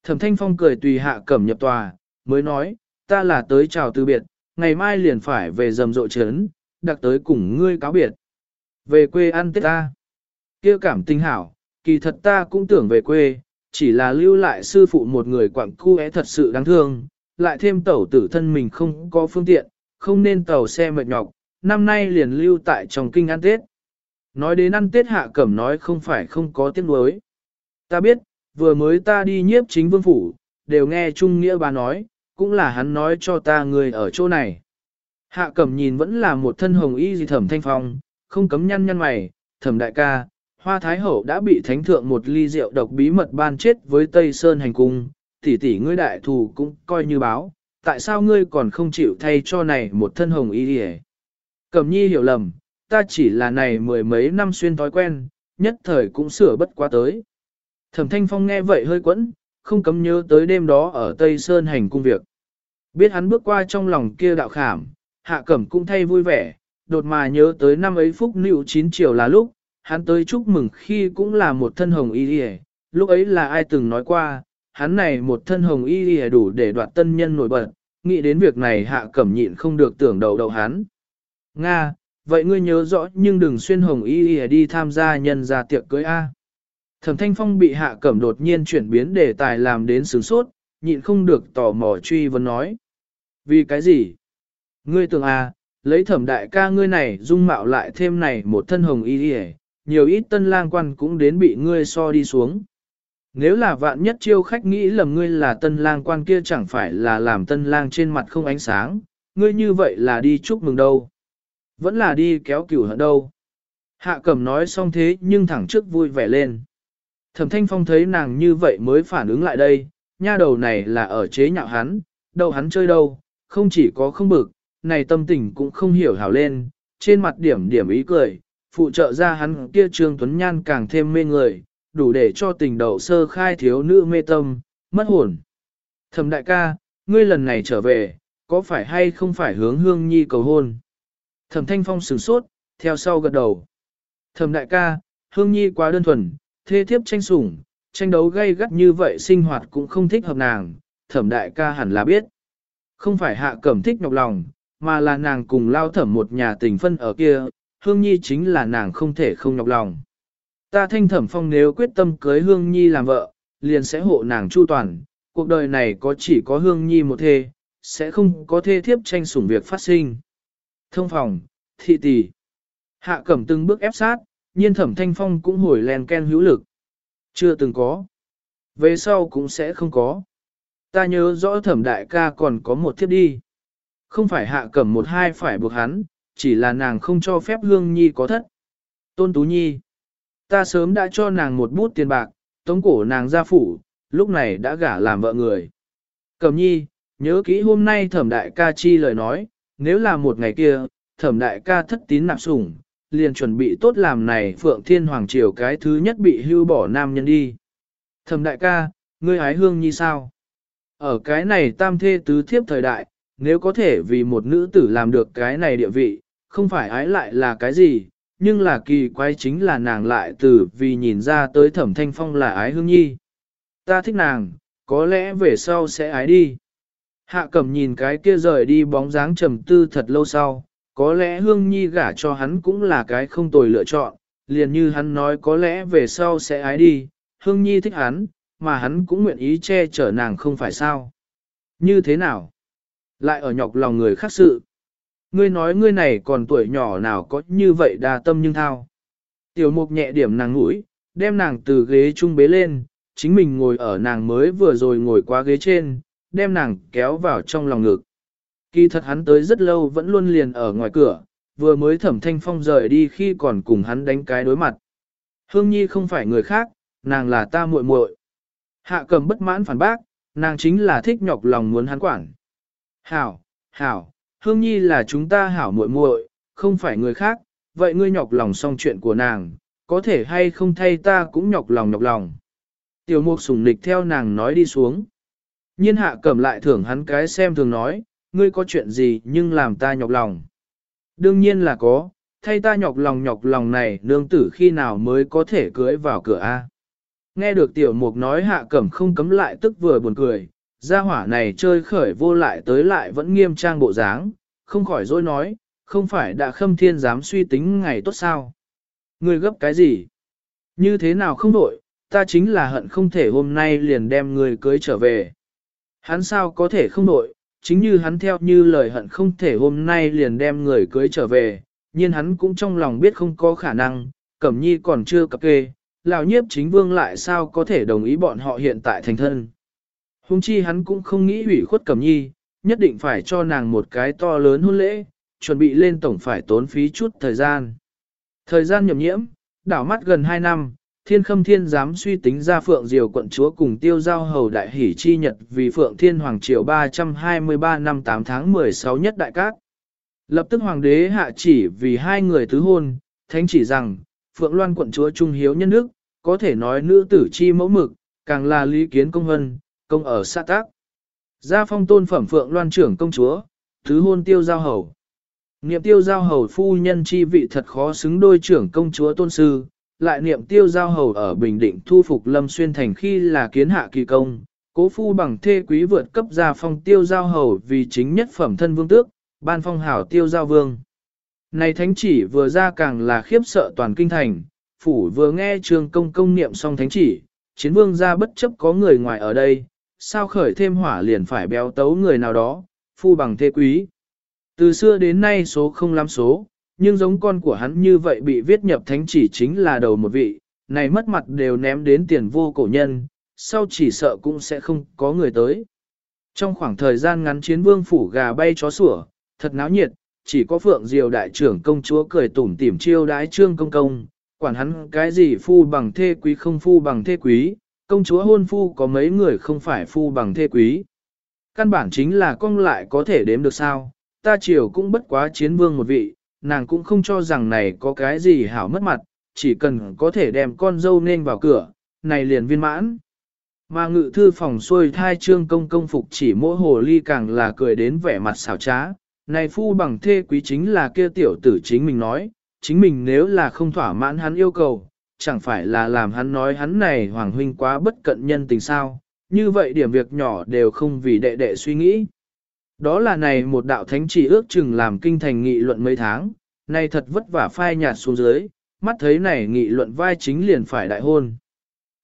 Thẩm thanh phong cười tùy hạ cẩm nhập tòa, mới nói, ta là tới chào từ biệt, ngày mai liền phải về rầm rộ trấn, đặc tới cùng ngươi cáo biệt. Về quê ăn tết ta. kia cảm tinh hảo, kỳ thật ta cũng tưởng về quê, chỉ là lưu lại sư phụ một người quặng cu é thật sự đáng thương, lại thêm tẩu tử thân mình không có phương tiện, không nên tàu xe mệt nhọc, năm nay liền lưu tại trong kinh ăn Tết. Nói đến ăn Tết hạ cẩm nói không phải không có tiếc nuối. Ta biết, vừa mới ta đi nhiếp chính vương phủ, đều nghe Trung Nghĩa bà nói, cũng là hắn nói cho ta người ở chỗ này. Hạ cẩm nhìn vẫn là một thân hồng y gì thẩm thanh phong, không cấm nhăn nhăn mày, thẩm đại ca, hoa thái hậu đã bị thánh thượng một ly rượu độc bí mật ban chết với Tây Sơn hành cung, tỷ tỷ ngươi đại thù cũng coi như báo, tại sao ngươi còn không chịu thay cho này một thân hồng y gì Cẩm nhi hiểu lầm, ta chỉ là này mười mấy năm xuyên thói quen, nhất thời cũng sửa bất quá tới. Thẩm thanh phong nghe vậy hơi quẫn, không cấm nhớ tới đêm đó ở Tây Sơn hành cung việc. Biết hắn bước qua trong lòng kia đạo khảm, hạ cẩm cũng thay vui vẻ, đột mà nhớ tới năm ấy phúc nịu chín chiều là lúc, hắn tới chúc mừng khi cũng là một thân hồng y đi lúc ấy là ai từng nói qua, hắn này một thân hồng y đi đủ để đoạt tân nhân nổi bật, nghĩ đến việc này hạ cẩm nhịn không được tưởng đầu đầu hắn. Nga, vậy ngươi nhớ rõ nhưng đừng xuyên hồng y đi tham gia nhân gia tiệc cưới A. Thẩm thanh phong bị hạ cẩm đột nhiên chuyển biến đề tài làm đến sướng sốt, nhịn không được tò mò truy vấn nói. Vì cái gì? Ngươi tưởng à, lấy thẩm đại ca ngươi này dung mạo lại thêm này một thân hồng y đi nhiều ít tân lang quan cũng đến bị ngươi so đi xuống. Nếu là vạn nhất chiêu khách nghĩ lầm ngươi là tân lang quan kia chẳng phải là làm tân lang trên mặt không ánh sáng, ngươi như vậy là đi chúc mừng đâu. Vẫn là đi kéo cửu hận đâu. Hạ cẩm nói xong thế nhưng thẳng trước vui vẻ lên. Thẩm thanh phong thấy nàng như vậy mới phản ứng lại đây, nha đầu này là ở chế nhạo hắn, đâu hắn chơi đâu, không chỉ có không bực, này tâm tình cũng không hiểu hảo lên, trên mặt điểm điểm ý cười, phụ trợ ra hắn kia trương tuấn nhan càng thêm mê người, đủ để cho tình đầu sơ khai thiếu nữ mê tâm, mất hồn. Thẩm đại ca, ngươi lần này trở về, có phải hay không phải hướng hương nhi cầu hôn? Thẩm thanh phong sửng sốt, theo sau gật đầu. Thẩm đại ca, hương nhi quá đơn thuần, thê thiếp tranh sủng, tranh đấu gay gắt như vậy sinh hoạt cũng không thích hợp nàng, thẩm đại ca hẳn là biết. Không phải hạ cẩm thích nhọc lòng, mà là nàng cùng lao thẩm một nhà tình phân ở kia, hương nhi chính là nàng không thể không nhọc lòng. Ta thanh thẩm phong nếu quyết tâm cưới hương nhi làm vợ, liền sẽ hộ nàng chu toàn, cuộc đời này có chỉ có hương nhi một thê, sẽ không có thê thiếp tranh sủng việc phát sinh. Thông phòng, thị tỷ. Hạ cẩm từng bước ép sát, nhiên thẩm thanh phong cũng hồi len ken hữu lực. Chưa từng có. Về sau cũng sẽ không có. Ta nhớ rõ thẩm đại ca còn có một thiếp đi. Không phải hạ cẩm một hai phải buộc hắn, chỉ là nàng không cho phép hương nhi có thất. Tôn Tú Nhi. Ta sớm đã cho nàng một bút tiền bạc, tống cổ nàng ra phủ, lúc này đã gả làm vợ người. Cẩm nhi, nhớ kỹ hôm nay thẩm đại ca chi lời nói, nếu là một ngày kia, thẩm đại ca thất tín nạp sủng, liền chuẩn bị tốt làm này Phượng Thiên Hoàng Triều cái thứ nhất bị hưu bỏ nam nhân đi. Thẩm đại ca, ngươi hái hương như sao? Ở cái này tam thê tứ thiếp thời đại, nếu có thể vì một nữ tử làm được cái này địa vị, không phải ái lại là cái gì, nhưng là kỳ quái chính là nàng lại từ vì nhìn ra tới thẩm thanh phong là ái hương nhi. Ta thích nàng, có lẽ về sau sẽ ái đi. Hạ cẩm nhìn cái kia rời đi bóng dáng trầm tư thật lâu sau, có lẽ hương nhi gả cho hắn cũng là cái không tồi lựa chọn, liền như hắn nói có lẽ về sau sẽ ái đi, hương nhi thích hắn, mà hắn cũng nguyện ý che chở nàng không phải sao. Như thế nào? Lại ở nhọc lòng người khác sự. Ngươi nói ngươi này còn tuổi nhỏ nào có như vậy đa tâm nhưng thao. Tiểu mục nhẹ điểm nàng mũi, đem nàng từ ghế trung bế lên, chính mình ngồi ở nàng mới vừa rồi ngồi qua ghế trên, đem nàng kéo vào trong lòng ngực. Kỳ thật hắn tới rất lâu vẫn luôn liền ở ngoài cửa, vừa mới thẩm thanh phong rời đi khi còn cùng hắn đánh cái đối mặt. Hương Nhi không phải người khác, nàng là ta muội muội. Hạ cầm bất mãn phản bác, nàng chính là thích nhọc lòng muốn hắn quản. Hảo, hảo, Hương Nhi là chúng ta hảo muội muội, không phải người khác, vậy ngươi nhọc lòng xong chuyện của nàng, có thể hay không thay ta cũng nhọc lòng nhọc lòng. Tiểu mục sùng nịch theo nàng nói đi xuống. Nhiên hạ cẩm lại thưởng hắn cái xem thường nói, ngươi có chuyện gì nhưng làm ta nhọc lòng. Đương nhiên là có, thay ta nhọc lòng nhọc lòng này nương tử khi nào mới có thể cưới vào cửa A. Nghe được tiểu mục nói hạ cẩm không cấm lại tức vừa buồn cười, gia hỏa này chơi khởi vô lại tới lại vẫn nghiêm trang bộ dáng, không khỏi dối nói, không phải đã khâm thiên dám suy tính ngày tốt sao. Ngươi gấp cái gì? Như thế nào không đổi, ta chính là hận không thể hôm nay liền đem người cưới trở về. Hắn sao có thể không nội? chính như hắn theo như lời hận không thể hôm nay liền đem người cưới trở về, nhưng hắn cũng trong lòng biết không có khả năng, Cẩm Nhi còn chưa cập kê, lão nhiếp chính vương lại sao có thể đồng ý bọn họ hiện tại thành thân. Hùng chi hắn cũng không nghĩ hủy khuất Cẩm Nhi, nhất định phải cho nàng một cái to lớn hôn lễ, chuẩn bị lên tổng phải tốn phí chút thời gian. Thời gian nhậm nhiễm, đảo mắt gần 2 năm, thiên khâm thiên dám suy tính ra Phượng Diều quận chúa cùng tiêu giao hầu đại hỷ chi nhật vì Phượng Thiên Hoàng Triều 323 năm 8 tháng 16 nhất đại cát. Lập tức Hoàng đế hạ chỉ vì hai người tứ hôn, thánh chỉ rằng, Phượng Loan quận chúa trung hiếu nhân đức, có thể nói nữ tử chi mẫu mực, càng là lý kiến công hân, công ở xã tác. Gia phong tôn phẩm Phượng Loan trưởng công chúa, tứ hôn tiêu giao hầu. Niệm tiêu giao hầu phu nhân chi vị thật khó xứng đôi trưởng công chúa tôn sư, lại niệm tiêu giao hầu ở Bình Định thu phục lâm xuyên thành khi là kiến hạ kỳ công, cố phu bằng thê quý vượt cấp gia phong tiêu giao hầu vì chính nhất phẩm thân vương tước, ban phong hảo tiêu giao vương. Này thánh chỉ vừa ra càng là khiếp sợ toàn kinh thành, phủ vừa nghe trường công công niệm xong thánh chỉ, chiến vương ra bất chấp có người ngoài ở đây, sao khởi thêm hỏa liền phải béo tấu người nào đó, phu bằng thê quý. Từ xưa đến nay số không lắm số, nhưng giống con của hắn như vậy bị viết nhập thánh chỉ chính là đầu một vị, này mất mặt đều ném đến tiền vô cổ nhân, sau chỉ sợ cũng sẽ không có người tới. Trong khoảng thời gian ngắn chiến vương phủ gà bay chó sủa, thật náo nhiệt, chỉ có phượng diều đại trưởng công chúa cười tủm tỉm chiêu đái trương công công, quản hắn cái gì phu bằng thê quý không phu bằng thê quý, công chúa hôn phu có mấy người không phải phu bằng thê quý. Căn bản chính là con lại có thể đếm được sao, ta chiều cũng bất quá chiến vương một vị, nàng cũng không cho rằng này có cái gì hảo mất mặt, chỉ cần có thể đem con dâu nên vào cửa, này liền viên mãn. Mà ngự thư phòng xuôi thai trương công công phục chỉ mỗi hồ ly càng là cười đến vẻ mặt xảo trá, này phu bằng thê quý chính là kia tiểu tử chính mình nói, chính mình nếu là không thỏa mãn hắn yêu cầu, chẳng phải là làm hắn nói hắn này hoàng huynh quá bất cận nhân tình sao, như vậy điểm việc nhỏ đều không vì đệ đệ suy nghĩ. Đó là này một đạo thánh chỉ ước chừng làm kinh thành nghị luận mấy tháng, nay thật vất vả phai nhạt xuống dưới, mắt thấy này nghị luận vai chính liền phải đại hôn.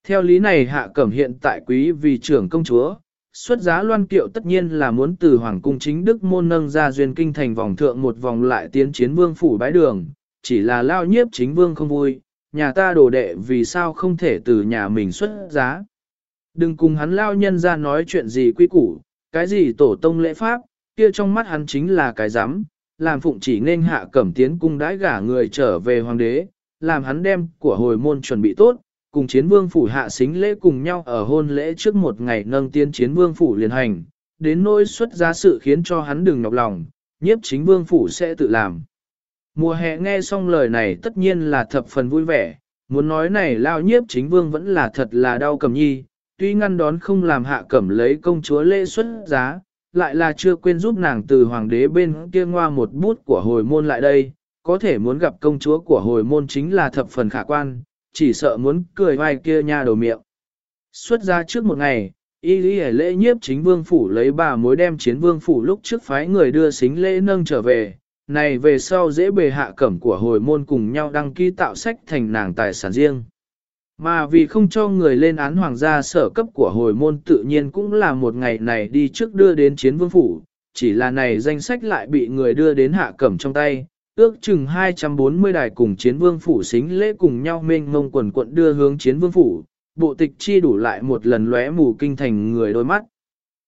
Theo lý này hạ cẩm hiện tại quý vì trưởng công chúa, xuất giá loan kiệu tất nhiên là muốn từ hoàng cung chính đức môn nâng ra duyên kinh thành vòng thượng một vòng lại tiến chiến vương phủ bái đường, chỉ là lao nhiếp chính vương không vui, nhà ta đồ đệ vì sao không thể từ nhà mình xuất giá. Đừng cùng hắn lao nhân ra nói chuyện gì quy củ, cái gì tổ tông lễ pháp, kia trong mắt hắn chính là cái giám, làm phụng chỉ nên hạ cẩm tiến cung đãi gả người trở về hoàng đế, làm hắn đem của hồi môn chuẩn bị tốt, cùng chiến vương phủ hạ xính lễ cùng nhau ở hôn lễ trước một ngày nâng tiên chiến vương phủ liền hành, đến nỗi xuất giá sự khiến cho hắn đừng nhọc lòng, nhiếp chính vương phủ sẽ tự làm. Mùa hè nghe xong lời này tất nhiên là thập phần vui vẻ, muốn nói này lao nhiếp chính vương vẫn là thật là đau cầm nhi, tuy ngăn đón không làm hạ cẩm lấy công chúa lễ xuất giá, lại là chưa quên giúp nàng từ hoàng đế bên kia ngoa một bút của hồi môn lại đây, có thể muốn gặp công chúa của hồi môn chính là thập phần khả quan, chỉ sợ muốn cười vai kia nha đầu miệng. Xuất ra trước một ngày, y lý lễ nhiếp chính vương phủ lấy bà mối đem chiến vương phủ lúc trước phái người đưa xính lễ nâng trở về, này về sau dễ bề hạ cẩm của hồi môn cùng nhau đăng ký tạo sách thành nàng tài sản riêng. Mà vì không cho người lên án hoàng gia sở cấp của hồi môn tự nhiên cũng là một ngày này đi trước đưa đến chiến vương phủ, chỉ là này danh sách lại bị người đưa đến hạ cẩm trong tay, ước chừng 240 đài cùng chiến vương phủ xính lễ cùng nhau mênh mông quần quận đưa hướng chiến vương phủ, bộ tịch chi đủ lại một lần lóe mù kinh thành người đôi mắt.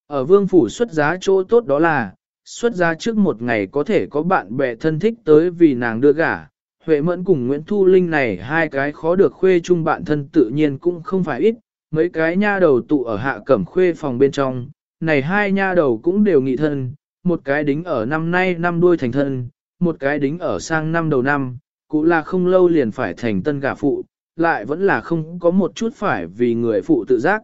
Ở vương phủ xuất giá chỗ tốt đó là, xuất giá trước một ngày có thể có bạn bè thân thích tới vì nàng đưa gả. Huệ Mẫn cùng Nguyễn Thu Linh này hai cái khó được khuê chung bạn thân tự nhiên cũng không phải ít, mấy cái nha đầu tụ ở hạ cẩm khuê phòng bên trong, này hai nha đầu cũng đều nghị thân, một cái đính ở năm nay năm đuôi thành thân, một cái đính ở sang năm đầu năm, cụ là không lâu liền phải thành tân gả phụ, lại vẫn là không có một chút phải vì người phụ tự giác.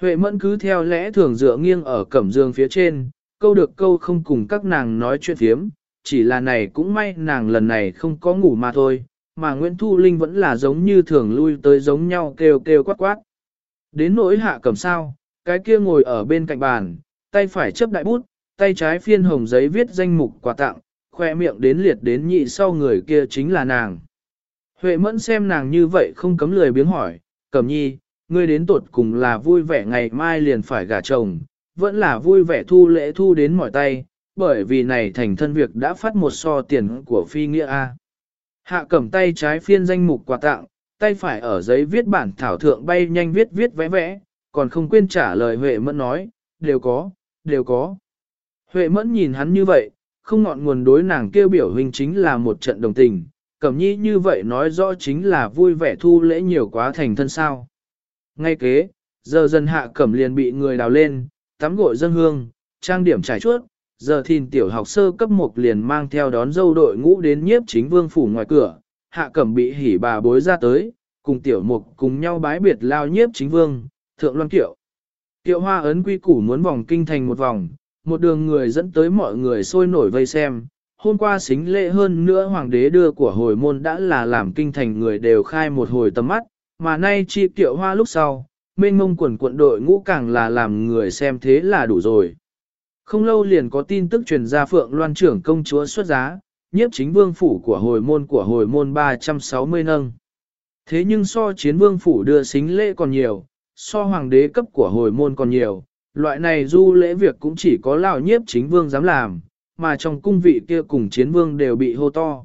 Huệ Mẫn cứ theo lẽ thường dựa nghiêng ở cẩm dương phía trên, câu được câu không cùng các nàng nói chuyện thiếm, chỉ là này cũng may nàng lần này không có ngủ mà thôi, mà Nguyễn Thu Linh vẫn là giống như thường lui tới giống nhau kêu kêu quát quát. Đến nỗi hạ cầm sao, cái kia ngồi ở bên cạnh bàn, tay phải chấp đại bút, tay trái phiên hồng giấy viết danh mục quà tặng, khoe miệng đến liệt đến nhị sau người kia chính là nàng. Huệ mẫn xem nàng như vậy không cấm lười biếng hỏi, cẩm nhi, ngươi đến tột cùng là vui vẻ ngày mai liền phải gả chồng, vẫn là vui vẻ thu lễ thu đến mỏi tay, bởi vì này thành thân việc đã phát một so tiền của phi nghĩa A. Hạ cầm tay trái phiên danh mục quà tặng, tay phải ở giấy viết bản thảo thượng bay nhanh viết viết vẽ vẽ, còn không quên trả lời Huệ Mẫn nói, đều có, đều có. Huệ Mẫn nhìn hắn như vậy, không ngọn nguồn đối nàng kêu biểu hình chính là một trận đồng tình, cẩm nhi như vậy nói rõ chính là vui vẻ thu lễ nhiều quá thành thân sao. Ngay kế, giờ dần hạ cẩm liền bị người đào lên, tắm gội dân hương, trang điểm trải chuốt, giờ thìn tiểu học sơ cấp 1 liền mang theo đón dâu đội ngũ đến nhiếp chính vương phủ ngoài cửa, hạ cẩm bị hỉ bà bối ra tới, cùng tiểu mục cùng nhau bái biệt lao nhiếp chính vương, thượng loan kiệu. Kiệu hoa ấn quy củ muốn vòng kinh thành một vòng, một đường người dẫn tới mọi người sôi nổi vây xem. Hôm qua xính lễ hơn nữa hoàng đế đưa của hồi môn đã là làm kinh thành người đều khai một hồi tầm mắt, mà nay chi kiệu hoa lúc sau, mênh mông quần quận đội ngũ càng là làm người xem thế là đủ rồi. Không lâu liền có tin tức truyền ra Phượng Loan trưởng công chúa xuất giá, nhiếp chính vương phủ của hồi môn của hồi môn 360 nâng. Thế nhưng so chiến vương phủ đưa xính lễ còn nhiều, so hoàng đế cấp của hồi môn còn nhiều, loại này du lễ việc cũng chỉ có lão nhiếp chính vương dám làm, mà trong cung vị kia cùng chiến vương đều bị hô to.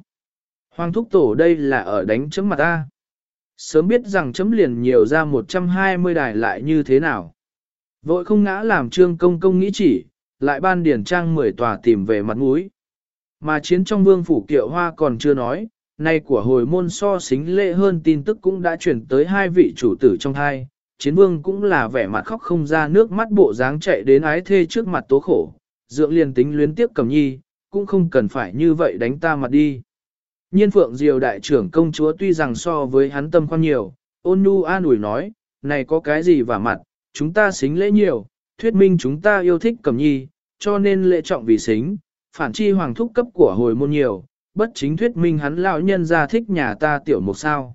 Hoàng thúc tổ đây là ở đánh chấm mặt ta. Sớm biết rằng chấm liền nhiều ra 120 đài lại như thế nào. Vội không ngã làm trương công công nghĩ chỉ, lại ban điển trang 10 tòa tìm về mặt mũi. Mà chiến trong vương phủ kiệu hoa còn chưa nói, nay của hồi môn so xính lệ hơn tin tức cũng đã chuyển tới hai vị chủ tử trong hai, chiến vương cũng là vẻ mặt khóc không ra nước mắt bộ dáng chạy đến ái thê trước mặt tố khổ, dưỡng liền tính luyến tiếp cầm nhi, cũng không cần phải như vậy đánh ta mặt đi. Nhiên phượng diều đại trưởng công chúa tuy rằng so với hắn tâm khoan nhiều, ôn nhu an ủi nói, này có cái gì vả mặt, chúng ta xính lễ nhiều, thuyết minh chúng ta yêu thích cẩm nhi, cho nên lệ trọng vì xính, phản chi hoàng thúc cấp của hồi môn nhiều, bất chính thuyết minh hắn lão nhân ra thích nhà ta tiểu một sao.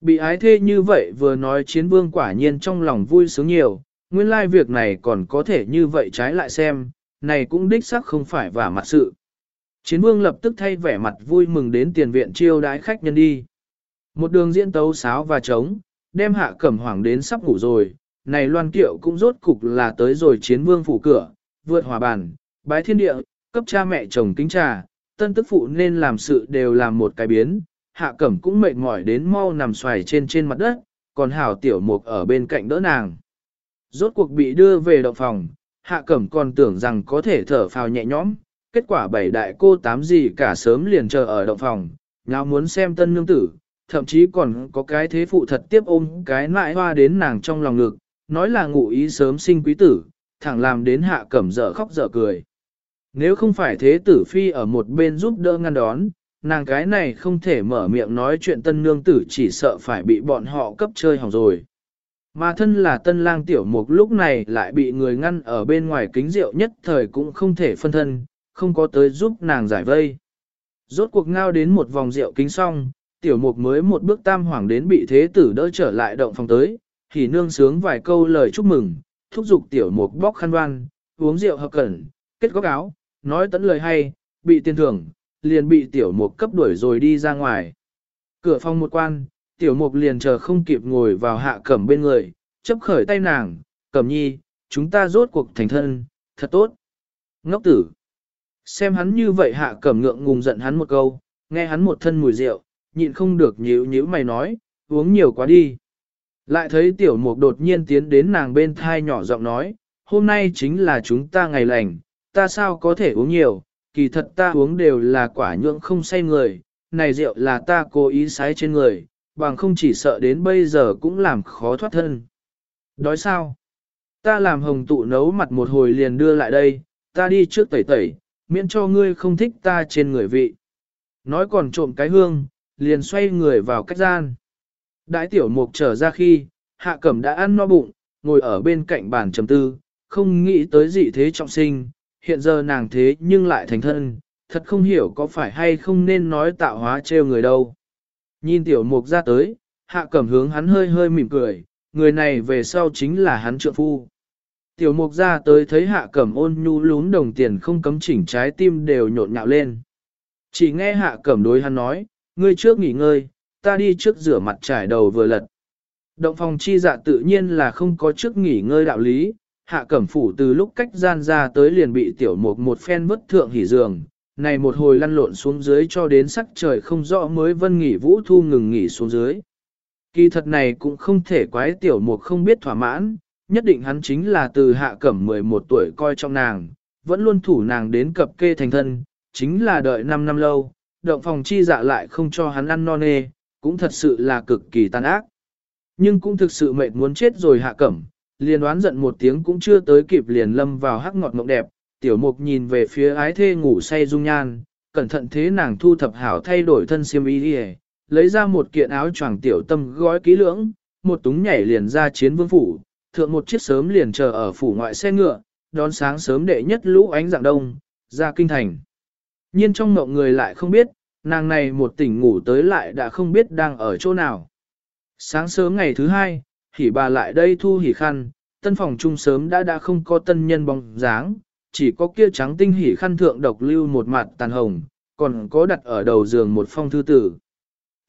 Bị ái thê như vậy vừa nói chiến vương quả nhiên trong lòng vui sướng nhiều, nguyên lai việc này còn có thể như vậy trái lại xem, này cũng đích xác không phải vả mặt sự. Chiến vương lập tức thay vẻ mặt vui mừng đến tiền viện chiêu đái khách nhân đi. Một đường diễn tấu sáo và trống, đem hạ cẩm hoàng đến sắp ngủ rồi, này loan kiệu cũng rốt cục là tới rồi chiến vương phủ cửa, vượt hòa bàn, bái thiên địa, cấp cha mẹ chồng kính trà, tân tức phụ nên làm sự đều làm một cái biến, hạ cẩm cũng mệt mỏi đến mau nằm xoài trên trên mặt đất, còn hảo tiểu mục ở bên cạnh đỡ nàng. Rốt cuộc bị đưa về động phòng, hạ cẩm còn tưởng rằng có thể thở phào nhẹ nhõm, kết quả bảy đại cô tám gì cả sớm liền chờ ở động phòng, nào muốn xem tân nương tử, thậm chí còn có cái thế phụ thật tiếp ôm cái nại hoa đến nàng trong lòng ngực, nói là ngụ ý sớm sinh quý tử, thẳng làm đến hạ cẩm dở khóc dở cười. Nếu không phải thế tử phi ở một bên giúp đỡ ngăn đón, nàng cái này không thể mở miệng nói chuyện tân nương tử chỉ sợ phải bị bọn họ cấp chơi hỏng rồi. Mà thân là tân lang tiểu mục lúc này lại bị người ngăn ở bên ngoài kính rượu nhất thời cũng không thể phân thân, không có tới giúp nàng giải vây. Rốt cuộc ngao đến một vòng rượu kính xong, tiểu mục mới một bước tam hoàng đến bị thế tử đỡ trở lại động phòng tới, thì nương sướng vài câu lời chúc mừng, thúc giục tiểu mục bóc khăn đoan, uống rượu hợp cẩn, kết góc áo, nói tấn lời hay, bị tiền thưởng, liền bị tiểu mục cấp đuổi rồi đi ra ngoài. Cửa phòng một quan, tiểu mục liền chờ không kịp ngồi vào hạ cẩm bên người, chấp khởi tay nàng, cẩm nhi, chúng ta rốt cuộc thành thân, thật tốt. Ngốc tử. Xem hắn như vậy hạ cẩm ngượng ngùng giận hắn một câu, nghe hắn một thân mùi rượu, nhịn không được nhíu nhíu mày nói, uống nhiều quá đi. Lại thấy tiểu mục đột nhiên tiến đến nàng bên thai nhỏ giọng nói, hôm nay chính là chúng ta ngày lành, ta sao có thể uống nhiều, kỳ thật ta uống đều là quả nhưỡng không say người, này rượu là ta cố ý sái trên người, bằng không chỉ sợ đến bây giờ cũng làm khó thoát thân. Đói sao? Ta làm hồng tụ nấu mặt một hồi liền đưa lại đây, ta đi trước tẩy tẩy, miễn cho ngươi không thích ta trên người vị. Nói còn trộm cái hương, liền xoay người vào cách gian. Đãi tiểu mục trở ra khi, hạ cẩm đã ăn no bụng, ngồi ở bên cạnh bàn trầm tư, không nghĩ tới dị thế trọng sinh, hiện giờ nàng thế nhưng lại thành thân, thật không hiểu có phải hay không nên nói tạo hóa trêu người đâu. Nhìn tiểu mục ra tới, hạ cẩm hướng hắn hơi hơi mỉm cười, người này về sau chính là hắn trượng phu. Tiểu mục ra tới thấy hạ cẩm ôn nhu lún đồng tiền không cấm chỉnh trái tim đều nhộn nhạo lên. Chỉ nghe hạ cẩm đối hắn nói, ngươi trước nghỉ ngơi, ta đi trước rửa mặt trải đầu vừa lật. Động phòng chi dạ tự nhiên là không có trước nghỉ ngơi đạo lý, hạ cẩm phủ từ lúc cách gian ra tới liền bị tiểu mục một phen vất thượng hỉ giường, này một hồi lăn lộn xuống dưới cho đến sắc trời không rõ mới vân nghỉ vũ thu ngừng nghỉ xuống dưới. Kỳ thật này cũng không thể quái tiểu mục không biết thỏa mãn, nhất định hắn chính là từ hạ cẩm 11 tuổi coi trong nàng, vẫn luôn thủ nàng đến cập kê thành thân, chính là đợi 5 năm lâu, động phòng chi dạ lại không cho hắn ăn non nê, cũng thật sự là cực kỳ tàn ác. Nhưng cũng thực sự mệt muốn chết rồi hạ cẩm, liền đoán giận một tiếng cũng chưa tới kịp liền lâm vào hắc ngọt mộng đẹp, tiểu mục nhìn về phía ái thê ngủ say dung nhan, cẩn thận thế nàng thu thập hảo thay đổi thân xiêm y đi lấy ra một kiện áo choàng tiểu tâm gói kỹ lưỡng, một túng nhảy liền ra chiến vương phủ, thượng một chiếc sớm liền chờ ở phủ ngoại xe ngựa, đón sáng sớm đệ nhất lũ ánh dạng đông, ra kinh thành. Nhiên trong mộng người lại không biết, nàng này một tỉnh ngủ tới lại đã không biết đang ở chỗ nào. Sáng sớm ngày thứ hai, hỉ bà lại đây thu hỉ khăn, tân phòng chung sớm đã đã không có tân nhân bóng dáng, chỉ có kia trắng tinh hỉ khăn thượng độc lưu một mặt tàn hồng, còn có đặt ở đầu giường một phong thư tử.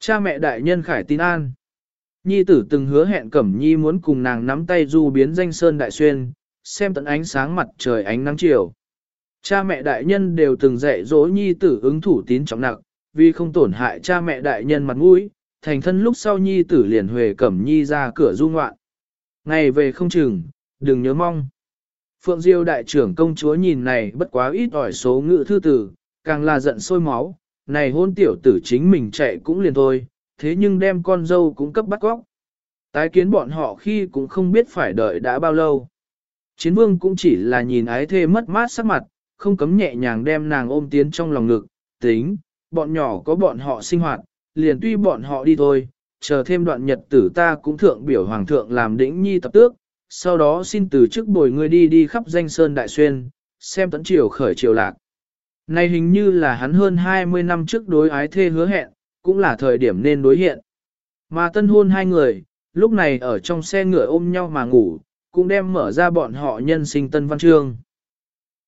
Cha mẹ đại nhân khải tin an. Nhi tử từng hứa hẹn Cẩm Nhi muốn cùng nàng nắm tay du biến danh sơn đại xuyên, xem tận ánh sáng mặt trời ánh nắng chiều. Cha mẹ đại nhân đều từng dạy dỗ Nhi tử ứng thủ tín trọng nặng, vì không tổn hại cha mẹ đại nhân mặt mũi, thành thân lúc sau Nhi tử liền huề Cẩm Nhi ra cửa du ngoạn. Ngày về không chừng, đừng nhớ mong. Phượng Diêu đại trưởng công chúa nhìn này bất quá ít ỏi số ngự thư tử, càng là giận sôi máu, này hôn tiểu tử chính mình chạy cũng liền thôi, thế nhưng đem con dâu cũng cấp bắt góc. Tái kiến bọn họ khi cũng không biết phải đợi đã bao lâu. Chiến vương cũng chỉ là nhìn ái thê mất mát sắc mặt, không cấm nhẹ nhàng đem nàng ôm tiến trong lòng ngực, tính, bọn nhỏ có bọn họ sinh hoạt, liền tuy bọn họ đi thôi, chờ thêm đoạn nhật tử ta cũng thượng biểu hoàng thượng làm đĩnh nhi tập tước, sau đó xin từ chức bồi người đi đi khắp danh sơn đại xuyên, xem tấn triều khởi triều lạc. Này hình như là hắn hơn 20 năm trước đối ái thê hứa hẹn, cũng là thời điểm nên đối hiện. Mà tân hôn hai người, lúc này ở trong xe ngựa ôm nhau mà ngủ, cũng đem mở ra bọn họ nhân sinh tân văn chương.